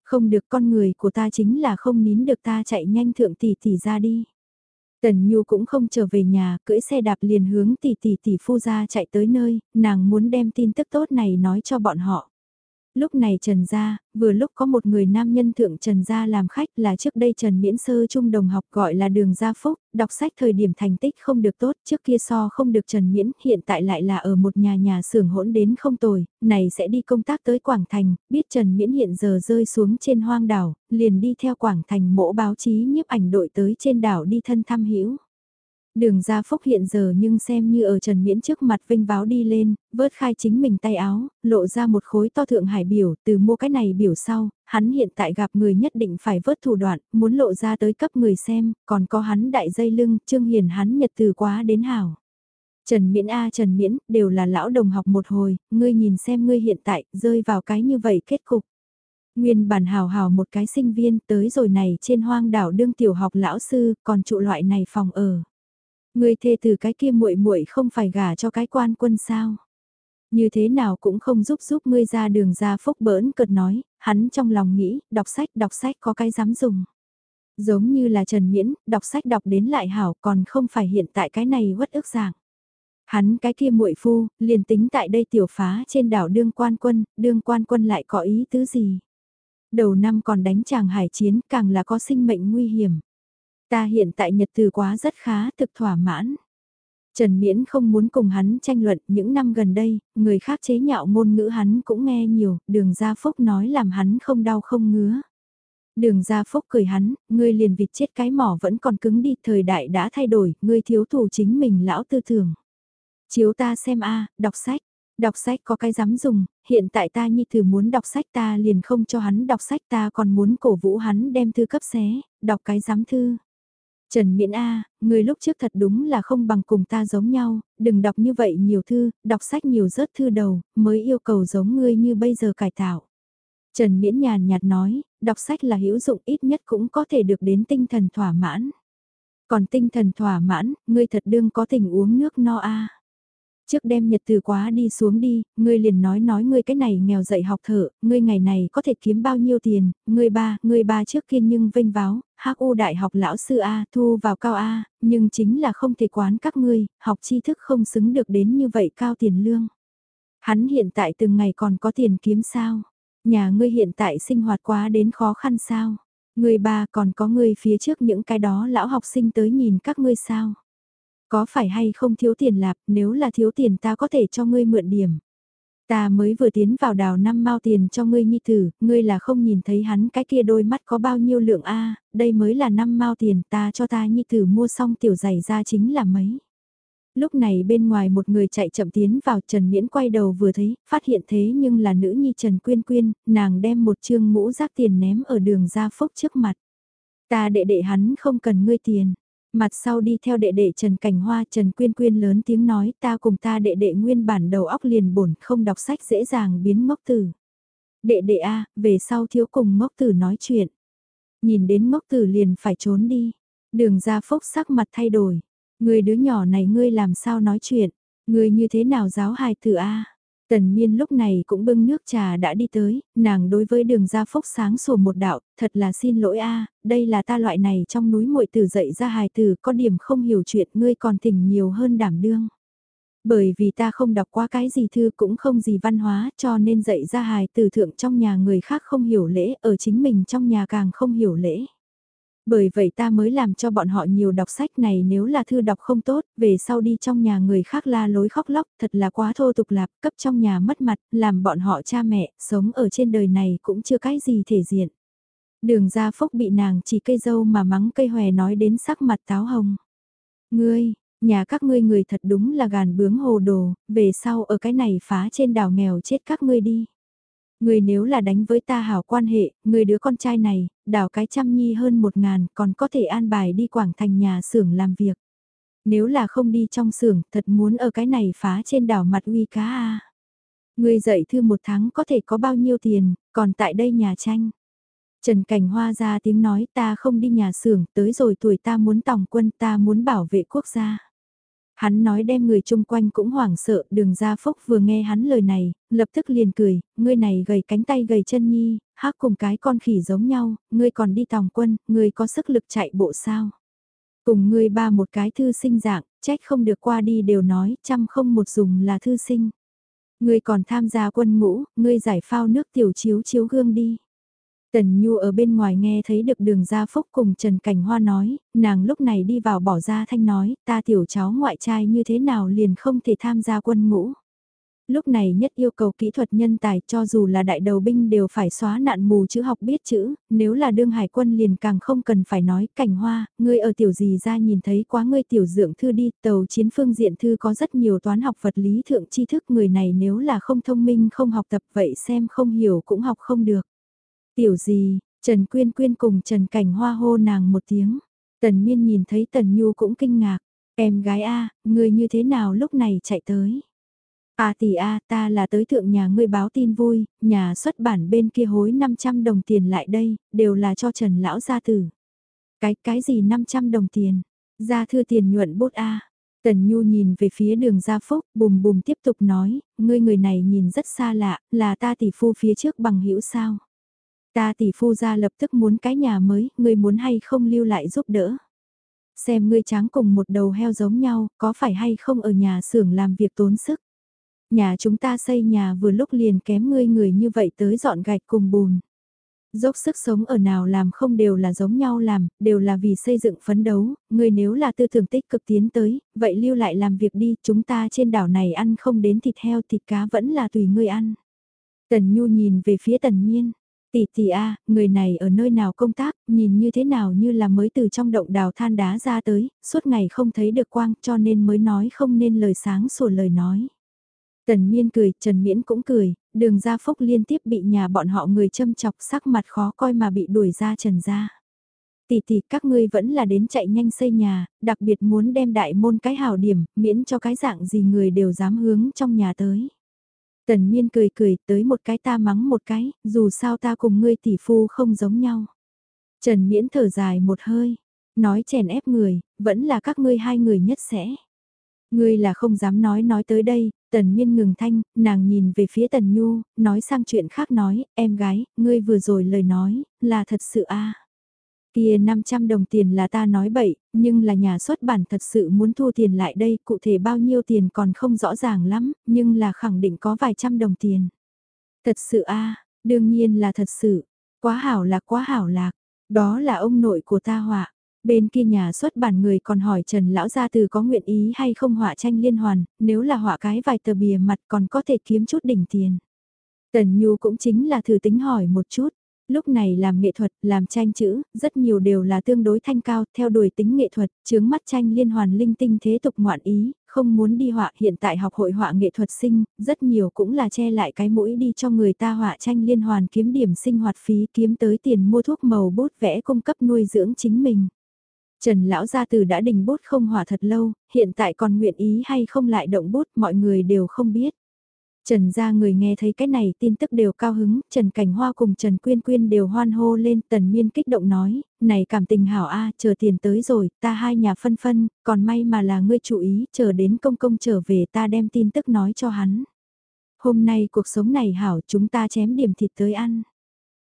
Không được con người của ta chính là không nín được ta chạy nhanh thượng tỷ tỷ ra đi. Tần Nhu cũng không trở về nhà, cưỡi xe đạp liền hướng tỷ tỷ tỷ phu ra chạy tới nơi, nàng muốn đem tin tức tốt này nói cho bọn họ. Lúc này Trần Gia, vừa lúc có một người nam nhân thượng Trần Gia làm khách là trước đây Trần Miễn Sơ trung đồng học gọi là Đường Gia Phúc, đọc sách thời điểm thành tích không được tốt, trước kia so không được Trần Miễn, hiện tại lại là ở một nhà nhà xưởng hỗn đến không tồi, này sẽ đi công tác tới Quảng Thành, biết Trần Miễn hiện giờ rơi xuống trên hoang đảo, liền đi theo Quảng Thành mỗ báo chí nhiếp ảnh đội tới trên đảo đi thân thăm hiểu Đường Gia Phúc hiện giờ nhưng xem như ở Trần Miễn trước mặt vinh váo đi lên, vớt khai chính mình tay áo, lộ ra một khối to thượng hải biểu, từ mua cái này biểu sau, hắn hiện tại gặp người nhất định phải vớt thủ đoạn, muốn lộ ra tới cấp người xem, còn có hắn đại dây lưng, trương hiền hắn nhật từ quá đến hảo. Trần Miễn A Trần Miễn, đều là lão đồng học một hồi, ngươi nhìn xem ngươi hiện tại, rơi vào cái như vậy kết cục. Nguyên bản hào hào một cái sinh viên tới rồi này trên hoang đảo đương tiểu học lão sư, còn trụ loại này phòng ở. Người thê từ cái kia muội muội không phải gả cho cái quan quân sao? Như thế nào cũng không giúp giúp ngươi ra đường ra phúc bỡn cợt nói, hắn trong lòng nghĩ, đọc sách đọc sách có cái dám dùng. Giống như là Trần Miễn, đọc sách đọc đến lại hảo còn không phải hiện tại cái này quất ức dạng. Hắn cái kia muội phu, liền tính tại đây tiểu phá trên đảo đương quan quân, đương quan quân lại có ý tứ gì. Đầu năm còn đánh chàng hải chiến càng là có sinh mệnh nguy hiểm. Ta hiện tại nhật từ quá rất khá thực thỏa mãn. Trần Miễn không muốn cùng hắn tranh luận những năm gần đây, người khác chế nhạo ngôn ngữ hắn cũng nghe nhiều, đường gia phúc nói làm hắn không đau không ngứa. Đường gia phúc cười hắn, ngươi liền vịt chết cái mỏ vẫn còn cứng đi, thời đại đã thay đổi, ngươi thiếu thủ chính mình lão tư tưởng. Chiếu ta xem a đọc sách, đọc sách có cái dám dùng, hiện tại ta như thử muốn đọc sách ta liền không cho hắn đọc sách ta còn muốn cổ vũ hắn đem thư cấp xé, đọc cái dám thư. Trần Miễn A, người lúc trước thật đúng là không bằng cùng ta giống nhau, đừng đọc như vậy nhiều thư, đọc sách nhiều rớt thư đầu, mới yêu cầu giống ngươi như bây giờ cải tạo. Trần Miễn nhàn nhạt nói, đọc sách là hữu dụng ít nhất cũng có thể được đến tinh thần thỏa mãn. Còn tinh thần thỏa mãn, ngươi thật đương có tình uống nước no a. Trước đem nhật từ quá đi xuống đi, ngươi liền nói nói ngươi cái này nghèo dạy học thở, ngươi ngày này có thể kiếm bao nhiêu tiền, ngươi ba, ngươi ba trước kia nhưng vinh váo, hắc u đại học lão sư A thu vào cao A, nhưng chính là không thể quán các ngươi, học tri thức không xứng được đến như vậy cao tiền lương. Hắn hiện tại từng ngày còn có tiền kiếm sao? Nhà ngươi hiện tại sinh hoạt quá đến khó khăn sao? Ngươi ba còn có ngươi phía trước những cái đó lão học sinh tới nhìn các ngươi sao? Có phải hay không thiếu tiền lạp, nếu là thiếu tiền ta có thể cho ngươi mượn điểm. Ta mới vừa tiến vào đào năm mao tiền cho ngươi nhi tử, ngươi là không nhìn thấy hắn cái kia đôi mắt có bao nhiêu lượng a đây mới là năm mao tiền ta cho ta nhi tử mua xong tiểu giày ra chính là mấy. Lúc này bên ngoài một người chạy chậm tiến vào Trần Miễn quay đầu vừa thấy, phát hiện thế nhưng là nữ nhi Trần Quyên Quyên, nàng đem một chương mũ rác tiền ném ở đường ra phốc trước mặt. Ta đệ đệ hắn không cần ngươi tiền. Mặt sau đi theo đệ đệ Trần Cảnh Hoa Trần Quyên Quyên lớn tiếng nói ta cùng ta đệ đệ nguyên bản đầu óc liền bổn không đọc sách dễ dàng biến ngốc tử. Đệ đệ A, về sau thiếu cùng ngốc tử nói chuyện. Nhìn đến ngốc tử liền phải trốn đi. Đường ra phốc sắc mặt thay đổi. Người đứa nhỏ này ngươi làm sao nói chuyện. Người như thế nào giáo hài tử A. Tần miên lúc này cũng bưng nước trà đã đi tới, nàng đối với đường gia phúc sáng sổ một đạo, thật là xin lỗi a đây là ta loại này trong núi muội tử dậy ra hài tử có điểm không hiểu chuyện ngươi còn thỉnh nhiều hơn đảm đương. Bởi vì ta không đọc qua cái gì thư cũng không gì văn hóa cho nên dậy ra hài tử thượng trong nhà người khác không hiểu lễ, ở chính mình trong nhà càng không hiểu lễ. Bởi vậy ta mới làm cho bọn họ nhiều đọc sách này nếu là thư đọc không tốt, về sau đi trong nhà người khác la lối khóc lóc, thật là quá thô tục lạp, cấp trong nhà mất mặt, làm bọn họ cha mẹ, sống ở trên đời này cũng chưa cái gì thể diện. Đường ra phúc bị nàng chỉ cây dâu mà mắng cây hòe nói đến sắc mặt táo hồng. Ngươi, nhà các ngươi người thật đúng là gàn bướng hồ đồ, về sau ở cái này phá trên đảo nghèo chết các ngươi đi. Người nếu là đánh với ta hảo quan hệ, người đứa con trai này, đảo cái trăm nhi hơn một ngàn còn có thể an bài đi quảng thành nhà xưởng làm việc. Nếu là không đi trong xưởng, thật muốn ở cái này phá trên đảo mặt uy cá a. Người dạy thư một tháng có thể có bao nhiêu tiền, còn tại đây nhà tranh. Trần Cảnh Hoa ra tiếng nói ta không đi nhà xưởng, tới rồi tuổi ta muốn tòng quân ta muốn bảo vệ quốc gia. Hắn nói đem người chung quanh cũng hoảng sợ, đường ra phúc vừa nghe hắn lời này, lập tức liền cười, ngươi này gầy cánh tay gầy chân nhi, hát cùng cái con khỉ giống nhau, ngươi còn đi tòng quân, ngươi có sức lực chạy bộ sao. Cùng ngươi ba một cái thư sinh dạng, trách không được qua đi đều nói, trăm không một dùng là thư sinh. Ngươi còn tham gia quân ngũ, ngươi giải phao nước tiểu chiếu chiếu gương đi. Tần Nhu ở bên ngoài nghe thấy được đường gia phúc cùng Trần Cảnh Hoa nói, nàng lúc này đi vào bỏ ra thanh nói, ta tiểu cháu ngoại trai như thế nào liền không thể tham gia quân ngũ. Lúc này nhất yêu cầu kỹ thuật nhân tài cho dù là đại đầu binh đều phải xóa nạn mù chữ học biết chữ, nếu là đương hải quân liền càng không cần phải nói cảnh hoa, ngươi ở tiểu gì ra nhìn thấy quá ngươi tiểu dưỡng thư đi, tàu chiến phương diện thư có rất nhiều toán học vật lý thượng tri thức người này nếu là không thông minh không học tập vậy xem không hiểu cũng học không được. Tiểu gì, Trần Quyên Quyên cùng Trần Cảnh Hoa hô nàng một tiếng. Tần Miên nhìn thấy Tần Nhu cũng kinh ngạc. Em gái A, người như thế nào lúc này chạy tới? À tỷ A, ta là tới thượng nhà ngươi báo tin vui, nhà xuất bản bên kia hối 500 đồng tiền lại đây, đều là cho Trần Lão gia tử. Cái, cái gì 500 đồng tiền? Gia thư tiền nhuận bút A. Tần Nhu nhìn về phía đường Gia Phúc, bùm bùm tiếp tục nói, ngươi người này nhìn rất xa lạ, là ta tỷ phu phía trước bằng hữu sao. Ta tỷ phu ra lập tức muốn cái nhà mới, ngươi muốn hay không lưu lại giúp đỡ. Xem ngươi tráng cùng một đầu heo giống nhau, có phải hay không ở nhà xưởng làm việc tốn sức. Nhà chúng ta xây nhà vừa lúc liền kém ngươi người như vậy tới dọn gạch cùng bùn. Dốc sức sống ở nào làm không đều là giống nhau làm, đều là vì xây dựng phấn đấu, người nếu là tư tưởng tích cực tiến tới, vậy lưu lại làm việc đi, chúng ta trên đảo này ăn không đến thịt heo thịt cá vẫn là tùy ngươi ăn. Tần Nhu nhìn về phía Tần Miên, tỷ tỷ a, người này ở nơi nào công tác, nhìn như thế nào như là mới từ trong động đào than đá ra tới, suốt ngày không thấy được quang cho nên mới nói không nên lời sáng sủa lời nói. Tần Miên cười, Trần Miễn cũng cười, đường gia phúc liên tiếp bị nhà bọn họ người châm chọc sắc mặt khó coi mà bị đuổi ra trần ra. Tỷ tỷ các ngươi vẫn là đến chạy nhanh xây nhà, đặc biệt muốn đem đại môn cái hào điểm, miễn cho cái dạng gì người đều dám hướng trong nhà tới. Tần miên cười cười tới một cái ta mắng một cái, dù sao ta cùng ngươi tỷ phu không giống nhau. Trần miễn thở dài một hơi, nói chèn ép người, vẫn là các ngươi hai người nhất sẽ. Ngươi là không dám nói nói tới đây, tần miên ngừng thanh, nàng nhìn về phía tần nhu, nói sang chuyện khác nói, em gái, ngươi vừa rồi lời nói, là thật sự a Kia 500 đồng tiền là ta nói bậy, nhưng là nhà xuất bản thật sự muốn thu tiền lại đây, cụ thể bao nhiêu tiền còn không rõ ràng lắm, nhưng là khẳng định có vài trăm đồng tiền. Thật sự a đương nhiên là thật sự, quá hảo lạc quá hảo lạc, đó là ông nội của ta họa. Bên kia nhà xuất bản người còn hỏi Trần Lão Gia Từ có nguyện ý hay không họa tranh liên hoàn, nếu là họa cái vài tờ bìa mặt còn có thể kiếm chút đỉnh tiền. Tần Nhu cũng chính là thử tính hỏi một chút. Lúc này làm nghệ thuật, làm tranh chữ, rất nhiều đều là tương đối thanh cao, theo đuổi tính nghệ thuật, chướng mắt tranh liên hoàn linh tinh thế tục ngoạn ý, không muốn đi họa hiện tại học hội họa nghệ thuật sinh, rất nhiều cũng là che lại cái mũi đi cho người ta họa tranh liên hoàn kiếm điểm sinh hoạt phí kiếm tới tiền mua thuốc màu bút vẽ cung cấp nuôi dưỡng chính mình. Trần lão gia từ đã đình bút không hỏa thật lâu, hiện tại còn nguyện ý hay không lại động bút mọi người đều không biết. Trần gia người nghe thấy cái này tin tức đều cao hứng, Trần Cảnh Hoa cùng Trần Quyên Quyên đều hoan hô lên, Tần Miên kích động nói, này cảm tình hảo a, chờ tiền tới rồi, ta hai nhà phân phân, còn may mà là ngươi chú ý, chờ đến công công trở về ta đem tin tức nói cho hắn. Hôm nay cuộc sống này hảo chúng ta chém điểm thịt tới ăn.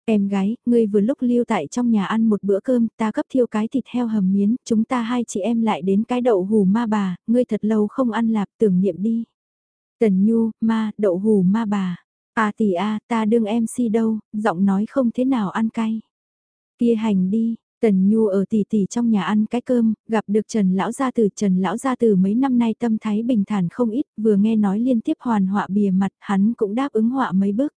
Em gái, ngươi vừa lúc lưu tại trong nhà ăn một bữa cơm, ta cấp thiêu cái thịt heo hầm miến, chúng ta hai chị em lại đến cái đậu hù ma bà, ngươi thật lâu không ăn lạp tưởng niệm đi. Tần Nhu, ma, đậu hù ma bà. À tỷ a, à, ta đương MC đâu, giọng nói không thế nào ăn cay. Kia hành đi, Tần Nhu ở tỷ tỷ trong nhà ăn cái cơm, gặp được Trần Lão Gia Tử. Trần Lão Gia Tử mấy năm nay tâm thái bình thản không ít, vừa nghe nói liên tiếp hoàn họa bìa mặt, hắn cũng đáp ứng họa mấy bước.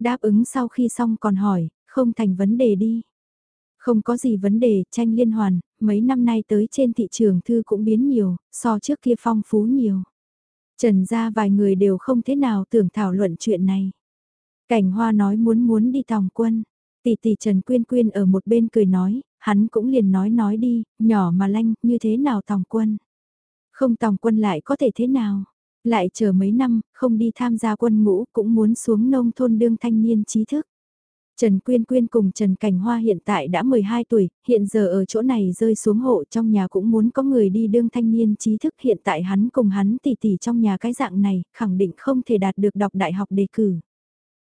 Đáp ứng sau khi xong còn hỏi, không thành vấn đề đi. Không có gì vấn đề, tranh liên hoàn, mấy năm nay tới trên thị trường thư cũng biến nhiều, so trước kia phong phú nhiều. Trần ra vài người đều không thế nào tưởng thảo luận chuyện này. Cảnh Hoa nói muốn muốn đi tòng quân. Tỷ tỷ Trần Quyên Quyên ở một bên cười nói, hắn cũng liền nói nói đi, nhỏ mà lanh, như thế nào tòng quân. Không tòng quân lại có thể thế nào. Lại chờ mấy năm, không đi tham gia quân ngũ cũng muốn xuống nông thôn đương thanh niên trí thức. Trần Quyên Quyên cùng Trần Cảnh Hoa hiện tại đã 12 tuổi, hiện giờ ở chỗ này rơi xuống hộ trong nhà cũng muốn có người đi đương thanh niên trí thức hiện tại hắn cùng hắn tỷ tỷ trong nhà cái dạng này, khẳng định không thể đạt được đọc đại học đề cử.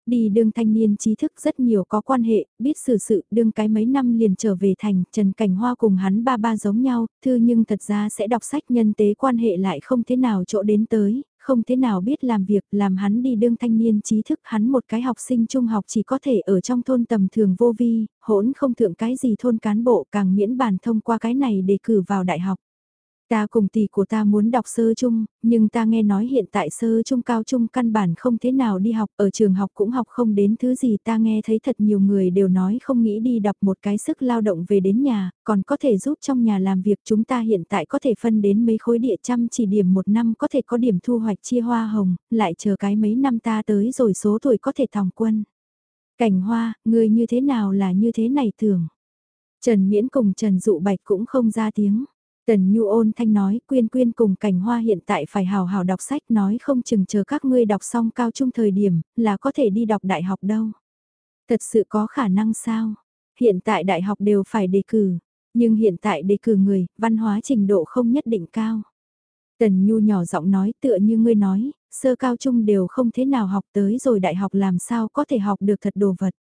Đi đương thanh niên trí thức rất nhiều có quan hệ, biết xử sự, đương cái mấy năm liền trở về thành, Trần Cảnh Hoa cùng hắn ba ba giống nhau, thư nhưng thật ra sẽ đọc sách nhân tế quan hệ lại không thế nào chỗ đến tới, không thế nào biết làm việc, làm hắn đi đương thanh niên trí thức, hắn một cái học sinh trung học chỉ có thể ở trong thôn tầm thường vô vi, hỗn không thượng cái gì thôn cán bộ càng miễn bàn thông qua cái này để cử vào đại học. Ta cùng tỷ của ta muốn đọc sơ trung, nhưng ta nghe nói hiện tại sơ trung cao trung căn bản không thế nào đi học, ở trường học cũng học không đến thứ gì ta nghe thấy thật nhiều người đều nói không nghĩ đi đọc một cái sức lao động về đến nhà, còn có thể giúp trong nhà làm việc chúng ta hiện tại có thể phân đến mấy khối địa trăm chỉ điểm một năm có thể có điểm thu hoạch chia hoa hồng, lại chờ cái mấy năm ta tới rồi số tuổi có thể thòng quân. Cảnh hoa, người như thế nào là như thế này thường. Trần Miễn cùng Trần Dụ Bạch cũng không ra tiếng. Tần Nhu ôn thanh nói quyên quyên cùng cảnh hoa hiện tại phải hào hào đọc sách nói không chừng chờ các ngươi đọc xong cao trung thời điểm là có thể đi đọc đại học đâu. Thật sự có khả năng sao? Hiện tại đại học đều phải đề cử, nhưng hiện tại đề cử người, văn hóa trình độ không nhất định cao. Tần Nhu nhỏ giọng nói tựa như ngươi nói, sơ cao trung đều không thế nào học tới rồi đại học làm sao có thể học được thật đồ vật.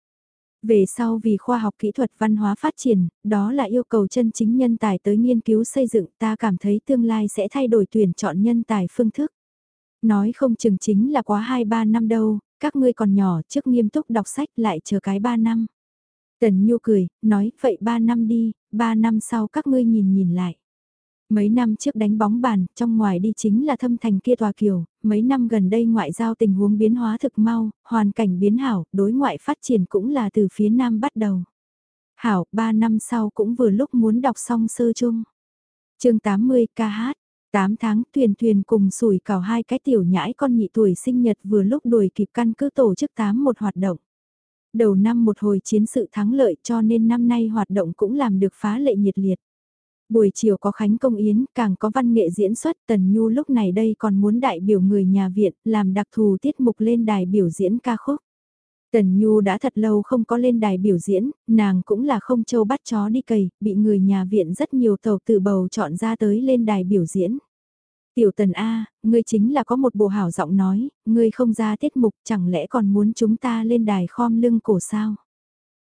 Về sau vì khoa học kỹ thuật văn hóa phát triển, đó là yêu cầu chân chính nhân tài tới nghiên cứu xây dựng ta cảm thấy tương lai sẽ thay đổi tuyển chọn nhân tài phương thức. Nói không chừng chính là quá 2-3 năm đâu, các ngươi còn nhỏ trước nghiêm túc đọc sách lại chờ cái 3 năm. Tần Nhu cười, nói vậy 3 năm đi, 3 năm sau các ngươi nhìn nhìn lại. Mấy năm trước đánh bóng bàn, trong ngoài đi chính là thâm thành kia tòa kiều, mấy năm gần đây ngoại giao tình huống biến hóa thực mau, hoàn cảnh biến hảo, đối ngoại phát triển cũng là từ phía nam bắt đầu. Hảo, 3 năm sau cũng vừa lúc muốn đọc xong sơ chung. chương 80 ca hát, 8 tháng thuyền thuyền cùng sủi cào hai cái tiểu nhãi con nhị tuổi sinh nhật vừa lúc đuổi kịp căn cứ tổ chức 8 một hoạt động. Đầu năm một hồi chiến sự thắng lợi cho nên năm nay hoạt động cũng làm được phá lệ nhiệt liệt. Buổi chiều có khánh công yến, càng có văn nghệ diễn xuất, Tần Nhu lúc này đây còn muốn đại biểu người nhà viện, làm đặc thù tiết mục lên đài biểu diễn ca khúc. Tần Nhu đã thật lâu không có lên đài biểu diễn, nàng cũng là không châu bắt chó đi cầy, bị người nhà viện rất nhiều tàu tự bầu chọn ra tới lên đài biểu diễn. Tiểu Tần A, ngươi chính là có một bộ hảo giọng nói, ngươi không ra tiết mục chẳng lẽ còn muốn chúng ta lên đài khom lưng cổ sao?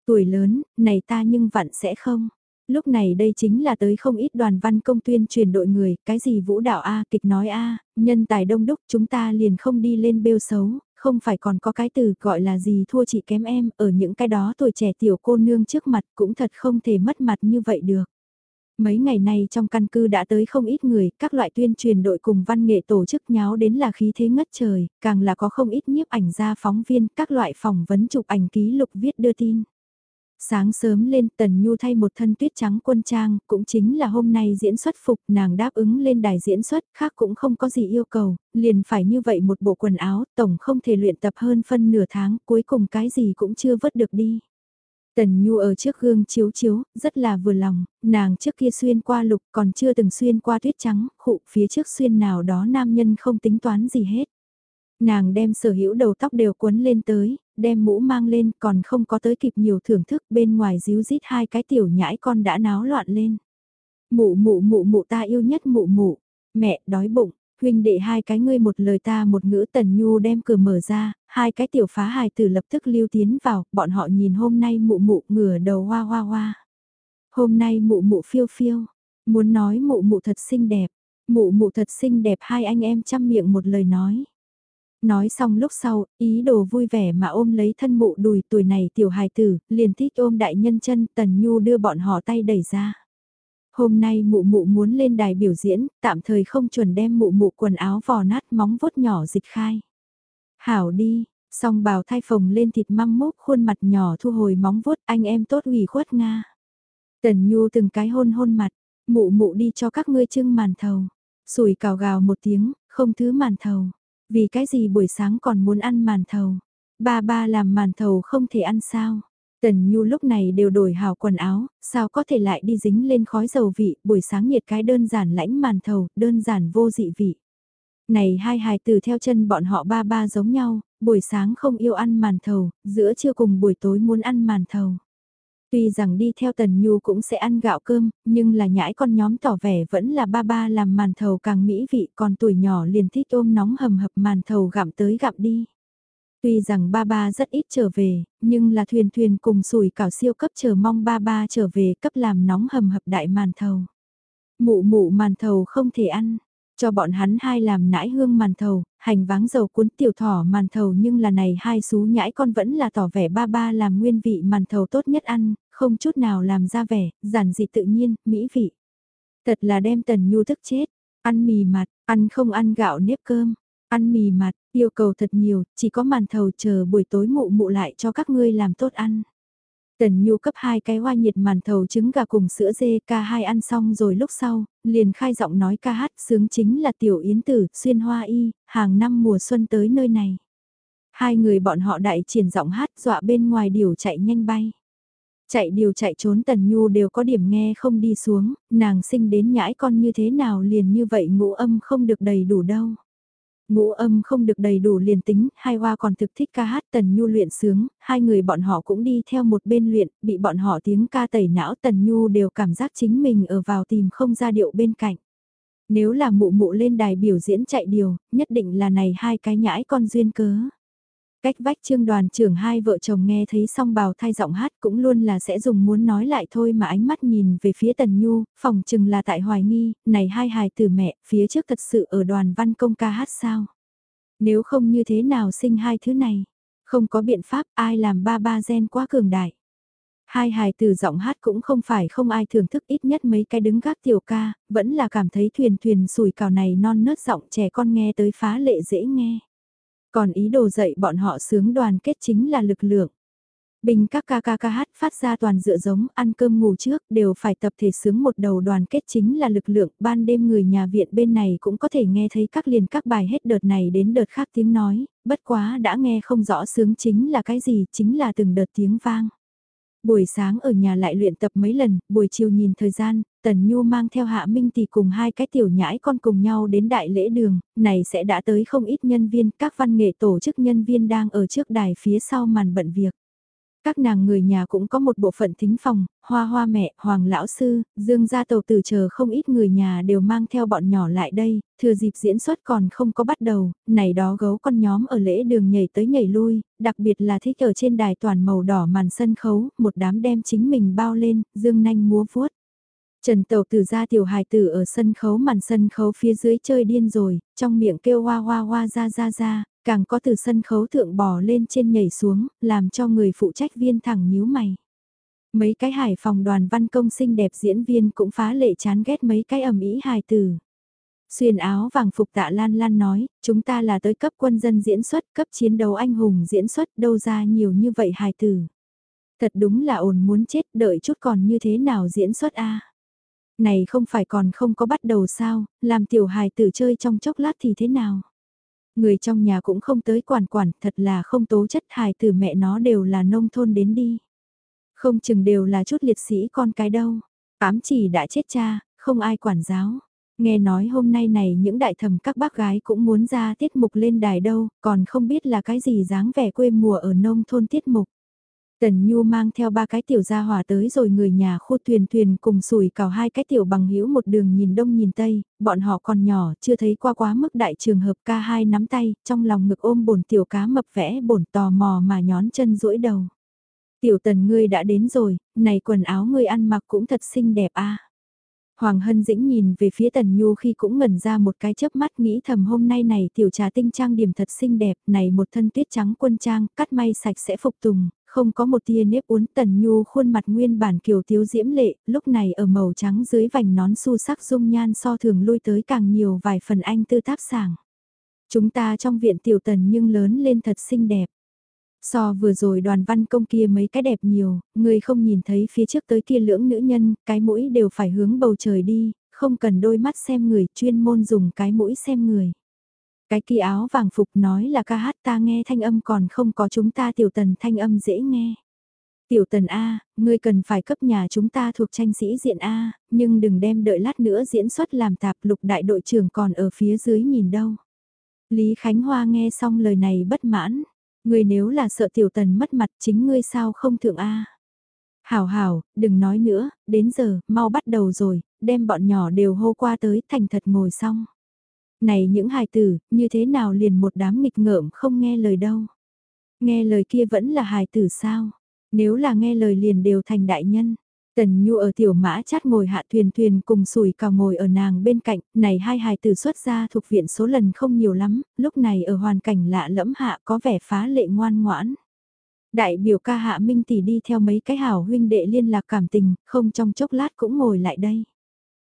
Tuổi lớn, này ta nhưng vặn sẽ không. Lúc này đây chính là tới không ít đoàn văn công tuyên truyền đội người, cái gì vũ đạo A, kịch nói A, nhân tài đông đúc chúng ta liền không đi lên bêu xấu, không phải còn có cái từ gọi là gì thua chị kém em, ở những cái đó tuổi trẻ tiểu cô nương trước mặt cũng thật không thể mất mặt như vậy được. Mấy ngày nay trong căn cứ đã tới không ít người, các loại tuyên truyền đội cùng văn nghệ tổ chức nháo đến là khí thế ngất trời, càng là có không ít nhiếp ảnh gia phóng viên, các loại phỏng vấn chụp ảnh ký lục viết đưa tin. Sáng sớm lên Tần Nhu thay một thân tuyết trắng quân trang, cũng chính là hôm nay diễn xuất phục nàng đáp ứng lên đài diễn xuất, khác cũng không có gì yêu cầu, liền phải như vậy một bộ quần áo, tổng không thể luyện tập hơn phân nửa tháng, cuối cùng cái gì cũng chưa vớt được đi. Tần Nhu ở trước gương chiếu chiếu, rất là vừa lòng, nàng trước kia xuyên qua lục còn chưa từng xuyên qua tuyết trắng, khụ phía trước xuyên nào đó nam nhân không tính toán gì hết. Nàng đem sở hữu đầu tóc đều quấn lên tới, đem mũ mang lên còn không có tới kịp nhiều thưởng thức bên ngoài díu dít hai cái tiểu nhãi con đã náo loạn lên. Mụ mụ mụ mụ ta yêu nhất mụ mụ, mẹ đói bụng, huynh đệ hai cái ngươi một lời ta một ngữ tần nhu đem cửa mở ra, hai cái tiểu phá hài tử lập tức lưu tiến vào, bọn họ nhìn hôm nay mụ mụ ngửa đầu hoa hoa hoa. Hôm nay mụ mụ phiêu phiêu, muốn nói mụ mụ thật xinh đẹp, mụ mụ thật xinh đẹp hai anh em chăm miệng một lời nói. Nói xong lúc sau, ý đồ vui vẻ mà ôm lấy thân mụ đùi tuổi này tiểu hài tử, liền thích ôm đại nhân chân tần nhu đưa bọn họ tay đẩy ra. Hôm nay mụ mụ muốn lên đài biểu diễn, tạm thời không chuẩn đem mụ mụ quần áo vò nát móng vuốt nhỏ dịch khai. Hảo đi, song bào thai phồng lên thịt măng mốc khuôn mặt nhỏ thu hồi móng vuốt anh em tốt ủy khuất Nga. Tần Nhu từng cái hôn hôn mặt, mụ mụ đi cho các ngươi trưng màn thầu. Sủi cào gào một tiếng, không thứ màn thầu. Vì cái gì buổi sáng còn muốn ăn màn thầu? Ba ba làm màn thầu không thể ăn sao? Tần Nhu lúc này đều đổi hào quần áo, sao có thể lại đi dính lên khói dầu vị, buổi sáng nhiệt cái đơn giản lãnh màn thầu, đơn giản vô dị vị. Này hai hài từ theo chân bọn họ ba ba giống nhau, buổi sáng không yêu ăn màn thầu, giữa trưa cùng buổi tối muốn ăn màn thầu. Tuy rằng đi theo Tần Nhu cũng sẽ ăn gạo cơm, nhưng là nhãi con nhóm tỏ vẻ vẫn là ba ba làm màn thầu càng mỹ vị còn tuổi nhỏ liền thích ôm nóng hầm hập màn thầu gặm tới gặm đi. Tuy rằng ba ba rất ít trở về, nhưng là thuyền thuyền cùng sủi cảo siêu cấp chờ mong ba ba trở về cấp làm nóng hầm hập đại màn thầu. Mụ mụ màn thầu không thể ăn, cho bọn hắn hai làm nãi hương màn thầu, hành váng dầu cuốn tiểu thỏ màn thầu nhưng là này hai xú nhãi con vẫn là tỏ vẻ ba ba làm nguyên vị màn thầu tốt nhất ăn, không chút nào làm ra vẻ, giản dị tự nhiên, mỹ vị. Thật là đem tần nhu thức chết, ăn mì mặt, ăn không ăn gạo nếp cơm, ăn mì mặt, yêu cầu thật nhiều, chỉ có màn thầu chờ buổi tối mụ mụ lại cho các ngươi làm tốt ăn. Tần Nhu cấp hai cái hoa nhiệt màn thầu trứng gà cùng sữa dê ca hai ăn xong rồi lúc sau, liền khai giọng nói ca hát sướng chính là tiểu yến tử, xuyên hoa y, hàng năm mùa xuân tới nơi này. Hai người bọn họ đại triển giọng hát dọa bên ngoài điều chạy nhanh bay. Chạy điều chạy trốn Tần Nhu đều có điểm nghe không đi xuống, nàng sinh đến nhãi con như thế nào liền như vậy ngũ âm không được đầy đủ đâu. Ngũ âm không được đầy đủ liền tính, hai hoa còn thực thích ca hát Tần Nhu luyện sướng, hai người bọn họ cũng đi theo một bên luyện, bị bọn họ tiếng ca tẩy não Tần Nhu đều cảm giác chính mình ở vào tìm không ra điệu bên cạnh. Nếu là mụ mụ lên đài biểu diễn chạy điều, nhất định là này hai cái nhãi con duyên cớ. Cách vách trương đoàn trưởng hai vợ chồng nghe thấy song bào thai giọng hát cũng luôn là sẽ dùng muốn nói lại thôi mà ánh mắt nhìn về phía Tần Nhu, phòng chừng là tại hoài nghi, này hai hài từ mẹ, phía trước thật sự ở đoàn văn công ca hát sao? Nếu không như thế nào sinh hai thứ này? Không có biện pháp ai làm ba ba gen quá cường đại. Hai hài từ giọng hát cũng không phải không ai thưởng thức ít nhất mấy cái đứng gác tiểu ca, vẫn là cảm thấy thuyền thuyền sùi cào này non nớt giọng trẻ con nghe tới phá lệ dễ nghe. Còn ý đồ dạy bọn họ sướng đoàn kết chính là lực lượng. Bình các ca ca ca hát phát ra toàn dựa giống ăn cơm ngủ trước đều phải tập thể sướng một đầu đoàn kết chính là lực lượng ban đêm người nhà viện bên này cũng có thể nghe thấy các liền các bài hết đợt này đến đợt khác tiếng nói, bất quá đã nghe không rõ sướng chính là cái gì chính là từng đợt tiếng vang. Buổi sáng ở nhà lại luyện tập mấy lần, buổi chiều nhìn thời gian, Tần Nhu mang theo Hạ Minh thì cùng hai cái tiểu nhãi con cùng nhau đến đại lễ đường, này sẽ đã tới không ít nhân viên, các văn nghệ tổ chức nhân viên đang ở trước đài phía sau màn bận việc. Các nàng người nhà cũng có một bộ phận thính phòng, hoa hoa mẹ, hoàng lão sư, dương gia tàu từ chờ không ít người nhà đều mang theo bọn nhỏ lại đây, thừa dịp diễn xuất còn không có bắt đầu, này đó gấu con nhóm ở lễ đường nhảy tới nhảy lui, đặc biệt là thích ở trên đài toàn màu đỏ màn sân khấu, một đám đem chính mình bao lên, dương nanh múa vuốt. Trần tẩu từ ra tiểu hài tử ở sân khấu màn sân khấu phía dưới chơi điên rồi, trong miệng kêu hoa hoa hoa ra ra ra, càng có từ sân khấu thượng bò lên trên nhảy xuống, làm cho người phụ trách viên thẳng nhíu mày. Mấy cái hải phòng đoàn văn công xinh đẹp diễn viên cũng phá lệ chán ghét mấy cái ẩm ý hài tử. Xuyên áo vàng phục tạ lan lan nói, chúng ta là tới cấp quân dân diễn xuất, cấp chiến đấu anh hùng diễn xuất đâu ra nhiều như vậy hài tử. Thật đúng là ổn muốn chết đợi chút còn như thế nào diễn xuất a này không phải còn không có bắt đầu sao, làm tiểu hài tử chơi trong chốc lát thì thế nào? Người trong nhà cũng không tới quản quản, thật là không tố chất hài tử mẹ nó đều là nông thôn đến đi. Không chừng đều là chút liệt sĩ con cái đâu. Ám chỉ đã chết cha, không ai quản giáo. Nghe nói hôm nay này những đại thẩm các bác gái cũng muốn ra tiết mục lên đài đâu, còn không biết là cái gì dáng vẻ quê mùa ở nông thôn tiết mục. Tần Nhu mang theo ba cái tiểu gia hỏa tới rồi người nhà khu thuyền thuyền cùng sủi cào hai cái tiểu bằng hữu một đường nhìn đông nhìn tây, bọn họ còn nhỏ, chưa thấy qua quá mức đại trường hợp ca hai nắm tay, trong lòng ngực ôm bồn tiểu cá mập vẽ bồn tò mò mà nhón chân duỗi đầu. Tiểu tần ngươi đã đến rồi, này quần áo ngươi ăn mặc cũng thật xinh đẹp a. Hoàng Hân Dĩnh nhìn về phía Tần Nhu khi cũng ngẩn ra một cái chớp mắt nghĩ thầm hôm nay này tiểu trà tinh trang điểm thật xinh đẹp, này một thân tuyết trắng quân trang, cắt may sạch sẽ phục tùng, không có một tia nếp uốn Tần Nhu khuôn mặt nguyên bản kiều thiếu diễm lệ, lúc này ở màu trắng dưới vành nón su sắc dung nhan so thường lui tới càng nhiều vài phần anh tư táp sàng Chúng ta trong viện tiểu tần nhưng lớn lên thật xinh đẹp. So vừa rồi đoàn văn công kia mấy cái đẹp nhiều, người không nhìn thấy phía trước tới kia lưỡng nữ nhân, cái mũi đều phải hướng bầu trời đi, không cần đôi mắt xem người, chuyên môn dùng cái mũi xem người. Cái kia áo vàng phục nói là ca hát ta nghe thanh âm còn không có chúng ta tiểu tần thanh âm dễ nghe. Tiểu tần A, ngươi cần phải cấp nhà chúng ta thuộc tranh sĩ diện A, nhưng đừng đem đợi lát nữa diễn xuất làm tạp lục đại đội trưởng còn ở phía dưới nhìn đâu. Lý Khánh Hoa nghe xong lời này bất mãn, Ngươi nếu là sợ tiểu tần mất mặt chính ngươi sao không thượng A. Hảo hảo, đừng nói nữa, đến giờ, mau bắt đầu rồi, đem bọn nhỏ đều hô qua tới thành thật ngồi xong. Này những hài tử, như thế nào liền một đám nghịch ngợm không nghe lời đâu. Nghe lời kia vẫn là hài tử sao? Nếu là nghe lời liền đều thành đại nhân. Tần Nhu ở tiểu mã chát ngồi hạ thuyền thuyền cùng sủi cào ngồi ở nàng bên cạnh, này hai hài tử xuất ra thuộc viện số lần không nhiều lắm, lúc này ở hoàn cảnh lạ lẫm hạ có vẻ phá lệ ngoan ngoãn. Đại biểu ca hạ minh tỷ đi theo mấy cái hảo huynh đệ liên lạc cảm tình, không trong chốc lát cũng ngồi lại đây.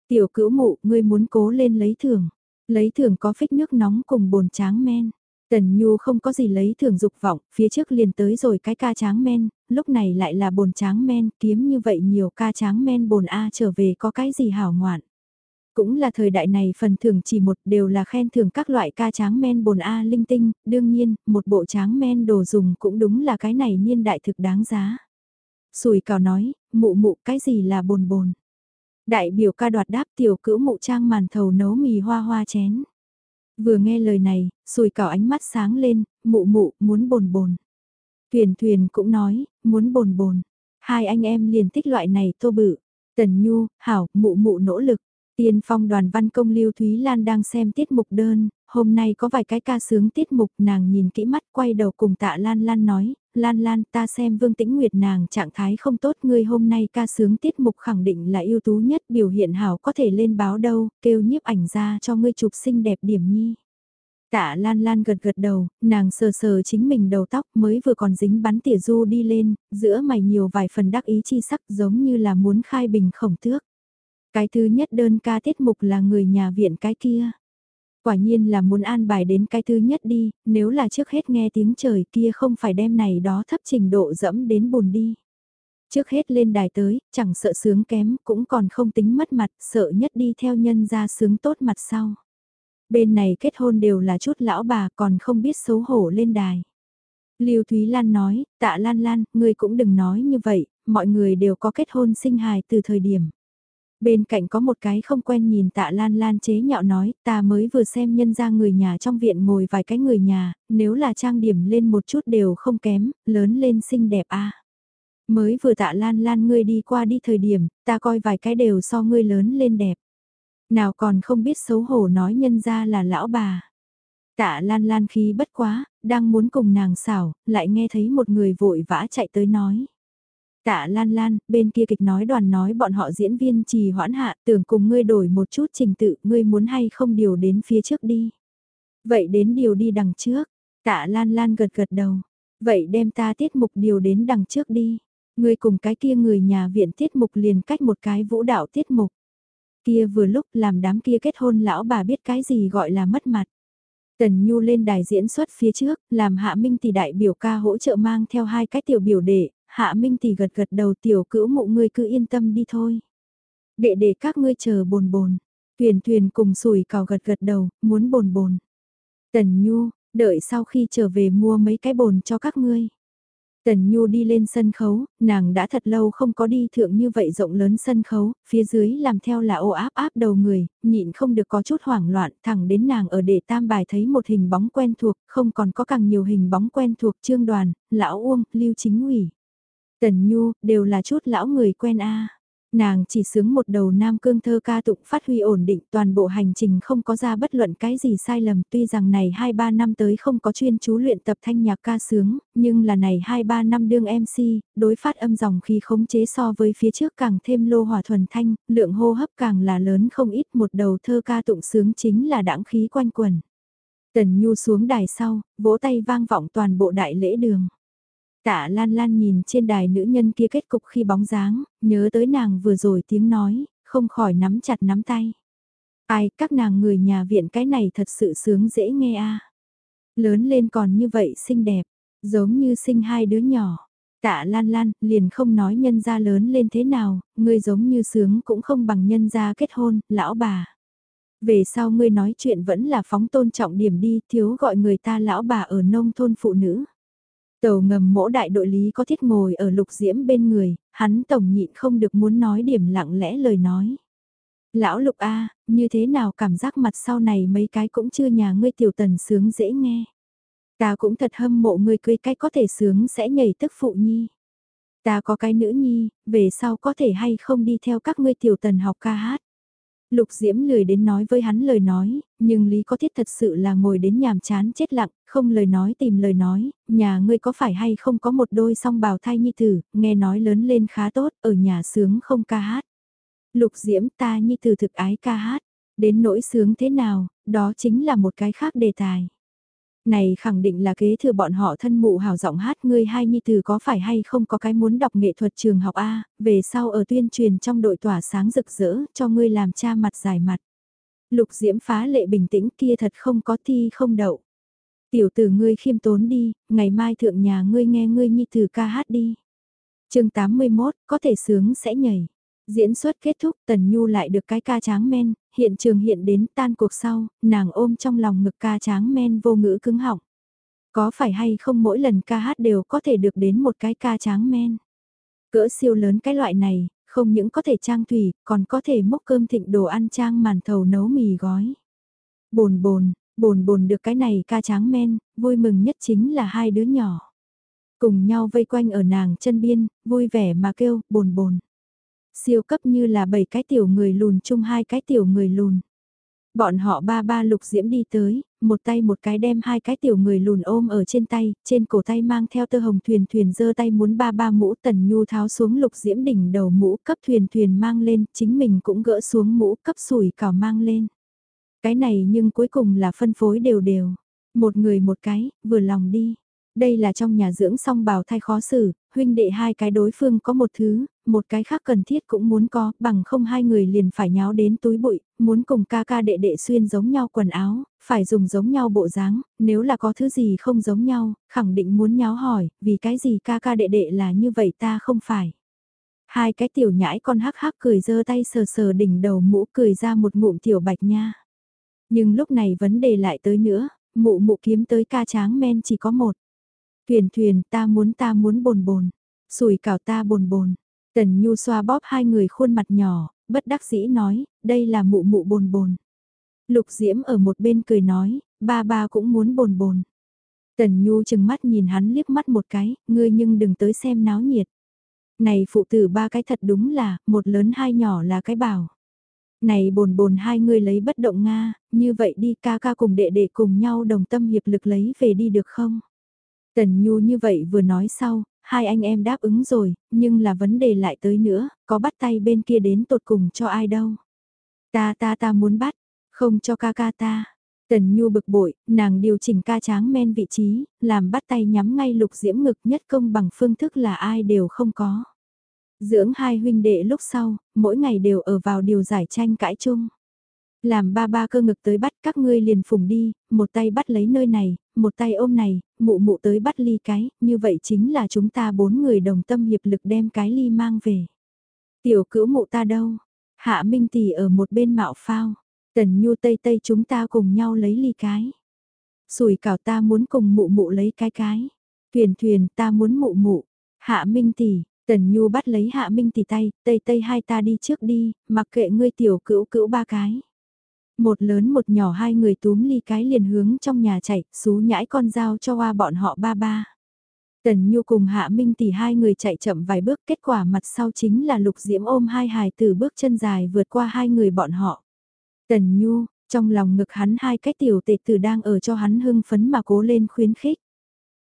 Tiểu cữu mụ, ngươi muốn cố lên lấy thưởng. Lấy thưởng có phích nước nóng cùng bồn tráng men. Tần Nhu không có gì lấy thưởng dục vọng, phía trước liền tới rồi cái ca tráng men, lúc này lại là bồn tráng men, kiếm như vậy nhiều ca tráng men bồn A trở về có cái gì hảo ngoạn. Cũng là thời đại này phần thưởng chỉ một đều là khen thưởng các loại ca tráng men bồn A linh tinh, đương nhiên, một bộ tráng men đồ dùng cũng đúng là cái này niên đại thực đáng giá. Sùi cào nói, mụ mụ cái gì là bồn bồn. Đại biểu ca đoạt đáp tiểu cữu mụ trang màn thầu nấu mì hoa hoa chén. Vừa nghe lời này, sùi cảo ánh mắt sáng lên, mụ mụ, muốn bồn bồn. Thuyền thuyền cũng nói, muốn bồn bồn. Hai anh em liền thích loại này tô bự. Tần Nhu, Hảo, mụ mụ nỗ lực. Tiên phong đoàn văn công Lưu Thúy Lan đang xem tiết mục đơn, hôm nay có vài cái ca sướng tiết mục nàng nhìn kỹ mắt quay đầu cùng tạ Lan Lan nói, Lan Lan ta xem Vương Tĩnh Nguyệt nàng trạng thái không tốt ngươi hôm nay ca sướng tiết mục khẳng định là ưu tú nhất biểu hiện hảo có thể lên báo đâu, kêu nhiếp ảnh ra cho ngươi chụp xinh đẹp điểm nhi. Tạ Lan Lan gật gật đầu, nàng sờ sờ chính mình đầu tóc mới vừa còn dính bắn tỉa du đi lên, giữa mày nhiều vài phần đắc ý chi sắc giống như là muốn khai bình khổng tước. Cái thứ nhất đơn ca tiết mục là người nhà viện cái kia. Quả nhiên là muốn an bài đến cái thứ nhất đi, nếu là trước hết nghe tiếng trời kia không phải đem này đó thấp trình độ dẫm đến bùn đi. Trước hết lên đài tới, chẳng sợ sướng kém, cũng còn không tính mất mặt, sợ nhất đi theo nhân ra sướng tốt mặt sau. Bên này kết hôn đều là chút lão bà còn không biết xấu hổ lên đài. Lưu Thúy Lan nói, tạ Lan Lan, ngươi cũng đừng nói như vậy, mọi người đều có kết hôn sinh hài từ thời điểm. Bên cạnh có một cái không quen nhìn tạ lan lan chế nhạo nói, ta mới vừa xem nhân ra người nhà trong viện ngồi vài cái người nhà, nếu là trang điểm lên một chút đều không kém, lớn lên xinh đẹp a Mới vừa tạ lan lan ngươi đi qua đi thời điểm, ta coi vài cái đều so ngươi lớn lên đẹp. Nào còn không biết xấu hổ nói nhân ra là lão bà. Tạ lan lan khí bất quá, đang muốn cùng nàng xảo, lại nghe thấy một người vội vã chạy tới nói. Tạ Lan Lan, bên kia kịch nói đoàn nói bọn họ diễn viên trì hoãn hạ, tưởng cùng ngươi đổi một chút trình tự, ngươi muốn hay không điều đến phía trước đi. Vậy đến điều đi đằng trước, tạ Lan Lan gật gật đầu. Vậy đem ta tiết mục điều đến đằng trước đi. Ngươi cùng cái kia người nhà viện tiết mục liền cách một cái vũ đạo tiết mục. Kia vừa lúc làm đám kia kết hôn lão bà biết cái gì gọi là mất mặt. Tần Nhu lên đài diễn xuất phía trước, làm Hạ Minh thì đại biểu ca hỗ trợ mang theo hai cái tiểu biểu đệ, Hạ Minh thì gật gật đầu tiểu cữu mụ ngươi cứ yên tâm đi thôi. Đệ để các ngươi chờ bồn bồn. Thuyền thuyền cùng sùi cào gật gật đầu, muốn bồn bồn. Tần Nhu, đợi sau khi trở về mua mấy cái bồn cho các ngươi. Tần Nhu đi lên sân khấu, nàng đã thật lâu không có đi thượng như vậy rộng lớn sân khấu, phía dưới làm theo là ô áp áp đầu người, nhịn không được có chút hoảng loạn, thẳng đến nàng ở để tam bài thấy một hình bóng quen thuộc, không còn có càng nhiều hình bóng quen thuộc trương đoàn, lão Uông, lưu chính ủy. Tần Nhu, đều là chút lão người quen a. Nàng chỉ sướng một đầu nam cương thơ ca tụng phát huy ổn định toàn bộ hành trình không có ra bất luận cái gì sai lầm tuy rằng này 2-3 năm tới không có chuyên chú luyện tập thanh nhạc ca sướng, nhưng là này 2-3 năm đương MC, đối phát âm dòng khi khống chế so với phía trước càng thêm lô hỏa thuần thanh, lượng hô hấp càng là lớn không ít một đầu thơ ca tụng sướng chính là đãng khí quanh quần. Tần Nhu xuống đài sau, vỗ tay vang vọng toàn bộ đại lễ đường. Tạ Lan Lan nhìn trên đài nữ nhân kia kết cục khi bóng dáng, nhớ tới nàng vừa rồi tiếng nói, không khỏi nắm chặt nắm tay. Ai, các nàng người nhà viện cái này thật sự sướng dễ nghe a. Lớn lên còn như vậy xinh đẹp, giống như sinh hai đứa nhỏ. Tạ Lan Lan, liền không nói nhân gia lớn lên thế nào, ngươi giống như sướng cũng không bằng nhân gia kết hôn, lão bà. Về sau ngươi nói chuyện vẫn là phóng tôn trọng điểm đi, thiếu gọi người ta lão bà ở nông thôn phụ nữ. Tàu ngầm mỗ đại đội lý có thiết ngồi ở lục diễm bên người, hắn tổng nhịn không được muốn nói điểm lặng lẽ lời nói. Lão lục A, như thế nào cảm giác mặt sau này mấy cái cũng chưa nhà ngươi tiểu tần sướng dễ nghe. Ta cũng thật hâm mộ ngươi cười cái có thể sướng sẽ nhảy tức phụ nhi. Ta có cái nữ nhi, về sau có thể hay không đi theo các ngươi tiểu tần học ca hát. Lục Diễm lười đến nói với hắn lời nói, nhưng Lý có thiết thật sự là ngồi đến nhàm chán chết lặng, không lời nói tìm lời nói, nhà ngươi có phải hay không có một đôi song bào thai nhi tử, nghe nói lớn lên khá tốt, ở nhà sướng không ca hát. Lục Diễm ta nhi tử thực ái ca hát, đến nỗi sướng thế nào, đó chính là một cái khác đề tài. Này khẳng định là kế thừa bọn họ thân mụ hào giọng hát ngươi hai nhi tử có phải hay không có cái muốn đọc nghệ thuật trường học A, về sau ở tuyên truyền trong đội tỏa sáng rực rỡ cho ngươi làm cha mặt dài mặt. Lục diễm phá lệ bình tĩnh kia thật không có thi không đậu. Tiểu tử ngươi khiêm tốn đi, ngày mai thượng nhà ngươi nghe ngươi nhi tử ca hát đi. chương 81, có thể sướng sẽ nhảy. Diễn xuất kết thúc Tần Nhu lại được cái ca tráng men, hiện trường hiện đến tan cuộc sau, nàng ôm trong lòng ngực ca tráng men vô ngữ cứng họng. Có phải hay không mỗi lần ca hát đều có thể được đến một cái ca tráng men. Cỡ siêu lớn cái loại này, không những có thể trang thủy, còn có thể mốc cơm thịnh đồ ăn trang màn thầu nấu mì gói. Bồn bồn, bồn bồn được cái này ca tráng men, vui mừng nhất chính là hai đứa nhỏ. Cùng nhau vây quanh ở nàng chân biên, vui vẻ mà kêu, bồn bồn. Siêu cấp như là bảy cái tiểu người lùn chung hai cái tiểu người lùn. Bọn họ ba ba lục diễm đi tới, một tay một cái đem hai cái tiểu người lùn ôm ở trên tay, trên cổ tay mang theo tơ hồng thuyền thuyền giơ tay muốn ba ba mũ tần nhu tháo xuống lục diễm đỉnh đầu mũ cấp thuyền thuyền mang lên, chính mình cũng gỡ xuống mũ cấp sủi cảo mang lên. Cái này nhưng cuối cùng là phân phối đều đều, một người một cái, vừa lòng đi. Đây là trong nhà dưỡng song bào thai khó xử, huynh đệ hai cái đối phương có một thứ, một cái khác cần thiết cũng muốn có, bằng không hai người liền phải nháo đến túi bụi, muốn cùng ca ca đệ đệ xuyên giống nhau quần áo, phải dùng giống nhau bộ dáng, nếu là có thứ gì không giống nhau, khẳng định muốn nháo hỏi, vì cái gì ca ca đệ đệ là như vậy ta không phải. Hai cái tiểu nhãi con hắc hắc cười giơ tay sờ sờ đỉnh đầu mũ cười ra một ngụm tiểu bạch nha. Nhưng lúc này vấn đề lại tới nữa, mụ mụ kiếm tới ca tráng men chỉ có một. Thuyền thuyền ta muốn ta muốn bồn bồn, sùi cảo ta bồn bồn. Tần Nhu xoa bóp hai người khuôn mặt nhỏ, bất đắc dĩ nói, đây là mụ mụ bồn bồn. Lục Diễm ở một bên cười nói, ba ba cũng muốn bồn bồn. Tần Nhu chừng mắt nhìn hắn liếc mắt một cái, ngươi nhưng đừng tới xem náo nhiệt. Này phụ tử ba cái thật đúng là, một lớn hai nhỏ là cái bảo. Này bồn bồn hai người lấy bất động Nga, như vậy đi ca ca cùng đệ đệ cùng nhau đồng tâm hiệp lực lấy về đi được không? Tần Nhu như vậy vừa nói sau, hai anh em đáp ứng rồi, nhưng là vấn đề lại tới nữa, có bắt tay bên kia đến tột cùng cho ai đâu. Ta ta ta muốn bắt, không cho ca ca ta. Tần Nhu bực bội, nàng điều chỉnh ca tráng men vị trí, làm bắt tay nhắm ngay lục diễm ngực nhất công bằng phương thức là ai đều không có. Dưỡng hai huynh đệ lúc sau, mỗi ngày đều ở vào điều giải tranh cãi chung. Làm ba ba cơ ngực tới bắt các ngươi liền phùng đi, một tay bắt lấy nơi này, một tay ôm này, mụ mụ tới bắt ly cái, như vậy chính là chúng ta bốn người đồng tâm hiệp lực đem cái ly mang về. Tiểu cữu mụ ta đâu? Hạ Minh Tỷ ở một bên mạo phao. Tần Nhu Tây Tây chúng ta cùng nhau lấy ly cái. Sủi cảo ta muốn cùng mụ mụ lấy cái cái. Thuyền thuyền ta muốn mụ mụ. Hạ Minh Tỷ, Tần Nhu bắt lấy Hạ Minh Tỷ tay, Tây Tây hai ta đi trước đi, mặc kệ ngươi tiểu cữu cữu ba cái. Một lớn một nhỏ hai người túm ly cái liền hướng trong nhà chạy, xú nhãi con dao cho hoa bọn họ ba ba. Tần Nhu cùng Hạ Minh tỷ hai người chạy chậm vài bước, kết quả mặt sau chính là Lục Diễm ôm hai hài từ bước chân dài vượt qua hai người bọn họ. Tần Nhu, trong lòng ngực hắn hai cái tiểu tệ tử đang ở cho hắn hưng phấn mà cố lên khuyến khích.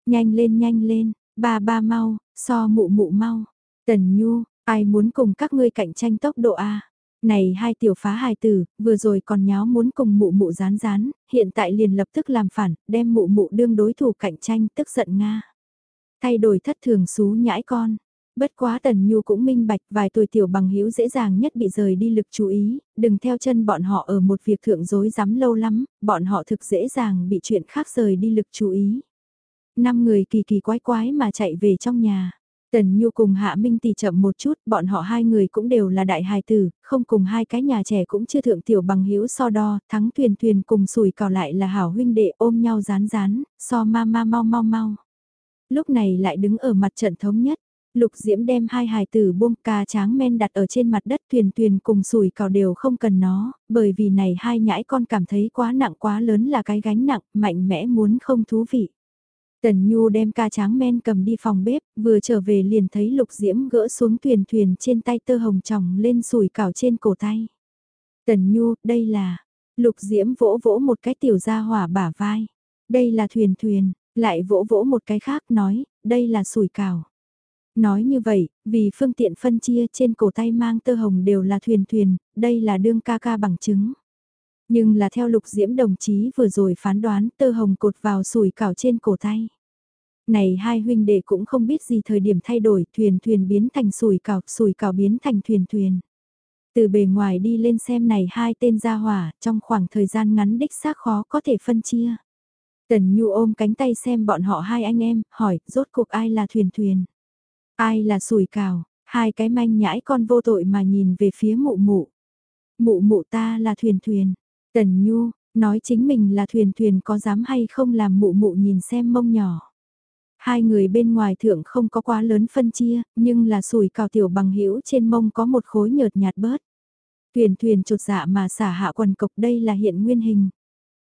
Nhanh lên nhanh lên, ba ba mau, so mụ mụ mau. Tần Nhu, ai muốn cùng các ngươi cạnh tranh tốc độ A? Này hai tiểu phá hài tử, vừa rồi còn nháo muốn cùng mụ mụ rán rán, hiện tại liền lập tức làm phản, đem mụ mụ đương đối thủ cạnh tranh tức giận Nga. Thay đổi thất thường xú nhãi con. Bất quá Tần Nhu cũng minh bạch vài tuổi tiểu bằng hữu dễ dàng nhất bị rời đi lực chú ý, đừng theo chân bọn họ ở một việc thượng dối dám lâu lắm, bọn họ thực dễ dàng bị chuyện khác rời đi lực chú ý. Năm người kỳ kỳ quái quái mà chạy về trong nhà. Tần Nhu cùng Hạ Minh tỷ chậm một chút, bọn họ hai người cũng đều là đại hài tử, không cùng hai cái nhà trẻ cũng chưa thượng tiểu bằng hữu so đo, thắng thuyền thuyền cùng sủi cào lại là hảo huynh đệ ôm nhau rán rán, so ma ma mau mau mau. Lúc này lại đứng ở mặt trận thống nhất, Lục Diễm đem hai hài tử buông ca tráng men đặt ở trên mặt đất thuyền thuyền cùng sủi cào đều không cần nó, bởi vì này hai nhãi con cảm thấy quá nặng quá lớn là cái gánh nặng, mạnh mẽ muốn không thú vị. Tần Nhu đem ca tráng men cầm đi phòng bếp, vừa trở về liền thấy Lục Diễm gỡ xuống thuyền thuyền trên tay tơ hồng tròng lên sủi cảo trên cổ tay. Tần Nhu, đây là... Lục Diễm vỗ vỗ một cái tiểu gia hỏa bả vai. Đây là thuyền thuyền, lại vỗ vỗ một cái khác nói, đây là sủi cảo. Nói như vậy, vì phương tiện phân chia trên cổ tay mang tơ hồng đều là thuyền thuyền, đây là đương ca ca bằng chứng. Nhưng là theo lục diễm đồng chí vừa rồi phán đoán tơ hồng cột vào sủi cảo trên cổ tay. Này hai huynh đệ cũng không biết gì thời điểm thay đổi thuyền thuyền biến thành sủi cảo, sủi cảo biến thành thuyền thuyền. Từ bề ngoài đi lên xem này hai tên gia hỏa trong khoảng thời gian ngắn đích xác khó có thể phân chia. Tần Nhu ôm cánh tay xem bọn họ hai anh em, hỏi, rốt cuộc ai là thuyền thuyền? Ai là sủi cào? Hai cái manh nhãi con vô tội mà nhìn về phía mụ mụ. Mụ mụ ta là thuyền thuyền. Tần Nhu, nói chính mình là thuyền thuyền có dám hay không làm mụ mụ nhìn xem mông nhỏ. Hai người bên ngoài thượng không có quá lớn phân chia, nhưng là sủi cào tiểu bằng hữu trên mông có một khối nhợt nhạt bớt. Thuyền thuyền trột dạ mà xả hạ quần cộc đây là hiện nguyên hình.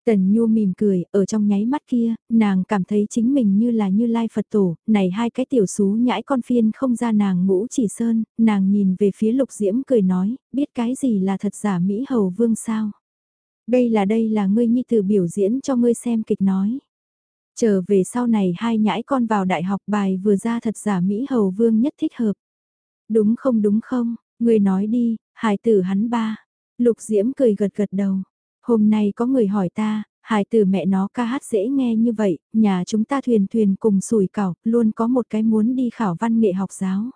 Tần Nhu mỉm cười, ở trong nháy mắt kia, nàng cảm thấy chính mình như là như lai Phật tổ, này hai cái tiểu xú nhãi con phiên không ra nàng ngũ chỉ sơn, nàng nhìn về phía lục diễm cười nói, biết cái gì là thật giả Mỹ Hầu Vương sao? Đây là đây là ngươi nhi tử biểu diễn cho ngươi xem kịch nói. Trở về sau này hai nhãi con vào đại học bài vừa ra thật giả Mỹ Hầu Vương nhất thích hợp. Đúng không đúng không, ngươi nói đi, hài tử hắn ba. Lục Diễm cười gật gật đầu. Hôm nay có người hỏi ta, hài tử mẹ nó ca hát dễ nghe như vậy, nhà chúng ta thuyền thuyền cùng sủi cảo, luôn có một cái muốn đi khảo văn nghệ học giáo.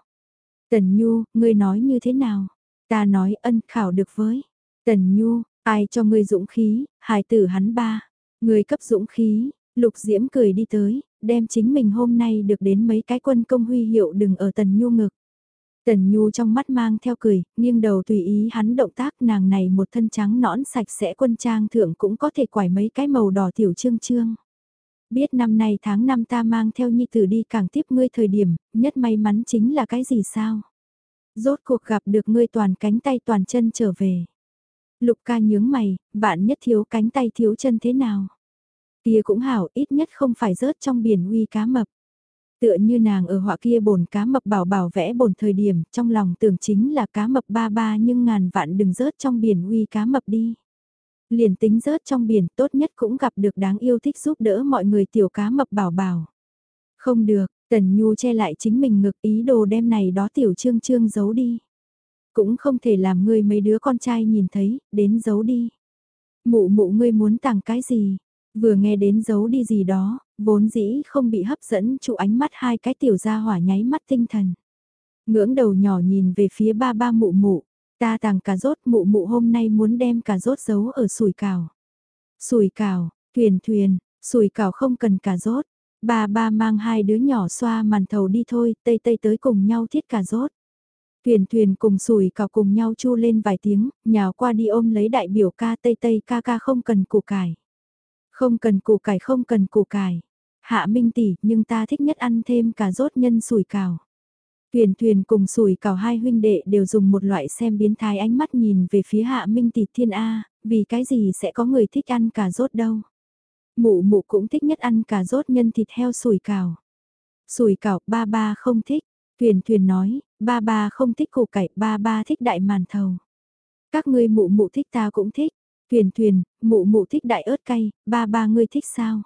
Tần Nhu, ngươi nói như thế nào? Ta nói ân khảo được với. Tần Nhu, ai cho ngươi dũng khí, hài tử hắn ba. Ngươi cấp dũng khí, Lục Diễm cười đi tới, đem chính mình hôm nay được đến mấy cái quân công huy hiệu đừng ở Tần Nhu ngực. Tần Nhu trong mắt mang theo cười, nghiêng đầu tùy ý hắn động tác nàng này một thân trắng nõn sạch sẽ quân trang thượng cũng có thể quải mấy cái màu đỏ tiểu trương trương. Biết năm nay tháng năm ta mang theo nhi tử đi càng tiếp ngươi thời điểm, nhất may mắn chính là cái gì sao? Rốt cuộc gặp được ngươi toàn cánh tay toàn chân trở về. Lục ca nhướng mày, bạn nhất thiếu cánh tay thiếu chân thế nào? Kia cũng hảo, ít nhất không phải rớt trong biển uy cá mập. Tựa như nàng ở họa kia bồn cá mập bảo bảo vẽ bồn thời điểm, trong lòng tưởng chính là cá mập ba ba nhưng ngàn vạn đừng rớt trong biển uy cá mập đi. Liền tính rớt trong biển tốt nhất cũng gặp được đáng yêu thích giúp đỡ mọi người tiểu cá mập bảo bảo. Không được, Tần Nhu che lại chính mình ngực ý đồ đem này đó tiểu trương trương giấu đi. Cũng không thể làm ngươi mấy đứa con trai nhìn thấy, đến giấu đi. Mụ mụ ngươi muốn tặng cái gì, Vừa nghe đến giấu đi gì đó, vốn dĩ không bị hấp dẫn trụ ánh mắt hai cái tiểu gia hỏa nháy mắt tinh thần. Ngưỡng đầu nhỏ nhìn về phía ba ba mụ mụ, ta tàng cà rốt mụ mụ hôm nay muốn đem cà rốt giấu ở sủi cào. Sủi cào, thuyền thuyền, sủi cào không cần cà rốt. Ba ba mang hai đứa nhỏ xoa màn thầu đi thôi, tây tây tới cùng nhau thiết cà rốt. Thuyền thuyền cùng sủi cào cùng nhau chu lên vài tiếng, nhào qua đi ôm lấy đại biểu ca tây tây ca ca không cần củ cải. Không cần củ cải không cần củ cải. Hạ Minh tỷ, nhưng ta thích nhất ăn thêm cà rốt nhân sủi cào. Thuyền thuyền cùng sủi cào hai huynh đệ đều dùng một loại xem biến thái ánh mắt nhìn về phía Hạ Minh tỷ thiên A, vì cái gì sẽ có người thích ăn cà rốt đâu. Mụ mụ cũng thích nhất ăn cà rốt nhân thịt heo sủi cào. Sủi cào ba ba không thích, Tuyền Tuyền nói, ba ba không thích củ cải, ba ba thích đại màn thầu. Các ngươi mụ mụ thích ta cũng thích, Thuyền thuyền, mụ mụ thích đại ớt cay, ba ba ngươi thích sao?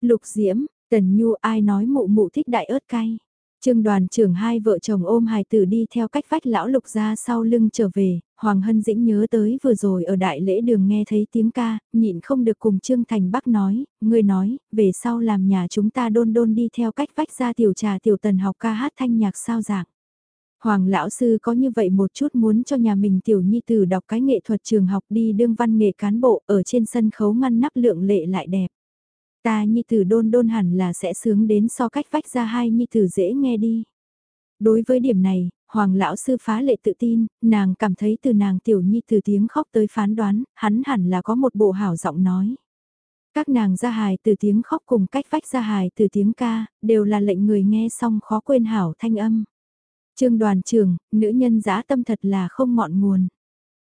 Lục Diễm, Tần Nhu ai nói mụ mụ thích đại ớt cay? Trương đoàn trưởng hai vợ chồng ôm hài tử đi theo cách vách lão lục ra sau lưng trở về, Hoàng Hân Dĩnh nhớ tới vừa rồi ở đại lễ đường nghe thấy tiếng ca, nhịn không được cùng Trương Thành Bắc nói, người nói, về sau làm nhà chúng ta đôn đôn đi theo cách vách ra tiểu trà tiểu tần học ca hát thanh nhạc sao dạng. Hoàng lão sư có như vậy một chút muốn cho nhà mình tiểu nhi tử đọc cái nghệ thuật trường học đi đương văn nghệ cán bộ ở trên sân khấu ngăn nắp lượng lệ lại đẹp. Ta nhi tử đôn đôn hẳn là sẽ sướng đến so cách vách ra hai nhi tử dễ nghe đi. Đối với điểm này, Hoàng lão sư phá lệ tự tin, nàng cảm thấy từ nàng tiểu nhi từ tiếng khóc tới phán đoán, hắn hẳn là có một bộ hảo giọng nói. Các nàng ra hài từ tiếng khóc cùng cách vách ra hài từ tiếng ca, đều là lệnh người nghe xong khó quên hảo thanh âm. Trương đoàn trưởng, nữ nhân giã tâm thật là không ngọn nguồn.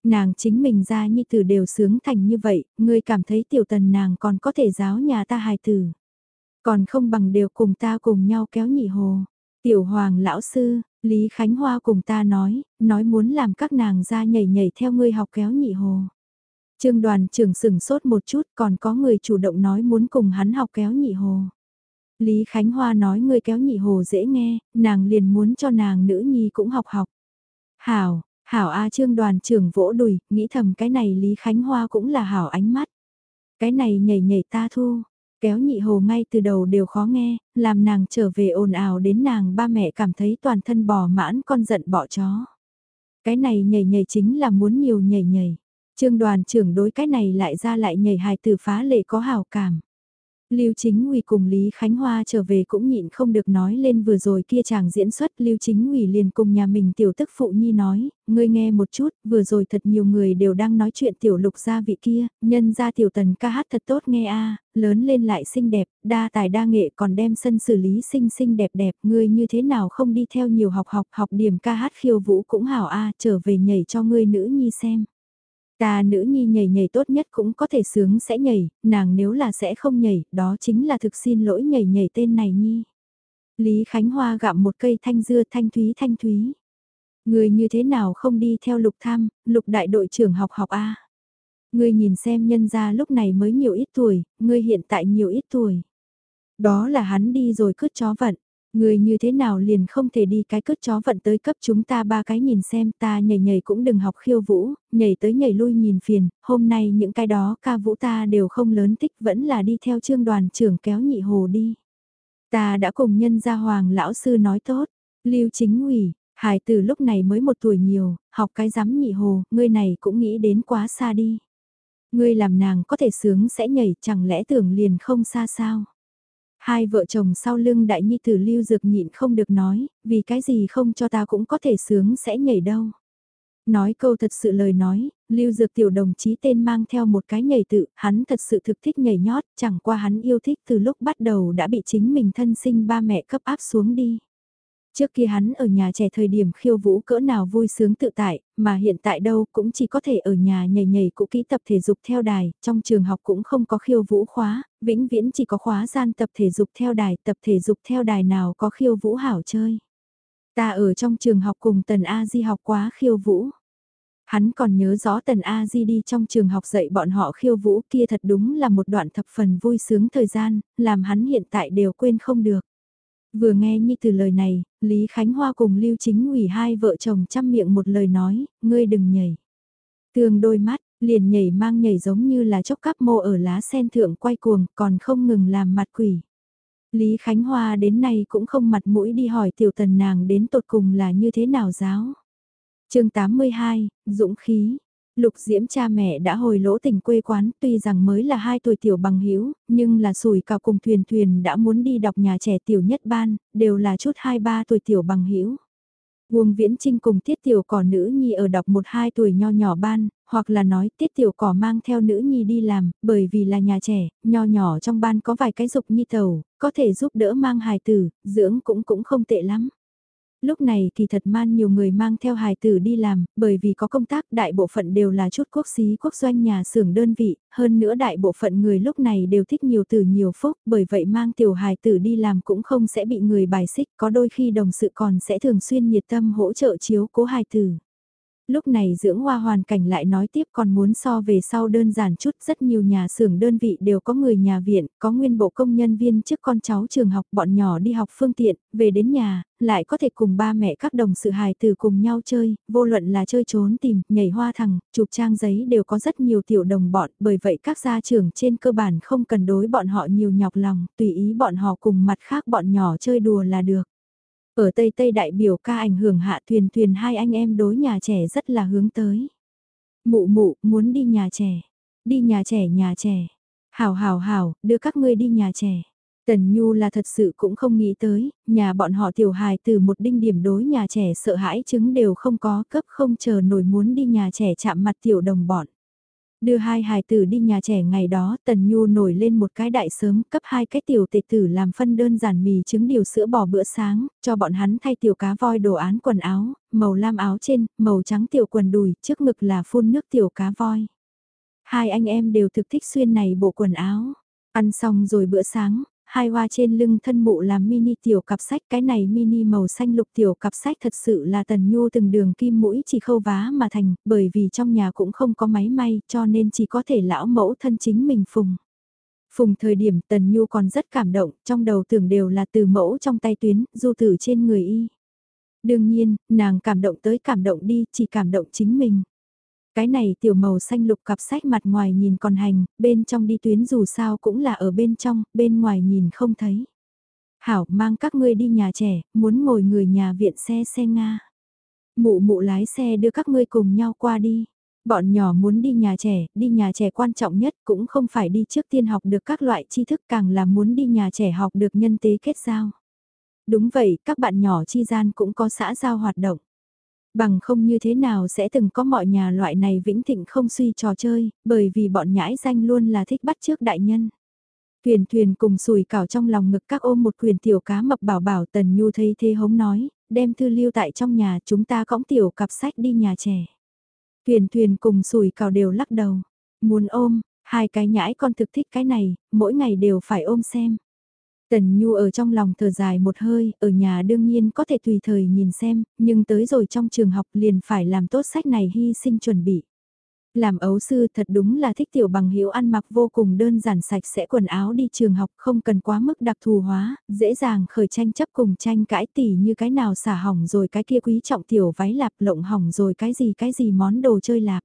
Nàng chính mình ra nhi tử đều sướng thành như vậy, ngươi cảm thấy tiểu tần nàng còn có thể giáo nhà ta hài tử. Còn không bằng đều cùng ta cùng nhau kéo nhị hồ. Tiểu hoàng lão sư, Lý Khánh Hoa cùng ta nói, nói muốn làm các nàng ra nhảy nhảy theo ngươi học kéo nhị hồ. Trương đoàn trưởng sừng sốt một chút còn có người chủ động nói muốn cùng hắn học kéo nhị hồ. Lý Khánh Hoa nói người kéo nhị hồ dễ nghe, nàng liền muốn cho nàng nữ nhi cũng học học. Hảo, Hảo A Trương đoàn trưởng vỗ đùi, nghĩ thầm cái này Lý Khánh Hoa cũng là hảo ánh mắt. Cái này nhảy nhảy ta thu, kéo nhị hồ ngay từ đầu đều khó nghe, làm nàng trở về ồn ào đến nàng ba mẹ cảm thấy toàn thân bò mãn con giận bỏ chó. Cái này nhảy nhảy chính là muốn nhiều nhảy nhảy. Trương đoàn trưởng đối cái này lại ra lại nhảy hài từ phá lệ có hào cảm. Lưu Chính Ngụy cùng Lý Khánh Hoa trở về cũng nhịn không được nói lên vừa rồi kia chàng diễn xuất Lưu Chính Ngụy liền cùng nhà mình tiểu tức phụ nhi nói, ngươi nghe một chút, vừa rồi thật nhiều người đều đang nói chuyện tiểu lục gia vị kia, nhân gia tiểu tần ca hát thật tốt nghe a lớn lên lại xinh đẹp, đa tài đa nghệ còn đem sân xử lý xinh xinh đẹp đẹp, ngươi như thế nào không đi theo nhiều học học học điểm ca hát khiêu vũ cũng hảo a trở về nhảy cho ngươi nữ nhi xem. Ta nữ nhi nhảy nhảy tốt nhất cũng có thể sướng sẽ nhảy, nàng nếu là sẽ không nhảy, đó chính là thực xin lỗi nhảy nhảy tên này nhi. Lý Khánh Hoa gặm một cây thanh dưa thanh thúy thanh thúy. Người như thế nào không đi theo lục tham, lục đại đội trưởng học học A. người nhìn xem nhân ra lúc này mới nhiều ít tuổi, người hiện tại nhiều ít tuổi. Đó là hắn đi rồi cướp chó vận. Người như thế nào liền không thể đi cái cướp chó vận tới cấp chúng ta ba cái nhìn xem ta nhảy nhảy cũng đừng học khiêu vũ, nhảy tới nhảy lui nhìn phiền, hôm nay những cái đó ca vũ ta đều không lớn thích vẫn là đi theo trương đoàn trưởng kéo nhị hồ đi. Ta đã cùng nhân gia hoàng lão sư nói tốt, lưu chính ủy, Hải từ lúc này mới một tuổi nhiều, học cái giám nhị hồ, ngươi này cũng nghĩ đến quá xa đi. Ngươi làm nàng có thể sướng sẽ nhảy, chẳng lẽ tưởng liền không xa sao? Hai vợ chồng sau lưng đại nhi tử lưu dược nhịn không được nói, vì cái gì không cho ta cũng có thể sướng sẽ nhảy đâu. Nói câu thật sự lời nói, lưu dược tiểu đồng chí tên mang theo một cái nhảy tự, hắn thật sự thực thích nhảy nhót, chẳng qua hắn yêu thích từ lúc bắt đầu đã bị chính mình thân sinh ba mẹ cấp áp xuống đi. Trước kia hắn ở nhà trẻ thời điểm khiêu vũ cỡ nào vui sướng tự tại, mà hiện tại đâu cũng chỉ có thể ở nhà nhảy nhảy cũ kỹ tập thể dục theo đài, trong trường học cũng không có khiêu vũ khóa, vĩnh viễn chỉ có khóa gian tập thể dục theo đài, tập thể dục theo đài nào có khiêu vũ hảo chơi. Ta ở trong trường học cùng Tần A Di học quá khiêu vũ. Hắn còn nhớ rõ Tần A Di đi trong trường học dạy bọn họ khiêu vũ kia thật đúng là một đoạn thập phần vui sướng thời gian, làm hắn hiện tại đều quên không được. Vừa nghe như từ lời này, Lý Khánh Hoa cùng Lưu Chính ủy hai vợ chồng chăm miệng một lời nói, ngươi đừng nhảy. Tường đôi mắt, liền nhảy mang nhảy giống như là chốc cắp mô ở lá sen thượng quay cuồng, còn không ngừng làm mặt quỷ. Lý Khánh Hoa đến nay cũng không mặt mũi đi hỏi tiểu tần nàng đến tột cùng là như thế nào giáo. chương 82, Dũng khí, Lục Diễm cha mẹ đã hồi lỗ tình quê quán, tuy rằng mới là hai tuổi tiểu bằng hữu nhưng là sủi cào cùng thuyền thuyền đã muốn đi đọc nhà trẻ tiểu nhất ban, đều là chút hai ba tuổi tiểu bằng hữu Uông Viễn Trinh cùng Tiết Tiểu Cỏ nữ nhi ở đọc một hai tuổi nho nhỏ ban, hoặc là nói Tiết Tiểu Cỏ mang theo nữ nhi đi làm, bởi vì là nhà trẻ, nho nhỏ trong ban có vài cái dục nhi tàu, có thể giúp đỡ mang hài tử, dưỡng cũng cũng không tệ lắm. Lúc này thì thật man nhiều người mang theo hài tử đi làm, bởi vì có công tác đại bộ phận đều là chút quốc xí quốc doanh nhà xưởng đơn vị, hơn nữa đại bộ phận người lúc này đều thích nhiều tử nhiều phúc, bởi vậy mang tiểu hài tử đi làm cũng không sẽ bị người bài xích, có đôi khi đồng sự còn sẽ thường xuyên nhiệt tâm hỗ trợ chiếu cố hài tử. Lúc này dưỡng hoa hoàn cảnh lại nói tiếp còn muốn so về sau đơn giản chút rất nhiều nhà xưởng đơn vị đều có người nhà viện, có nguyên bộ công nhân viên trước con cháu trường học bọn nhỏ đi học phương tiện, về đến nhà, lại có thể cùng ba mẹ các đồng sự hài từ cùng nhau chơi, vô luận là chơi trốn tìm, nhảy hoa thằng, chụp trang giấy đều có rất nhiều tiểu đồng bọn, bởi vậy các gia trưởng trên cơ bản không cần đối bọn họ nhiều nhọc lòng, tùy ý bọn họ cùng mặt khác bọn nhỏ chơi đùa là được. Ở Tây Tây đại biểu ca ảnh hưởng hạ thuyền thuyền hai anh em đối nhà trẻ rất là hướng tới. Mụ mụ, muốn đi nhà trẻ. Đi nhà trẻ nhà trẻ. Hảo hảo hảo, đưa các ngươi đi nhà trẻ. Tần Nhu là thật sự cũng không nghĩ tới, nhà bọn họ tiểu hài từ một đinh điểm đối nhà trẻ sợ hãi chứng đều không có cấp không chờ nổi muốn đi nhà trẻ chạm mặt tiểu đồng bọn. Đưa hai hài tử đi nhà trẻ ngày đó, Tần Nhu nổi lên một cái đại sớm, cấp hai cái tiểu tệ tử làm phân đơn giản mì trứng điều sữa bò bữa sáng, cho bọn hắn thay tiểu cá voi đồ án quần áo, màu lam áo trên, màu trắng tiểu quần đùi, trước ngực là phun nước tiểu cá voi. Hai anh em đều thực thích xuyên này bộ quần áo. Ăn xong rồi bữa sáng, hai hoa trên lưng thân mụ làm mini tiểu cặp sách, cái này mini màu xanh lục tiểu cặp sách thật sự là tần nhu từng đường kim mũi chỉ khâu vá mà thành, bởi vì trong nhà cũng không có máy may cho nên chỉ có thể lão mẫu thân chính mình phùng. Phùng thời điểm tần nhu còn rất cảm động, trong đầu tưởng đều là từ mẫu trong tay tuyến, du tử trên người y. Đương nhiên, nàng cảm động tới cảm động đi, chỉ cảm động chính mình. Cái này tiểu màu xanh lục cặp sách mặt ngoài nhìn còn hành, bên trong đi tuyến dù sao cũng là ở bên trong, bên ngoài nhìn không thấy. Hảo mang các ngươi đi nhà trẻ, muốn ngồi người nhà viện xe xe Nga. Mụ mụ lái xe đưa các ngươi cùng nhau qua đi. Bọn nhỏ muốn đi nhà trẻ, đi nhà trẻ quan trọng nhất cũng không phải đi trước tiên học được các loại tri thức càng là muốn đi nhà trẻ học được nhân tế kết giao. Đúng vậy, các bạn nhỏ chi gian cũng có xã giao hoạt động. Bằng không như thế nào sẽ từng có mọi nhà loại này vĩnh thịnh không suy trò chơi, bởi vì bọn nhãi danh luôn là thích bắt trước đại nhân. Thuyền thuyền cùng sùi cảo trong lòng ngực các ôm một quyền tiểu cá mập bảo bảo tần nhu thấy thế hống nói, đem thư lưu tại trong nhà chúng ta cõng tiểu cặp sách đi nhà trẻ. Thuyền thuyền cùng sùi cào đều lắc đầu. Muốn ôm, hai cái nhãi con thực thích cái này, mỗi ngày đều phải ôm xem. Tần Nhu ở trong lòng thở dài một hơi, ở nhà đương nhiên có thể tùy thời nhìn xem, nhưng tới rồi trong trường học liền phải làm tốt sách này hy sinh chuẩn bị. Làm ấu sư thật đúng là thích tiểu bằng hữu ăn mặc vô cùng đơn giản sạch sẽ quần áo đi trường học không cần quá mức đặc thù hóa, dễ dàng khởi tranh chấp cùng tranh cãi tỉ như cái nào xả hỏng rồi cái kia quý trọng tiểu váy lạp lộng hỏng rồi cái gì cái gì món đồ chơi lạp.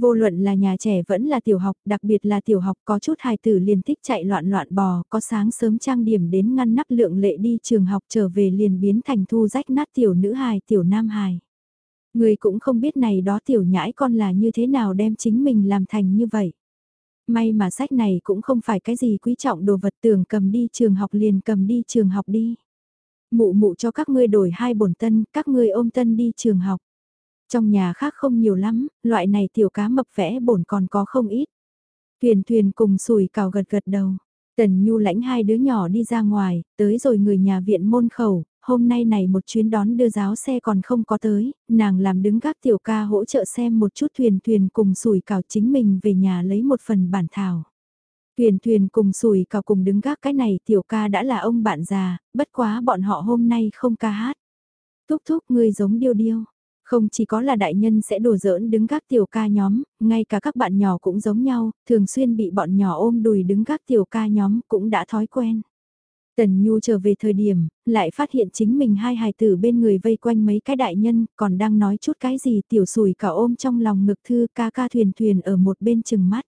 Vô luận là nhà trẻ vẫn là tiểu học, đặc biệt là tiểu học có chút hài tử liền thích chạy loạn loạn bò, có sáng sớm trang điểm đến ngăn nắp lượng lệ đi trường học trở về liền biến thành thu rách nát tiểu nữ hài tiểu nam hài. Người cũng không biết này đó tiểu nhãi con là như thế nào đem chính mình làm thành như vậy. May mà sách này cũng không phải cái gì quý trọng đồ vật tưởng cầm đi trường học liền cầm đi trường học đi. Mụ mụ cho các ngươi đổi hai bổn tân, các ngươi ôm tân đi trường học. Trong nhà khác không nhiều lắm, loại này tiểu cá mập vẽ bổn còn có không ít. Thuyền thuyền cùng sùi cào gật gật đầu. Tần Nhu lãnh hai đứa nhỏ đi ra ngoài, tới rồi người nhà viện môn khẩu, hôm nay này một chuyến đón đưa giáo xe còn không có tới, nàng làm đứng các tiểu ca hỗ trợ xem một chút thuyền thuyền cùng sủi cào chính mình về nhà lấy một phần bản thảo. Thuyền thuyền cùng sủi cào cùng đứng gác cái này tiểu ca đã là ông bạn già, bất quá bọn họ hôm nay không ca hát. Thúc thúc ngươi giống điêu điêu. Không chỉ có là đại nhân sẽ đùa giỡn đứng gác tiểu ca nhóm, ngay cả các bạn nhỏ cũng giống nhau, thường xuyên bị bọn nhỏ ôm đùi đứng gác tiểu ca nhóm cũng đã thói quen. Tần Nhu trở về thời điểm, lại phát hiện chính mình hai hài tử bên người vây quanh mấy cái đại nhân, còn đang nói chút cái gì tiểu sùi cả ôm trong lòng ngực thư ca ca thuyền thuyền ở một bên chừng mắt.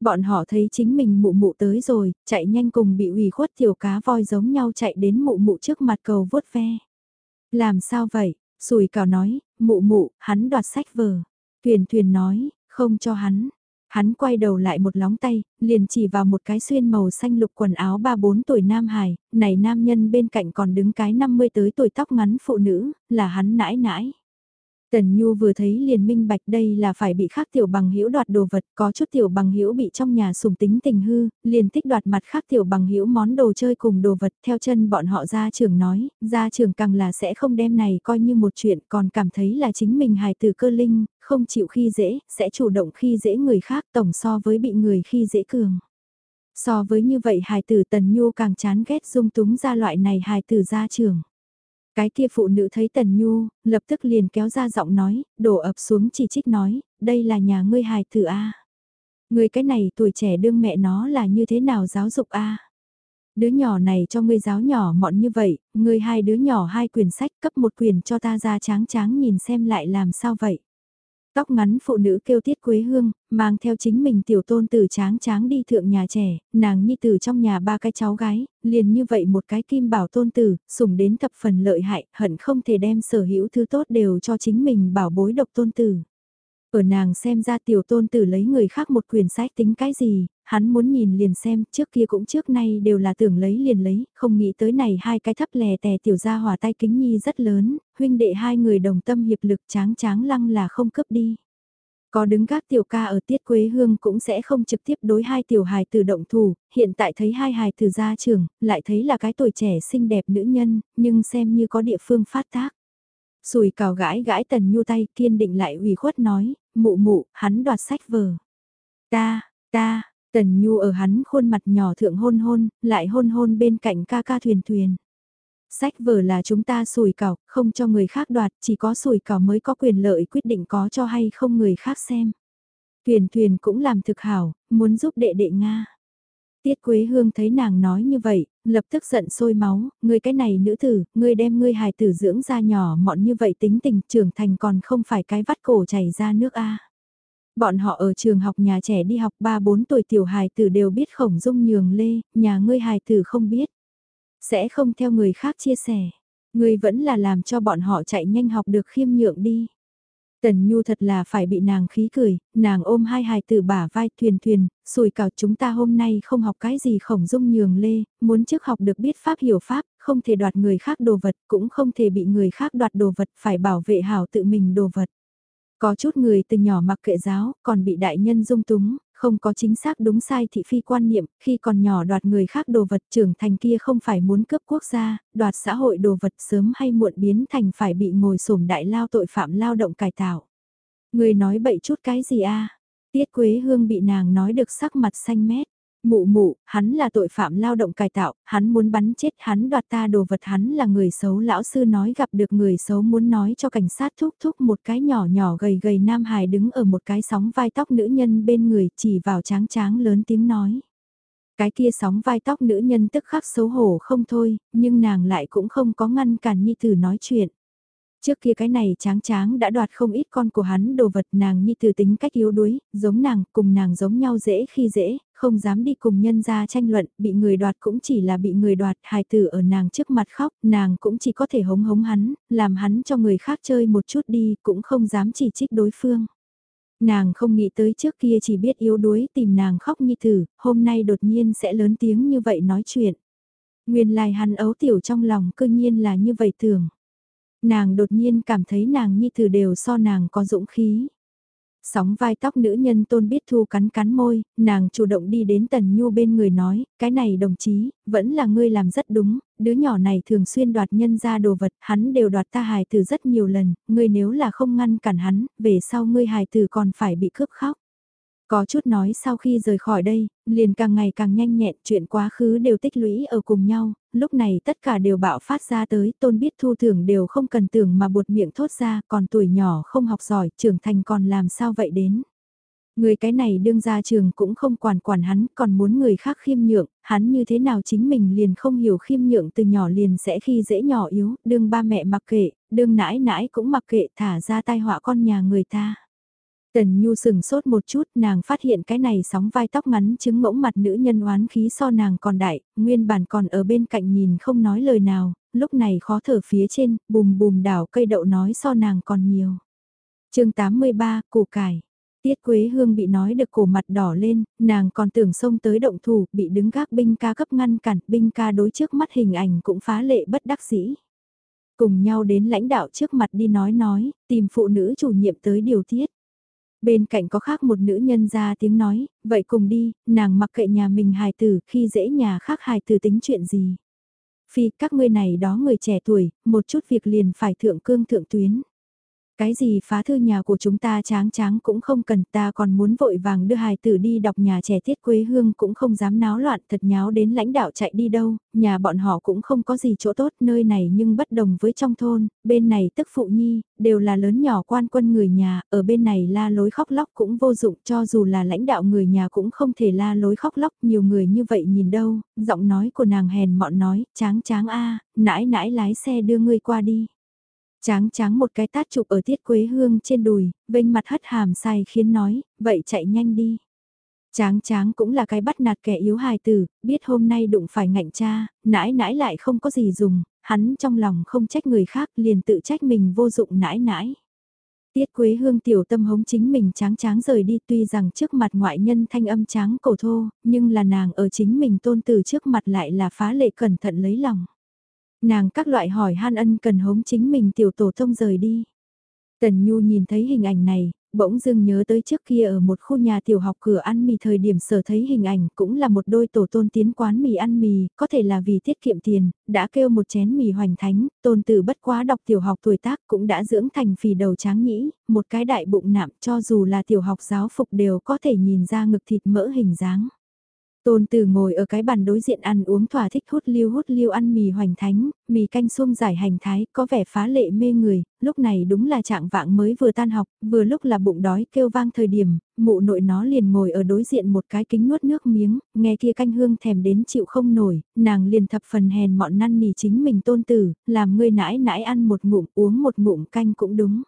Bọn họ thấy chính mình mụ mụ tới rồi, chạy nhanh cùng bị ủy khuất tiểu cá voi giống nhau chạy đến mụ mụ trước mặt cầu vuốt ve. Làm sao vậy? Sùi cào nói, mụ mụ, hắn đoạt sách vở. Thuyền thuyền nói, không cho hắn, Hắn quay đầu lại một lóng tay, liền chỉ vào một cái xuyên màu xanh lục quần áo 3-4 tuổi nam hài, này nam nhân bên cạnh còn đứng cái 50 tới tuổi tóc ngắn phụ nữ, là hắn nãi nãi. Tần Nhu vừa thấy liền minh bạch đây là phải bị khác tiểu bằng hữu đoạt đồ vật, có chút tiểu bằng hữu bị trong nhà sùng tính tình hư, liền thích đoạt mặt khác tiểu bằng hữu món đồ chơi cùng đồ vật, theo chân bọn họ ra trường nói, ra trường càng là sẽ không đem này coi như một chuyện, còn cảm thấy là chính mình hài từ cơ linh, không chịu khi dễ, sẽ chủ động khi dễ người khác tổng so với bị người khi dễ cường. So với như vậy hài tử Tần Nhu càng chán ghét dung túng ra loại này hài tử ra trường. Cái kia phụ nữ thấy Tần Nhu, lập tức liền kéo ra giọng nói, đổ ập xuống chỉ trích nói, đây là nhà ngươi hài tử A. Người cái này tuổi trẻ đương mẹ nó là như thế nào giáo dục A. Đứa nhỏ này cho ngươi giáo nhỏ mọn như vậy, ngươi hai đứa nhỏ hai quyển sách cấp một quyển cho ta ra tráng tráng nhìn xem lại làm sao vậy. Tóc ngắn phụ nữ kêu tiết quế hương, mang theo chính mình tiểu tôn tử tráng tráng đi thượng nhà trẻ, nàng nhi tử trong nhà ba cái cháu gái, liền như vậy một cái kim bảo tôn tử, sủng đến thập phần lợi hại, hận không thể đem sở hữu thứ tốt đều cho chính mình bảo bối độc tôn tử. Ở nàng xem ra tiểu tôn tử lấy người khác một quyền sách tính cái gì, hắn muốn nhìn liền xem, trước kia cũng trước nay đều là tưởng lấy liền lấy, không nghĩ tới này hai cái thấp lè tè tiểu ra hòa tay kính nhi rất lớn, huynh đệ hai người đồng tâm hiệp lực tráng tráng lăng là không cướp đi. Có đứng gác tiểu ca ở tiết quế hương cũng sẽ không trực tiếp đối hai tiểu hài từ động thủ, hiện tại thấy hai hài từ gia trường, lại thấy là cái tuổi trẻ xinh đẹp nữ nhân, nhưng xem như có địa phương phát tác. Sùi cào gãi gãi tần nhu tay kiên định lại ủy khuất nói, mụ mụ, hắn đoạt sách vở. Ta, ta, tần nhu ở hắn khuôn mặt nhỏ thượng hôn hôn, lại hôn hôn bên cạnh ca ca thuyền thuyền. Sách vở là chúng ta sùi cảo, không cho người khác đoạt, chỉ có sùi cảo mới có quyền lợi quyết định có cho hay không người khác xem. Thuyền thuyền cũng làm thực hảo, muốn giúp đệ đệ Nga. Tiết Quế Hương thấy nàng nói như vậy, lập tức giận sôi máu, ngươi cái này nữ tử, ngươi đem ngươi hài tử dưỡng ra nhỏ mọn như vậy tính tình trưởng thành còn không phải cái vắt cổ chảy ra nước a. Bọn họ ở trường học nhà trẻ đi học 3-4 tuổi tiểu hài tử đều biết khổng dung nhường lê, nhà ngươi hài tử không biết. Sẽ không theo người khác chia sẻ, ngươi vẫn là làm cho bọn họ chạy nhanh học được khiêm nhượng đi. Tần Nhu thật là phải bị nàng khí cười, nàng ôm hai hài tử bả vai thuyền thuyền, sùi cào chúng ta hôm nay không học cái gì khổng dung nhường lê, muốn trước học được biết pháp hiểu pháp, không thể đoạt người khác đồ vật, cũng không thể bị người khác đoạt đồ vật, phải bảo vệ hảo tự mình đồ vật. Có chút người từ nhỏ mặc kệ giáo, còn bị đại nhân dung túng, không có chính xác đúng sai thị phi quan niệm, khi còn nhỏ đoạt người khác đồ vật trưởng thành kia không phải muốn cướp quốc gia, đoạt xã hội đồ vật sớm hay muộn biến thành phải bị ngồi sổm đại lao tội phạm lao động cải tạo. Người nói bậy chút cái gì a Tiết Quế Hương bị nàng nói được sắc mặt xanh mét. Mụ mụ, hắn là tội phạm lao động cải tạo, hắn muốn bắn chết hắn đoạt ta đồ vật hắn là người xấu lão sư nói gặp được người xấu muốn nói cho cảnh sát thúc thúc một cái nhỏ nhỏ gầy gầy nam hài đứng ở một cái sóng vai tóc nữ nhân bên người chỉ vào tráng tráng lớn tiếng nói. Cái kia sóng vai tóc nữ nhân tức khắc xấu hổ không thôi, nhưng nàng lại cũng không có ngăn cản Nhi Tử nói chuyện. Trước kia cái này tráng tráng đã đoạt không ít con của hắn đồ vật nàng như từ tính cách yếu đuối, giống nàng, cùng nàng giống nhau dễ khi dễ, không dám đi cùng nhân ra tranh luận, bị người đoạt cũng chỉ là bị người đoạt, hài tử ở nàng trước mặt khóc, nàng cũng chỉ có thể hống hống hắn, làm hắn cho người khác chơi một chút đi, cũng không dám chỉ trích đối phương. Nàng không nghĩ tới trước kia chỉ biết yếu đuối tìm nàng khóc như thử, hôm nay đột nhiên sẽ lớn tiếng như vậy nói chuyện. Nguyên lai hắn ấu tiểu trong lòng cư nhiên là như vậy tưởng. Nàng đột nhiên cảm thấy nàng nhi thử đều so nàng có dũng khí. Sóng vai tóc nữ nhân tôn biết thu cắn cắn môi, nàng chủ động đi đến tần nhu bên người nói, cái này đồng chí, vẫn là ngươi làm rất đúng, đứa nhỏ này thường xuyên đoạt nhân ra đồ vật, hắn đều đoạt ta hài từ rất nhiều lần, ngươi nếu là không ngăn cản hắn, về sau ngươi hài từ còn phải bị cướp khóc. Có chút nói sau khi rời khỏi đây, liền càng ngày càng nhanh nhẹn chuyện quá khứ đều tích lũy ở cùng nhau, lúc này tất cả đều bạo phát ra tới tôn biết thu thưởng đều không cần tưởng mà buột miệng thốt ra còn tuổi nhỏ không học giỏi trưởng thành còn làm sao vậy đến. Người cái này đương ra trường cũng không quản quản hắn còn muốn người khác khiêm nhượng, hắn như thế nào chính mình liền không hiểu khiêm nhượng từ nhỏ liền sẽ khi dễ nhỏ yếu, đương ba mẹ mặc kệ, đương nãi nãi cũng mặc kệ thả ra tai họa con nhà người ta. Tần Nhu sừng sốt một chút, nàng phát hiện cái này sóng vai tóc ngắn chứng ngỗng mặt nữ nhân oán khí so nàng còn đại, nguyên bản còn ở bên cạnh nhìn không nói lời nào, lúc này khó thở phía trên, bùm bùm đảo cây đậu nói so nàng còn nhiều. chương 83, củ cải. Tiết Quế Hương bị nói được cổ mặt đỏ lên, nàng còn tưởng xông tới động thủ, bị đứng gác binh ca cấp ngăn cản, binh ca đối trước mắt hình ảnh cũng phá lệ bất đắc dĩ. Cùng nhau đến lãnh đạo trước mặt đi nói nói, tìm phụ nữ chủ nhiệm tới điều tiết. Bên cạnh có khác một nữ nhân ra tiếng nói, vậy cùng đi, nàng mặc kệ nhà mình hài tử khi dễ nhà khác hài tử tính chuyện gì. Phi các ngươi này đó người trẻ tuổi, một chút việc liền phải thượng cương thượng tuyến. Cái gì phá thư nhà của chúng ta tráng tráng cũng không cần ta còn muốn vội vàng đưa hài tử đi đọc nhà trẻ tiết quê hương cũng không dám náo loạn thật nháo đến lãnh đạo chạy đi đâu, nhà bọn họ cũng không có gì chỗ tốt nơi này nhưng bất đồng với trong thôn, bên này tức phụ nhi, đều là lớn nhỏ quan quân người nhà, ở bên này la lối khóc lóc cũng vô dụng cho dù là lãnh đạo người nhà cũng không thể la lối khóc lóc nhiều người như vậy nhìn đâu, giọng nói của nàng hèn mọn nói, tráng tráng a nãi nãi lái xe đưa ngươi qua đi. Tráng tráng một cái tát chụp ở tiết quế hương trên đùi, vênh mặt hất hàm sai khiến nói, vậy chạy nhanh đi. Tráng tráng cũng là cái bắt nạt kẻ yếu hài tử, biết hôm nay đụng phải ngạnh cha, nãi nãi lại không có gì dùng, hắn trong lòng không trách người khác liền tự trách mình vô dụng nãi nãi. Tiết Quế Hương tiểu tâm hống chính mình tráng tráng rời đi tuy rằng trước mặt ngoại nhân thanh âm tráng cổ thô, nhưng là nàng ở chính mình tôn từ trước mặt lại là phá lệ cẩn thận lấy lòng. Nàng các loại hỏi han ân cần hống chính mình tiểu tổ tông rời đi. Tần Nhu nhìn thấy hình ảnh này, bỗng dưng nhớ tới trước kia ở một khu nhà tiểu học cửa ăn mì thời điểm sở thấy hình ảnh cũng là một đôi tổ tôn tiến quán mì ăn mì, có thể là vì tiết kiệm tiền, đã kêu một chén mì hoành thánh, tôn tử bất quá đọc tiểu học tuổi tác cũng đã dưỡng thành phì đầu tráng nhĩ, một cái đại bụng nạm cho dù là tiểu học giáo phục đều có thể nhìn ra ngực thịt mỡ hình dáng. Tôn Tử ngồi ở cái bàn đối diện ăn uống thỏa thích hút liêu hút liêu ăn mì hoành thánh, mì canh xuông giải hành thái, có vẻ phá lệ mê người, lúc này đúng là trạng vạng mới vừa tan học, vừa lúc là bụng đói kêu vang thời điểm, mụ nội nó liền ngồi ở đối diện một cái kính nuốt nước miếng, nghe kia canh hương thèm đến chịu không nổi, nàng liền thập phần hèn mọn năn nỉ chính mình tôn tử, làm ngươi nãi nãi ăn một ngụm uống một ngụm canh cũng đúng.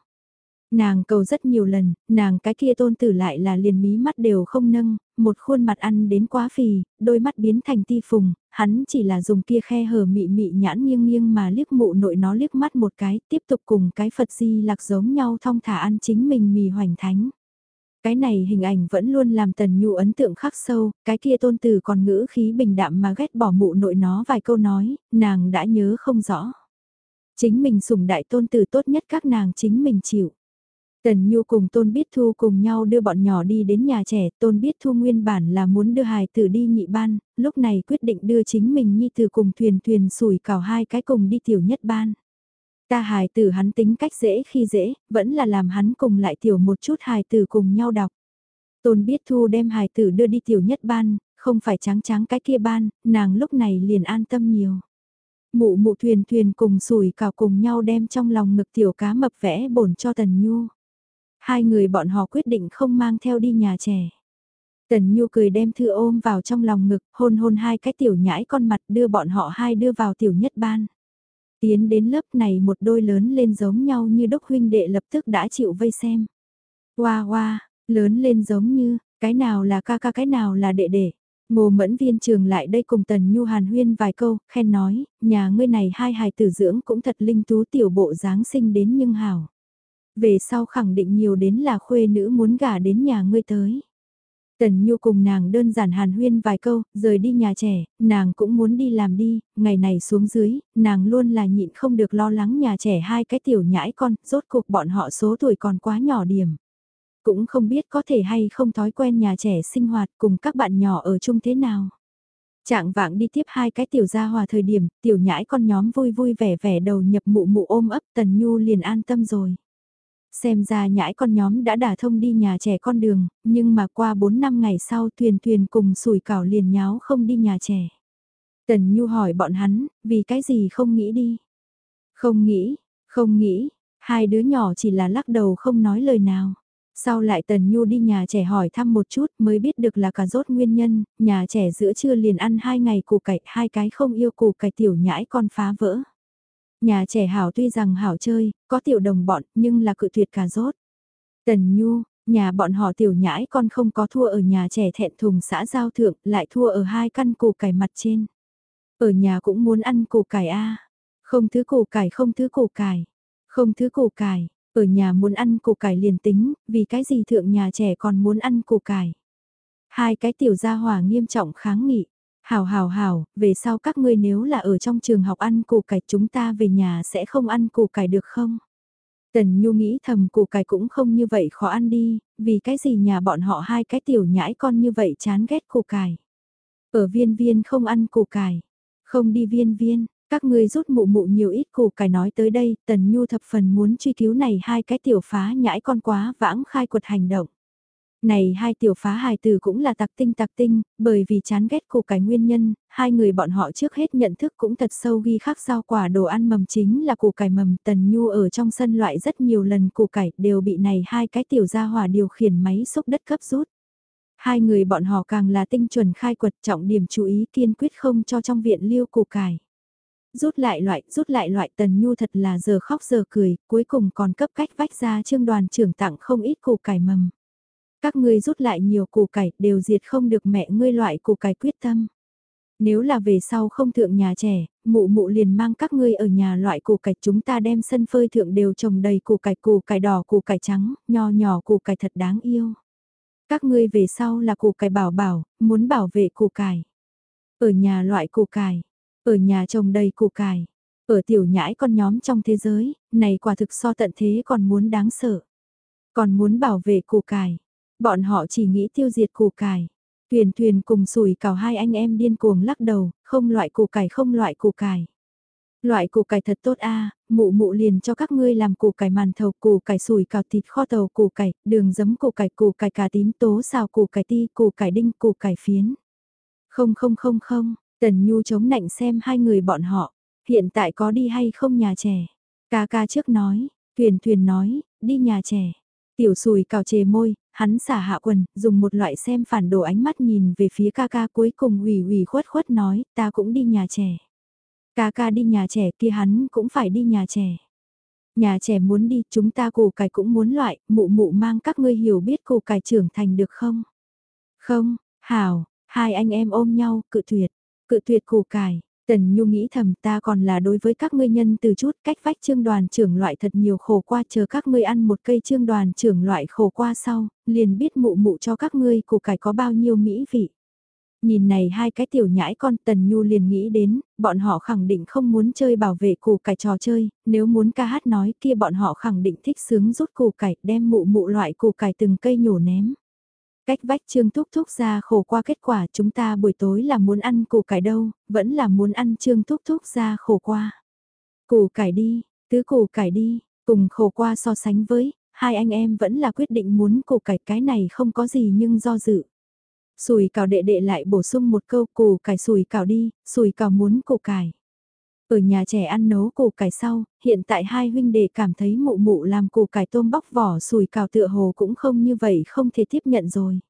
Nàng cầu rất nhiều lần, nàng cái kia tôn tử lại là liền mí mắt đều không nâng, một khuôn mặt ăn đến quá phì, đôi mắt biến thành ti phùng, hắn chỉ là dùng kia khe hở mị mị nhãn nghiêng nghiêng mà liếc mụ nội nó liếc mắt một cái, tiếp tục cùng cái Phật di lạc giống nhau thong thả ăn chính mình mì hoành thánh. Cái này hình ảnh vẫn luôn làm tần nhu ấn tượng khắc sâu, cái kia tôn tử còn ngữ khí bình đạm mà ghét bỏ mụ nội nó vài câu nói, nàng đã nhớ không rõ. Chính mình sủng đại tôn tử tốt nhất các nàng chính mình chịu. Tần Nhu cùng Tôn Biết Thu cùng nhau đưa bọn nhỏ đi đến nhà trẻ, Tôn Biết Thu nguyên bản là muốn đưa hài tử đi nhị ban, lúc này quyết định đưa chính mình Nhi từ cùng thuyền thuyền sủi cảo hai cái cùng đi tiểu nhất ban. Ta hài tử hắn tính cách dễ khi dễ, vẫn là làm hắn cùng lại tiểu một chút hài tử cùng nhau đọc. Tôn biết thu đem hài tử đưa đi tiểu nhất ban, không phải trắng trắng cái kia ban, nàng lúc này liền an tâm nhiều. Mụ mụ thuyền thuyền cùng sủi cào cùng nhau đem trong lòng ngực tiểu cá mập vẽ bổn cho Tần Nhu. Hai người bọn họ quyết định không mang theo đi nhà trẻ. Tần Nhu cười đem thư ôm vào trong lòng ngực, hôn hôn hai cái tiểu nhãi con mặt đưa bọn họ hai đưa vào tiểu nhất ban. Tiến đến lớp này một đôi lớn lên giống nhau như đốc huynh đệ lập tức đã chịu vây xem. Hoa hoa, lớn lên giống như, cái nào là ca ca cái nào là đệ đệ. Ngô mẫn viên trường lại đây cùng Tần Nhu Hàn Huyên vài câu, khen nói, nhà ngươi này hai hài tử dưỡng cũng thật linh tú tiểu bộ dáng sinh đến nhưng hảo. Về sau khẳng định nhiều đến là khuê nữ muốn gả đến nhà ngươi tới. Tần Nhu cùng nàng đơn giản hàn huyên vài câu, rời đi nhà trẻ, nàng cũng muốn đi làm đi, ngày này xuống dưới, nàng luôn là nhịn không được lo lắng nhà trẻ hai cái tiểu nhãi con, rốt cuộc bọn họ số tuổi còn quá nhỏ điểm. Cũng không biết có thể hay không thói quen nhà trẻ sinh hoạt cùng các bạn nhỏ ở chung thế nào. Trạng vạng đi tiếp hai cái tiểu gia hòa thời điểm, tiểu nhãi con nhóm vui vui vẻ vẻ đầu nhập mụ mụ ôm ấp Tần Nhu liền an tâm rồi. Xem ra nhãi con nhóm đã đả thông đi nhà trẻ con đường, nhưng mà qua 4 năm ngày sau thuyền thuyền cùng sủi cảo liền nháo không đi nhà trẻ. Tần Nhu hỏi bọn hắn, vì cái gì không nghĩ đi? Không nghĩ, không nghĩ, hai đứa nhỏ chỉ là lắc đầu không nói lời nào. Sau lại Tần Nhu đi nhà trẻ hỏi thăm một chút mới biết được là cả rốt nguyên nhân, nhà trẻ giữa trưa liền ăn hai ngày củ cải, hai cái không yêu củ cải tiểu nhãi con phá vỡ. Nhà trẻ hảo tuy rằng hảo chơi, có tiểu đồng bọn nhưng là cự tuyệt cà rốt. Tần Nhu, nhà bọn họ tiểu nhãi con không có thua ở nhà trẻ thẹn thùng xã giao thượng, lại thua ở hai căn củ cải mặt trên. Ở nhà cũng muốn ăn củ cải a Không thứ củ cải không thứ củ cải. Không thứ củ cải, ở nhà muốn ăn củ cải liền tính, vì cái gì thượng nhà trẻ còn muốn ăn củ cải. Hai cái tiểu gia hỏa nghiêm trọng kháng nghị. Hảo hảo hảo, về sau các ngươi nếu là ở trong trường học ăn củ cải chúng ta về nhà sẽ không ăn củ cải được không? Tần Nhu nghĩ thầm củ cải cũng không như vậy khó ăn đi, vì cái gì nhà bọn họ hai cái tiểu nhãi con như vậy chán ghét củ cải. Ở viên viên không ăn củ cải, không đi viên viên, các ngươi rút mụ mụ nhiều ít củ cải nói tới đây, Tần Nhu thập phần muốn truy cứu này hai cái tiểu phá nhãi con quá vãng khai quật hành động. Này hai tiểu phá hài tử cũng là tặc tinh tặc tinh, bởi vì chán ghét củ cải nguyên nhân, hai người bọn họ trước hết nhận thức cũng thật sâu ghi khắc rau quả đồ ăn mầm chính là củ cải mầm tần nhu ở trong sân loại rất nhiều lần củ cải đều bị này hai cái tiểu gia hỏa điều khiển máy xúc đất cấp rút. Hai người bọn họ càng là tinh chuẩn khai quật trọng điểm chú ý kiên quyết không cho trong viện liêu củ cải. Rút lại loại, rút lại loại tần nhu thật là giờ khóc giờ cười, cuối cùng còn cấp cách vách ra trương đoàn trưởng tặng không ít củ cải mầm. Các ngươi rút lại nhiều củ cải đều diệt không được mẹ ngươi loại củ cải quyết tâm. Nếu là về sau không thượng nhà trẻ, mụ mụ liền mang các ngươi ở nhà loại củ cải chúng ta đem sân phơi thượng đều trồng đầy củ cải củ cải đỏ củ cải trắng, nho nhỏ củ cải thật đáng yêu. Các ngươi về sau là củ cải bảo bảo, muốn bảo vệ củ cải. Ở nhà loại củ cải, ở nhà trồng đầy củ cải, ở tiểu nhãi con nhóm trong thế giới, này quả thực so tận thế còn muốn đáng sợ. Còn muốn bảo vệ củ cải. Bọn họ chỉ nghĩ tiêu diệt củ cải. Tuyền thuyền cùng sủi cào hai anh em điên cuồng lắc đầu, không loại củ cải không loại củ cải. Loại củ cải thật tốt a, mụ mụ liền cho các ngươi làm củ cải màn thầu, củ cải sủi cào thịt kho tàu, củ cải, đường giấm củ cải, củ cải cà tím tố xào củ cải ti, củ cải đinh, củ cải phiến. Không không không không, Tần Nhu chống nạnh xem hai người bọn họ, hiện tại có đi hay không nhà trẻ. Ca ca trước nói, Tuyền Thuyền nói, đi nhà trẻ. Tiểu sùi cào chề môi, hắn xả hạ quần, dùng một loại xem phản đồ ánh mắt nhìn về phía ca ca cuối cùng ủy ủy khuất khuất nói, ta cũng đi nhà trẻ. Ca ca đi nhà trẻ kia hắn cũng phải đi nhà trẻ. Nhà trẻ muốn đi, chúng ta củ cải cũng muốn loại, mụ mụ mang các ngươi hiểu biết củ cải trưởng thành được không? Không, hảo, hai anh em ôm nhau, cự tuyệt, cự tuyệt củ cải, Tần Nhu nghĩ thầm ta còn là đối với các ngươi nhân từ chút cách vách trương đoàn trưởng loại thật nhiều khổ qua chờ các ngươi ăn một cây trương đoàn trưởng loại khổ qua sau, liền biết mụ mụ cho các ngươi củ cải có bao nhiêu mỹ vị. Nhìn này hai cái tiểu nhãi con Tần Nhu liền nghĩ đến, bọn họ khẳng định không muốn chơi bảo vệ củ cải trò chơi, nếu muốn ca hát nói kia bọn họ khẳng định thích sướng rút củ cải đem mụ mụ loại củ cải từng cây nhổ ném. Cách vách trương thúc thúc ra khổ qua kết quả chúng ta buổi tối là muốn ăn củ cải đâu, vẫn là muốn ăn trương thúc thúc ra khổ qua. Củ cải đi, tứ củ cải đi, cùng khổ qua so sánh với, hai anh em vẫn là quyết định muốn củ cải cái này không có gì nhưng do dự. Sùi cào đệ đệ lại bổ sung một câu củ cải sùi cào đi, sùi cào muốn củ cải. Ở nhà trẻ ăn nấu củ cải sau, hiện tại hai huynh đệ cảm thấy mụ mụ làm củ cải tôm bóc vỏ sùi cào tựa hồ cũng không như vậy không thể tiếp nhận rồi.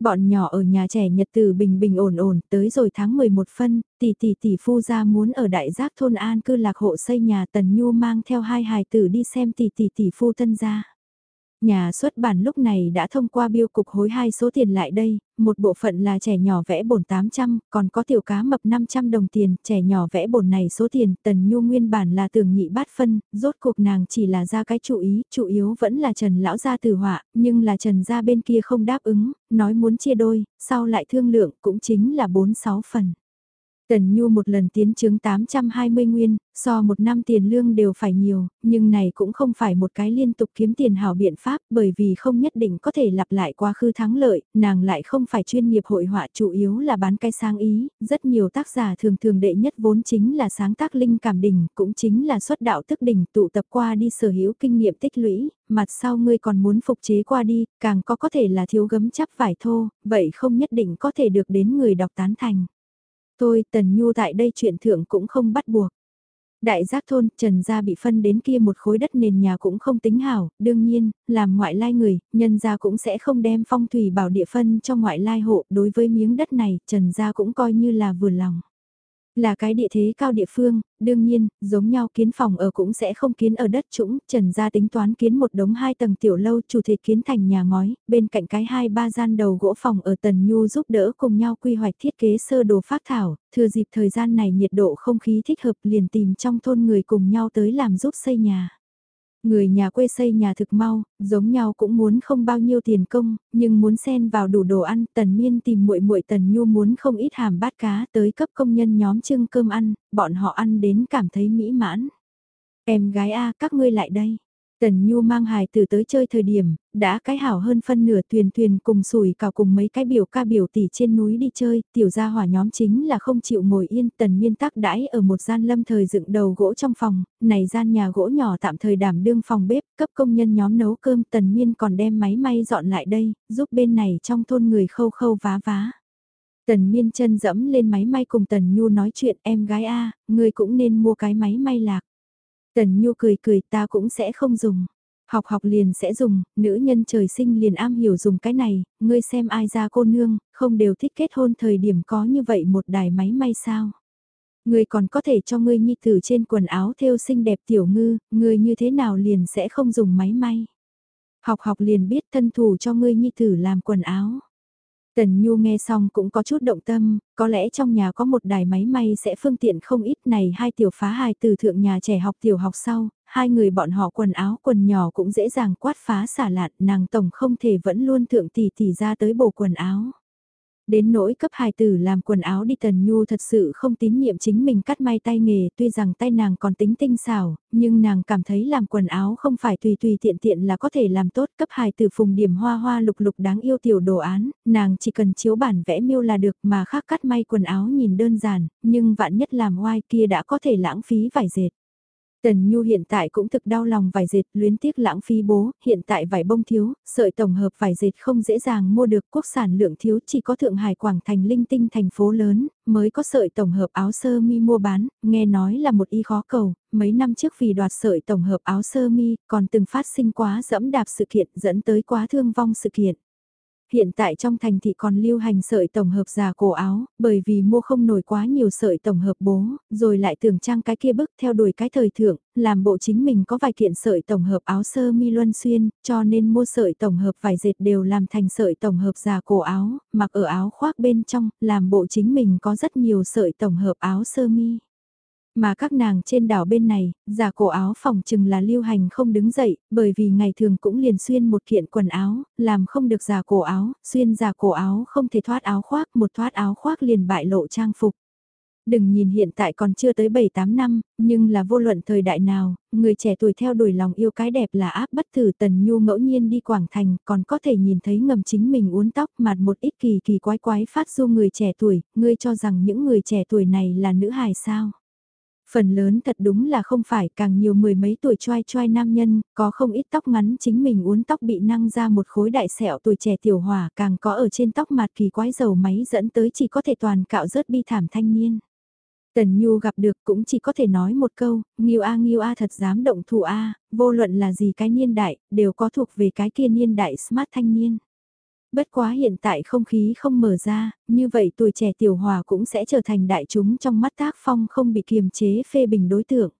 Bọn nhỏ ở nhà trẻ nhật từ bình bình ổn ổn, tới rồi tháng 11 phân, tỷ tỷ tỷ phu ra muốn ở đại giác thôn an cư lạc hộ xây nhà Tần Nhu mang theo hai hài tử đi xem tỷ tỷ tỷ phu thân gia. Nhà xuất bản lúc này đã thông qua biêu cục hối hai số tiền lại đây, một bộ phận là trẻ nhỏ vẽ bổn 800, còn có tiểu cá mập 500 đồng tiền, trẻ nhỏ vẽ bổn này số tiền, tần nhu nguyên bản là tưởng nhị bát phân, rốt cuộc nàng chỉ là ra cái chủ ý, chủ yếu vẫn là Trần lão gia từ họa, nhưng là Trần gia bên kia không đáp ứng, nói muốn chia đôi, sau lại thương lượng cũng chính là 4-6 phần. Tần Nhu một lần tiến chứng 820 nguyên, so một năm tiền lương đều phải nhiều, nhưng này cũng không phải một cái liên tục kiếm tiền hảo biện pháp bởi vì không nhất định có thể lặp lại quá khứ thắng lợi, nàng lại không phải chuyên nghiệp hội họa chủ yếu là bán cái sáng ý, rất nhiều tác giả thường thường đệ nhất vốn chính là sáng tác linh cảm đỉnh, cũng chính là xuất đạo thức đỉnh tụ tập qua đi sở hữu kinh nghiệm tích lũy, mặt sau ngươi còn muốn phục chế qua đi, càng có có thể là thiếu gấm chắp vải thô, vậy không nhất định có thể được đến người đọc tán thành. Tôi, Tần Nhu tại đây chuyện thượng cũng không bắt buộc. Đại giác thôn, Trần gia bị phân đến kia một khối đất nền nhà cũng không tính hảo, đương nhiên, làm ngoại lai người, nhân gia cũng sẽ không đem phong thủy bảo địa phân cho ngoại lai hộ, đối với miếng đất này, Trần gia cũng coi như là vừa lòng. Là cái địa thế cao địa phương, đương nhiên, giống nhau kiến phòng ở cũng sẽ không kiến ở đất trũng, trần gia tính toán kiến một đống hai tầng tiểu lâu chủ thể kiến thành nhà ngói, bên cạnh cái hai ba gian đầu gỗ phòng ở Tần Nhu giúp đỡ cùng nhau quy hoạch thiết kế sơ đồ phát thảo, thừa dịp thời gian này nhiệt độ không khí thích hợp liền tìm trong thôn người cùng nhau tới làm giúp xây nhà. Người nhà quê xây nhà thực mau, giống nhau cũng muốn không bao nhiêu tiền công, nhưng muốn xen vào đủ đồ ăn, Tần Miên tìm muội muội Tần Nhu muốn không ít hàm bát cá tới cấp công nhân nhóm trưng cơm ăn, bọn họ ăn đến cảm thấy mỹ mãn. Em gái a, các ngươi lại đây. Tần Nhu mang hài từ tới chơi thời điểm, đã cái hảo hơn phân nửa thuyền thuyền cùng sủi cào cùng mấy cái biểu ca biểu tỷ trên núi đi chơi, tiểu gia hỏa nhóm chính là không chịu ngồi yên, tần miên tắc đãi ở một gian lâm thời dựng đầu gỗ trong phòng, này gian nhà gỗ nhỏ tạm thời đảm đương phòng bếp, cấp công nhân nhóm nấu cơm, tần miên còn đem máy may dọn lại đây, giúp bên này trong thôn người khâu khâu vá vá. Tần miên chân dẫm lên máy may cùng tần nhu nói chuyện em gái a người cũng nên mua cái máy may lạc. Tần Nhu cười cười ta cũng sẽ không dùng. Học học liền sẽ dùng, nữ nhân trời sinh liền am hiểu dùng cái này, ngươi xem ai ra cô nương, không đều thích kết hôn thời điểm có như vậy một đài máy may sao. Ngươi còn có thể cho ngươi nhi tử trên quần áo thêu xinh đẹp tiểu ngư, ngươi như thế nào liền sẽ không dùng máy may. Học học liền biết thân thủ cho ngươi nhi tử làm quần áo. Tần Nhu nghe xong cũng có chút động tâm, có lẽ trong nhà có một đài máy may sẽ phương tiện không ít này hai tiểu phá hài từ thượng nhà trẻ học tiểu học sau, hai người bọn họ quần áo quần nhỏ cũng dễ dàng quát phá xả lạt nàng tổng không thể vẫn luôn thượng tỷ tỷ ra tới bổ quần áo. Đến nỗi cấp hài tử làm quần áo đi Tần Nhu thật sự không tín nhiệm chính mình cắt may tay nghề tuy rằng tay nàng còn tính tinh xảo, nhưng nàng cảm thấy làm quần áo không phải tùy tùy tiện tiện là có thể làm tốt cấp hài tử phùng điểm hoa hoa lục lục đáng yêu tiểu đồ án, nàng chỉ cần chiếu bản vẽ miêu là được mà khác cắt may quần áo nhìn đơn giản, nhưng vạn nhất làm oai kia đã có thể lãng phí vải dệt. Tần Nhu hiện tại cũng thực đau lòng vải dệt luyến tiếc lãng phí bố, hiện tại vải bông thiếu, sợi tổng hợp vải dệt không dễ dàng mua được quốc sản lượng thiếu chỉ có Thượng Hải Quảng Thành linh tinh thành phố lớn, mới có sợi tổng hợp áo sơ mi mua bán, nghe nói là một y khó cầu, mấy năm trước vì đoạt sợi tổng hợp áo sơ mi, còn từng phát sinh quá dẫm đạp sự kiện dẫn tới quá thương vong sự kiện. Hiện tại trong thành thị còn lưu hành sợi tổng hợp già cổ áo, bởi vì mua không nổi quá nhiều sợi tổng hợp bố, rồi lại tưởng trang cái kia bức theo đuổi cái thời thượng, làm bộ chính mình có vài kiện sợi tổng hợp áo sơ mi luân xuyên, cho nên mua sợi tổng hợp vải dệt đều làm thành sợi tổng hợp già cổ áo, mặc ở áo khoác bên trong, làm bộ chính mình có rất nhiều sợi tổng hợp áo sơ mi. Mà các nàng trên đảo bên này, giả cổ áo phòng chừng là lưu hành không đứng dậy, bởi vì ngày thường cũng liền xuyên một kiện quần áo, làm không được giả cổ áo, xuyên giả cổ áo không thể thoát áo khoác, một thoát áo khoác liền bại lộ trang phục. Đừng nhìn hiện tại còn chưa tới 7-8 năm, nhưng là vô luận thời đại nào, người trẻ tuổi theo đuổi lòng yêu cái đẹp là áp bất tử tần nhu ngẫu nhiên đi Quảng Thành còn có thể nhìn thấy ngầm chính mình uốn tóc mặt một ít kỳ kỳ quái quái phát du người trẻ tuổi, ngươi cho rằng những người trẻ tuổi này là nữ hài sao. Phần lớn thật đúng là không phải càng nhiều mười mấy tuổi choai choai nam nhân, có không ít tóc ngắn chính mình uốn tóc bị năng ra một khối đại sẹo tuổi trẻ tiểu hỏa càng có ở trên tóc mặt kỳ quái dầu máy dẫn tới chỉ có thể toàn cạo rớt bi thảm thanh niên. Tần Nhu gặp được cũng chỉ có thể nói một câu, Nghiêu A Nghiêu A thật dám động thủ A, vô luận là gì cái niên đại, đều có thuộc về cái kia niên đại smart thanh niên. Bất quá hiện tại không khí không mở ra, như vậy tuổi trẻ tiểu hòa cũng sẽ trở thành đại chúng trong mắt tác phong không bị kiềm chế phê bình đối tượng.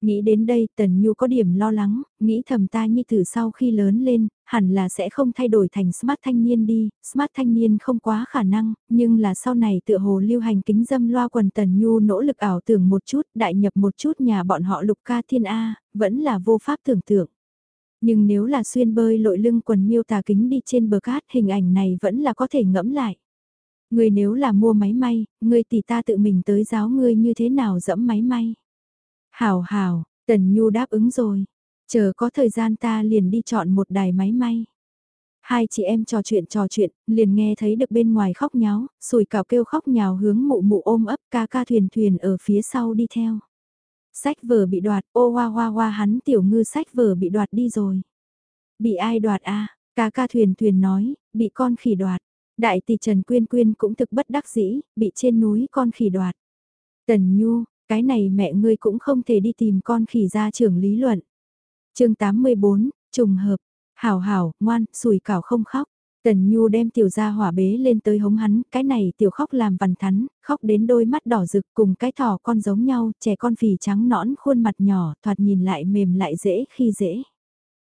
Nghĩ đến đây Tần Nhu có điểm lo lắng, nghĩ thầm ta như tử sau khi lớn lên, hẳn là sẽ không thay đổi thành smart thanh niên đi, smart thanh niên không quá khả năng, nhưng là sau này tựa hồ lưu hành kính dâm loa quần Tần Nhu nỗ lực ảo tưởng một chút, đại nhập một chút nhà bọn họ lục ca thiên A, vẫn là vô pháp tưởng tượng. Nhưng nếu là xuyên bơi lội lưng quần miêu tà kính đi trên bờ cát hình ảnh này vẫn là có thể ngẫm lại. Người nếu là mua máy may, người tỷ ta tự mình tới giáo ngươi như thế nào dẫm máy may. Hảo hảo, Tần Nhu đáp ứng rồi. Chờ có thời gian ta liền đi chọn một đài máy may. Hai chị em trò chuyện trò chuyện, liền nghe thấy được bên ngoài khóc nháo, sùi cào kêu khóc nhào hướng mụ mụ ôm ấp ca ca thuyền thuyền ở phía sau đi theo. Sách vở bị đoạt, ô hoa hoa hoa hắn tiểu ngư sách vở bị đoạt đi rồi. Bị ai đoạt a à? ca ca thuyền thuyền nói, bị con khỉ đoạt. Đại tỷ Trần Quyên Quyên cũng thực bất đắc dĩ, bị trên núi con khỉ đoạt. Tần Nhu, cái này mẹ ngươi cũng không thể đi tìm con khỉ ra trưởng lý luận. chương 84, trùng hợp, hảo hảo, ngoan, sùi cảo không khóc. Tần Nhu đem tiểu gia hỏa bế lên tới hống hắn, cái này tiểu khóc làm vằn thắn, khóc đến đôi mắt đỏ rực cùng cái thỏ con giống nhau, trẻ con phì trắng nõn khuôn mặt nhỏ, thoạt nhìn lại mềm lại dễ khi dễ.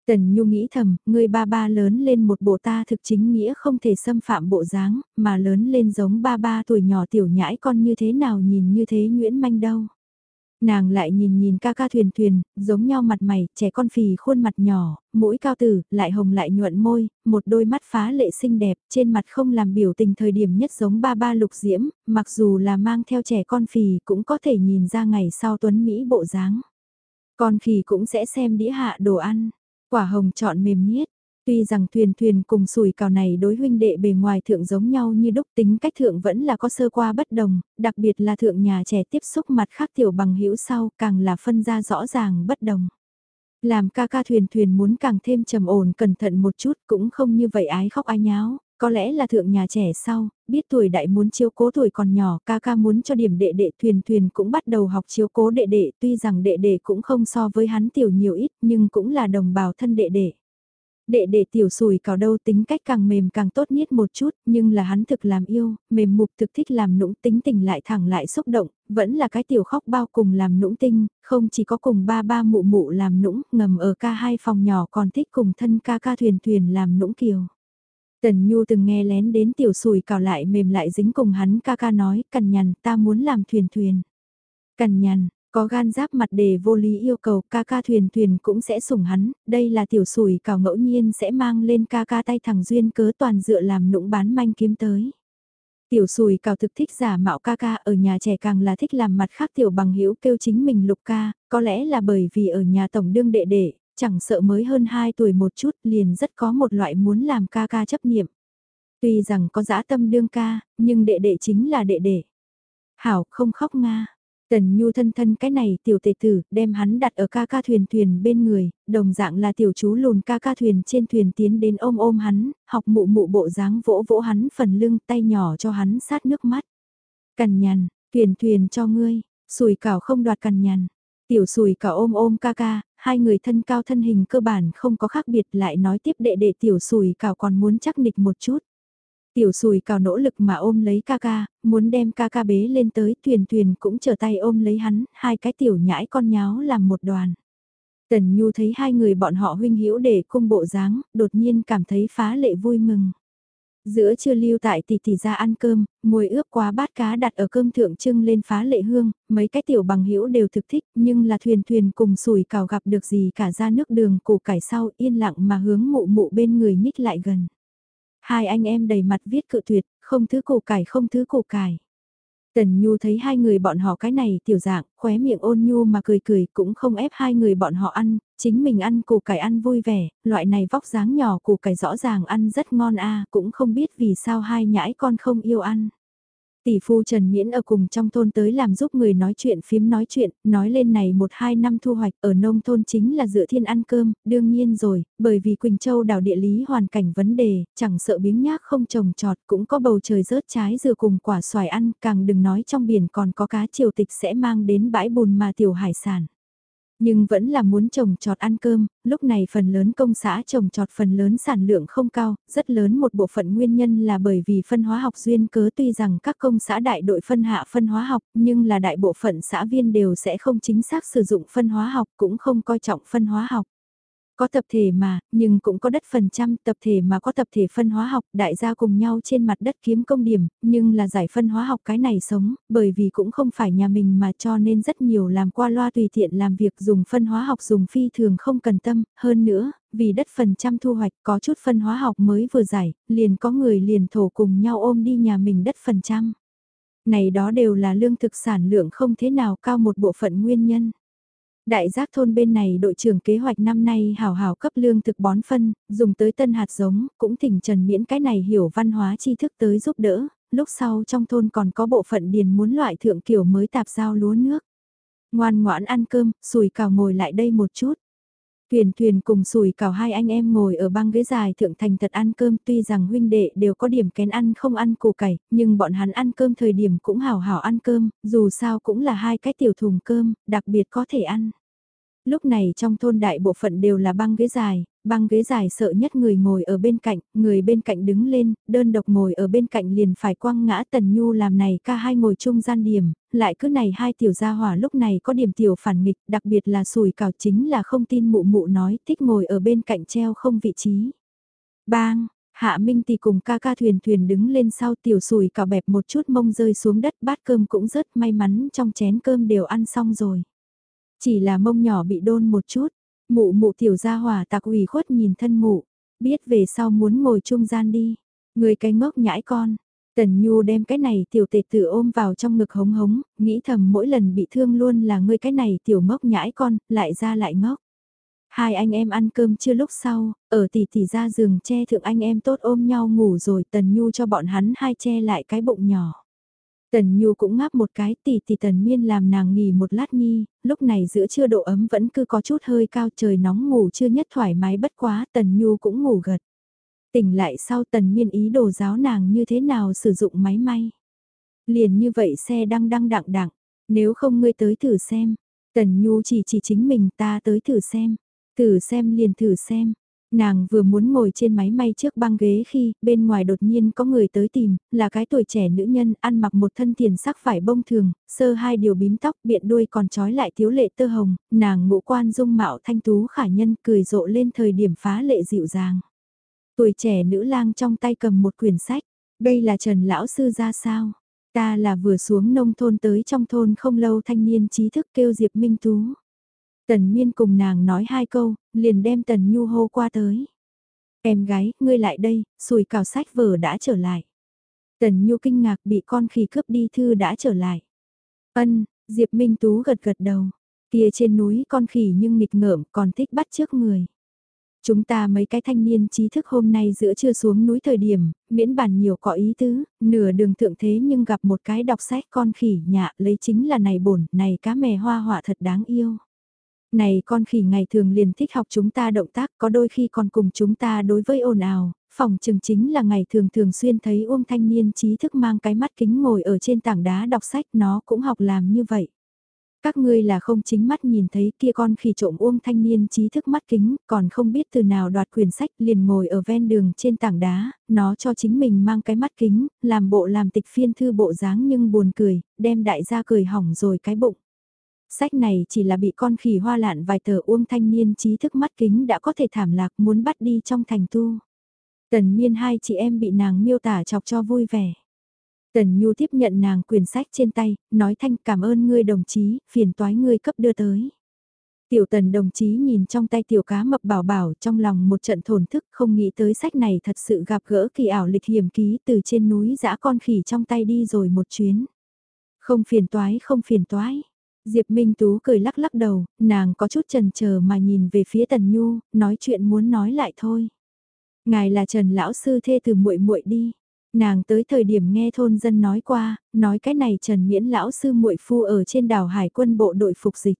Tần Nhu nghĩ thầm, người ba ba lớn lên một bộ ta thực chính nghĩa không thể xâm phạm bộ dáng, mà lớn lên giống ba ba tuổi nhỏ tiểu nhãi con như thế nào nhìn như thế nhuyễn manh đâu. Nàng lại nhìn nhìn ca ca thuyền thuyền, giống nhau mặt mày, trẻ con phì khuôn mặt nhỏ, mũi cao tử, lại hồng lại nhuận môi, một đôi mắt phá lệ xinh đẹp, trên mặt không làm biểu tình thời điểm nhất giống ba ba lục diễm, mặc dù là mang theo trẻ con phì cũng có thể nhìn ra ngày sau tuấn Mỹ bộ dáng. Con khỉ cũng sẽ xem đĩa hạ đồ ăn, quả hồng chọn mềm niết, Tuy rằng thuyền thuyền cùng sùi cào này đối huynh đệ bề ngoài thượng giống nhau như đúc tính cách thượng vẫn là có sơ qua bất đồng, đặc biệt là thượng nhà trẻ tiếp xúc mặt khác tiểu bằng hữu sau càng là phân ra rõ ràng bất đồng. Làm ca ca thuyền thuyền muốn càng thêm trầm ổn cẩn thận một chút cũng không như vậy ái khóc ái nháo, có lẽ là thượng nhà trẻ sau, biết tuổi đại muốn chiếu cố tuổi còn nhỏ, ca ca muốn cho điểm đệ đệ thuyền thuyền cũng bắt đầu học chiếu cố đệ đệ, tuy rằng đệ đệ cũng không so với hắn tiểu nhiều ít nhưng cũng là đồng bào thân đệ đệ. Đệ đệ tiểu sùi cào đâu tính cách càng mềm càng tốt nhất một chút, nhưng là hắn thực làm yêu, mềm mục thực thích làm nũng tính tình lại thẳng lại xúc động, vẫn là cái tiểu khóc bao cùng làm nũng tinh, không chỉ có cùng ba ba mụ mụ làm nũng, ngầm ở ca hai phòng nhỏ còn thích cùng thân ca ca thuyền thuyền làm nũng kiều. Tần Nhu từng nghe lén đến tiểu sùi cào lại mềm lại dính cùng hắn ca ca nói, cằn nhằn ta muốn làm thuyền thuyền. Cằn nhằn, có gan giáp mặt đề vô lý yêu cầu ca ca thuyền thuyền cũng sẽ sủng hắn, đây là tiểu sủi cào ngẫu nhiên sẽ mang lên ca ca tay thẳng duyên cớ toàn dựa làm nũng bán manh kiếm tới. Tiểu sùi cào thực thích giả mạo ca ca ở nhà trẻ càng là thích làm mặt khác tiểu bằng hữu kêu chính mình lục ca, có lẽ là bởi vì ở nhà tổng đương đệ đệ, chẳng sợ mới hơn 2 tuổi một chút liền rất có một loại muốn làm ca ca chấp niệm. Tuy rằng có dã tâm đương ca, nhưng đệ đệ chính là đệ đệ. Hảo không khóc Nga, Tần Nhu thân thân cái này tiểu tệ tử, đem hắn đặt ở ca ca thuyền thuyền bên người, đồng dạng là tiểu chú lùn ca ca thuyền trên thuyền tiến đến ôm ôm hắn, học mụ mụ bộ dáng vỗ vỗ hắn phần lưng tay nhỏ cho hắn sát nước mắt. Cằn nhằn, thuyền thuyền cho ngươi, sùi cảo không đoạt cằn nhằn. Tiểu sùi cảo ôm ôm ca ca, hai người thân cao thân hình cơ bản không có khác biệt lại nói tiếp đệ đệ tiểu sùi cảo còn muốn chắc nịch một chút. Tiểu sùi cào nỗ lực mà ôm lấy ca ca, muốn đem ca ca bế lên tới thuyền thuyền cũng trở tay ôm lấy hắn, hai cái tiểu nhãi con nháo làm một đoàn. Tần Nhu thấy hai người bọn họ huynh hữu để cung bộ dáng, đột nhiên cảm thấy phá lệ vui mừng. Giữa trưa lưu tại tỷ tỷ ra ăn cơm, mùi ướp quá bát cá đặt ở cơm thượng trưng lên phá lệ hương, mấy cái tiểu bằng hữu đều thực thích, nhưng là thuyền thuyền cùng sùi cào gặp được gì cả ra nước đường củ cải sau yên lặng mà hướng mụ mụ bên người nhích lại gần. Hai anh em đầy mặt viết cự tuyệt, không thứ củ cải không thứ củ cải. Tần Nhu thấy hai người bọn họ cái này tiểu dạng, khóe miệng ôn nhu mà cười cười cũng không ép hai người bọn họ ăn, chính mình ăn củ cải ăn vui vẻ, loại này vóc dáng nhỏ củ cải rõ ràng ăn rất ngon a cũng không biết vì sao hai nhãi con không yêu ăn. Tỷ phu Trần Miễn ở cùng trong thôn tới làm giúp người nói chuyện phím nói chuyện, nói lên này một hai năm thu hoạch ở nông thôn chính là dựa thiên ăn cơm, đương nhiên rồi, bởi vì Quỳnh Châu đảo địa lý hoàn cảnh vấn đề, chẳng sợ biếng nhác không trồng trọt cũng có bầu trời rớt trái dừa cùng quả xoài ăn, càng đừng nói trong biển còn có cá triều tịch sẽ mang đến bãi bùn mà tiểu hải sản. Nhưng vẫn là muốn trồng trọt ăn cơm, lúc này phần lớn công xã trồng trọt phần lớn sản lượng không cao, rất lớn một bộ phận nguyên nhân là bởi vì phân hóa học duyên cớ tuy rằng các công xã đại đội phân hạ phân hóa học nhưng là đại bộ phận xã viên đều sẽ không chính xác sử dụng phân hóa học cũng không coi trọng phân hóa học. Có tập thể mà, nhưng cũng có đất phần trăm tập thể mà có tập thể phân hóa học, đại gia cùng nhau trên mặt đất kiếm công điểm, nhưng là giải phân hóa học cái này sống, bởi vì cũng không phải nhà mình mà cho nên rất nhiều làm qua loa tùy tiện làm việc dùng phân hóa học dùng phi thường không cần tâm, hơn nữa, vì đất phần trăm thu hoạch có chút phân hóa học mới vừa giải, liền có người liền thổ cùng nhau ôm đi nhà mình đất phần trăm. Này đó đều là lương thực sản lượng không thế nào cao một bộ phận nguyên nhân. Đại giác thôn bên này đội trưởng kế hoạch năm nay hào hào cấp lương thực bón phân, dùng tới tân hạt giống, cũng thỉnh Trần Miễn cái này hiểu văn hóa tri thức tới giúp đỡ, lúc sau trong thôn còn có bộ phận điền muốn loại thượng kiểu mới tạp giao lúa nước. Ngoan ngoãn ăn cơm, sùi cào ngồi lại đây một chút. Thuyền thuyền cùng sùi cào hai anh em ngồi ở băng ghế dài thượng thành thật ăn cơm tuy rằng huynh đệ đều có điểm kén ăn không ăn củ cải, nhưng bọn hắn ăn cơm thời điểm cũng hào hào ăn cơm, dù sao cũng là hai cái tiểu thùng cơm, đặc biệt có thể ăn. Lúc này trong thôn đại bộ phận đều là băng ghế dài, băng ghế dài sợ nhất người ngồi ở bên cạnh, người bên cạnh đứng lên, đơn độc ngồi ở bên cạnh liền phải quăng ngã tần nhu làm này ca hai ngồi chung gian điểm, lại cứ này hai tiểu gia hỏa lúc này có điểm tiểu phản nghịch, đặc biệt là sùi cào chính là không tin mụ mụ nói thích ngồi ở bên cạnh treo không vị trí. Bang, Hạ Minh thì cùng ca ca thuyền thuyền đứng lên sau tiểu sùi cào bẹp một chút mông rơi xuống đất bát cơm cũng rất may mắn trong chén cơm đều ăn xong rồi. Chỉ là mông nhỏ bị đôn một chút, mụ mụ tiểu gia hỏa tạc ủy khuất nhìn thân mụ, biết về sau muốn ngồi trung gian đi, người cái ngốc nhãi con. Tần Nhu đem cái này tiểu tệ tử ôm vào trong ngực hống hống, nghĩ thầm mỗi lần bị thương luôn là ngươi cái này tiểu ngốc nhãi con, lại ra lại ngốc. Hai anh em ăn cơm chưa lúc sau, ở tỷ tỷ ra giường che thượng anh em tốt ôm nhau ngủ rồi Tần Nhu cho bọn hắn hai che lại cái bụng nhỏ. Tần Nhu cũng ngáp một cái tỷ tỷ Tần Miên làm nàng nghỉ một lát nhi, lúc này giữa trưa độ ấm vẫn cứ có chút hơi cao trời nóng ngủ chưa nhất thoải mái bất quá Tần Nhu cũng ngủ gật. Tỉnh lại sau Tần Miên ý đồ giáo nàng như thế nào sử dụng máy may. Liền như vậy xe đăng đăng đặng đặng, nếu không ngươi tới thử xem. Tần Nhu chỉ chỉ chính mình ta tới thử xem, thử xem liền thử xem, Nàng vừa muốn ngồi trên máy may trước băng ghế khi bên ngoài đột nhiên có người tới tìm, là cái tuổi trẻ nữ nhân ăn mặc một thân tiền sắc phải bông thường, sơ hai điều bím tóc biện đuôi còn trói lại thiếu lệ tơ hồng, nàng ngũ quan dung mạo thanh tú khả nhân cười rộ lên thời điểm phá lệ dịu dàng. Tuổi trẻ nữ lang trong tay cầm một quyển sách, đây là Trần Lão Sư ra sao? Ta là vừa xuống nông thôn tới trong thôn không lâu thanh niên trí thức kêu Diệp Minh Tú. Tần Miên cùng nàng nói hai câu, liền đem Tần Nhu hô qua tới. Em gái, ngươi lại đây, sùi cào sách vở đã trở lại. Tần Nhu kinh ngạc bị con khỉ cướp đi thư đã trở lại. Ân, Diệp Minh Tú gật gật đầu. Kia trên núi con khỉ nhưng nghịch ngợm còn thích bắt trước người. Chúng ta mấy cái thanh niên trí thức hôm nay giữa trưa xuống núi thời điểm, miễn bản nhiều có ý tứ, nửa đường thượng thế nhưng gặp một cái đọc sách con khỉ nhạ lấy chính là này bổn, này cá mè hoa họa thật đáng yêu. Này con khỉ ngày thường liền thích học chúng ta động tác có đôi khi còn cùng chúng ta đối với ồn ào, phòng trường chính là ngày thường thường xuyên thấy Uông thanh niên trí thức mang cái mắt kính ngồi ở trên tảng đá đọc sách nó cũng học làm như vậy. Các ngươi là không chính mắt nhìn thấy kia con khỉ trộm Uông thanh niên trí thức mắt kính, còn không biết từ nào đoạt quyển sách liền ngồi ở ven đường trên tảng đá, nó cho chính mình mang cái mắt kính, làm bộ làm tịch phiên thư bộ dáng nhưng buồn cười, đem đại gia cười hỏng rồi cái bụng. Sách này chỉ là bị con khỉ hoa lạn vài tờ uông thanh niên trí thức mắt kính đã có thể thảm lạc muốn bắt đi trong thành tu. Tần miên hai chị em bị nàng miêu tả chọc cho vui vẻ. Tần Nhu tiếp nhận nàng quyển sách trên tay, nói thanh cảm ơn ngươi đồng chí, phiền toái ngươi cấp đưa tới. Tiểu tần đồng chí nhìn trong tay tiểu cá mập bảo bảo trong lòng một trận thổn thức không nghĩ tới sách này thật sự gặp gỡ kỳ ảo lịch hiểm ký từ trên núi dã con khỉ trong tay đi rồi một chuyến. Không phiền toái không phiền toái. Diệp Minh Tú cười lắc lắc đầu, nàng có chút chần chờ mà nhìn về phía Tần Nhu, nói chuyện muốn nói lại thôi. Ngài là Trần lão sư thê từ muội muội đi. Nàng tới thời điểm nghe thôn dân nói qua, nói cái này Trần Miễn lão sư muội phu ở trên đảo Hải quân bộ đội phục dịch.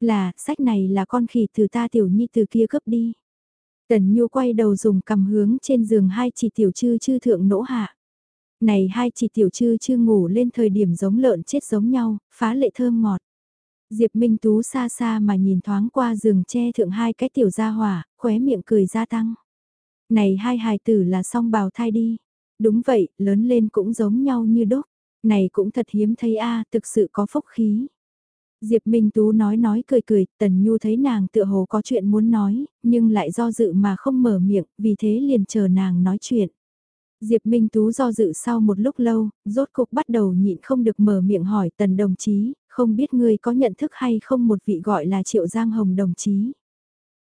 Là, sách này là con khỉ từ ta tiểu nhi từ kia cướp đi. Tần Nhu quay đầu dùng cầm hướng trên giường hai chỉ tiểu chư chư thượng nỗ hạ. Này hai chỉ tiểu chư chư ngủ lên thời điểm giống lợn chết giống nhau, phá lệ thơm ngọt. Diệp Minh Tú xa xa mà nhìn thoáng qua giường che thượng hai cái tiểu gia hỏa, khóe miệng cười gia tăng. Này hai hài tử là song bào thai đi. Đúng vậy, lớn lên cũng giống nhau như đúc. Này cũng thật hiếm thấy a thực sự có phúc khí. Diệp Minh Tú nói nói cười cười, Tần Nhu thấy nàng tựa hồ có chuyện muốn nói, nhưng lại do dự mà không mở miệng, vì thế liền chờ nàng nói chuyện. Diệp Minh Tú do dự sau một lúc lâu, rốt cục bắt đầu nhịn không được mở miệng hỏi Tần đồng chí, không biết ngươi có nhận thức hay không một vị gọi là Triệu Giang Hồng đồng chí.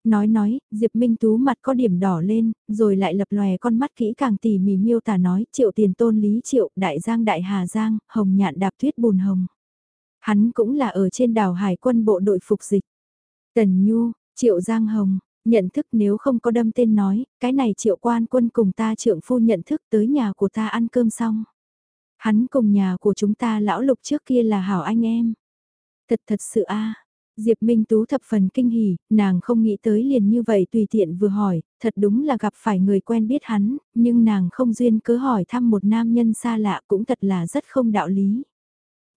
Nói nói, Diệp Minh Tú mặt có điểm đỏ lên, rồi lại lập lòe con mắt kỹ càng tỉ mỉ miêu tả nói Triệu Tiền Tôn Lý Triệu, Đại Giang Đại Hà Giang, Hồng Nhạn Đạp Tuyết Bùn Hồng. Hắn cũng là ở trên đảo Hải quân bộ đội phục dịch. Tần Nhu, Triệu Giang Hồng, nhận thức nếu không có đâm tên nói, cái này Triệu Quan Quân cùng ta trượng phu nhận thức tới nhà của ta ăn cơm xong. Hắn cùng nhà của chúng ta lão lục trước kia là hảo anh em. Thật thật sự a Diệp Minh Tú thập phần kinh hỉ, nàng không nghĩ tới liền như vậy tùy tiện vừa hỏi, thật đúng là gặp phải người quen biết hắn, nhưng nàng không duyên cứ hỏi thăm một nam nhân xa lạ cũng thật là rất không đạo lý.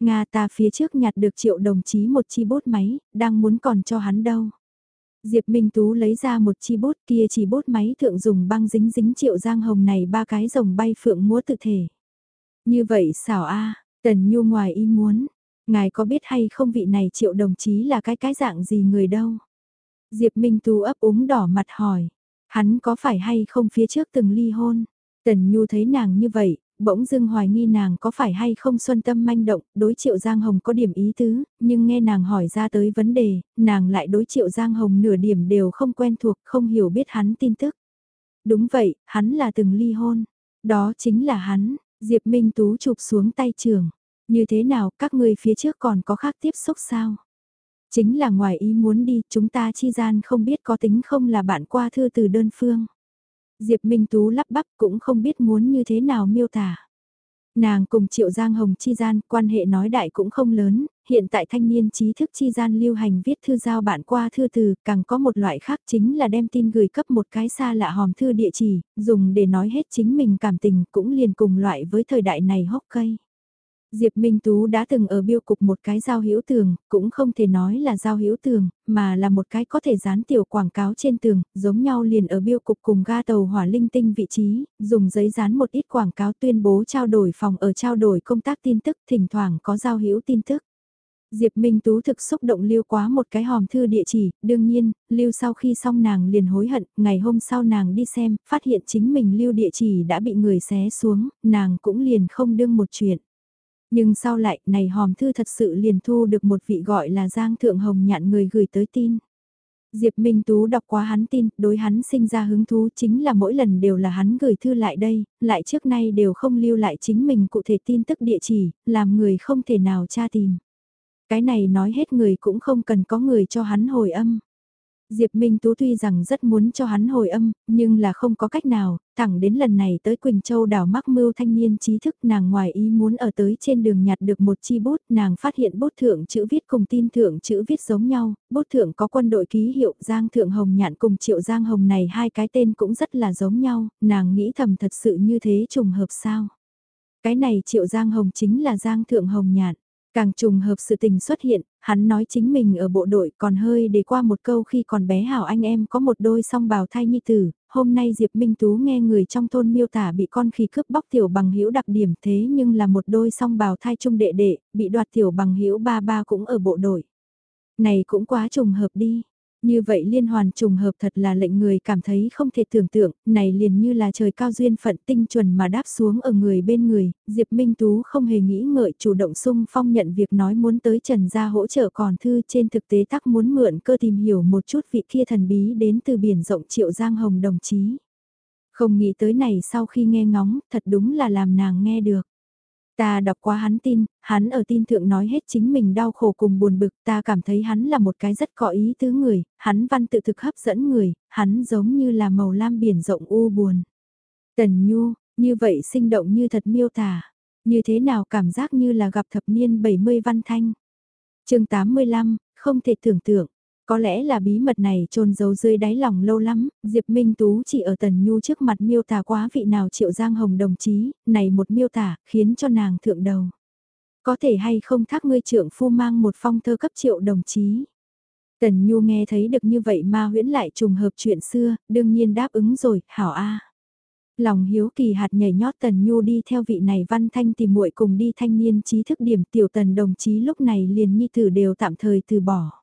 Nga ta phía trước nhặt được triệu đồng chí một chi bút máy, đang muốn còn cho hắn đâu. Diệp Minh Tú lấy ra một chi bút kia chỉ bút máy thượng dùng băng dính dính triệu giang hồng này ba cái rồng bay phượng múa tự thể. Như vậy xảo a Tần Nhu ngoài ý muốn, ngài có biết hay không vị này triệu đồng chí là cái cái dạng gì người đâu? Diệp Minh Tú ấp úng đỏ mặt hỏi, hắn có phải hay không phía trước từng ly hôn? Tần Nhu thấy nàng như vậy, bỗng dưng hoài nghi nàng có phải hay không xuân tâm manh động, đối triệu Giang Hồng có điểm ý tứ, nhưng nghe nàng hỏi ra tới vấn đề, nàng lại đối triệu Giang Hồng nửa điểm đều không quen thuộc, không hiểu biết hắn tin tức. Đúng vậy, hắn là từng ly hôn. Đó chính là hắn, Diệp Minh Tú chụp xuống tay trường. Như thế nào, các ngươi phía trước còn có khác tiếp xúc sao? Chính là ngoài ý muốn đi, chúng ta chi gian không biết có tính không là bạn qua thư từ đơn phương. Diệp Minh Tú lắp bắp cũng không biết muốn như thế nào miêu tả. Nàng cùng Triệu Giang Hồng chi gian quan hệ nói đại cũng không lớn, hiện tại thanh niên trí thức chi gian lưu hành viết thư giao bạn qua thư từ, càng có một loại khác chính là đem tin gửi cấp một cái xa lạ hòm thư địa chỉ, dùng để nói hết chính mình cảm tình cũng liền cùng loại với thời đại này hốc cây. Diệp Minh Tú đã từng ở biêu cục một cái giao hữu tường, cũng không thể nói là giao hữu tường, mà là một cái có thể dán tiểu quảng cáo trên tường, giống nhau liền ở biêu cục cùng ga tàu hỏa linh tinh vị trí, dùng giấy dán một ít quảng cáo tuyên bố trao đổi phòng ở trao đổi công tác tin tức, thỉnh thoảng có giao hữu tin tức. Diệp Minh Tú thực xúc động lưu quá một cái hòm thư địa chỉ, đương nhiên, lưu sau khi xong nàng liền hối hận, ngày hôm sau nàng đi xem, phát hiện chính mình lưu địa chỉ đã bị người xé xuống, nàng cũng liền không đương một chuyện. Nhưng sau lại, này hòm thư thật sự liền thu được một vị gọi là Giang Thượng Hồng nhạn người gửi tới tin. Diệp Minh Tú đọc qua hắn tin, đối hắn sinh ra hứng thú chính là mỗi lần đều là hắn gửi thư lại đây, lại trước nay đều không lưu lại chính mình cụ thể tin tức địa chỉ, làm người không thể nào tra tìm. Cái này nói hết người cũng không cần có người cho hắn hồi âm. Diệp Minh Tú tuy rằng rất muốn cho hắn hồi âm, nhưng là không có cách nào, thẳng đến lần này tới Quỳnh Châu đảo mắc mưu thanh niên trí thức nàng ngoài ý muốn ở tới trên đường nhặt được một chi bút, nàng phát hiện bút thượng chữ viết cùng tin thượng chữ viết giống nhau, bút thượng có quân đội ký hiệu Giang Thượng Hồng nhạn cùng Triệu Giang Hồng này hai cái tên cũng rất là giống nhau, nàng nghĩ thầm thật sự như thế trùng hợp sao. Cái này Triệu Giang Hồng chính là Giang Thượng Hồng nhạn. Càng trùng hợp sự tình xuất hiện, hắn nói chính mình ở bộ đội còn hơi để qua một câu khi còn bé hảo anh em có một đôi song bào thai nhi tử, hôm nay Diệp Minh Tú nghe người trong thôn miêu tả bị con khỉ cướp bóc tiểu bằng hữu đặc điểm thế nhưng là một đôi song bào thai trung đệ đệ, bị đoạt tiểu bằng hữu ba ba cũng ở bộ đội. Này cũng quá trùng hợp đi, như vậy liên hoàn trùng hợp thật là lệnh người cảm thấy không thể tưởng tượng, này liền như là trời cao duyên phận tinh chuẩn mà đáp xuống ở người bên người, Diệp Minh Tú không hề nghĩ ngợi chủ động sung phong nhận việc nói muốn tới Trần gia hỗ trợ còn thư trên thực tế tắc muốn mượn cơ tìm hiểu một chút vị kia thần bí đến từ biển rộng triệu giang hồng đồng chí. Không nghĩ tới này sau khi nghe ngóng, thật đúng là làm nàng nghe được. Ta đọc qua hắn tin, hắn ở tin thượng nói hết chính mình đau khổ cùng buồn bực, ta cảm thấy hắn là một cái rất có ý tứ người, hắn văn tự thực hấp dẫn người, hắn giống như là màu lam biển rộng u buồn. Tần Nhu, Như vậy sinh động như thật miêu tả, như thế nào cảm giác như là gặp thập niên 70 văn thanh. chương 85, không thể tưởng tượng, có lẽ là bí mật này trôn giấu dưới đáy lòng lâu lắm, Diệp Minh Tú chỉ ở Tần Nhu trước mặt miêu tả quá vị nào Triệu Giang Hồng đồng chí, này một miêu tả, khiến cho nàng thượng đầu. Có thể hay không thác ngươi trưởng phu mang một phong thơ cấp Triệu đồng chí. Tần Nhu nghe thấy được như vậy mà huyễn lại trùng hợp chuyện xưa, đương nhiên đáp ứng rồi, hảo a. Lòng hiếu kỳ hạt nhảy nhót Tần Nhu đi theo vị này văn thanh tìm muội cùng đi thanh niên trí thức điểm tiểu tần đồng chí lúc này liền nhi tử đều tạm thời từ bỏ.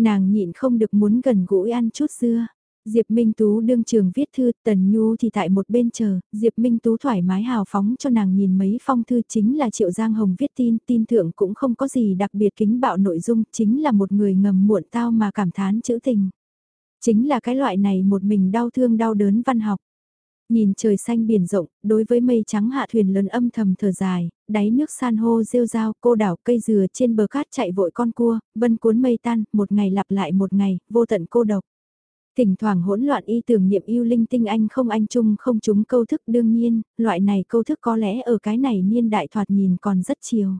Nàng nhịn không được muốn gần gũi ăn chút dưa. Diệp Minh Tú đương trường viết thư, Tần Nhu thì tại một bên chờ, Diệp Minh Tú thoải mái hào phóng cho nàng nhìn mấy phong thư chính là Triệu Giang Hồng viết tin, tin thượng cũng không có gì đặc biệt kính bạo nội dung, chính là một người ngầm muộn tao mà cảm thán chữ tình. Chính là cái loại này một mình đau thương đau đớn văn học. Nhìn trời xanh biển rộng, đối với mây trắng hạ thuyền lớn âm thầm thở dài, đáy nước san hô rêu rao, cô đảo cây dừa trên bờ cát chạy vội con cua, vân cuốn mây tan, một ngày lặp lại một ngày, vô tận cô độc. Thỉnh thoảng hỗn loạn y tưởng niệm yêu linh tinh anh không anh chung không chúng câu thức đương nhiên, loại này câu thức có lẽ ở cái này niên đại thoạt nhìn còn rất chiều.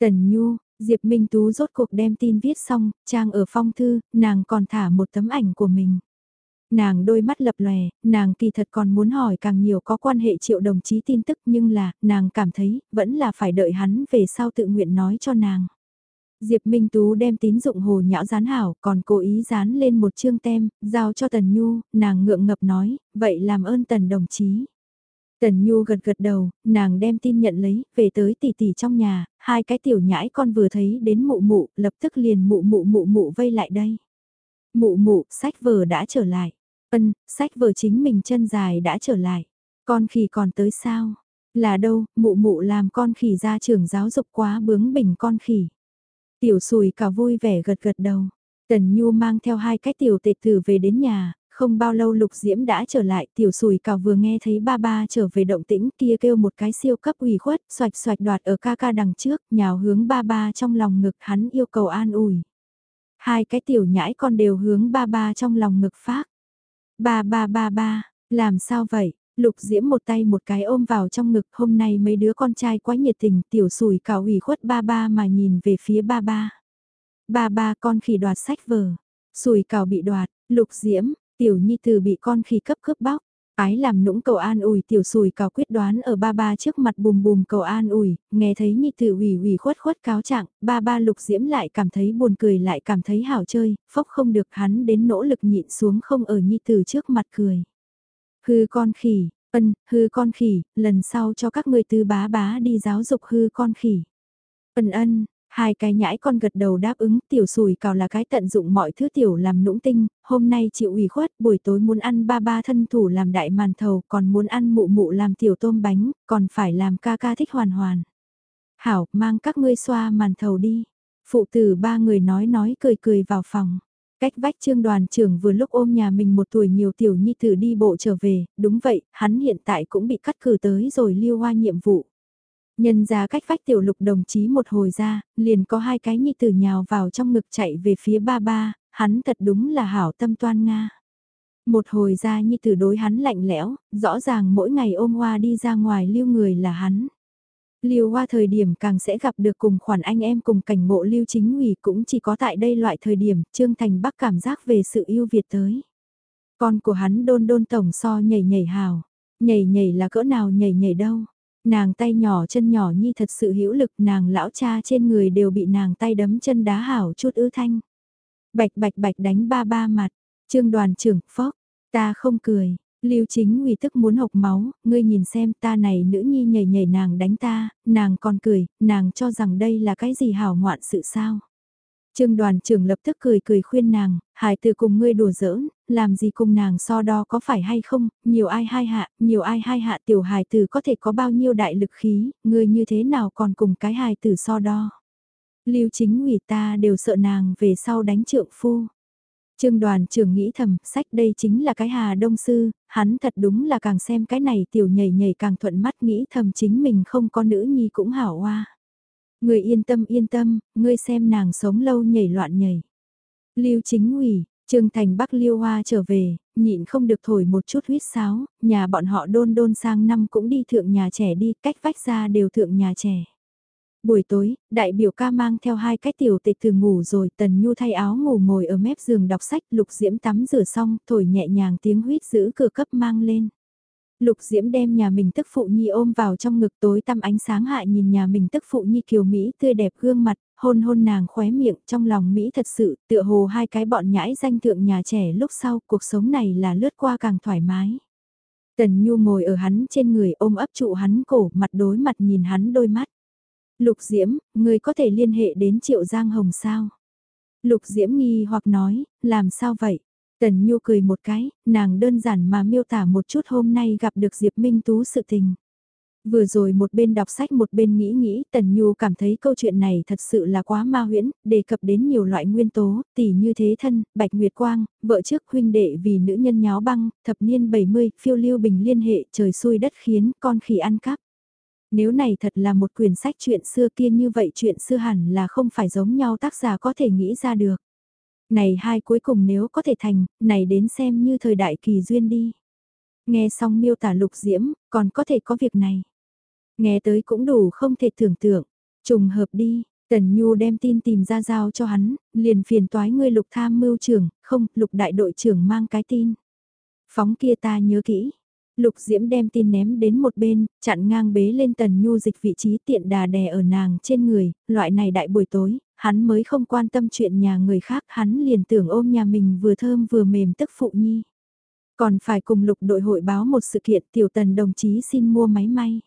Tần Nhu, Diệp Minh Tú rốt cuộc đem tin viết xong, trang ở phong thư, nàng còn thả một tấm ảnh của mình. Nàng đôi mắt lập lòe, nàng kỳ thật còn muốn hỏi càng nhiều có quan hệ triệu đồng chí tin tức nhưng là, nàng cảm thấy, vẫn là phải đợi hắn về sau tự nguyện nói cho nàng. Diệp Minh Tú đem tín dụng hồ nhão dán hảo, còn cố ý dán lên một chương tem, giao cho Tần Nhu, nàng ngượng ngập nói, vậy làm ơn Tần đồng chí. Tần Nhu gật gật đầu, nàng đem tin nhận lấy, về tới tỷ tỷ trong nhà, hai cái tiểu nhãi con vừa thấy đến mụ mụ, lập tức liền mụ mụ mụ mụ vây lại đây. Mụ mụ, sách vở đã trở lại. Ân, sách vở chính mình chân dài đã trở lại. Con khỉ còn tới sao? Là đâu, mụ mụ làm con khỉ ra trường giáo dục quá bướng bỉnh con khỉ. Tiểu sùi cả vui vẻ gật gật đầu. Tần Nhu mang theo hai cái tiểu tệ tử về đến nhà, không bao lâu lục diễm đã trở lại, tiểu sùi cào vừa nghe thấy ba ba trở về động tĩnh kia kêu một cái siêu cấp ủy khuất, xoạch xoạch đoạt ở ca ca đằng trước, nhào hướng ba ba trong lòng ngực hắn yêu cầu an ủi. Hai cái tiểu nhãi con đều hướng ba ba trong lòng ngực phát. Ba ba ba ba, làm sao vậy? Lục Diễm một tay một cái ôm vào trong ngực hôm nay mấy đứa con trai quá nhiệt tình tiểu sùi cào ủy khuất ba ba mà nhìn về phía ba ba. Ba ba con khỉ đoạt sách vở, sùi cào bị đoạt, lục diễm, tiểu nhi từ bị con khỉ cấp cướp bóc. Ái làm nũng cầu an ủi tiểu sùi cào quyết đoán ở ba ba trước mặt bùm bùm cầu an ủi, nghe thấy nhi tử ủy ủy khuất khuất cáo trạng, ba ba lục diễm lại cảm thấy buồn cười lại cảm thấy hảo chơi, phốc không được hắn đến nỗ lực nhịn xuống không ở nhi tử trước mặt cười. Hư con khỉ, ân, hư con khỉ, lần sau cho các người tư bá bá đi giáo dục hư con khỉ. Ân ân, Hai cái nhãi con gật đầu đáp ứng tiểu sùi cào là cái tận dụng mọi thứ tiểu làm nũng tinh, hôm nay chịu ủy khuất buổi tối muốn ăn ba ba thân thủ làm đại màn thầu còn muốn ăn mụ mụ làm tiểu tôm bánh, còn phải làm ca ca thích hoàn hoàn. Hảo, mang các ngươi xoa màn thầu đi. Phụ tử ba người nói nói cười cười vào phòng. Cách vách trương đoàn trưởng vừa lúc ôm nhà mình một tuổi nhiều tiểu nhi tử đi bộ trở về, đúng vậy, hắn hiện tại cũng bị cắt cử tới rồi lưu hoa nhiệm vụ. Nhân ra cách vách tiểu lục đồng chí một hồi ra, liền có hai cái nhi tử nhào vào trong ngực chạy về phía ba ba, hắn thật đúng là hảo tâm toan Nga. Một hồi ra nhi tử đối hắn lạnh lẽo, rõ ràng mỗi ngày ôm hoa đi ra ngoài lưu người là hắn. Lưu hoa thời điểm càng sẽ gặp được cùng khoản anh em cùng cảnh ngộ lưu chính ủy cũng chỉ có tại đây loại thời điểm Trương Thành Bắc cảm giác về sự yêu Việt tới. Con của hắn đôn đôn tổng so nhảy nhảy hào, nhảy nhảy là cỡ nào nhảy nhảy đâu. Nàng tay nhỏ chân nhỏ nhi thật sự hữu lực nàng lão cha trên người đều bị nàng tay đấm chân đá hảo chút ư thanh. Bạch bạch bạch đánh ba ba mặt, trương đoàn trưởng phóc, ta không cười, Lưu chính nguy tức muốn hộc máu, ngươi nhìn xem ta này nữ nhi nhảy nhảy nàng đánh ta, nàng còn cười, nàng cho rằng đây là cái gì hảo ngoạn sự sao. Trương đoàn trưởng lập tức cười cười khuyên nàng, hải từ cùng ngươi đùa giỡn, làm gì cùng nàng so đo có phải hay không, nhiều ai hai hạ, nhiều ai hai hạ tiểu hải từ có thể có bao nhiêu đại lực khí, ngươi như thế nào còn cùng cái hải từ so đo. Lưu chính ủy ta đều sợ nàng về sau đánh trượng phu. Trương đoàn trưởng nghĩ thầm, sách đây chính là cái hà đông sư, hắn thật đúng là càng xem cái này tiểu nhảy nhảy càng thuận mắt nghĩ thầm chính mình không có nữ nhi cũng hảo hoa. Người yên tâm yên tâm, ngươi xem nàng sống lâu nhảy loạn nhảy. Lưu chính ủy, Trương Thành Bắc liêu hoa trở về, nhịn không được thổi một chút huyết sáo, nhà bọn họ đôn đôn sang năm cũng đi thượng nhà trẻ đi, cách vách ra đều thượng nhà trẻ. Buổi tối, đại biểu ca mang theo hai cái tiểu tịch từ ngủ rồi tần nhu thay áo ngủ ngồi ở mép giường đọc sách lục diễm tắm rửa xong thổi nhẹ nhàng tiếng huyết giữ cửa cấp mang lên. Lục Diễm đem nhà mình tức phụ nhi ôm vào trong ngực tối tăm ánh sáng hạ nhìn nhà mình tức phụ nhi kiều Mỹ tươi đẹp gương mặt, hôn hôn nàng khóe miệng trong lòng Mỹ thật sự tựa hồ hai cái bọn nhãi danh thượng nhà trẻ lúc sau cuộc sống này là lướt qua càng thoải mái. Tần Nhu ngồi ở hắn trên người ôm ấp trụ hắn cổ mặt đối mặt nhìn hắn đôi mắt. Lục Diễm, người có thể liên hệ đến Triệu Giang Hồng sao? Lục Diễm nghi hoặc nói, làm sao vậy? Tần Nhu cười một cái, nàng đơn giản mà miêu tả một chút hôm nay gặp được Diệp Minh Tú sự tình. Vừa rồi một bên đọc sách một bên nghĩ nghĩ, Tần Nhu cảm thấy câu chuyện này thật sự là quá ma huyễn, đề cập đến nhiều loại nguyên tố, tỷ như thế thân, bạch nguyệt quang, vợ trước huynh đệ vì nữ nhân nháo băng, thập niên 70, phiêu lưu bình liên hệ, trời xui đất khiến, con khỉ ăn cắp. Nếu này thật là một quyển sách chuyện xưa kia như vậy chuyện xưa hẳn là không phải giống nhau tác giả có thể nghĩ ra được. Này hai cuối cùng nếu có thể thành, này đến xem như thời đại kỳ duyên đi. Nghe xong miêu tả lục diễm, còn có thể có việc này. Nghe tới cũng đủ không thể tưởng tượng. Trùng hợp đi, Tần Nhu đem tin tìm ra giao cho hắn, liền phiền toái ngươi lục tham mưu trưởng, không, lục đại đội trưởng mang cái tin. Phóng kia ta nhớ kỹ. Lục Diễm đem tin ném đến một bên, chặn ngang bế lên Tần Nhu dịch vị trí tiện đà đè ở nàng trên người, loại này đại buổi tối, hắn mới không quan tâm chuyện nhà người khác, hắn liền tưởng ôm nhà mình vừa thơm vừa mềm tức phụ nhi. Còn phải cùng lục đội hội báo một sự kiện tiểu tần đồng chí xin mua máy may.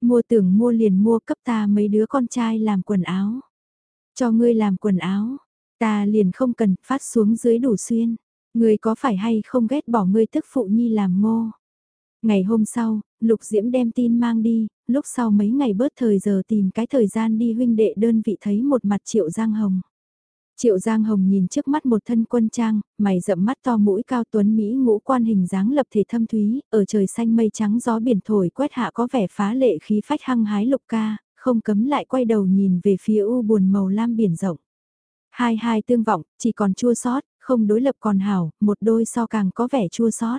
Mua tưởng mua liền mua cấp ta mấy đứa con trai làm quần áo. Cho ngươi làm quần áo, ta liền không cần phát xuống dưới đủ xuyên. Ngươi có phải hay không ghét bỏ ngươi tức phụ nhi làm ngô. Ngày hôm sau, Lục Diễm đem tin mang đi, lúc sau mấy ngày bớt thời giờ tìm cái thời gian đi huynh đệ đơn vị thấy một mặt Triệu Giang Hồng. Triệu Giang Hồng nhìn trước mắt một thân quân trang, mày rậm mắt to mũi cao tuấn Mỹ ngũ quan hình dáng lập thể thâm thúy, ở trời xanh mây trắng gió biển thổi quét hạ có vẻ phá lệ khí phách hăng hái lục ca, không cấm lại quay đầu nhìn về phía u buồn màu lam biển rộng. Hai hai tương vọng, chỉ còn chua sót, không đối lập còn hảo, một đôi so càng có vẻ chua sót.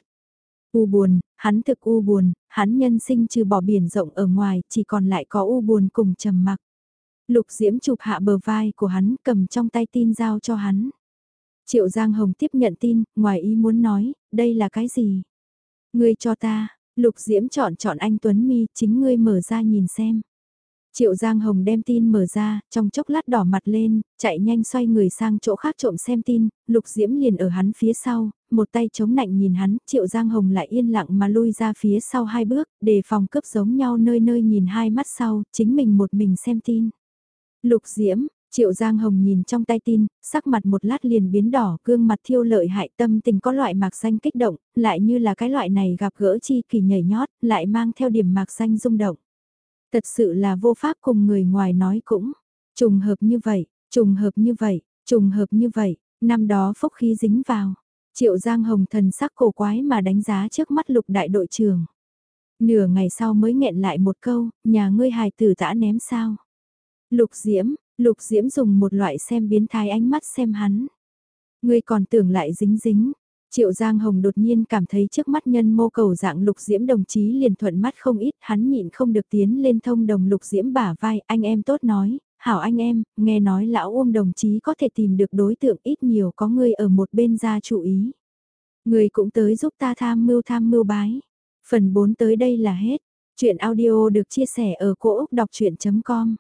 U buồn, hắn thực u buồn, hắn nhân sinh trừ bỏ biển rộng ở ngoài, chỉ còn lại có u buồn cùng trầm mặc. Lục Diễm chụp hạ bờ vai của hắn, cầm trong tay tin giao cho hắn. Triệu Giang Hồng tiếp nhận tin, ngoài ý muốn nói, đây là cái gì? Ngươi cho ta, Lục Diễm chọn chọn anh Tuấn Mi, chính ngươi mở ra nhìn xem. Triệu Giang Hồng đem tin mở ra, trong chốc lát đỏ mặt lên, chạy nhanh xoay người sang chỗ khác trộm xem tin, Lục Diễm liền ở hắn phía sau, một tay chống nạnh nhìn hắn, Triệu Giang Hồng lại yên lặng mà lui ra phía sau hai bước, để phòng cướp giống nhau nơi nơi nhìn hai mắt sau, chính mình một mình xem tin. Lục Diễm, Triệu Giang Hồng nhìn trong tay tin, sắc mặt một lát liền biến đỏ, gương mặt thiêu lợi hại tâm tình có loại mạc xanh kích động, lại như là cái loại này gặp gỡ chi kỳ nhảy nhót, lại mang theo điểm mạc xanh rung động. Thật sự là vô pháp cùng người ngoài nói cũng, trùng hợp như vậy, trùng hợp như vậy, trùng hợp như vậy, năm đó phúc khí dính vào. Triệu Giang Hồng thần sắc cổ quái mà đánh giá trước mắt lục đại đội trưởng. Nửa ngày sau mới nghẹn lại một câu, nhà ngươi hài tử tã ném sao. Lục Diễm, Lục Diễm dùng một loại xem biến thái ánh mắt xem hắn. Ngươi còn tưởng lại dính dính. Triệu Giang Hồng đột nhiên cảm thấy trước mắt nhân mô cầu dạng Lục Diễm đồng chí liền thuận mắt không ít, hắn nhịn không được tiến lên thông đồng Lục Diễm bả vai, anh em tốt nói, hảo anh em, nghe nói lão Uông đồng chí có thể tìm được đối tượng ít nhiều có người ở một bên ra chú ý. Người cũng tới giúp ta tham mưu tham mưu bái. Phần 4 tới đây là hết. Chuyện audio được chia sẻ ở cỗ đọc chuyện.com